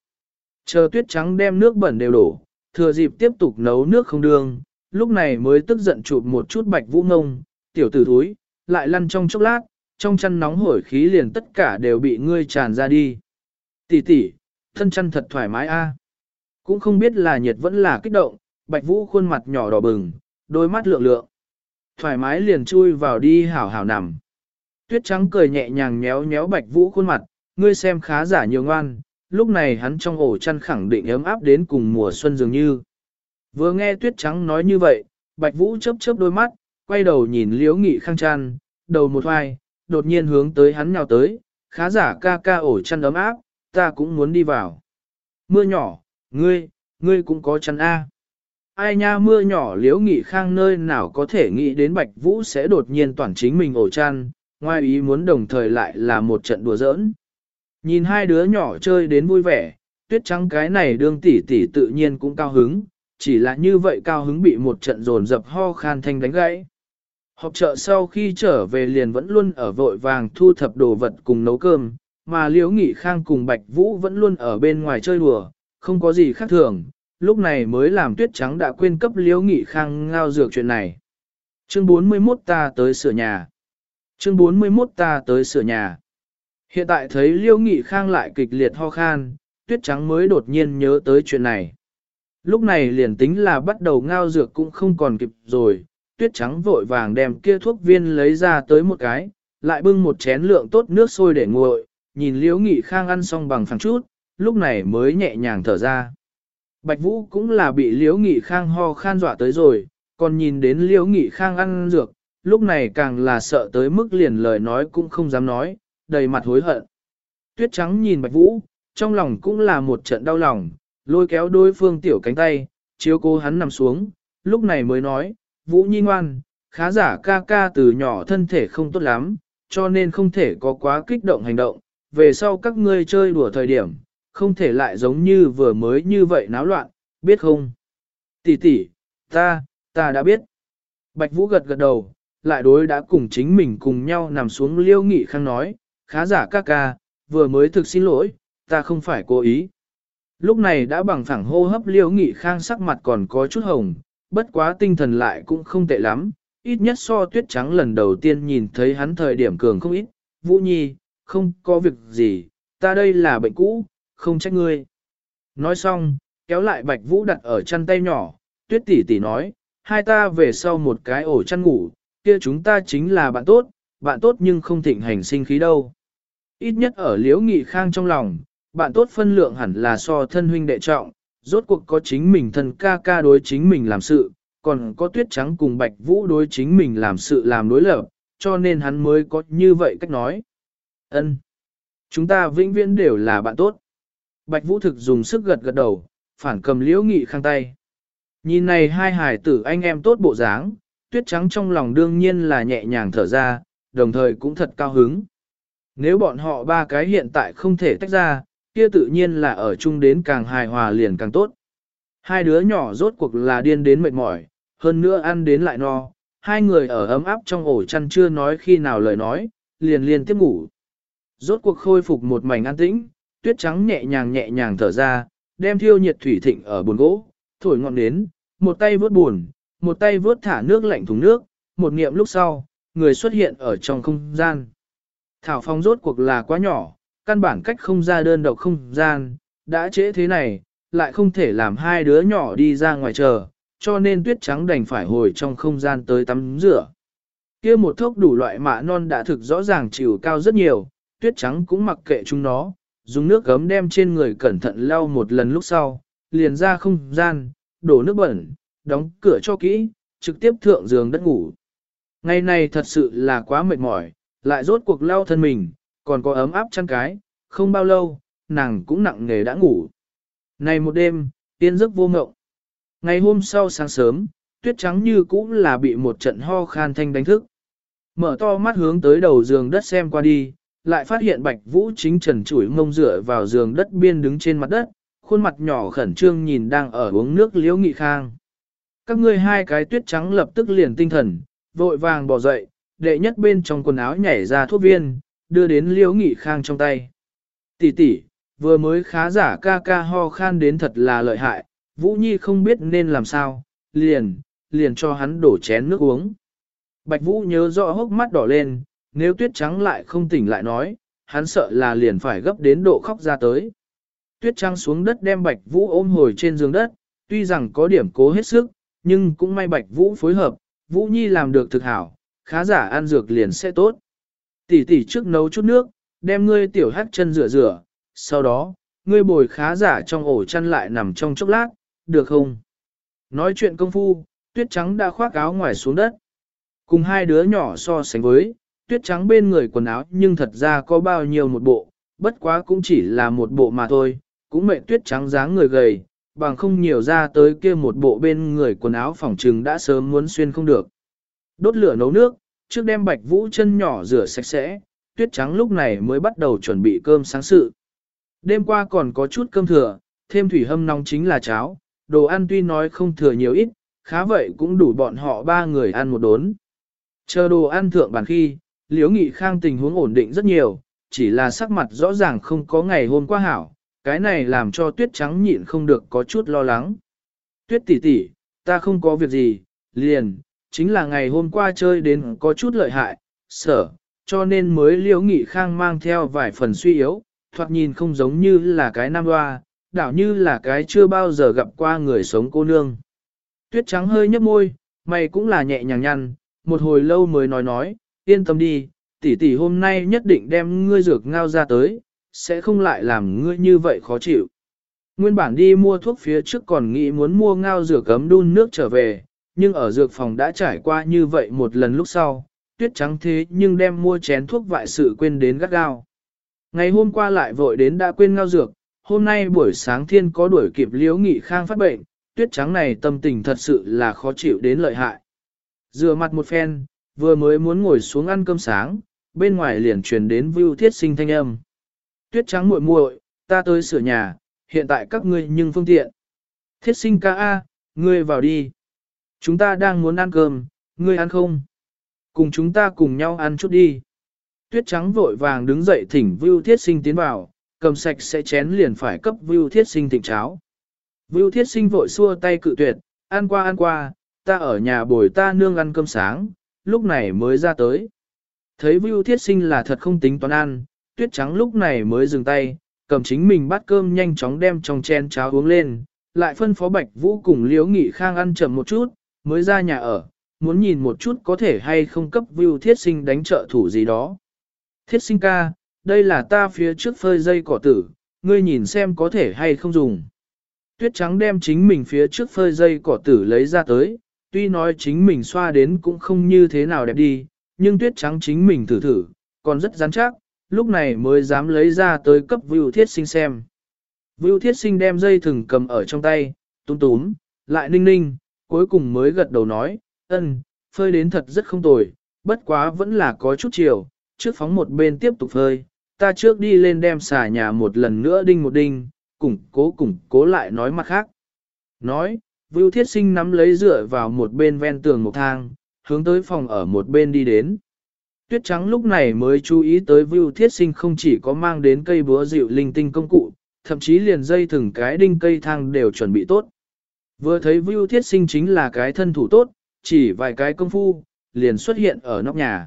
Chờ tuyết trắng đem nước bẩn đều đổ, thừa dịp tiếp tục nấu nước không đường, lúc này mới tức giận chụp một chút Bạch Vũ ngông, tiểu tử thúi, lại lăn trong chốc lát, trong chăn nóng hổi khí liền tất cả đều bị ngươi tràn ra đi. Tỷ tỷ, thân chăn thật thoải mái a. À. Cũng không biết là nhiệt vẫn là kích động, Bạch Vũ khuôn mặt nhỏ đỏ bừng, đôi mắt lượng lượng. Thoải mái liền chui vào đi hảo hảo nằm. Tuyết trắng cười nhẹ nhàng nhéo nhéo Bạch Vũ khuôn mặt, ngươi xem khá giả nhiều ngoan, lúc này hắn trong ổ chăn khẳng định ấm áp đến cùng mùa xuân dường như. Vừa nghe Tuyết trắng nói như vậy, Bạch Vũ chớp chớp đôi mắt, quay đầu nhìn Liễu Nghị Khang chăn, đầu một hoài, đột nhiên hướng tới hắn nhào tới, khá giả ca ca ổ chăn ấm áp, ta cũng muốn đi vào. Mưa nhỏ, ngươi, ngươi cũng có chăn A. Ai nha mưa nhỏ liễu nghị khang nơi nào có thể nghĩ đến Bạch Vũ sẽ đột nhiên toàn chính mình ổ chăn, ngoài ý muốn đồng thời lại là một trận đùa giỡn. Nhìn hai đứa nhỏ chơi đến vui vẻ, tuyết trắng cái này đương tỷ tỷ tự nhiên cũng cao hứng, chỉ là như vậy cao hứng bị một trận dồn dập ho khan thanh đánh gãy. Họp chợ sau khi trở về liền vẫn luôn ở vội vàng thu thập đồ vật cùng nấu cơm, mà Liễu Nghị Khang cùng Bạch Vũ vẫn luôn ở bên ngoài chơi đùa, không có gì khác thường, lúc này mới làm tuyết trắng đã quên cấp Liễu Nghị Khang ngao dược chuyện này. Chương 41 ta tới sửa nhà. Chương 41 ta tới sửa nhà. Hiện tại thấy Liễu Nghị Khang lại kịch liệt ho khan, tuyết trắng mới đột nhiên nhớ tới chuyện này. Lúc này liền tính là bắt đầu ngao dược cũng không còn kịp rồi, tuyết trắng vội vàng đem kia thuốc viên lấy ra tới một cái, lại bưng một chén lượng tốt nước sôi để nguội, nhìn Liễu Nghị Khang ăn xong bằng phẳng chút, lúc này mới nhẹ nhàng thở ra. Bạch Vũ cũng là bị Liễu Nghị Khang ho khan dọa tới rồi, còn nhìn đến Liễu Nghị Khang ăn dược, lúc này càng là sợ tới mức liền lời nói cũng không dám nói, đầy mặt hối hận. Tuyết trắng nhìn Bạch Vũ, trong lòng cũng là một trận đau lòng, lôi kéo đối phương tiểu cánh tay, chiếu cố hắn nằm xuống, lúc này mới nói, Vũ Nhi ngoan, khá giả ca ca từ nhỏ thân thể không tốt lắm, cho nên không thể có quá kích động hành động, về sau các ngươi chơi đùa thời điểm, không thể lại giống như vừa mới như vậy náo loạn, biết không? Tỷ tỷ, ta, ta đã biết. Bạch Vũ gật gật đầu, lại đối đã cùng chính mình cùng nhau nằm xuống liêu nghị khang nói, khá giả ca ca, vừa mới thực xin lỗi, ta không phải cố ý. Lúc này đã bằng phẳng hô hấp liêu nghị khang sắc mặt còn có chút hồng, bất quá tinh thần lại cũng không tệ lắm, ít nhất so tuyết trắng lần đầu tiên nhìn thấy hắn thời điểm cường không ít. Vũ Nhi, không có việc gì, ta đây là bệnh cũ, không trách ngươi. Nói xong, kéo lại Bạch Vũ đặt ở chăn tay nhỏ, tuyết tỷ tỷ nói, hai ta về sau một cái ổ chăn ngủ, kia chúng ta chính là bạn tốt, bạn tốt nhưng không thịnh hành sinh khí đâu. Ít nhất ở liễu nghị khang trong lòng, bạn tốt phân lượng hẳn là so thân huynh đệ trọng, rốt cuộc có chính mình thân ca ca đối chính mình làm sự, còn có tuyết trắng cùng bạch vũ đối chính mình làm sự làm đối lập, cho nên hắn mới có như vậy cách nói. Ân, Chúng ta vĩnh viễn đều là bạn tốt. Bạch vũ thực dùng sức gật gật đầu, phản cầm liễu nghị khang tay. Nhìn này hai hải tử anh em tốt bộ dáng, tuyết trắng trong lòng đương nhiên là nhẹ nhàng thở ra, đồng thời cũng thật cao hứng. Nếu bọn họ ba cái hiện tại không thể tách ra, kia tự nhiên là ở chung đến càng hài hòa liền càng tốt. Hai đứa nhỏ rốt cuộc là điên đến mệt mỏi, hơn nữa ăn đến lại no, hai người ở ấm áp trong ổ chăn chưa nói khi nào lời nói, liền liền tiếp ngủ. Rốt cuộc khôi phục một mảnh an tĩnh, tuyết trắng nhẹ nhàng nhẹ nhàng thở ra, đem thiêu nhiệt thủy thịnh ở bồn gỗ, thổi ngọn nến, một tay vớt buồn, một tay vớt thả nước lạnh thùng nước, một niệm lúc sau, người xuất hiện ở trong không gian. Thảo phong rốt cuộc là quá nhỏ, căn bản cách không ra đơn độc không gian, đã trễ thế này, lại không thể làm hai đứa nhỏ đi ra ngoài chờ, cho nên tuyết trắng đành phải hồi trong không gian tới tắm rửa. kia một thốc đủ loại mạ non đã thực rõ ràng chiều cao rất nhiều, tuyết trắng cũng mặc kệ chúng nó, dùng nước gấm đem trên người cẩn thận lau một lần lúc sau, liền ra không gian, đổ nước bẩn, đóng cửa cho kỹ, trực tiếp thượng giường đất ngủ. Ngày này thật sự là quá mệt mỏi, lại rốt cuộc lau thân mình, còn có ấm áp chăn cái, không bao lâu, nàng cũng nặng nghề đã ngủ. Này một đêm, tiên giấc vô ngộng. Ngày hôm sau sáng sớm, tuyết trắng như cũng là bị một trận ho khan thanh đánh thức. Mở to mắt hướng tới đầu giường đất xem qua đi, lại phát hiện bạch vũ chính trần chủi mông dựa vào giường đất biên đứng trên mặt đất, khuôn mặt nhỏ khẩn trương nhìn đang ở uống nước liễu nghị khang. các ngươi hai cái tuyết trắng lập tức liền tinh thần, vội vàng bỏ dậy, đệ nhất bên trong quần áo nhảy ra thuốc viên, đưa đến liễu nghị khang trong tay. Tỷ tỷ, vừa mới khá giả ca ca ho khan đến thật là lợi hại, Vũ Nhi không biết nên làm sao, liền, liền cho hắn đổ chén nước uống. Bạch Vũ nhớ rõ hốc mắt đỏ lên, nếu tuyết trắng lại không tỉnh lại nói, hắn sợ là liền phải gấp đến độ khóc ra tới. Tuyết trắng xuống đất đem Bạch Vũ ôm hồi trên giường đất, tuy rằng có điểm cố hết sức, nhưng cũng may Bạch Vũ phối hợp, Vũ Nhi làm được thực hảo, khá giả ăn dược liền sẽ tốt. Tỷ tỷ trước nấu chút nước, đem ngươi tiểu hắc chân rửa rửa, sau đó, ngươi bồi khá giả trong ổ chăn lại nằm trong chốc lát, được không? Nói chuyện công phu, tuyết trắng đã khoác áo ngoài xuống đất. Cùng hai đứa nhỏ so sánh với, tuyết trắng bên người quần áo nhưng thật ra có bao nhiêu một bộ, bất quá cũng chỉ là một bộ mà thôi, cũng mệnh tuyết trắng dáng người gầy, bằng không nhiều ra tới kia một bộ bên người quần áo phòng trừng đã sớm muốn xuyên không được. Đốt lửa nấu nước, trước đem bạch vũ chân nhỏ rửa sạch sẽ, tuyết trắng lúc này mới bắt đầu chuẩn bị cơm sáng sự. Đêm qua còn có chút cơm thừa, thêm thủy hâm nóng chính là cháo, đồ ăn tuy nói không thừa nhiều ít, khá vậy cũng đủ bọn họ ba người ăn một đốn. Chờ đồ ăn thượng bàn khi, Liễu Nghị Khang tình huống ổn định rất nhiều, chỉ là sắc mặt rõ ràng không có ngày hôm qua hảo, cái này làm cho tuyết trắng nhịn không được có chút lo lắng. Tuyết tỷ tỷ, ta không có việc gì, liền, chính là ngày hôm qua chơi đến có chút lợi hại, sở, cho nên mới Liễu Nghị Khang mang theo vài phần suy yếu, thoạt nhìn không giống như là cái nam hoa, đảo như là cái chưa bao giờ gặp qua người sống cô nương. Tuyết trắng hơi nhấp môi, mày cũng là nhẹ nhàng nhăn, một hồi lâu mới nói nói, yên tâm đi, tỷ tỷ hôm nay nhất định đem ngươi dược ngao ra tới, sẽ không lại làm ngươi như vậy khó chịu. Nguyên bản đi mua thuốc phía trước còn nghĩ muốn mua ngao dược cấm đun nước trở về, nhưng ở dược phòng đã trải qua như vậy một lần lúc sau, tuyết trắng thế nhưng đem mua chén thuốc vại sự quên đến gắt gao. Ngày hôm qua lại vội đến đã quên ngao dược, hôm nay buổi sáng thiên có đuổi kịp liễu nghị khang phát bệnh, tuyết trắng này tâm tình thật sự là khó chịu đến lợi hại. Rửa mặt một phen, vừa mới muốn ngồi xuống ăn cơm sáng, bên ngoài liền truyền đến vưu thiết sinh thanh âm. Tuyết trắng muội muội, ta tới sửa nhà, hiện tại các ngươi nhưng phương tiện. Thiết sinh ca A, ngươi vào đi. Chúng ta đang muốn ăn cơm, ngươi ăn không? Cùng chúng ta cùng nhau ăn chút đi. Tuyết trắng vội vàng đứng dậy thỉnh Vưu thiết sinh tiến vào, cầm sạch sẽ chén liền phải cấp Vưu thiết sinh thịnh cháo. Vưu thiết sinh vội xua tay cự tuyệt, ăn qua ăn qua, ta ở nhà bồi ta nương ăn cơm sáng, lúc này mới ra tới. Thấy Vưu thiết sinh là thật không tính toán ăn, tuyết trắng lúc này mới dừng tay, cầm chính mình bắt cơm nhanh chóng đem trong chén cháo uống lên, lại phân phó Bạch Vũ cùng Liễu Nghị Khang ăn chậm một chút, mới ra nhà ở, muốn nhìn một chút có thể hay không cấp view thiết sinh đánh trợ thủ gì đó. Thiết sinh ca, đây là ta phía trước phơi dây cỏ tử, ngươi nhìn xem có thể hay không dùng tuyết trắng đem chính mình phía trước phơi dây cỏ tử lấy ra tới, tuy nói chính mình xoa đến cũng không như thế nào đẹp đi, nhưng tuyết trắng chính mình thử thử, còn rất rắn chắc, lúc này mới dám lấy ra tới cấp view Thiết Sinh xem. Vưu Thiết Sinh đem dây thừng cầm ở trong tay, túm túm, lại ninh ninh, cuối cùng mới gật đầu nói, ân, phơi đến thật rất không tồi, bất quá vẫn là có chút chiều, trước phóng một bên tiếp tục phơi, ta trước đi lên đem xà nhà một lần nữa đinh một đinh, củng cố củng cố lại nói mặt khác. Nói, Vưu Thiết Sinh nắm lấy dựa vào một bên ven tường một thang, hướng tới phòng ở một bên đi đến. Tuyết Trắng lúc này mới chú ý tới Vưu Thiết Sinh không chỉ có mang đến cây búa dịu linh tinh công cụ, thậm chí liền dây thừng cái đinh cây thang đều chuẩn bị tốt. Vừa thấy Vưu Thiết Sinh chính là cái thân thủ tốt, chỉ vài cái công phu, liền xuất hiện ở nóc nhà.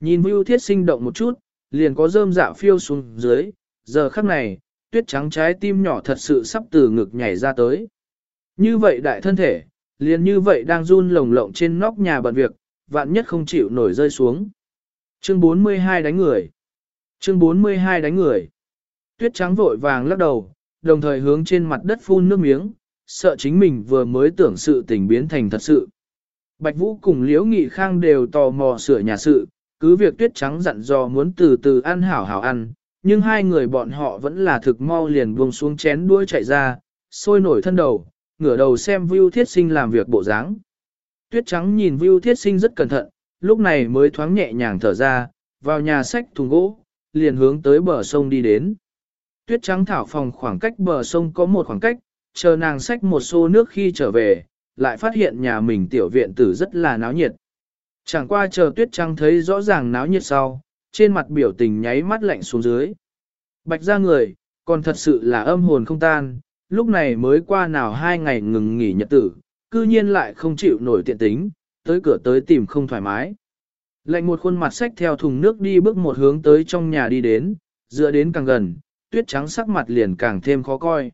Nhìn Vưu Thiết Sinh động một chút, liền có rơm dạ phiêu xuống dưới, giờ khắc này, tuyết trắng trái tim nhỏ thật sự sắp từ ngực nhảy ra tới. Như vậy đại thân thể, liền như vậy đang run lồng lộng trên nóc nhà bận việc, vạn nhất không chịu nổi rơi xuống. Chương 42 đánh người. Chương 42 đánh người. Tuyết trắng vội vàng lắc đầu, đồng thời hướng trên mặt đất phun nước miếng, sợ chính mình vừa mới tưởng sự tình biến thành thật sự. Bạch Vũ cùng Liễu Nghị Khang đều tò mò sửa nhà sự, cứ việc tuyết trắng dặn dò muốn từ từ ăn hảo hảo ăn, nhưng hai người bọn họ vẫn là thực mau liền buông xuống chén đuôi chạy ra, sôi nổi thân đầu, ngửa đầu xem Vưu Thiết Sinh làm việc bộ dáng. Tuyết trắng nhìn Vưu Thiết Sinh rất cẩn thận, lúc này mới thoáng nhẹ nhàng thở ra, vào nhà sách thùng gỗ, liền hướng tới bờ sông đi đến. Tuyết trắng thảo phòng khoảng cách bờ sông có một khoảng cách, chờ nàng xách một xô nước khi trở về, lại phát hiện nhà mình tiểu viện tử rất là náo nhiệt. Chẳng qua chờ tuyết trắng thấy rõ ràng náo nhiệt sau, trên mặt biểu tình nháy mắt lạnh xuống dưới. Bạch ra người, còn thật sự là âm hồn không tan, lúc này mới qua nào hai ngày ngừng nghỉ nhật tử, cư nhiên lại không chịu nổi tiện tính, tới cửa tới tìm không thoải mái. Lạnh một khuôn mặt xách theo thùng nước đi bước một hướng tới trong nhà đi đến, dựa đến càng gần, tuyết trắng sắc mặt liền càng thêm khó coi.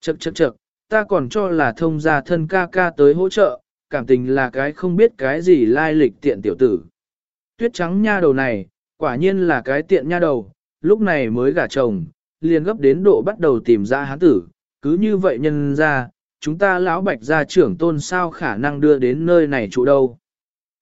Chậc chậc chậc, ta còn cho là thông gia thân ca ca tới hỗ trợ, cảm tình là cái không biết cái gì lai lịch tiện tiểu tử. Tuyết trắng nha đầu này, quả nhiên là cái tiện nha đầu, lúc này mới gả chồng, liền gấp đến độ bắt đầu tìm ra hán tử, cứ như vậy nhân ra, chúng ta lão bạch gia trưởng tôn sao khả năng đưa đến nơi này trụ đâu.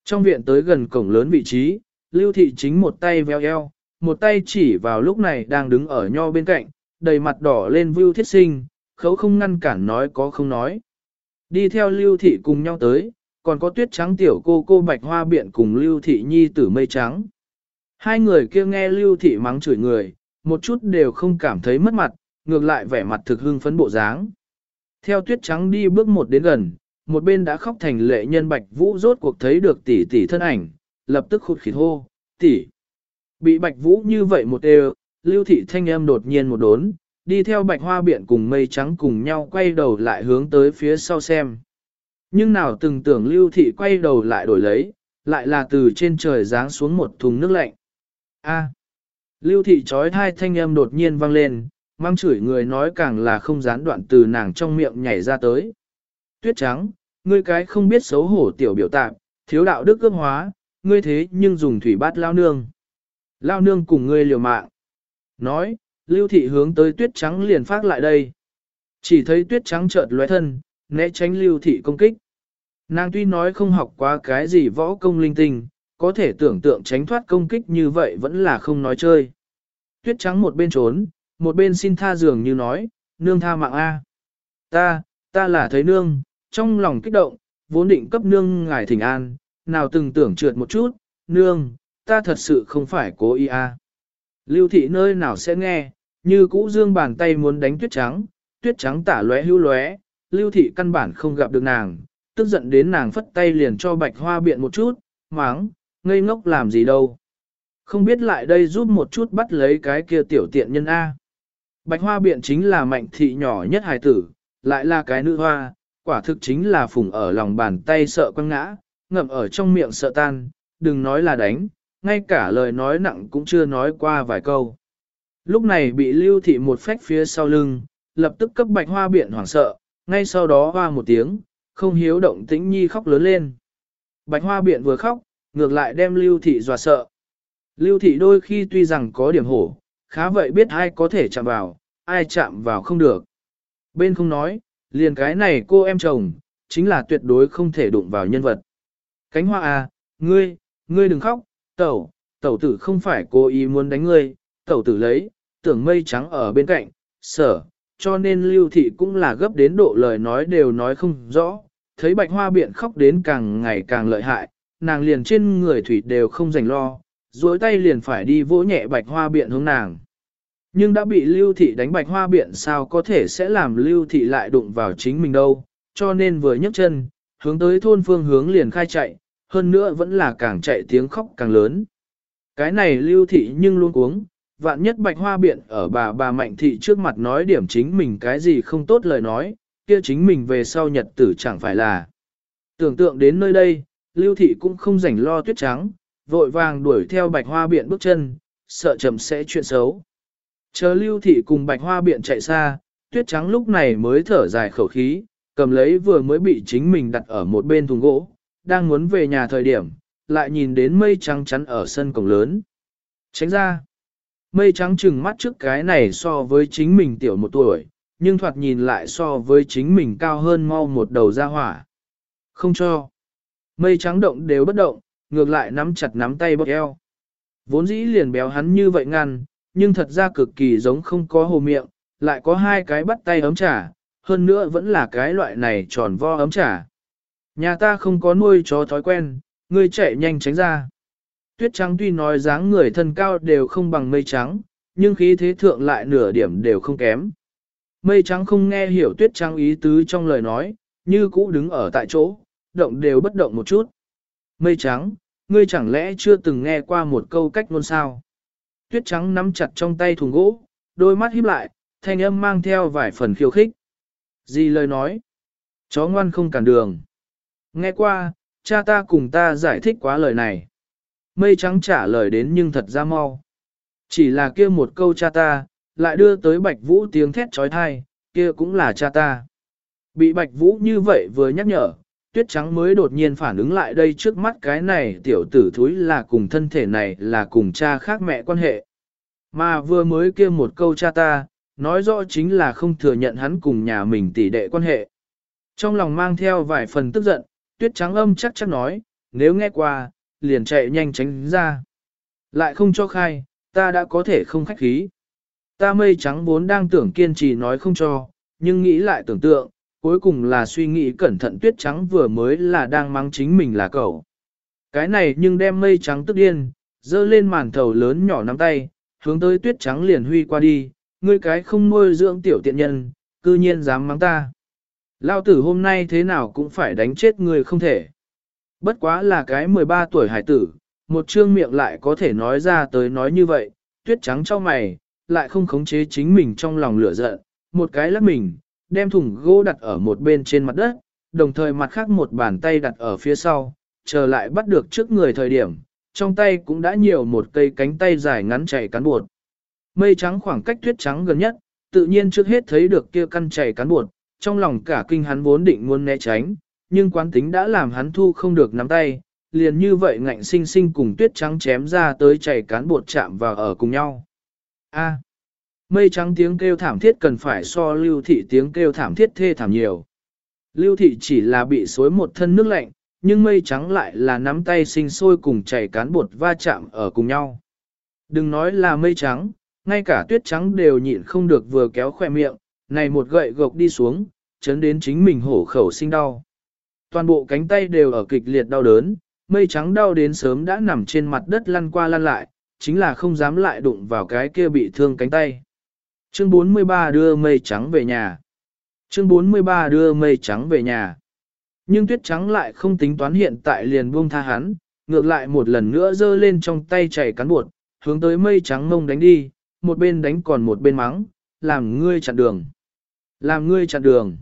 Trong viện tới gần cổng lớn vị trí, lưu thị chính một tay veo eo, một tay chỉ vào lúc này đang đứng ở nho bên cạnh, đầy mặt đỏ lên vưu thiết sinh, khấu không ngăn cản nói có không nói. Đi theo lưu thị cùng nhau tới, còn có tuyết trắng tiểu cô cô bạch hoa biện cùng lưu thị nhi tử mây trắng. Hai người kia nghe lưu thị mắng chửi người, một chút đều không cảm thấy mất mặt, ngược lại vẻ mặt thực hưng phấn bộ dáng. Theo tuyết trắng đi bước một đến gần, một bên đã khóc thành lệ nhân bạch vũ rốt cuộc thấy được tỷ tỷ thân ảnh, lập tức khụt khịt hô, tỷ. Bị bạch vũ như vậy một đều, lưu thị thanh âm đột nhiên một đốn, đi theo bạch hoa biện cùng mây trắng cùng nhau quay đầu lại hướng tới phía sau xem. Nhưng nào từng tưởng lưu thị quay đầu lại đổi lấy, lại là từ trên trời giáng xuống một thùng nước lạnh. A. lưu thị trói thai thanh âm đột nhiên vang lên, mang chửi người nói càng là không gián đoạn từ nàng trong miệng nhảy ra tới. Tuyết trắng, ngươi cái không biết xấu hổ tiểu biểu tạm, thiếu đạo đức cướp hóa, ngươi thế nhưng dùng thủy bát lao nương. Lao nương cùng ngươi liều mạng. Nói, lưu thị hướng tới tuyết trắng liền phát lại đây. Chỉ thấy tuyết trắng chợt lóe thân, né tránh lưu thị công kích. Nàng tuy nói không học qua cái gì võ công linh tinh, có thể tưởng tượng tránh thoát công kích như vậy vẫn là không nói chơi. Tuyết trắng một bên trốn, một bên xin tha dường như nói, nương tha mạng A. Ta, ta là thấy nương, trong lòng kích động, vốn định cấp nương ngài thỉnh an, nào từng tưởng trượt một chút, nương, ta thật sự không phải cố ý A. Lưu thị nơi nào sẽ nghe, như cũ dương bàn tay muốn đánh tuyết trắng, tuyết trắng tả lóe hưu lóe, lưu thị căn bản không gặp được nàng, tức giận đến nàng phất tay liền cho bạch hoa biện một chút, máng, ngây ngốc làm gì đâu. Không biết lại đây giúp một chút bắt lấy cái kia tiểu tiện nhân A. Bạch hoa biện chính là mạnh thị nhỏ nhất hài tử, lại là cái nữ hoa, quả thực chính là phùng ở lòng bàn tay sợ quăng ngã, ngậm ở trong miệng sợ tan, đừng nói là đánh, ngay cả lời nói nặng cũng chưa nói qua vài câu. Lúc này bị lưu thị một phách phía sau lưng, lập tức cấp bạch hoa biện hoảng sợ, ngay sau đó hoa một tiếng, không hiếu động tĩnh nhi khóc lớn lên. Bạch hoa biện vừa khóc, ngược lại đem lưu thị dọa sợ. Lưu thị đôi khi tuy rằng có điểm hổ, khá vậy biết ai có thể chạm vào, ai chạm vào không được. Bên không nói, liền cái này cô em chồng, chính là tuyệt đối không thể đụng vào nhân vật. Cánh hoa à, ngươi, ngươi đừng khóc, tẩu, tẩu tử không phải cố ý muốn đánh ngươi, tẩu tử lấy, tưởng mây trắng ở bên cạnh, sở, cho nên lưu thị cũng là gấp đến độ lời nói đều nói không rõ, thấy bạch hoa biện khóc đến càng ngày càng lợi hại, nàng liền trên người thủy đều không dành lo, dối tay liền phải đi vỗ nhẹ bạch hoa biện hướng nàng. Nhưng đã bị lưu thị đánh bạch hoa biện sao có thể sẽ làm lưu thị lại đụng vào chính mình đâu, cho nên vừa nhấc chân, hướng tới thôn phương hướng liền khai chạy, hơn nữa vẫn là càng chạy tiếng khóc càng lớn. Cái này lưu thị nhưng luôn uống, vạn nhất bạch hoa biện ở bà bà mạnh thị trước mặt nói điểm chính mình cái gì không tốt lời nói, kia chính mình về sau nhật tử chẳng phải là. Tưởng tượng đến nơi đây, lưu thị cũng không rảnh lo tuyết trắng, vội vàng đuổi theo bạch hoa biện bước chân, sợ chậm sẽ chuyện xấu. Chờ lưu thị cùng bạch hoa biện chạy xa, tuyết trắng lúc này mới thở dài khẩu khí, cầm lấy vừa mới bị chính mình đặt ở một bên thùng gỗ, đang muốn về nhà thời điểm, lại nhìn đến mây trắng chắn ở sân cổng lớn. Tránh ra, mây trắng chừng mắt trước cái này so với chính mình tiểu một tuổi, nhưng thoạt nhìn lại so với chính mình cao hơn mau một đầu ra hỏa. Không cho. Mây trắng động đều bất động, ngược lại nắm chặt nắm tay bóp eo. Vốn dĩ liền béo hắn như vậy ngăn, nhưng thật ra cực kỳ giống không có hồ miệng, lại có hai cái bắt tay ấm trà, hơn nữa vẫn là cái loại này tròn vo ấm trà. Nhà ta không có nuôi chó thói quen, ngươi chạy nhanh tránh ra. Tuyết trắng tuy nói dáng người thân cao đều không bằng mây trắng, nhưng khí thế thượng lại nửa điểm đều không kém. Mây trắng không nghe hiểu tuyết trắng ý tứ trong lời nói, như cũ đứng ở tại chỗ, động đều bất động một chút. Mây trắng, ngươi chẳng lẽ chưa từng nghe qua một câu cách ngôn sao? Tuyết trắng nắm chặt trong tay thùng gỗ, đôi mắt híp lại, thanh âm mang theo vài phần khiêu khích. Gì lời nói? Chó ngoan không cản đường. Nghe qua, cha ta cùng ta giải thích quá lời này. Mây trắng trả lời đến nhưng thật ra mau. Chỉ là kia một câu cha ta, lại đưa tới bạch vũ tiếng thét trói thai, kia cũng là cha ta. Bị bạch vũ như vậy vừa nhắc nhở, tuyết trắng mới đột nhiên phản ứng lại đây trước mắt cái này tiểu tử thúi là cùng thân thể này là cùng cha khác mẹ quan hệ. Mà vừa mới kia một câu cha ta, nói rõ chính là không thừa nhận hắn cùng nhà mình tỷ đệ quan hệ. Trong lòng mang theo vài phần tức giận, tuyết trắng âm chắc chắc nói, nếu nghe qua, liền chạy nhanh tránh ra. Lại không cho khai, ta đã có thể không khách khí. Ta mây trắng vốn đang tưởng kiên trì nói không cho, nhưng nghĩ lại tưởng tượng, cuối cùng là suy nghĩ cẩn thận tuyết trắng vừa mới là đang mắng chính mình là cậu. Cái này nhưng đem mây trắng tức điên, dơ lên màn thầu lớn nhỏ nắm tay, hướng tới tuyết trắng liền huy qua đi, ngươi cái không nuôi dưỡng tiểu tiện nhân, cư nhiên dám mắng ta. Lao tử hôm nay thế nào cũng phải đánh chết ngươi không thể. Bất quá là cái 13 tuổi hải tử, một trương miệng lại có thể nói ra tới nói như vậy, tuyết trắng cho mày, lại không khống chế chính mình trong lòng lửa giận, một cái lắc mình, đem thùng gỗ đặt ở một bên trên mặt đất, đồng thời mặt khác một bàn tay đặt ở phía sau, chờ lại bắt được trước người thời điểm, trong tay cũng đã nhiều một cây cánh tay dài ngắn chảy cán bột. Mây trắng khoảng cách tuyết trắng gần nhất, tự nhiên trước hết thấy được kia căn chảy cán bột, trong lòng cả kinh hắn vốn định muốn né tránh, nhưng quán tính đã làm hắn thu không được nắm tay, liền như vậy ngạnh sinh sinh cùng tuyết trắng chém ra tới chảy cán bột chạm vào ở cùng nhau. A. Mây trắng tiếng kêu thảm thiết cần phải so lưu thị tiếng kêu thảm thiết thê thảm nhiều. Lưu thị chỉ là bị xối một thân nước lạnh, nhưng mây trắng lại là nắm tay sinh sôi cùng chảy cán bột va chạm ở cùng nhau. Đừng nói là mây trắng, ngay cả tuyết trắng đều nhịn không được vừa kéo khỏe miệng, này một gậy gộc đi xuống, chấn đến chính mình hổ khẩu sinh đau. Toàn bộ cánh tay đều ở kịch liệt đau đớn, mây trắng đau đến sớm đã nằm trên mặt đất lăn qua lăn lại, chính là không dám lại đụng vào cái kia bị thương cánh tay. Chương 43 đưa mây trắng về nhà. Chương 43 đưa mây trắng về nhà. Nhưng tuyết trắng lại không tính toán hiện tại liền buông tha hắn, ngược lại một lần nữa giơ lên trong tay chảy cán bột, hướng tới mây trắng mông đánh đi, một bên đánh còn một bên mắng, làm ngươi chặn đường. Làm ngươi chặn đường.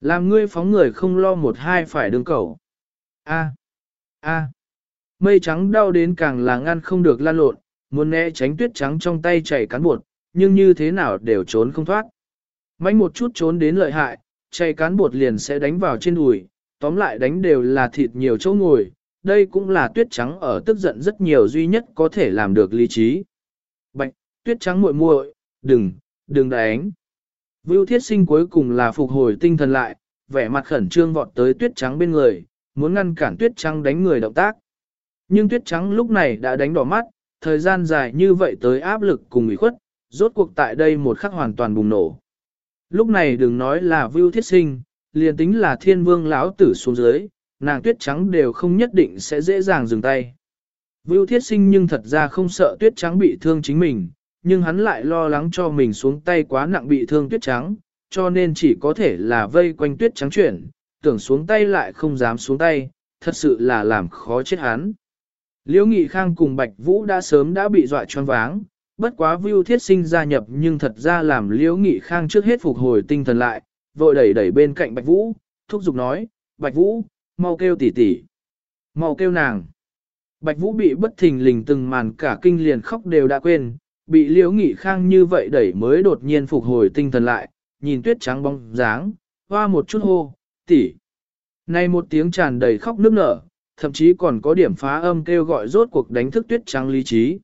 Làm ngươi phóng người không lo một hai phải đường cầu. A. A. Mây trắng đau đến càng là ngăn không được lan lộn, muốn né tránh tuyết trắng trong tay chảy cán bột, nhưng như thế nào đều trốn không thoát. Mạnh một chút trốn đến lợi hại, chảy cán bột liền sẽ đánh vào trên đùi, tóm lại đánh đều là thịt nhiều chỗ ngồi, đây cũng là tuyết trắng ở tức giận rất nhiều duy nhất có thể làm được lý trí. Bạch, tuyết trắng muội muội, đừng, đừng đánh. Vưu thiết sinh cuối cùng là phục hồi tinh thần lại, vẻ mặt khẩn trương vọt tới tuyết trắng bên người, muốn ngăn cản tuyết trắng đánh người động tác. Nhưng tuyết trắng lúc này đã đánh đỏ mắt, thời gian dài như vậy tới áp lực cùng ủy khuất, rốt cuộc tại đây một khắc hoàn toàn bùng nổ. Lúc này đừng nói là Vưu Thiết Sinh, liền tính là thiên vương lão tử xuống dưới, nàng tuyết trắng đều không nhất định sẽ dễ dàng dừng tay. Vưu Thiết Sinh nhưng thật ra không sợ tuyết trắng bị thương chính mình, nhưng hắn lại lo lắng cho mình xuống tay quá nặng bị thương tuyết trắng, cho nên chỉ có thể là vây quanh tuyết trắng chuyển, tưởng xuống tay lại không dám xuống tay, thật sự là làm khó chết hắn. Liễu Nghị Khang cùng Bạch Vũ đã sớm đã bị dọa choáng váng, bất quá Vưu Thiết Sinh gia nhập nhưng thật ra làm Liễu Nghị Khang trước hết phục hồi tinh thần lại, vội đẩy đẩy bên cạnh Bạch Vũ, thúc giục nói, Bạch Vũ, mau kêu tỷ tỷ, mau kêu nàng. Bạch Vũ bị bất thình lình từng màn cả kinh liền khóc đều đã quên, bị Liễu Nghị Khang như vậy đẩy mới đột nhiên phục hồi tinh thần lại, nhìn tuyết trắng bóng dáng, hoa một chút hô, tỷ. Này một tiếng tràn đầy khóc nức nở, thậm chí còn có điểm phá âm kêu gọi rốt cuộc đánh thức tuyết trắng lý trí.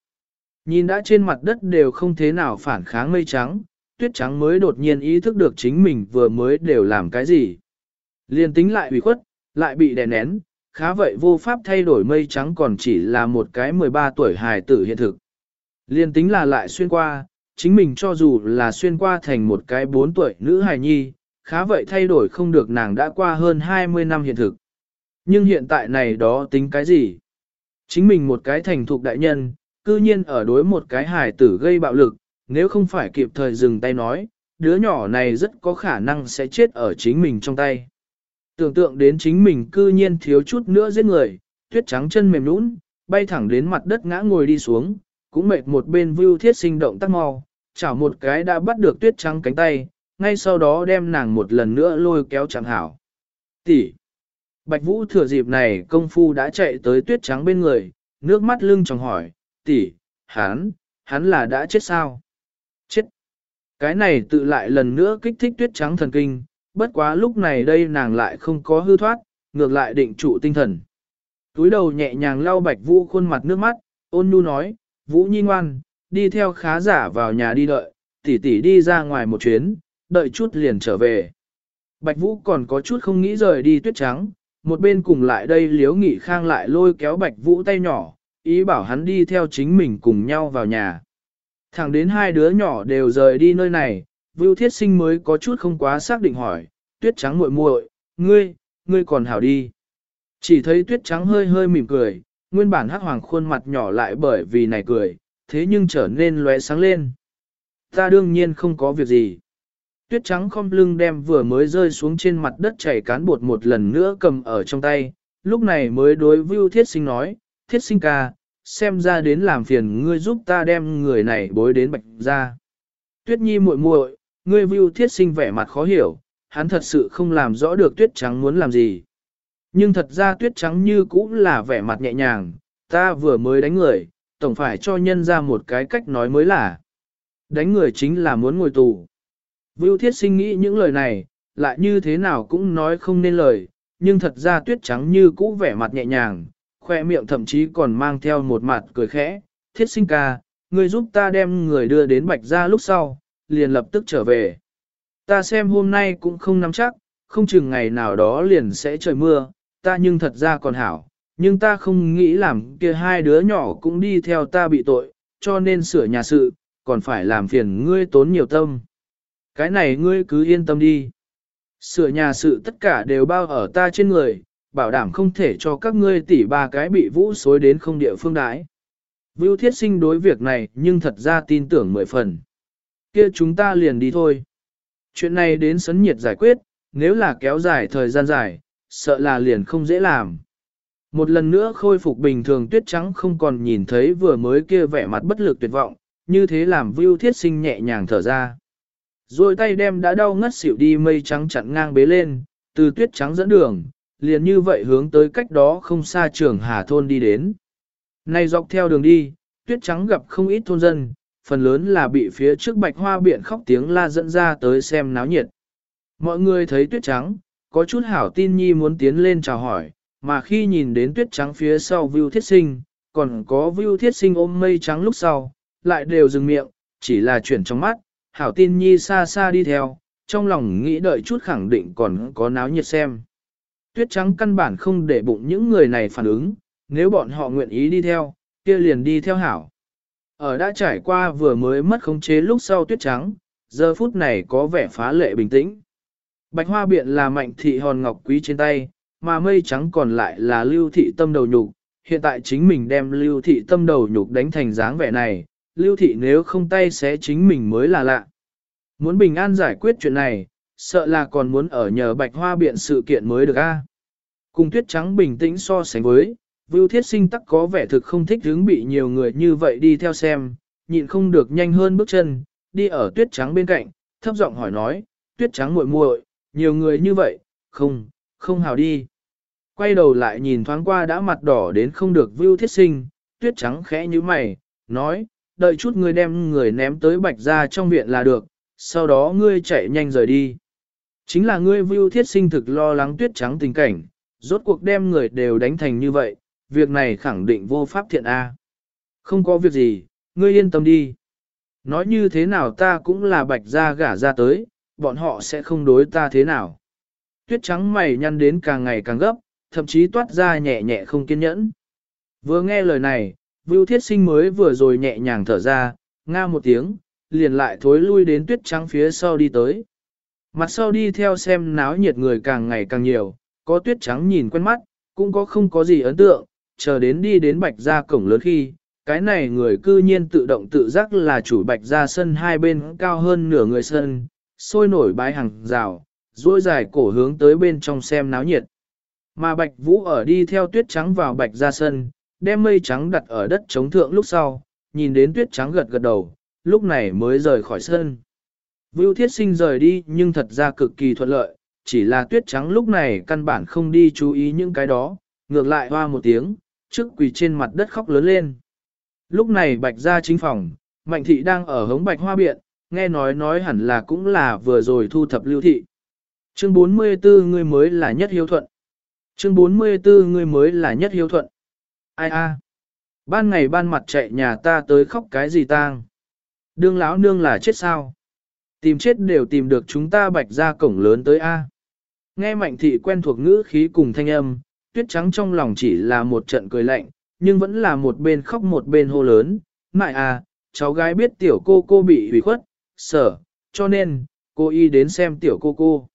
Nhìn đã trên mặt đất đều không thế nào phản kháng mây trắng, tuyết trắng mới đột nhiên ý thức được chính mình vừa mới đều làm cái gì. Liên tính lại ủy khuất, lại bị đè nén, khá vậy vô pháp thay đổi mây trắng còn chỉ là một cái 13 tuổi hài tử hiện thực. Liên tính là lại xuyên qua, chính mình cho dù là xuyên qua thành một cái 4 tuổi nữ hài nhi, khá vậy thay đổi không được nàng đã qua hơn 20 năm hiện thực. Nhưng hiện tại này đó tính cái gì? Chính mình một cái thành thục đại nhân, cư nhiên ở đối một cái hài tử gây bạo lực, nếu không phải kịp thời dừng tay nói, đứa nhỏ này rất có khả năng sẽ chết ở chính mình trong tay. Tưởng tượng đến chính mình cư nhiên thiếu chút nữa giết người, tuyết trắng chân mềm nũng, bay thẳng đến mặt đất ngã ngồi đi xuống, cũng mệt một bên view thiết sinh động tác mau, chảo một cái đã bắt được tuyết trắng cánh tay, ngay sau đó đem nàng một lần nữa lôi kéo chẳng hảo. Tỷ. Bạch Vũ thừa dịp này công phu đã chạy tới tuyết trắng bên người, nước mắt lưng tròng hỏi, tỷ, hắn, hắn là đã chết sao? Chết. Cái này tự lại lần nữa kích thích tuyết trắng thần kinh, bất quá lúc này đây nàng lại không có hư thoát, ngược lại định trụ tinh thần. Túi đầu nhẹ nhàng lau Bạch Vũ khuôn mặt nước mắt, ôn nhu nói, Vũ Nhi ngoan, đi theo khá giả vào nhà đi đợi, tỷ tỷ đi ra ngoài một chuyến, đợi chút liền trở về. Bạch Vũ còn có chút không nghĩ rời đi tuyết trắng, một bên cùng lại đây liếu nghị khang lại lôi kéo Bạch Vũ tay nhỏ, ý bảo hắn đi theo chính mình cùng nhau vào nhà. Thẳng đến hai đứa nhỏ đều rời đi nơi này, Vưu Thiết Sinh mới có chút không quá xác định hỏi, tuyết trắng muội muội, ngươi, ngươi còn hảo đi. Chỉ thấy tuyết trắng hơi hơi mỉm cười, nguyên bản hắc hoàng khuôn mặt nhỏ lại bởi vì này cười, thế nhưng trở nên lóe sáng lên. Ta đương nhiên không có việc gì. Tuyết trắng không lưng đem vừa mới rơi xuống trên mặt đất chảy cán bột một lần nữa cầm ở trong tay, lúc này mới đối Vưu Thiết Sinh nói, Thiết Sinh ca, xem ra đến làm phiền ngươi giúp ta đem người này bối đến bạch ra. Tuyết Nhi muội muội, ngươi Vưu Thiết Sinh vẻ mặt khó hiểu, hắn thật sự không làm rõ được Tuyết Trắng muốn làm gì. Nhưng thật ra Tuyết Trắng như cũng là vẻ mặt nhẹ nhàng, ta vừa mới đánh người, tổng phải cho nhân ra một cái cách nói mới là. Đánh người chính là muốn ngồi tù. Vưu Thiết Sinh nghĩ những lời này, lại như thế nào cũng nói không nên lời, nhưng thật ra Tuyết Trắng như cũ vẻ mặt nhẹ nhàng, khoe miệng thậm chí còn mang theo một mặt cười khẽ. Thiết sinh ca, ngươi giúp ta đem người đưa đến bạch ra lúc sau, liền lập tức trở về. Ta xem hôm nay cũng không nắm chắc, không chừng ngày nào đó liền sẽ trời mưa, ta nhưng thật ra còn hảo, nhưng ta không nghĩ làm kia hai đứa nhỏ cũng đi theo ta bị tội, cho nên sửa nhà sự, còn phải làm phiền ngươi tốn nhiều tâm. Cái này ngươi cứ yên tâm đi. Sửa nhà sự tất cả đều bao ở ta trên người, bảo đảm không thể cho các ngươi tỷ ba cái bị vũ xối đến không địa phương đái. Vưu thiết sinh đối việc này nhưng thật ra tin tưởng mười phần. kia chúng ta liền đi thôi. Chuyện này đến sấn nhiệt giải quyết, nếu là kéo dài thời gian dài, sợ là liền không dễ làm. Một lần nữa khôi phục bình thường tuyết trắng không còn nhìn thấy vừa mới kia vẻ mặt bất lực tuyệt vọng, như thế làm Vưu Thiết Sinh nhẹ nhàng thở ra. Rồi tay đem đã đau ngất xỉu đi mây trắng chặn ngang bế lên, từ tuyết trắng dẫn đường, liền như vậy hướng tới cách đó không xa trường Hà Thôn đi đến. Này dọc theo đường đi, tuyết trắng gặp không ít thôn dân, phần lớn là bị phía trước bạch hoa biện khóc tiếng la dẫn ra tới xem náo nhiệt. Mọi người thấy tuyết trắng, có chút hảo tin nhi muốn tiến lên chào hỏi, mà khi nhìn đến tuyết trắng phía sau Vưu Thiết Sinh, còn có Vưu Thiết Sinh ôm mây trắng lúc sau, lại đều dừng miệng, chỉ là chuyển trong mắt, hảo tin nhi xa xa đi theo, trong lòng nghĩ đợi chút khẳng định còn có náo nhiệt xem. Tuyết trắng căn bản không để bụng những người này phản ứng, nếu bọn họ nguyện ý đi theo, kia liền đi theo hảo. Ở đã trải qua vừa mới mất khống chế lúc sau tuyết trắng, giờ phút này có vẻ phá lệ bình tĩnh. Bạch hoa biện là mạnh thị hòn ngọc quý trên tay, mà mây trắng còn lại là lưu thị tâm đầu nhục. Hiện tại chính mình đem lưu thị tâm đầu nhục đánh thành dáng vẻ này, lưu thị nếu không tay sẽ chính mình mới là lạ. Muốn bình an giải quyết chuyện này, sợ là còn muốn ở nhờ bạch hoa biện sự kiện mới được a. Cùng tuyết trắng bình tĩnh so sánh với, Vưu Thiết Sinh tắc có vẻ thực không thích hướng bị nhiều người như vậy đi theo xem, nhịn không được nhanh hơn bước chân, đi ở tuyết trắng bên cạnh, thấp giọng hỏi nói, tuyết trắng muội muội, nhiều người như vậy, không, không hào đi. Quay đầu lại nhìn thoáng qua đã mặt đỏ đến không được Vưu Thiết Sinh, tuyết trắng khẽ như mày, nói, đợi chút ngươi đem người ném tới bạch ra trong viện là được, sau đó ngươi chạy nhanh rời đi. Chính là ngươi Vưu Thiết Sinh thực lo lắng tuyết trắng tình cảnh, rốt cuộc đem người đều đánh thành như vậy, việc này khẳng định vô pháp thiện A. Không có việc gì, ngươi yên tâm đi. Nói như thế nào ta cũng là bạch gia gả ra tới, bọn họ sẽ không đối ta thế nào. Tuyết trắng mày nhăn đến càng ngày càng gấp, thậm chí toát ra nhẹ nhẹ không kiên nhẫn. Vừa nghe lời này, Vưu Thiết Sinh mới vừa rồi nhẹ nhàng thở ra, nga một tiếng, liền lại thối lui đến tuyết trắng phía sau đi tới. Mặt sau đi theo xem náo nhiệt người càng ngày càng nhiều, có tuyết trắng nhìn quen mắt, cũng có không có gì ấn tượng, chờ đến đi đến bạch gia cổng lớn khi, cái này người cư nhiên tự động tự giác là chủ bạch gia sân hai bên cao hơn nửa người sân, sôi nổi bái hàng rào, duỗi dài cổ hướng tới bên trong xem náo nhiệt. Mà Bạch Vũ ở đi theo tuyết trắng vào Bạch ra sân, đem mây trắng đặt ở đất chống thượng lúc sau, nhìn đến tuyết trắng gật gật đầu, lúc này mới rời khỏi sân. Vưu Thiết Sinh rời đi nhưng thật ra cực kỳ thuận lợi, chỉ là tuyết trắng lúc này căn bản không đi chú ý những cái đó, ngược lại hoa một tiếng, trước quỳ trên mặt đất khóc lớn lên. Lúc này Bạch ra chính phòng, Mạnh Thị đang ở hống Bạch Hoa Biện, nghe nói nói hẳn là cũng là vừa rồi thu thập lưu thị. Chương 44 ngươi mới là nhất hiếu thuận. Chương 44 ngươi mới là nhất hiếu thuận. Ai a? Ban ngày ban mặt chạy nhà ta tới khóc cái gì tang? Đương lão nương là chết sao? Tìm chết đều tìm được chúng ta bạch ra cổng lớn tới a. Nghe mạnh thị quen thuộc ngữ khí cùng thanh âm, tuyết trắng trong lòng chỉ là một trận cười lạnh, nhưng vẫn là một bên khóc một bên hô lớn. Mại à, cháu gái biết tiểu cô cô bị hủy khuất, sở, cho nên, cô y đến xem tiểu cô cô.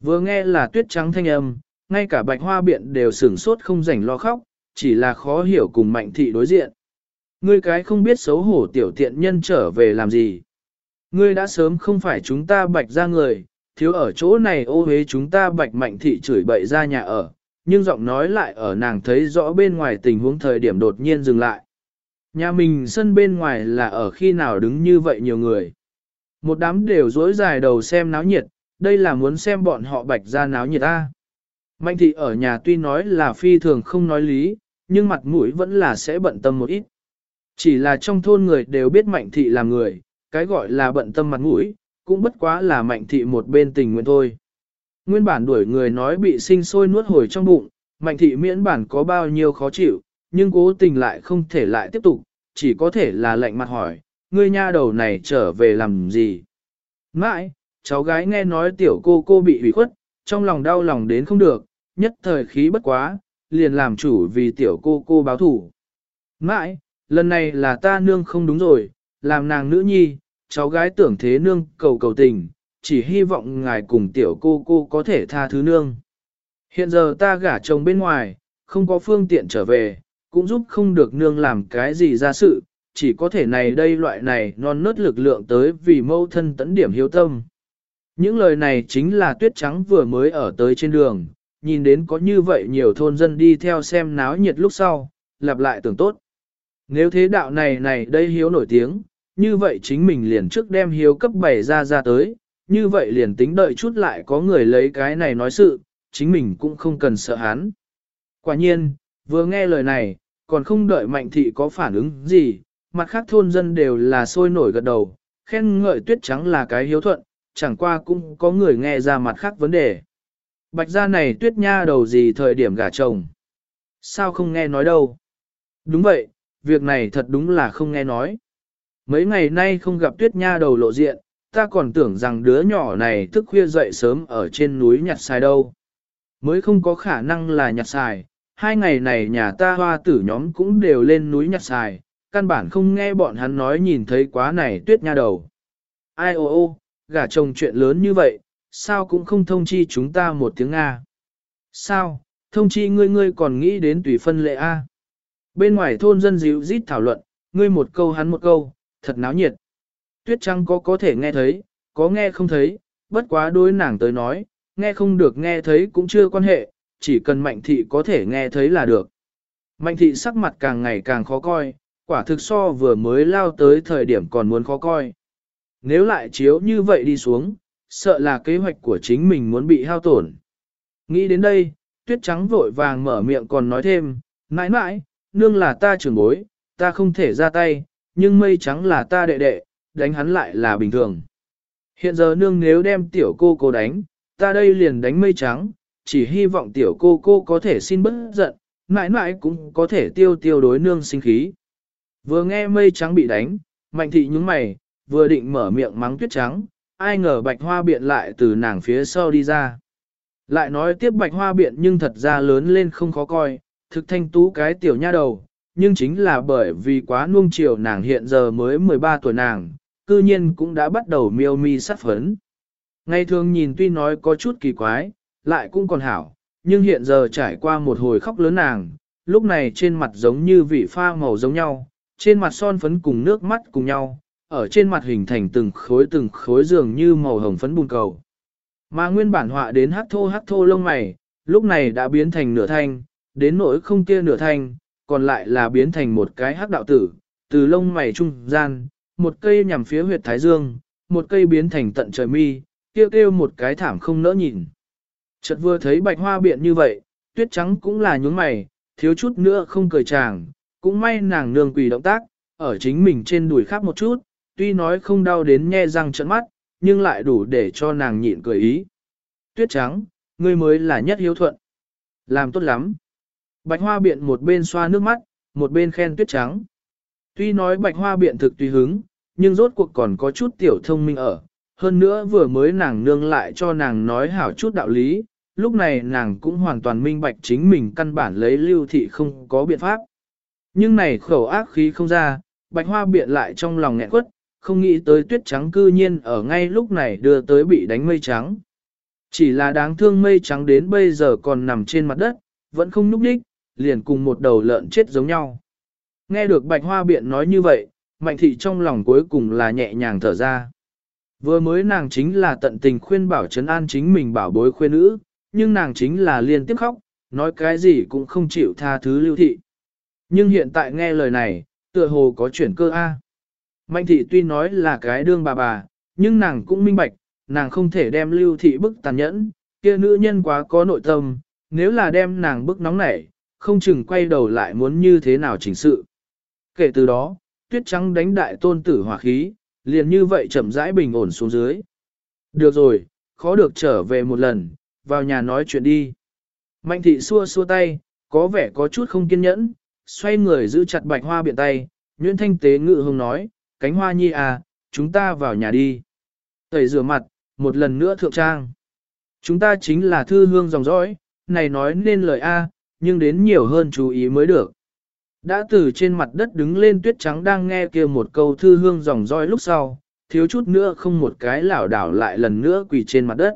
Vừa nghe là tuyết trắng thanh âm, ngay cả bạch hoa biện đều sửng sốt không rảnh lo khóc, chỉ là khó hiểu cùng mạnh thị đối diện. Ngươi cái không biết xấu hổ tiểu tiện nhân trở về làm gì. Ngươi đã sớm không phải chúng ta bạch ra người, thiếu ở chỗ này ô hế chúng ta bạch mạnh thị chửi bậy ra nhà ở, nhưng giọng nói lại ở nàng thấy rõ bên ngoài tình huống thời điểm đột nhiên dừng lại. Nhà mình sân bên ngoài là ở khi nào đứng như vậy nhiều người. Một đám đều dối dài đầu xem náo nhiệt, đây là muốn xem bọn họ bạch ra náo nhiệt ta. Mạnh thị ở nhà tuy nói là phi thường không nói lý, nhưng mặt mũi vẫn là sẽ bận tâm một ít. Chỉ là trong thôn người đều biết mạnh thị là người, cái gọi là bận tâm mặt mũi, cũng bất quá là mạnh thị một bên tình nguyện thôi. Nguyên bản đuổi người nói bị sinh sôi nuốt hồi trong bụng, mạnh thị miễn bản có bao nhiêu khó chịu, nhưng cố tình lại không thể lại tiếp tục, chỉ có thể là lệnh mặt hỏi, ngươi nha đầu này trở về làm gì? Mãi, cháu gái nghe nói tiểu cô cô bị hủy khuất, trong lòng đau lòng đến không được, nhất thời khí bất quá, liền làm chủ vì tiểu cô cô báo thủ. Mãi, lần này là ta nương không đúng rồi, làm nàng nữ nhi, cháu gái tưởng thế nương cầu cầu tình, chỉ hy vọng ngài cùng tiểu cô cô có thể tha thứ nương. Hiện giờ ta gả chồng bên ngoài, không có phương tiện trở về, cũng giúp không được nương làm cái gì ra sự, chỉ có thể này đây loại này non nớt lực lượng tới vì mâu thân tấn điểm hiếu tâm. Những lời này chính là tuyết trắng vừa mới ở tới trên đường, nhìn đến có như vậy nhiều thôn dân đi theo xem náo nhiệt lúc sau, lặp lại tưởng tốt. Nếu thế đạo này này đây hiếu nổi tiếng, như vậy chính mình liền trước đem hiếu cấp bảy ra ra tới, như vậy liền tính đợi chút lại có người lấy cái này nói sự, chính mình cũng không cần sợ hắn. Quả nhiên, vừa nghe lời này, còn không đợi mạnh thị có phản ứng gì, mặt khác thôn dân đều là sôi nổi gật đầu, khen ngợi tuyết trắng là cái hiếu thuận, chẳng qua cũng có người nghe ra mặt khác vấn đề. Bạch gia này tuyết nha đầu gì thời điểm gả chồng? Sao không nghe nói đâu? Đúng vậy, việc này thật đúng là không nghe nói. Mấy ngày nay không gặp tuyết nha đầu lộ diện, ta còn tưởng rằng đứa nhỏ này thức khuya dậy sớm ở trên núi nhặt xài đâu. Mới không có khả năng là nhặt xài, hai ngày này nhà ta hoa tử nhóm cũng đều lên núi nhặt xài, căn bản không nghe bọn hắn nói nhìn thấy quá này tuyết nha đầu. Ai ô ô, gả chồng chuyện lớn như vậy, sao cũng không thông chi chúng ta một tiếng nga? Sao, thông chi ngươi ngươi còn nghĩ đến tùy phân lệ A. Bên ngoài thôn dân dịu rít thảo luận, ngươi một câu hắn một câu, thật náo nhiệt. Tuyết trăng có có thể nghe thấy, có nghe không thấy, bất quá đối nàng tới nói, nghe không được nghe thấy cũng chưa quan hệ, chỉ cần mạnh thị có thể nghe thấy là được. Mạnh thị sắc mặt càng ngày càng khó coi, quả thực so vừa mới lao tới thời điểm còn muốn khó coi. Nếu lại chiếu như vậy đi xuống, sợ là kế hoạch của chính mình muốn bị hao tổn. Nghĩ đến đây, tuyết trắng vội vàng mở miệng còn nói thêm, mãi mãi, nương là ta trưởng bối, ta không thể ra tay, nhưng mây trắng là ta đệ đệ, đánh hắn lại là bình thường. Hiện giờ nương nếu đem tiểu cô cô đánh, ta đây liền đánh mây trắng, chỉ hy vọng tiểu cô cô có thể xin bớt giận, mãi mãi cũng có thể tiêu tiêu đối nương sinh khí. Vừa nghe mây trắng bị đánh, mạnh thị nhúng mày, vừa định mở miệng mắng tuyết trắng, ai ngờ bạch hoa biện lại từ nàng phía sau đi ra. Lại nói tiếp bạch hoa biện nhưng thật ra lớn lên không khó coi, thực thanh tú cái tiểu nha đầu, nhưng chính là bởi vì quá nuông chiều nàng hiện giờ mới 13 tuổi nàng, cư nhiên cũng đã bắt đầu miêu mi sát phấn. Ngày thường nhìn tuy nói có chút kỳ quái, lại cũng còn hảo, nhưng hiện giờ trải qua một hồi khóc lớn nàng, lúc này trên mặt giống như vị pha màu giống nhau, trên mặt son phấn cùng nước mắt cùng nhau, ở trên mặt hình thành từng khối từng khối dường như màu hồng phấn bùn cầu. Mà nguyên bản họa đến hát thô hát thô lông mày, lúc này đã biến thành nửa thanh, đến nỗi không kia nửa thanh, còn lại là biến thành một cái hắc đạo tử, từ lông mày trung gian, một cây nhằm phía huyệt thái dương, một cây biến thành tận trời mi, kêu kêu một cái thảm không nỡ nhìn. Chợt vừa thấy bạch hoa biện như vậy, tuyết trắng cũng là nhún mày, thiếu chút nữa không cười chàng, cũng may nàng nương quỳ động tác, ở chính mình trên đùi khắp một chút, tuy nói không đau đến nhe răng trận mắt, nhưng lại đủ để cho nàng nhịn cười ý. Tuyết trắng, ngươi mới là nhất hiếu thuận. Làm tốt lắm. Bạch hoa biện một bên xoa nước mắt, một bên khen tuyết trắng. Tuy nói bạch hoa biện thực tùy hứng, nhưng rốt cuộc còn có chút tiểu thông minh ở. Hơn nữa vừa mới nàng nương lại cho nàng nói hảo chút đạo lý, lúc này nàng cũng hoàn toàn minh bạch chính mình căn bản lấy lưu thị không có biện pháp. Nhưng này khẩu ác khí không ra, bạch hoa biện lại trong lòng nghẹn quất, không nghĩ tới tuyết trắng cư nhiên ở ngay lúc này đưa tới bị đánh mây trắng. Chỉ là đáng thương mây trắng đến bây giờ còn nằm trên mặt đất, vẫn không núp đích, liền cùng một đầu lợn chết giống nhau. Nghe được bạch hoa biện nói như vậy, mạnh thị trong lòng cuối cùng là nhẹ nhàng thở ra. Vừa mới nàng chính là tận tình khuyên bảo trấn an chính mình bảo bối khuyên nữ, nhưng nàng chính là liên tiếp khóc, nói cái gì cũng không chịu tha thứ lưu thị. Nhưng hiện tại nghe lời này, tựa hồ có chuyển cơ A. Mạnh thị tuy nói là cái đương bà bà, nhưng nàng cũng minh bạch, nàng không thể đem lưu thị bức tàn nhẫn, kia nữ nhân quá có nội tâm, nếu là đem nàng bức nóng nảy, không chừng quay đầu lại muốn như thế nào chỉnh sự. Kể từ đó, tuyết trắng đánh đại tôn tử hỏa khí, liền như vậy chậm rãi bình ổn xuống dưới. Được rồi, khó được trở về một lần, vào nhà nói chuyện đi. Mạnh thị xua xua tay, có vẻ có chút không kiên nhẫn, xoay người giữ chặt bạch hoa biện tay, Nguyễn Thanh Tế ngự hông nói, cánh hoa nhi à, chúng ta vào nhà đi. Tẩy rửa mặt, một lần nữa thượng trang. Chúng ta chính là thư hương dòng dõi, này nói nên lời A, nhưng đến nhiều hơn chú ý mới được. Đã từ trên mặt đất đứng lên tuyết trắng đang nghe kia một câu thư hương dòng dõi lúc sau, thiếu chút nữa không một cái lảo đảo lại lần nữa quỳ trên mặt đất.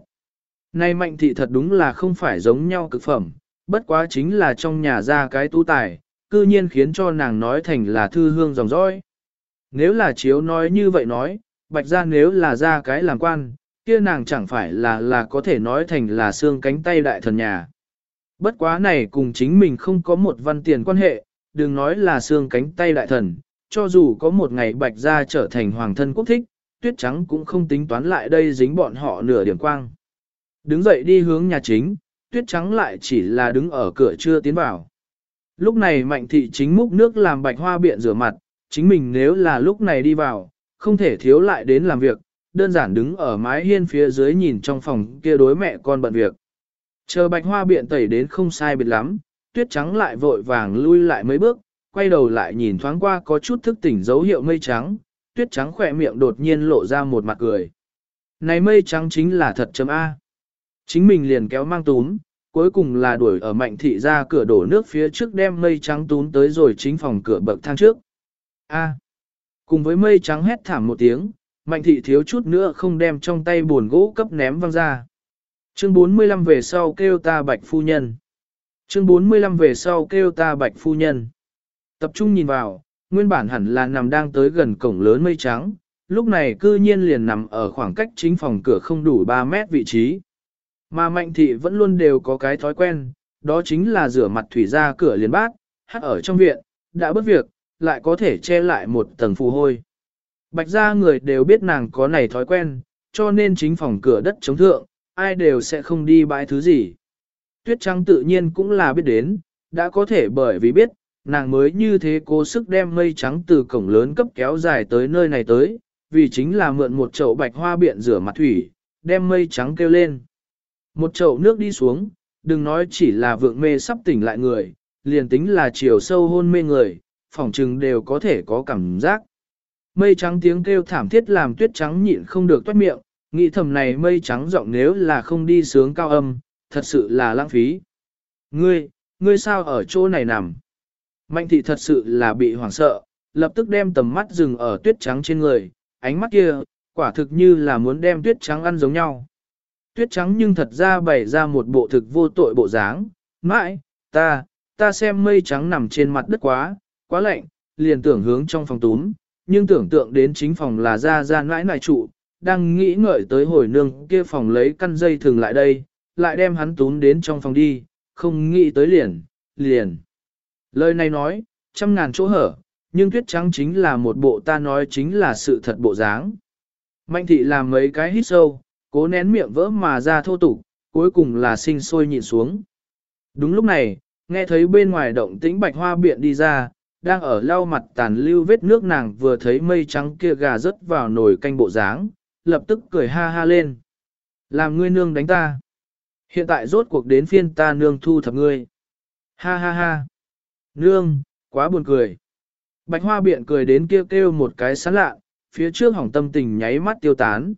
Này mạnh thị thật đúng là không phải giống nhau cực phẩm, bất quá chính là trong nhà ra cái tu tài, cư nhiên khiến cho nàng nói thành là thư hương dòng dõi. Nếu là chiếu nói như vậy nói, bạch ra nếu là ra cái làm quan, kia nàng chẳng phải là là có thể nói thành là xương cánh tay đại thần nhà. Bất quá này cùng chính mình không có một văn tiền quan hệ, đừng nói là xương cánh tay đại thần, cho dù có một ngày bạch ra trở thành hoàng thân quốc thích, tuyết trắng cũng không tính toán lại đây dính bọn họ nửa điểm quang. Đứng dậy đi hướng nhà chính, tuyết trắng lại chỉ là đứng ở cửa chưa tiến vào. Lúc này mạnh thị chính múc nước làm bạch hoa biện rửa mặt, chính mình nếu là lúc này đi vào, không thể thiếu lại đến làm việc, đơn giản đứng ở mái hiên phía dưới nhìn trong phòng kia đối mẹ con bận việc. Chờ bạch hoa biện tẩy đến không sai biệt lắm, tuyết trắng lại vội vàng lui lại mấy bước, quay đầu lại nhìn thoáng qua có chút thức tỉnh dấu hiệu mây trắng, tuyết trắng khỏe miệng đột nhiên lộ ra một mặt cười. Này mây trắng chính là thật chấm A. Chính mình liền kéo mang túm, cuối cùng là đuổi ở mạnh thị ra cửa đổ nước phía trước đem mây trắng tún tới rồi chính phòng cửa bậc thang trước. A. À. Cùng với mây trắng hét thảm một tiếng, mạnh thị thiếu chút nữa không đem trong tay buồn gỗ cấp ném văng ra. Chương 45 về sau kêu ta bạch phu nhân. Chương 45 về sau kêu ta bạch phu nhân. Tập trung nhìn vào, nguyên bản hẳn là nằm đang tới gần cổng lớn mây trắng, lúc này cư nhiên liền nằm ở khoảng cách chính phòng cửa không đủ 3 mét vị trí. Mà mạnh thị vẫn luôn đều có cái thói quen, đó chính là rửa mặt thủy ra cửa liền bát, hát ở trong viện, đã bất việc, lại có thể che lại một tầng phù hôi. Bạch ra người đều biết nàng có này thói quen, cho nên chính phòng cửa đất chống thượng, ai đều sẽ không đi bãi thứ gì. Tuyết trắng tự nhiên cũng là biết đến, đã có thể bởi vì biết, nàng mới như thế cố sức đem mây trắng từ cổng lớn cấp kéo dài tới nơi này tới, vì chính là mượn một chậu bạch hoa biện rửa mặt thủy, đem mây trắng kêu lên. Một chậu nước đi xuống, đừng nói chỉ là vượng mê sắp tỉnh lại người, liền tính là chiều sâu hôn mê người, phỏng chừng đều có thể có cảm giác. Mây trắng tiếng kêu thảm thiết làm tuyết trắng nhịn không được toát miệng, nghĩ thầm này mây trắng giọng nếu là không đi sướng cao âm, thật sự là lãng phí. Ngươi, ngươi sao ở chỗ này nằm? Mạnh thị thật sự là bị hoảng sợ, lập tức đem tầm mắt dừng ở tuyết trắng trên người, ánh mắt kia, quả thực như là muốn đem tuyết trắng ăn giống nhau. Tuyết trắng nhưng thật ra bày ra một bộ thực vô tội bộ dáng, mãi, ta, ta xem mây trắng nằm trên mặt đất quá, quá lạnh, liền tưởng hướng trong phòng túm, nhưng tưởng tượng đến chính phòng là ra ra nãi nãi trụ, đang nghĩ ngợi tới hồi nương kia phòng lấy căn dây thường lại đây, lại đem hắn túm đến trong phòng đi, không nghĩ tới liền, liền. Lời này nói, trăm ngàn chỗ hở, nhưng tuyết trắng chính là một bộ ta nói chính là sự thật bộ dáng. Mạnh thị làm mấy cái hít sâu, cố nén miệng vỡ mà ra thô tục, cuối cùng là sinh sôi nhịn xuống. Đúng lúc này, nghe thấy bên ngoài động tĩnh bạch hoa biện đi ra, đang ở lau mặt tàn lưu vết nước nàng vừa thấy mây trắng kia gà rớt vào nồi canh bộ dáng, lập tức cười ha ha lên. Làm ngươi nương đánh ta. Hiện tại rốt cuộc đến phiên ta nương thu thập ngươi. Ha ha ha. Nương, quá buồn cười. Bạch hoa biện cười đến kêu kêu một cái sán lạ, phía trước hỏng tâm tình nháy mắt tiêu tán.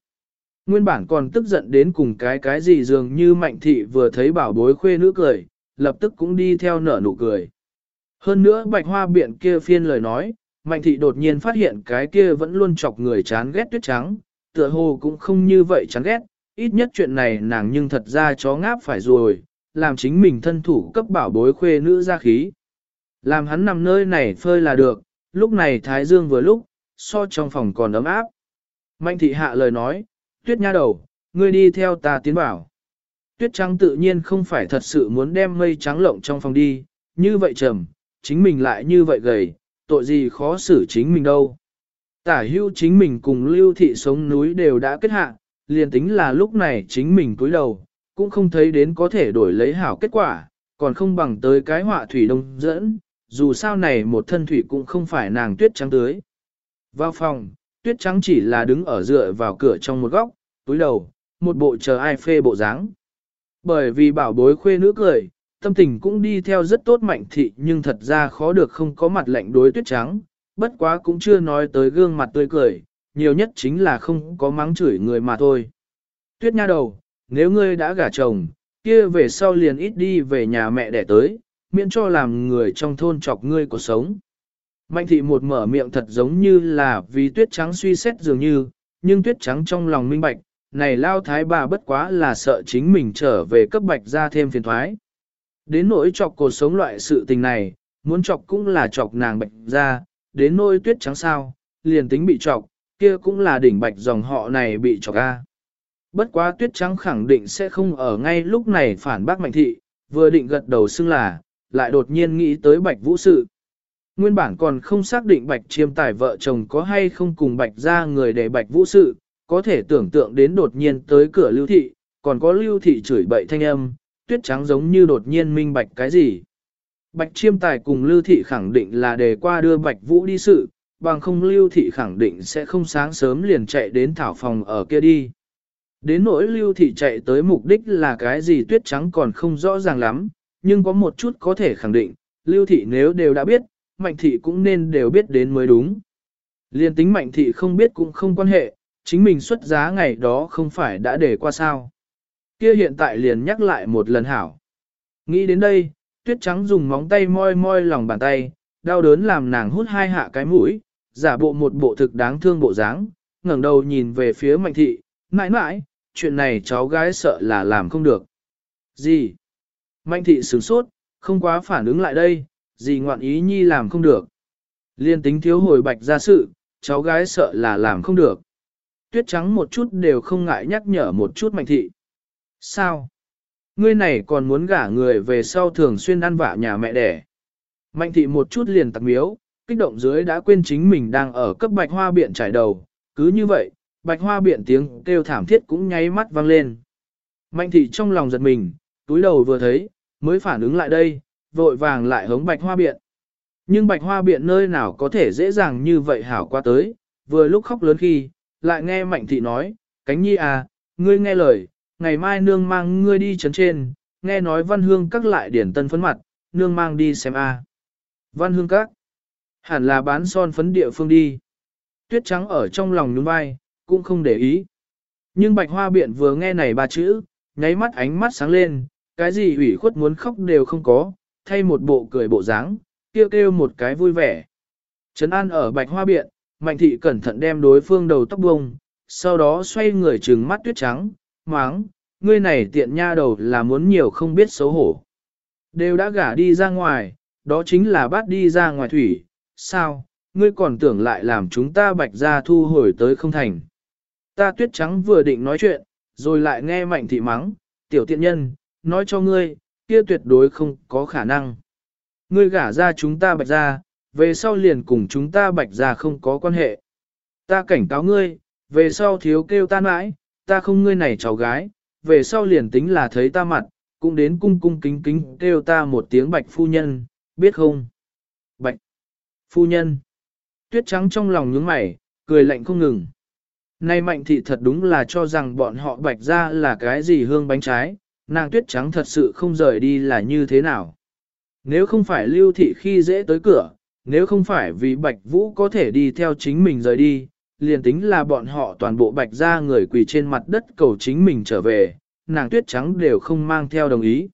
Nguyên bản còn tức giận đến cùng cái cái gì dường như mạnh thị vừa thấy bảo bối khuê nữ cười, lập tức cũng đi theo nở nụ cười. Hơn nữa bạch hoa biện kia phiên lời nói, mạnh thị đột nhiên phát hiện cái kia vẫn luôn chọc người chán ghét tuyết trắng, tựa hồ cũng không như vậy chán ghét, ít nhất chuyện này nàng nhưng thật ra chó ngáp phải rồi, làm chính mình thân thủ cấp bảo bối khuê nữ ra khí. Làm hắn nằm nơi này phơi là được, lúc này thái dương vừa lúc, so trong phòng còn ấm áp. Mạnh thị hạ lời nói, tuyết nha đầu, ngươi đi theo ta tiến bảo. Tuyết trắng tự nhiên không phải thật sự muốn đem mây trắng lộng trong phòng đi, như vậy trầm, chính mình lại như vậy gầy, tội gì khó xử chính mình đâu. Tả hưu chính mình cùng lưu thị sống núi đều đã kết hạ, liền tính là lúc này chính mình cúi đầu, cũng không thấy đến có thể đổi lấy hảo kết quả, còn không bằng tới cái họa thủy đông dẫn, dù sao này một thân thủy cũng không phải nàng tuyết trắng tưới. Vào phòng, tuyết trắng chỉ là đứng ở dựa vào cửa trong một góc, túi đầu, một bộ chờ ai phê bộ dáng. Bởi vì bảo bối khuê nữ cười, tâm tình cũng đi theo rất tốt mạnh thị nhưng thật ra khó được không có mặt lạnh đối tuyết trắng, bất quá cũng chưa nói tới gương mặt tươi cười, nhiều nhất chính là không có mắng chửi người mà thôi. Tuyết nha đầu, nếu ngươi đã gả chồng, kia về sau liền ít đi về nhà mẹ đẻ tới, miễn cho làm người trong thôn chọc ngươi cuộc sống. Mạnh thị một mở miệng thật giống như là vì tuyết trắng suy xét dường như, nhưng tuyết trắng trong lòng minh bạch, này lao thái bà bất quá là sợ chính mình trở về cấp bạch ra thêm phiền thoái. Đến nỗi chọc cuộc sống loại sự tình này, muốn chọc cũng là chọc nàng bạch ra, đến nỗi tuyết trắng sao, liền tính bị chọc, kia cũng là đỉnh bạch dòng họ này bị chọc a. Bất quá tuyết trắng khẳng định sẽ không ở ngay lúc này phản bác mạnh thị, vừa định gật đầu xưng là, lại đột nhiên nghĩ tới bạch vũ sự. Nguyên bản còn không xác định bạch chiêm tài vợ chồng có hay không cùng bạch ra người để bạch vũ sự, có thể tưởng tượng đến đột nhiên tới cửa lưu thị, còn có lưu thị chửi bậy thanh âm, tuyết trắng giống như đột nhiên minh bạch cái gì. Bạch chiêm tài cùng lưu thị khẳng định là đề qua đưa bạch vũ đi sự, bằng không lưu thị khẳng định sẽ không sáng sớm liền chạy đến thảo phòng ở kia đi. Đến nỗi lưu thị chạy tới mục đích là cái gì tuyết trắng còn không rõ ràng lắm, nhưng có một chút có thể khẳng định, lưu thị nếu đều đã biết, mạnh thị cũng nên đều biết đến mới đúng. Liên tính mạnh thị không biết cũng không quan hệ, chính mình xuất giá ngày đó không phải đã để qua sao. Kia hiện tại liền nhắc lại một lần hảo. Nghĩ đến đây, tuyết trắng dùng móng tay moi moi lòng bàn tay, đau đớn làm nàng hút hai hạ cái mũi, giả bộ một bộ thực đáng thương bộ dáng, ngẩng đầu nhìn về phía mạnh thị, mãi mãi, chuyện này cháu gái sợ là làm không được. Gì? Mạnh thị sửng sốt, không quá phản ứng lại đây, gì ngoạn ý nhi làm không được. Liên tính thiếu hồi bạch ra sự, cháu gái sợ là làm không được. Tuyết trắng một chút đều không ngại nhắc nhở một chút mạnh thị. Sao? Ngươi này còn muốn gả người về sau thường xuyên ăn vạ nhà mẹ đẻ. Mạnh thị một chút liền tặc miếu, kích động dưới đã quên chính mình đang ở cấp bạch hoa biện trải đầu. Cứ như vậy, bạch hoa biện tiếng kêu thảm thiết cũng nháy mắt vang lên. Mạnh thị trong lòng giật mình, túi đầu vừa thấy, mới phản ứng lại đây, vội vàng lại hống bạch hoa biện. Nhưng bạch hoa biện nơi nào có thể dễ dàng như vậy hảo qua tới, vừa lúc khóc lớn khi, lại nghe mạnh thị nói, cánh nhi à, ngươi nghe lời, ngày mai nương mang ngươi đi chấn trên, nghe nói văn hương các lại điển tân phấn mặt, nương mang đi xem a. À. Văn hương các, hẳn là bán son phấn địa phương đi. Tuyết trắng ở trong lòng nhún vai, cũng không để ý. Nhưng bạch hoa biện vừa nghe này ba chữ, nháy mắt ánh mắt sáng lên, cái gì ủy khuất muốn khóc đều không có, thay một bộ cười bộ dáng, kêu kêu một cái vui vẻ. Trấn An ở bạch hoa biện, mạnh thị cẩn thận đem đối phương đầu tóc bông, sau đó xoay người trừng mắt tuyết trắng, máng, ngươi này tiện nha đầu là muốn nhiều không biết xấu hổ. Đều đã gả đi ra ngoài, đó chính là bắt đi ra ngoài thủy, sao, ngươi còn tưởng lại làm chúng ta bạch ra thu hồi tới không thành. Ta tuyết trắng vừa định nói chuyện, rồi lại nghe mạnh thị mắng, tiểu tiện nhân, nói cho ngươi, kia tuyệt đối không có khả năng. Ngươi gả ra chúng ta bạch ra, về sau liền cùng chúng ta bạch ra không có quan hệ. Ta cảnh cáo ngươi, về sau thiếu kêu ta mãi, ta không ngươi này cháu gái, về sau liền tính là thấy ta mặt, cũng đến cung cung kính kính kêu ta một tiếng bạch phu nhân, biết không? Bạch phu nhân. Tuyết trắng trong lòng nhướng mày, cười lạnh không ngừng. Nay mạnh thị thật đúng là cho rằng bọn họ bạch ra là cái gì hương bánh trái, nàng tuyết trắng thật sự không rời đi là như thế nào. Nếu không phải lưu thị khi dễ tới cửa, nếu không phải vì bạch vũ có thể đi theo chính mình rời đi, liền tính là bọn họ toàn bộ bạch ra người quỳ trên mặt đất cầu chính mình trở về, nàng tuyết trắng đều không mang theo đồng ý.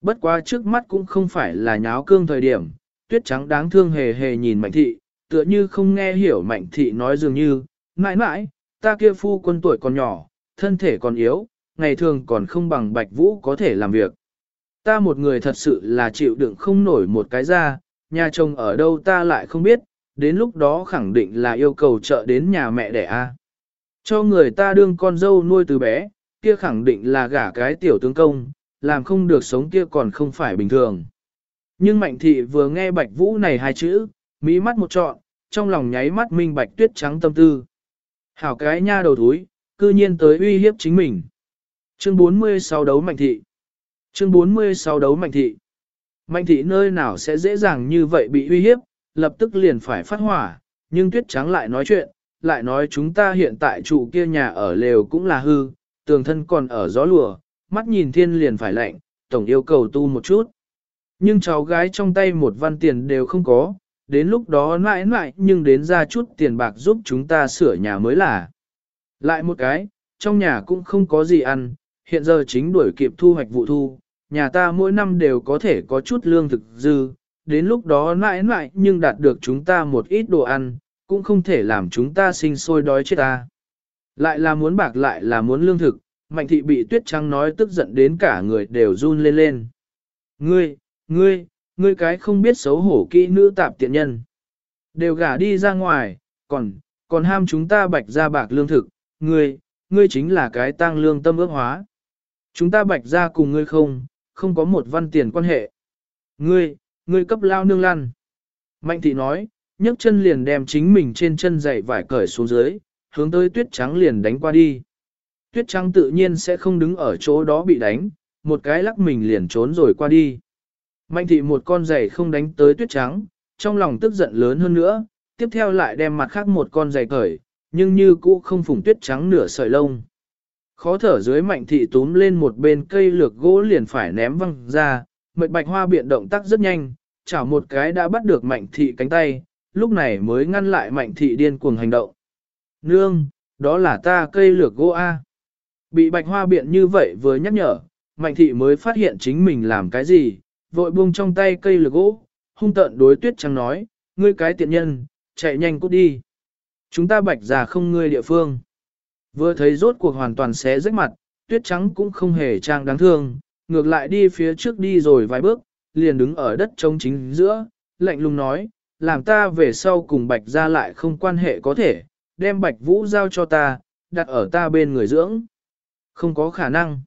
Bất quá trước mắt cũng không phải là nháo cương thời điểm, tuyết trắng đáng thương hề hề nhìn mạnh thị, tựa như không nghe hiểu mạnh thị nói dường như, mãi mãi, ta kia phu quân tuổi còn nhỏ, thân thể còn yếu, ngày thường còn không bằng bạch vũ có thể làm việc. Ta một người thật sự là chịu đựng không nổi một cái ra, nhà chồng ở đâu ta lại không biết, đến lúc đó khẳng định là yêu cầu trợ đến nhà mẹ đẻ a. Cho người ta đương con dâu nuôi từ bé, kia khẳng định là gả cái tiểu tướng công, làm không được sống kia còn không phải bình thường. Nhưng Mạnh Thị vừa nghe Bạch Vũ này hai chữ, mỹ mắt một trọn, trong lòng nháy mắt minh bạch tuyết trắng tâm tư. Hảo cái nha đầu thúi, cư nhiên tới uy hiếp chính mình. Chương 46 đấu Mạnh Thị Chương 46 đấu Mạnh Thị Mạnh Thị nơi nào sẽ dễ dàng như vậy bị uy hiếp, lập tức liền phải phát hỏa, nhưng tuyết trắng lại nói chuyện, lại nói chúng ta hiện tại trụ kia nhà ở lều cũng là hư, tường thân còn ở gió lùa, mắt nhìn thiên liền phải lạnh, tổng yêu cầu tu một chút. Nhưng cháu gái trong tay một văn tiền đều không có, đến lúc đó mãi mãi nhưng đến ra chút tiền bạc giúp chúng ta sửa nhà mới là. Lại một cái, trong nhà cũng không có gì ăn, hiện giờ chính đuổi kịp thu hoạch vụ thu, nhà ta mỗi năm đều có thể có chút lương thực dư, đến lúc đó mãi mãi nhưng đạt được chúng ta một ít đồ ăn, cũng không thể làm chúng ta sinh sôi đói chết ta. Lại là muốn bạc lại là muốn lương thực, mạnh thị bị tuyết trắng nói tức giận đến cả người đều run lên lên. Ngươi, ngươi, ngươi cái không biết xấu hổ kỹ nữ tạp tiện nhân. Đều gả đi ra ngoài, còn, còn ham chúng ta bạch ra bạc lương thực, ngươi, ngươi chính là cái tăng lương tâm ước hóa. Chúng ta bạch ra cùng ngươi không, không có một văn tiền quan hệ. Ngươi, ngươi cấp lao nương lăn. Mạnh thị nói, nhấc chân liền đem chính mình trên chân dày vải cởi xuống dưới, hướng tới tuyết trắng liền đánh qua đi. Tuyết trắng tự nhiên sẽ không đứng ở chỗ đó bị đánh, một cái lắc mình liền trốn rồi qua đi. Mạnh thị một con giày không đánh tới tuyết trắng, trong lòng tức giận lớn hơn nữa, tiếp theo lại đem mặt khác một con giày cởi, nhưng như cũ không phủng tuyết trắng nửa sợi lông. Khó thở dưới mạnh thị túm lên một bên cây lược gỗ liền phải ném văng ra, mệt bạch hoa biện động tác rất nhanh, chảo một cái đã bắt được mạnh thị cánh tay, lúc này mới ngăn lại mạnh thị điên cuồng hành động. Nương, đó là ta cây lược gỗ A. Bị bạch hoa biện như vậy vừa nhắc nhở, mạnh thị mới phát hiện chính mình làm cái gì, vội buông trong tay cây lược gỗ, hung tợn đối tuyết trắng nói, ngươi cái tiện nhân, chạy nhanh cút đi. Chúng ta bạch già không ngươi địa phương. Vừa thấy rốt cuộc hoàn toàn xé rách mặt, tuyết trắng cũng không hề trang đáng thương, ngược lại đi phía trước đi rồi vài bước, liền đứng ở đất trống chính giữa, lạnh lùng nói, làm ta về sau cùng bạch ra lại không quan hệ có thể, đem bạch vũ giao cho ta, đặt ở ta bên người dưỡng. Không có khả năng.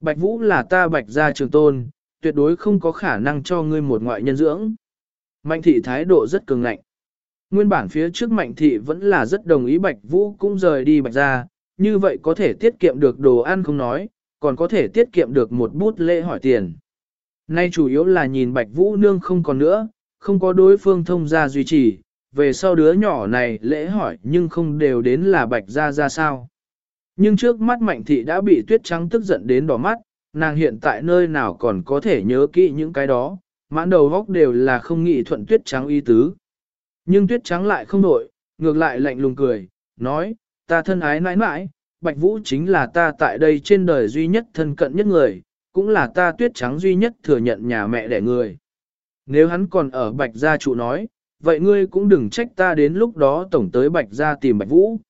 Bạch vũ là ta bạch ra trường tôn, tuyệt đối không có khả năng cho ngươi một ngoại nhân dưỡng. Mạnh thị thái độ rất cường ngạnh. Nguyên bản phía trước mạnh thị vẫn là rất đồng ý bạch vũ cũng rời đi bạch ra, như vậy có thể tiết kiệm được đồ ăn không nói, còn có thể tiết kiệm được một bút lễ hỏi tiền. Nay chủ yếu là nhìn bạch vũ nương không còn nữa, không có đối phương thông gia duy trì, về sau đứa nhỏ này lễ hỏi nhưng không đều đến là bạch gia ra sao. Nhưng trước mắt mạnh thị đã bị tuyết trắng tức giận đến đỏ mắt, nàng hiện tại nơi nào còn có thể nhớ kỹ những cái đó, mãn đầu góc đều là không nghĩ thuận tuyết trắng y tứ. Nhưng tuyết trắng lại không nổi, ngược lại lạnh lùng cười, nói, ta thân ái mãi mãi, Bạch Vũ chính là ta tại đây trên đời duy nhất thân cận nhất người, cũng là ta tuyết trắng duy nhất thừa nhận nhà mẹ đẻ người. Nếu hắn còn ở Bạch Gia trụ nói, vậy ngươi cũng đừng trách ta đến lúc đó tổng tới Bạch Gia tìm Bạch Vũ.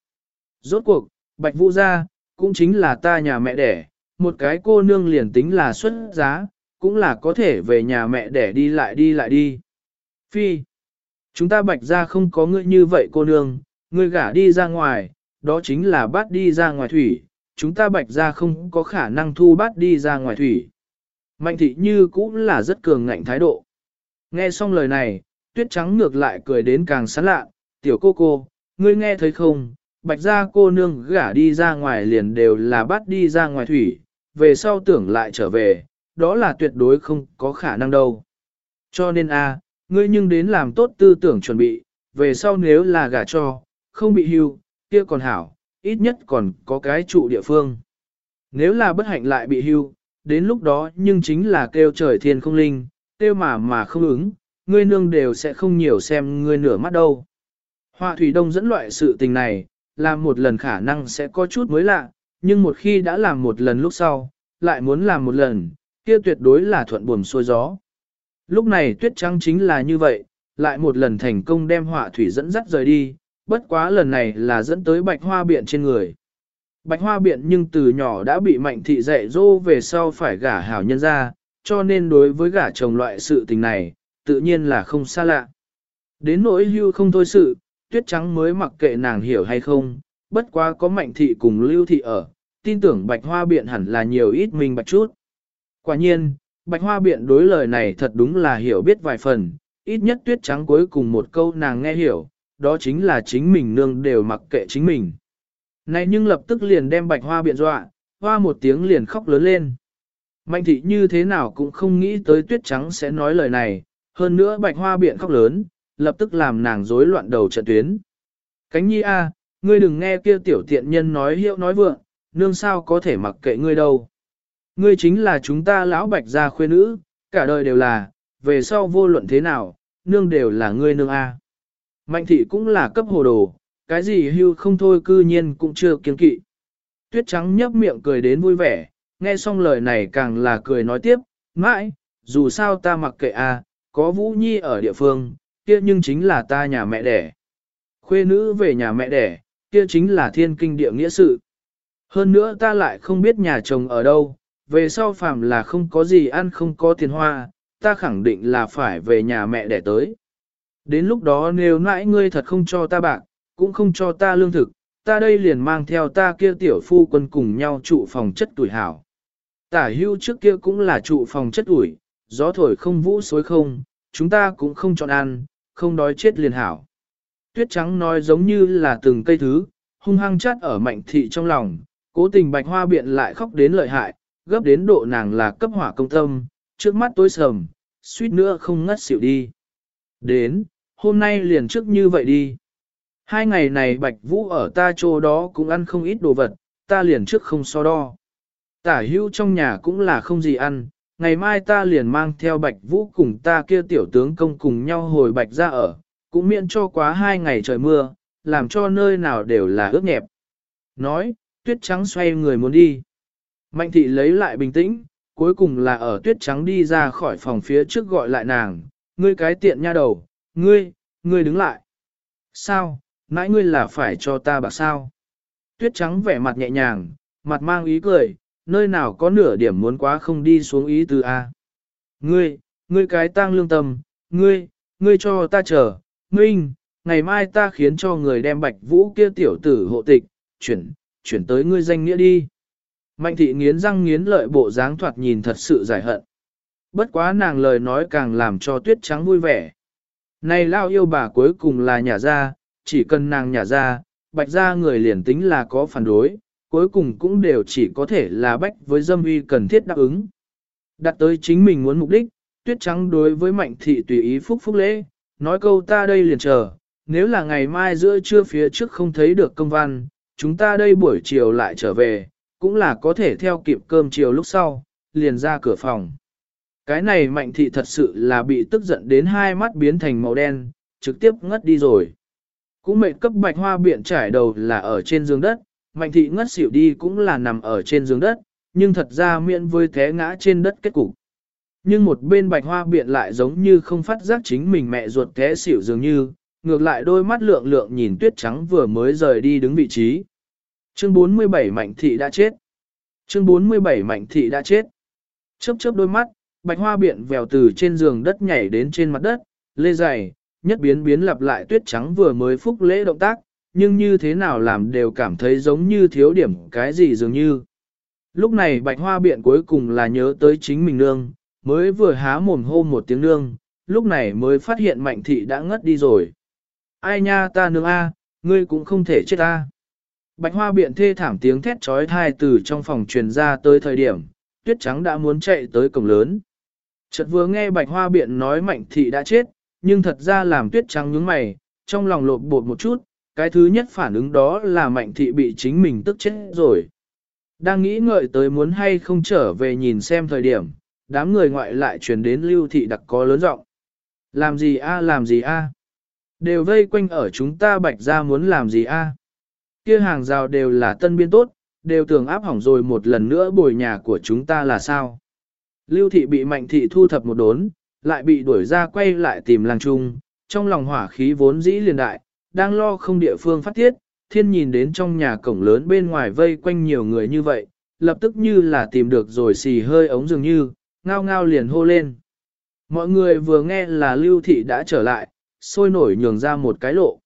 Rốt cuộc, Bạch Vũ gia cũng chính là ta nhà mẹ đẻ, một cái cô nương liền tính là xuất giá, cũng là có thể về nhà mẹ đẻ đi lại đi lại đi. Phi, chúng ta Bạch Gia không có ngươi như vậy cô nương, ngươi gả đi ra ngoài, đó chính là bát đi ra ngoài thủy, chúng ta bạch ra không có khả năng thu bát đi ra ngoài thủy. Mạnh thị như cũng là rất cường ngạnh thái độ. Nghe xong lời này, tuyết trắng ngược lại cười đến càng sán lạ, tiểu cô cô, ngươi nghe thấy không, bạch gia cô nương gả đi ra ngoài liền đều là bắt đi ra ngoài thủy, về sau tưởng lại trở về, đó là tuyệt đối không có khả năng đâu. Cho nên a, ngươi nhưng đến làm tốt tư tưởng chuẩn bị, về sau nếu là gả cho, không bị hưu, kia còn hảo, ít nhất còn có cái trụ địa phương. Nếu là bất hạnh lại bị hưu, đến lúc đó nhưng chính là kêu trời thiên không linh, kêu mà mà không ứng, ngươi nương đều sẽ không nhiều xem ngươi nửa mắt đâu. Họa thủy đông dẫn loại sự tình này, làm một lần khả năng sẽ có chút mới lạ, nhưng một khi đã làm một lần lúc sau, lại muốn làm một lần, kia tuyệt đối là thuận buồm xuôi gió. Lúc này tuyết trắng chính là như vậy, lại một lần thành công đem họa thủy dẫn dắt rời đi, bất quá lần này là dẫn tới bạch hoa biện trên người. Bạch hoa biện nhưng từ nhỏ đã bị mạnh thị dạy dỗ về sau phải gả hảo nhân ra, cho nên đối với gả chồng loại sự tình này, tự nhiên là không xa lạ. Đến nỗi hưu không thôi sự, tuyết trắng mới mặc kệ nàng hiểu hay không, bất quá có mạnh thị cùng lưu thị ở, tin tưởng bạch hoa biện hẳn là nhiều ít mình bạch chút. Quả nhiên, bạch hoa biện đối lời này thật đúng là hiểu biết vài phần, ít nhất tuyết trắng cuối cùng một câu nàng nghe hiểu, đó chính là chính mình nương đều mặc kệ chính mình. Này nhưng lập tức liền đem bạch hoa biện dọa, hoa một tiếng liền khóc lớn lên. Mạnh thị như thế nào cũng không nghĩ tới tuyết trắng sẽ nói lời này, hơn nữa bạch hoa biện khóc lớn, lập tức làm nàng rối loạn đầu trận tuyến. Cánh nhi a, ngươi đừng nghe kia tiểu tiện nhân nói hiệu nói vượng, nương sao có thể mặc kệ ngươi đâu. Ngươi chính là chúng ta lão bạch gia khuê nữ, cả đời đều là, về sau vô luận thế nào, nương đều là ngươi nương a. Mạnh thị cũng là cấp hồ đồ, cái gì hưu không thôi cư nhiên cũng chưa kiên kỵ. Tuyết trắng nhấp miệng cười đến vui vẻ, nghe xong lời này càng là cười nói tiếp, mãi, dù sao ta mặc kệ a, có Vũ Nhi ở địa phương, kia nhưng chính là ta nhà mẹ đẻ. Khuê nữ về nhà mẹ đẻ, kia chính là thiên kinh địa nghĩa sự. Hơn nữa ta lại không biết nhà chồng ở đâu, về sau phàm là không có gì ăn không có tiền hoa, ta khẳng định là phải về nhà mẹ đẻ tới. Đến lúc đó nếu nãi ngươi thật không cho ta bạc, cũng không cho ta lương thực, ta đây liền mang theo ta kia tiểu phu quân cùng nhau trụ phòng chất tuổi hảo. Tả hưu trước kia cũng là trụ phòng chất tuổi, gió thổi không vũ xối không, chúng ta cũng không chọn ăn, không đói chết liền hảo. Tuyết trắng nói giống như là từng cây thứ, hung hăng chát ở mạnh thị trong lòng, cố tình bạch hoa biện lại khóc đến lợi hại, gấp đến độ nàng là cấp hỏa công tâm, trước mắt tối sầm, suýt nữa không ngất xỉu đi. Đến, hôm nay liền trước như vậy đi. Hai ngày này bạch vũ ở ta chỗ đó cũng ăn không ít đồ vật, ta liền trước không so đo. Tả hưu trong nhà cũng là không gì ăn, ngày mai ta liền mang theo bạch vũ cùng ta kia tiểu tướng công cùng nhau hồi bạch ra ở, cũng miễn cho quá hai ngày trời mưa, làm cho nơi nào đều là ướt nhẹp. Nói, tuyết trắng xoay người muốn đi. Mạnh thị lấy lại bình tĩnh, cuối cùng là ở tuyết trắng đi ra khỏi phòng phía trước gọi lại nàng, ngươi cái tiện nha đầu, ngươi, ngươi đứng lại. Sao, nãy ngươi là phải cho ta bạc sao? Tuyết trắng vẻ mặt nhẹ nhàng, mặt mang ý cười, nơi nào có nửa điểm muốn quá không đi xuống ý từ A. Ngươi, ngươi cái tang lương tâm, ngươi, ngươi cho ta chờ, minh, ngày mai ta khiến cho người đem bạch vũ kia tiểu tử hộ tịch, chuyển, chuyển tới ngươi danh nghĩa đi. Mạnh thị nghiến răng nghiến lợi bộ dáng thoạt nhìn thật sự giải hận. Bất quá nàng lời nói càng làm cho tuyết trắng vui vẻ. Này lao yêu bà cuối cùng là nhà ra, chỉ cần nàng nhà ra, bạch ra người liền tính là có phản đối, cuối cùng cũng đều chỉ có thể là bách với dâm uy cần thiết đáp ứng. Đặt tới chính mình muốn mục đích, tuyết trắng đối với mạnh thị tùy ý phúc phúc lễ, nói câu ta đây liền chờ, nếu là ngày mai giữa trưa phía trước không thấy được công văn, chúng ta đây buổi chiều lại trở về, cũng là có thể theo kịp cơm chiều lúc sau, liền ra cửa phòng. Cái này mạnh thị thật sự là bị tức giận đến hai mắt biến thành màu đen, trực tiếp ngất đi rồi. Cũng mệt cấp bạch hoa biện trải đầu là ở trên giường đất, mạnh thị ngất xỉu đi cũng là nằm ở trên giường đất, nhưng thật ra miệng với té ngã trên đất kết cục. Nhưng một bên bạch hoa biện lại giống như không phát giác chính mình mẹ ruột té xỉu dường như, ngược lại đôi mắt lượng lượng nhìn tuyết trắng vừa mới rời đi đứng vị trí. Chương 47 mạnh thị đã chết. Chương 47 mạnh thị đã chết. Chớp chớp đôi mắt, bạch hoa biện vèo từ trên giường đất nhảy đến trên mặt đất, lê dày, nhất biến biến lặp lại tuyết trắng vừa mới phúc lễ động tác, nhưng như thế nào làm đều cảm thấy giống như thiếu điểm cái gì dường như. Lúc này bạch hoa biện cuối cùng là nhớ tới chính mình nương, mới vừa há mồm hô một tiếng nương, lúc này mới phát hiện mạnh thị đã ngất đi rồi. Ai nha ta nương a, ngươi cũng không thể chết ta. Bạch hoa biện thê thảm tiếng thét trói thai từ trong phòng truyền ra tới thời điểm, tuyết trắng đã muốn chạy tới cổng lớn. Chợt vừa nghe bạch hoa biện nói mạnh thị đã chết, nhưng thật ra làm tuyết trắng nhướng mày, trong lòng lột bột một chút, cái thứ nhất phản ứng đó là mạnh thị bị chính mình tức chết rồi. Đang nghĩ ngợi tới muốn hay không trở về nhìn xem thời điểm, đám người ngoại lại truyền đến lưu thị đặc có lớn giọng Làm gì a làm gì a Đều vây quanh ở chúng ta bạch ra muốn làm gì a Kia hàng rào đều là tân biên tốt, đều tưởng áp hỏng rồi một lần nữa bồi nhà của chúng ta là sao. Lưu thị bị mạnh thị thu thập một đốn, lại bị đuổi ra quay lại tìm làng trung, trong lòng hỏa khí vốn dĩ liền đại, đang lo không địa phương phát tiết, thiên nhìn đến trong nhà cổng lớn bên ngoài vây quanh nhiều người như vậy, lập tức như là tìm được rồi xì hơi ống dường như, ngao ngao liền hô lên. Mọi người vừa nghe là lưu thị đã trở lại, sôi nổi nhường ra một cái lộ.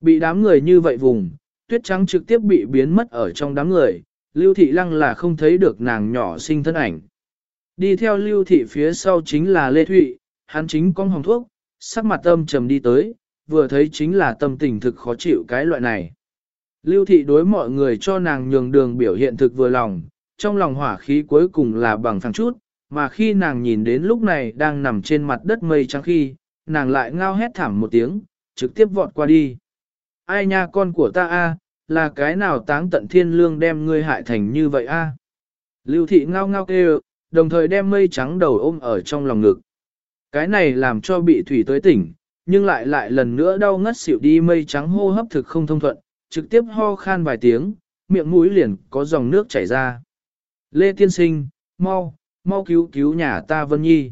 Bị đám người như vậy vùng, tuyết trắng trực tiếp bị biến mất ở trong đám người, lưu thị lăng là không thấy được nàng nhỏ sinh thân ảnh. Đi theo lưu thị phía sau chính là Lê Thụy, hắn chính con hồng thuốc, sắc mặt âm trầm đi tới, vừa thấy chính là tâm tình thực khó chịu cái loại này. Lưu thị đối mọi người cho nàng nhường đường biểu hiện thực vừa lòng, trong lòng hỏa khí cuối cùng là bằng phẳng chút, mà khi nàng nhìn đến lúc này đang nằm trên mặt đất mây trắng khi, nàng lại ngao hét thảm một tiếng, trực tiếp vọt qua đi. Ai nha con của ta a, là cái nào táng tận thiên lương đem ngươi hại thành như vậy a? Lưu thị ngao ngao kêu, đồng thời đem mây trắng đầu ôm ở trong lòng ngực. Cái này làm cho bị thủy tới tỉnh, nhưng lại lại lần nữa đau ngất xỉu đi mây trắng hô hấp thực không thông thuận, trực tiếp ho khan vài tiếng, miệng mũi liền có dòng nước chảy ra. Lê Tiên Sinh, mau, mau cứu cứu nhà ta Vân Nhi.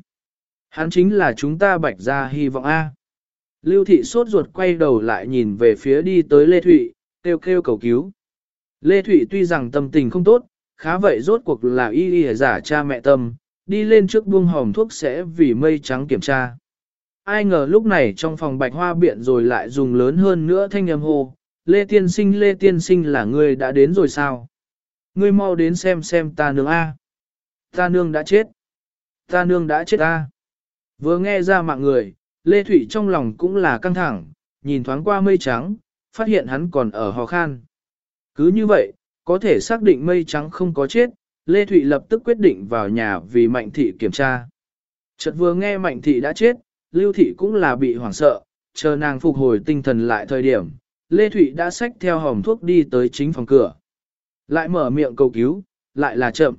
Hắn chính là chúng ta bạch ra hy vọng A. Lưu thị sốt ruột quay đầu lại nhìn về phía đi tới Lê Thụy, kêu kêu cầu cứu. Lê Thụy tuy rằng tâm tình không tốt, khá vậy rốt cuộc là y y giả cha mẹ tâm, đi lên trước buông hòm thuốc sẽ vì mây trắng kiểm tra. Ai ngờ lúc này trong phòng bạch hoa biện rồi lại dùng lớn hơn nữa thanh âm hô, Lê Tiên Sinh Lê Tiên Sinh là ngươi đã đến rồi sao? Ngươi mau đến xem xem ta nương A. Ta nương đã chết. Ta nương đã chết A. Vừa nghe ra mạng người, Lê thủy trong lòng cũng là căng thẳng, nhìn thoáng qua mây trắng, phát hiện hắn còn ở hò khan. Cứ như vậy, có thể xác định mây trắng không có chết, Lê Thụy lập tức quyết định vào nhà vì Mạnh Thị kiểm tra. Chợt vừa nghe Mạnh Thị đã chết, Lưu Thị cũng là bị hoảng sợ, chờ nàng phục hồi tinh thần lại thời điểm, Lê Thụy đã xách theo hòm thuốc đi tới chính phòng cửa. Lại mở miệng cầu cứu, lại là chậm.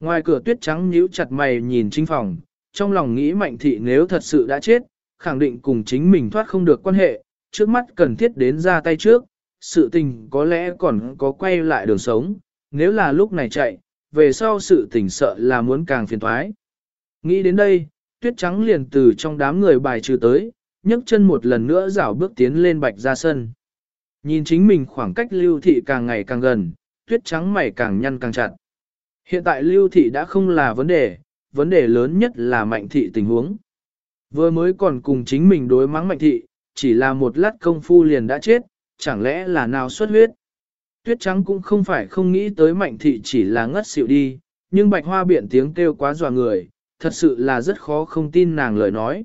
Ngoài cửa tuyết trắng nhíu chặt mày nhìn chính phòng, trong lòng nghĩ Mạnh Thị nếu thật sự đã chết, khẳng định cùng chính mình thoát không được quan hệ, trước mắt cần thiết đến ra tay trước, sự tình có lẽ còn có quay lại đường sống, nếu là lúc này chạy, về sau sự tình sợ là muốn càng phiền thoái. Nghĩ đến đây, tuyết trắng liền từ trong đám người bài trừ tới, nhấc chân một lần nữa rảo bước tiến lên bạch ra sân. Nhìn chính mình khoảng cách lưu thị càng ngày càng gần, tuyết trắng mày càng nhăn càng chặt. Hiện tại lưu thị đã không là vấn đề, vấn đề lớn nhất là mạnh thị tình huống. Vừa mới còn cùng chính mình đối mắng mạnh thị, chỉ là một lát công phu liền đã chết, chẳng lẽ là nào xuất huyết. Tuyết trắng cũng không phải không nghĩ tới mạnh thị chỉ là ngất xỉu đi, nhưng bạch hoa biện tiếng kêu quá dọa người, thật sự là rất khó không tin nàng lời nói.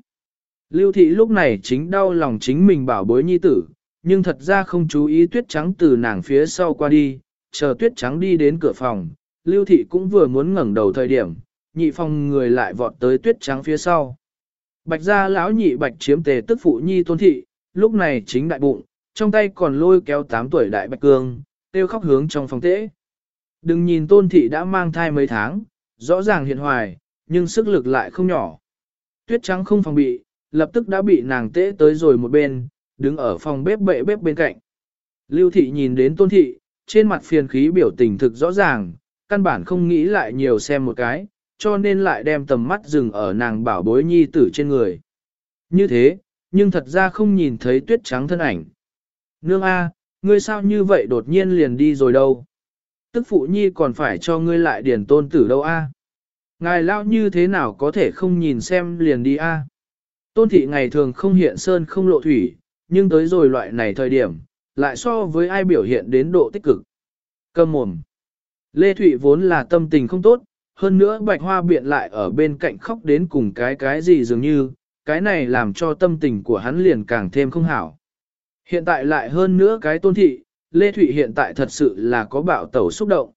Lưu thị lúc này chính đau lòng chính mình bảo bối nhi tử, nhưng thật ra không chú ý tuyết trắng từ nàng phía sau qua đi, chờ tuyết trắng đi đến cửa phòng, lưu thị cũng vừa muốn ngẩng đầu thời điểm, nhị phòng người lại vọt tới tuyết trắng phía sau. Bạch gia lão nhị bạch chiếm tề tức phụ nhi tôn thị, lúc này chính đại bụng, trong tay còn lôi kéo 8 tuổi đại bạch cương, tiêu khóc hướng trong phòng tễ. Đừng nhìn tôn thị đã mang thai mấy tháng, rõ ràng hiện hoài, nhưng sức lực lại không nhỏ. Tuyết trắng không phòng bị, lập tức đã bị nàng tễ tới rồi một bên, đứng ở phòng bếp bệ bếp bên cạnh. Lưu thị nhìn đến tôn thị, trên mặt phiền khí biểu tình thực rõ ràng, căn bản không nghĩ lại nhiều xem một cái, cho nên lại đem tầm mắt dừng ở nàng bảo bối nhi tử trên người. Như thế, nhưng thật ra không nhìn thấy tuyết trắng thân ảnh. Nương A, à, ngươi sao như vậy đột nhiên liền đi rồi đâu? Tức phụ nhi còn phải cho ngươi lại điền tôn tử đâu A. Ngài lao như thế nào có thể không nhìn xem liền đi A. Tôn thị ngày thường không hiện sơn không lộ thủy, nhưng tới rồi loại này thời điểm, lại so với ai biểu hiện đến độ tích cực. Cầm mồm. Lê Thụy vốn là tâm tình không tốt, hơn nữa bạch hoa biện lại ở bên cạnh khóc đến cùng cái cái gì dường như, cái này làm cho tâm tình của hắn liền càng thêm không hảo. Hiện tại lại hơn nữa cái tôn thị, Lê Thụy hiện tại thật sự là có bạo tẩu xúc động.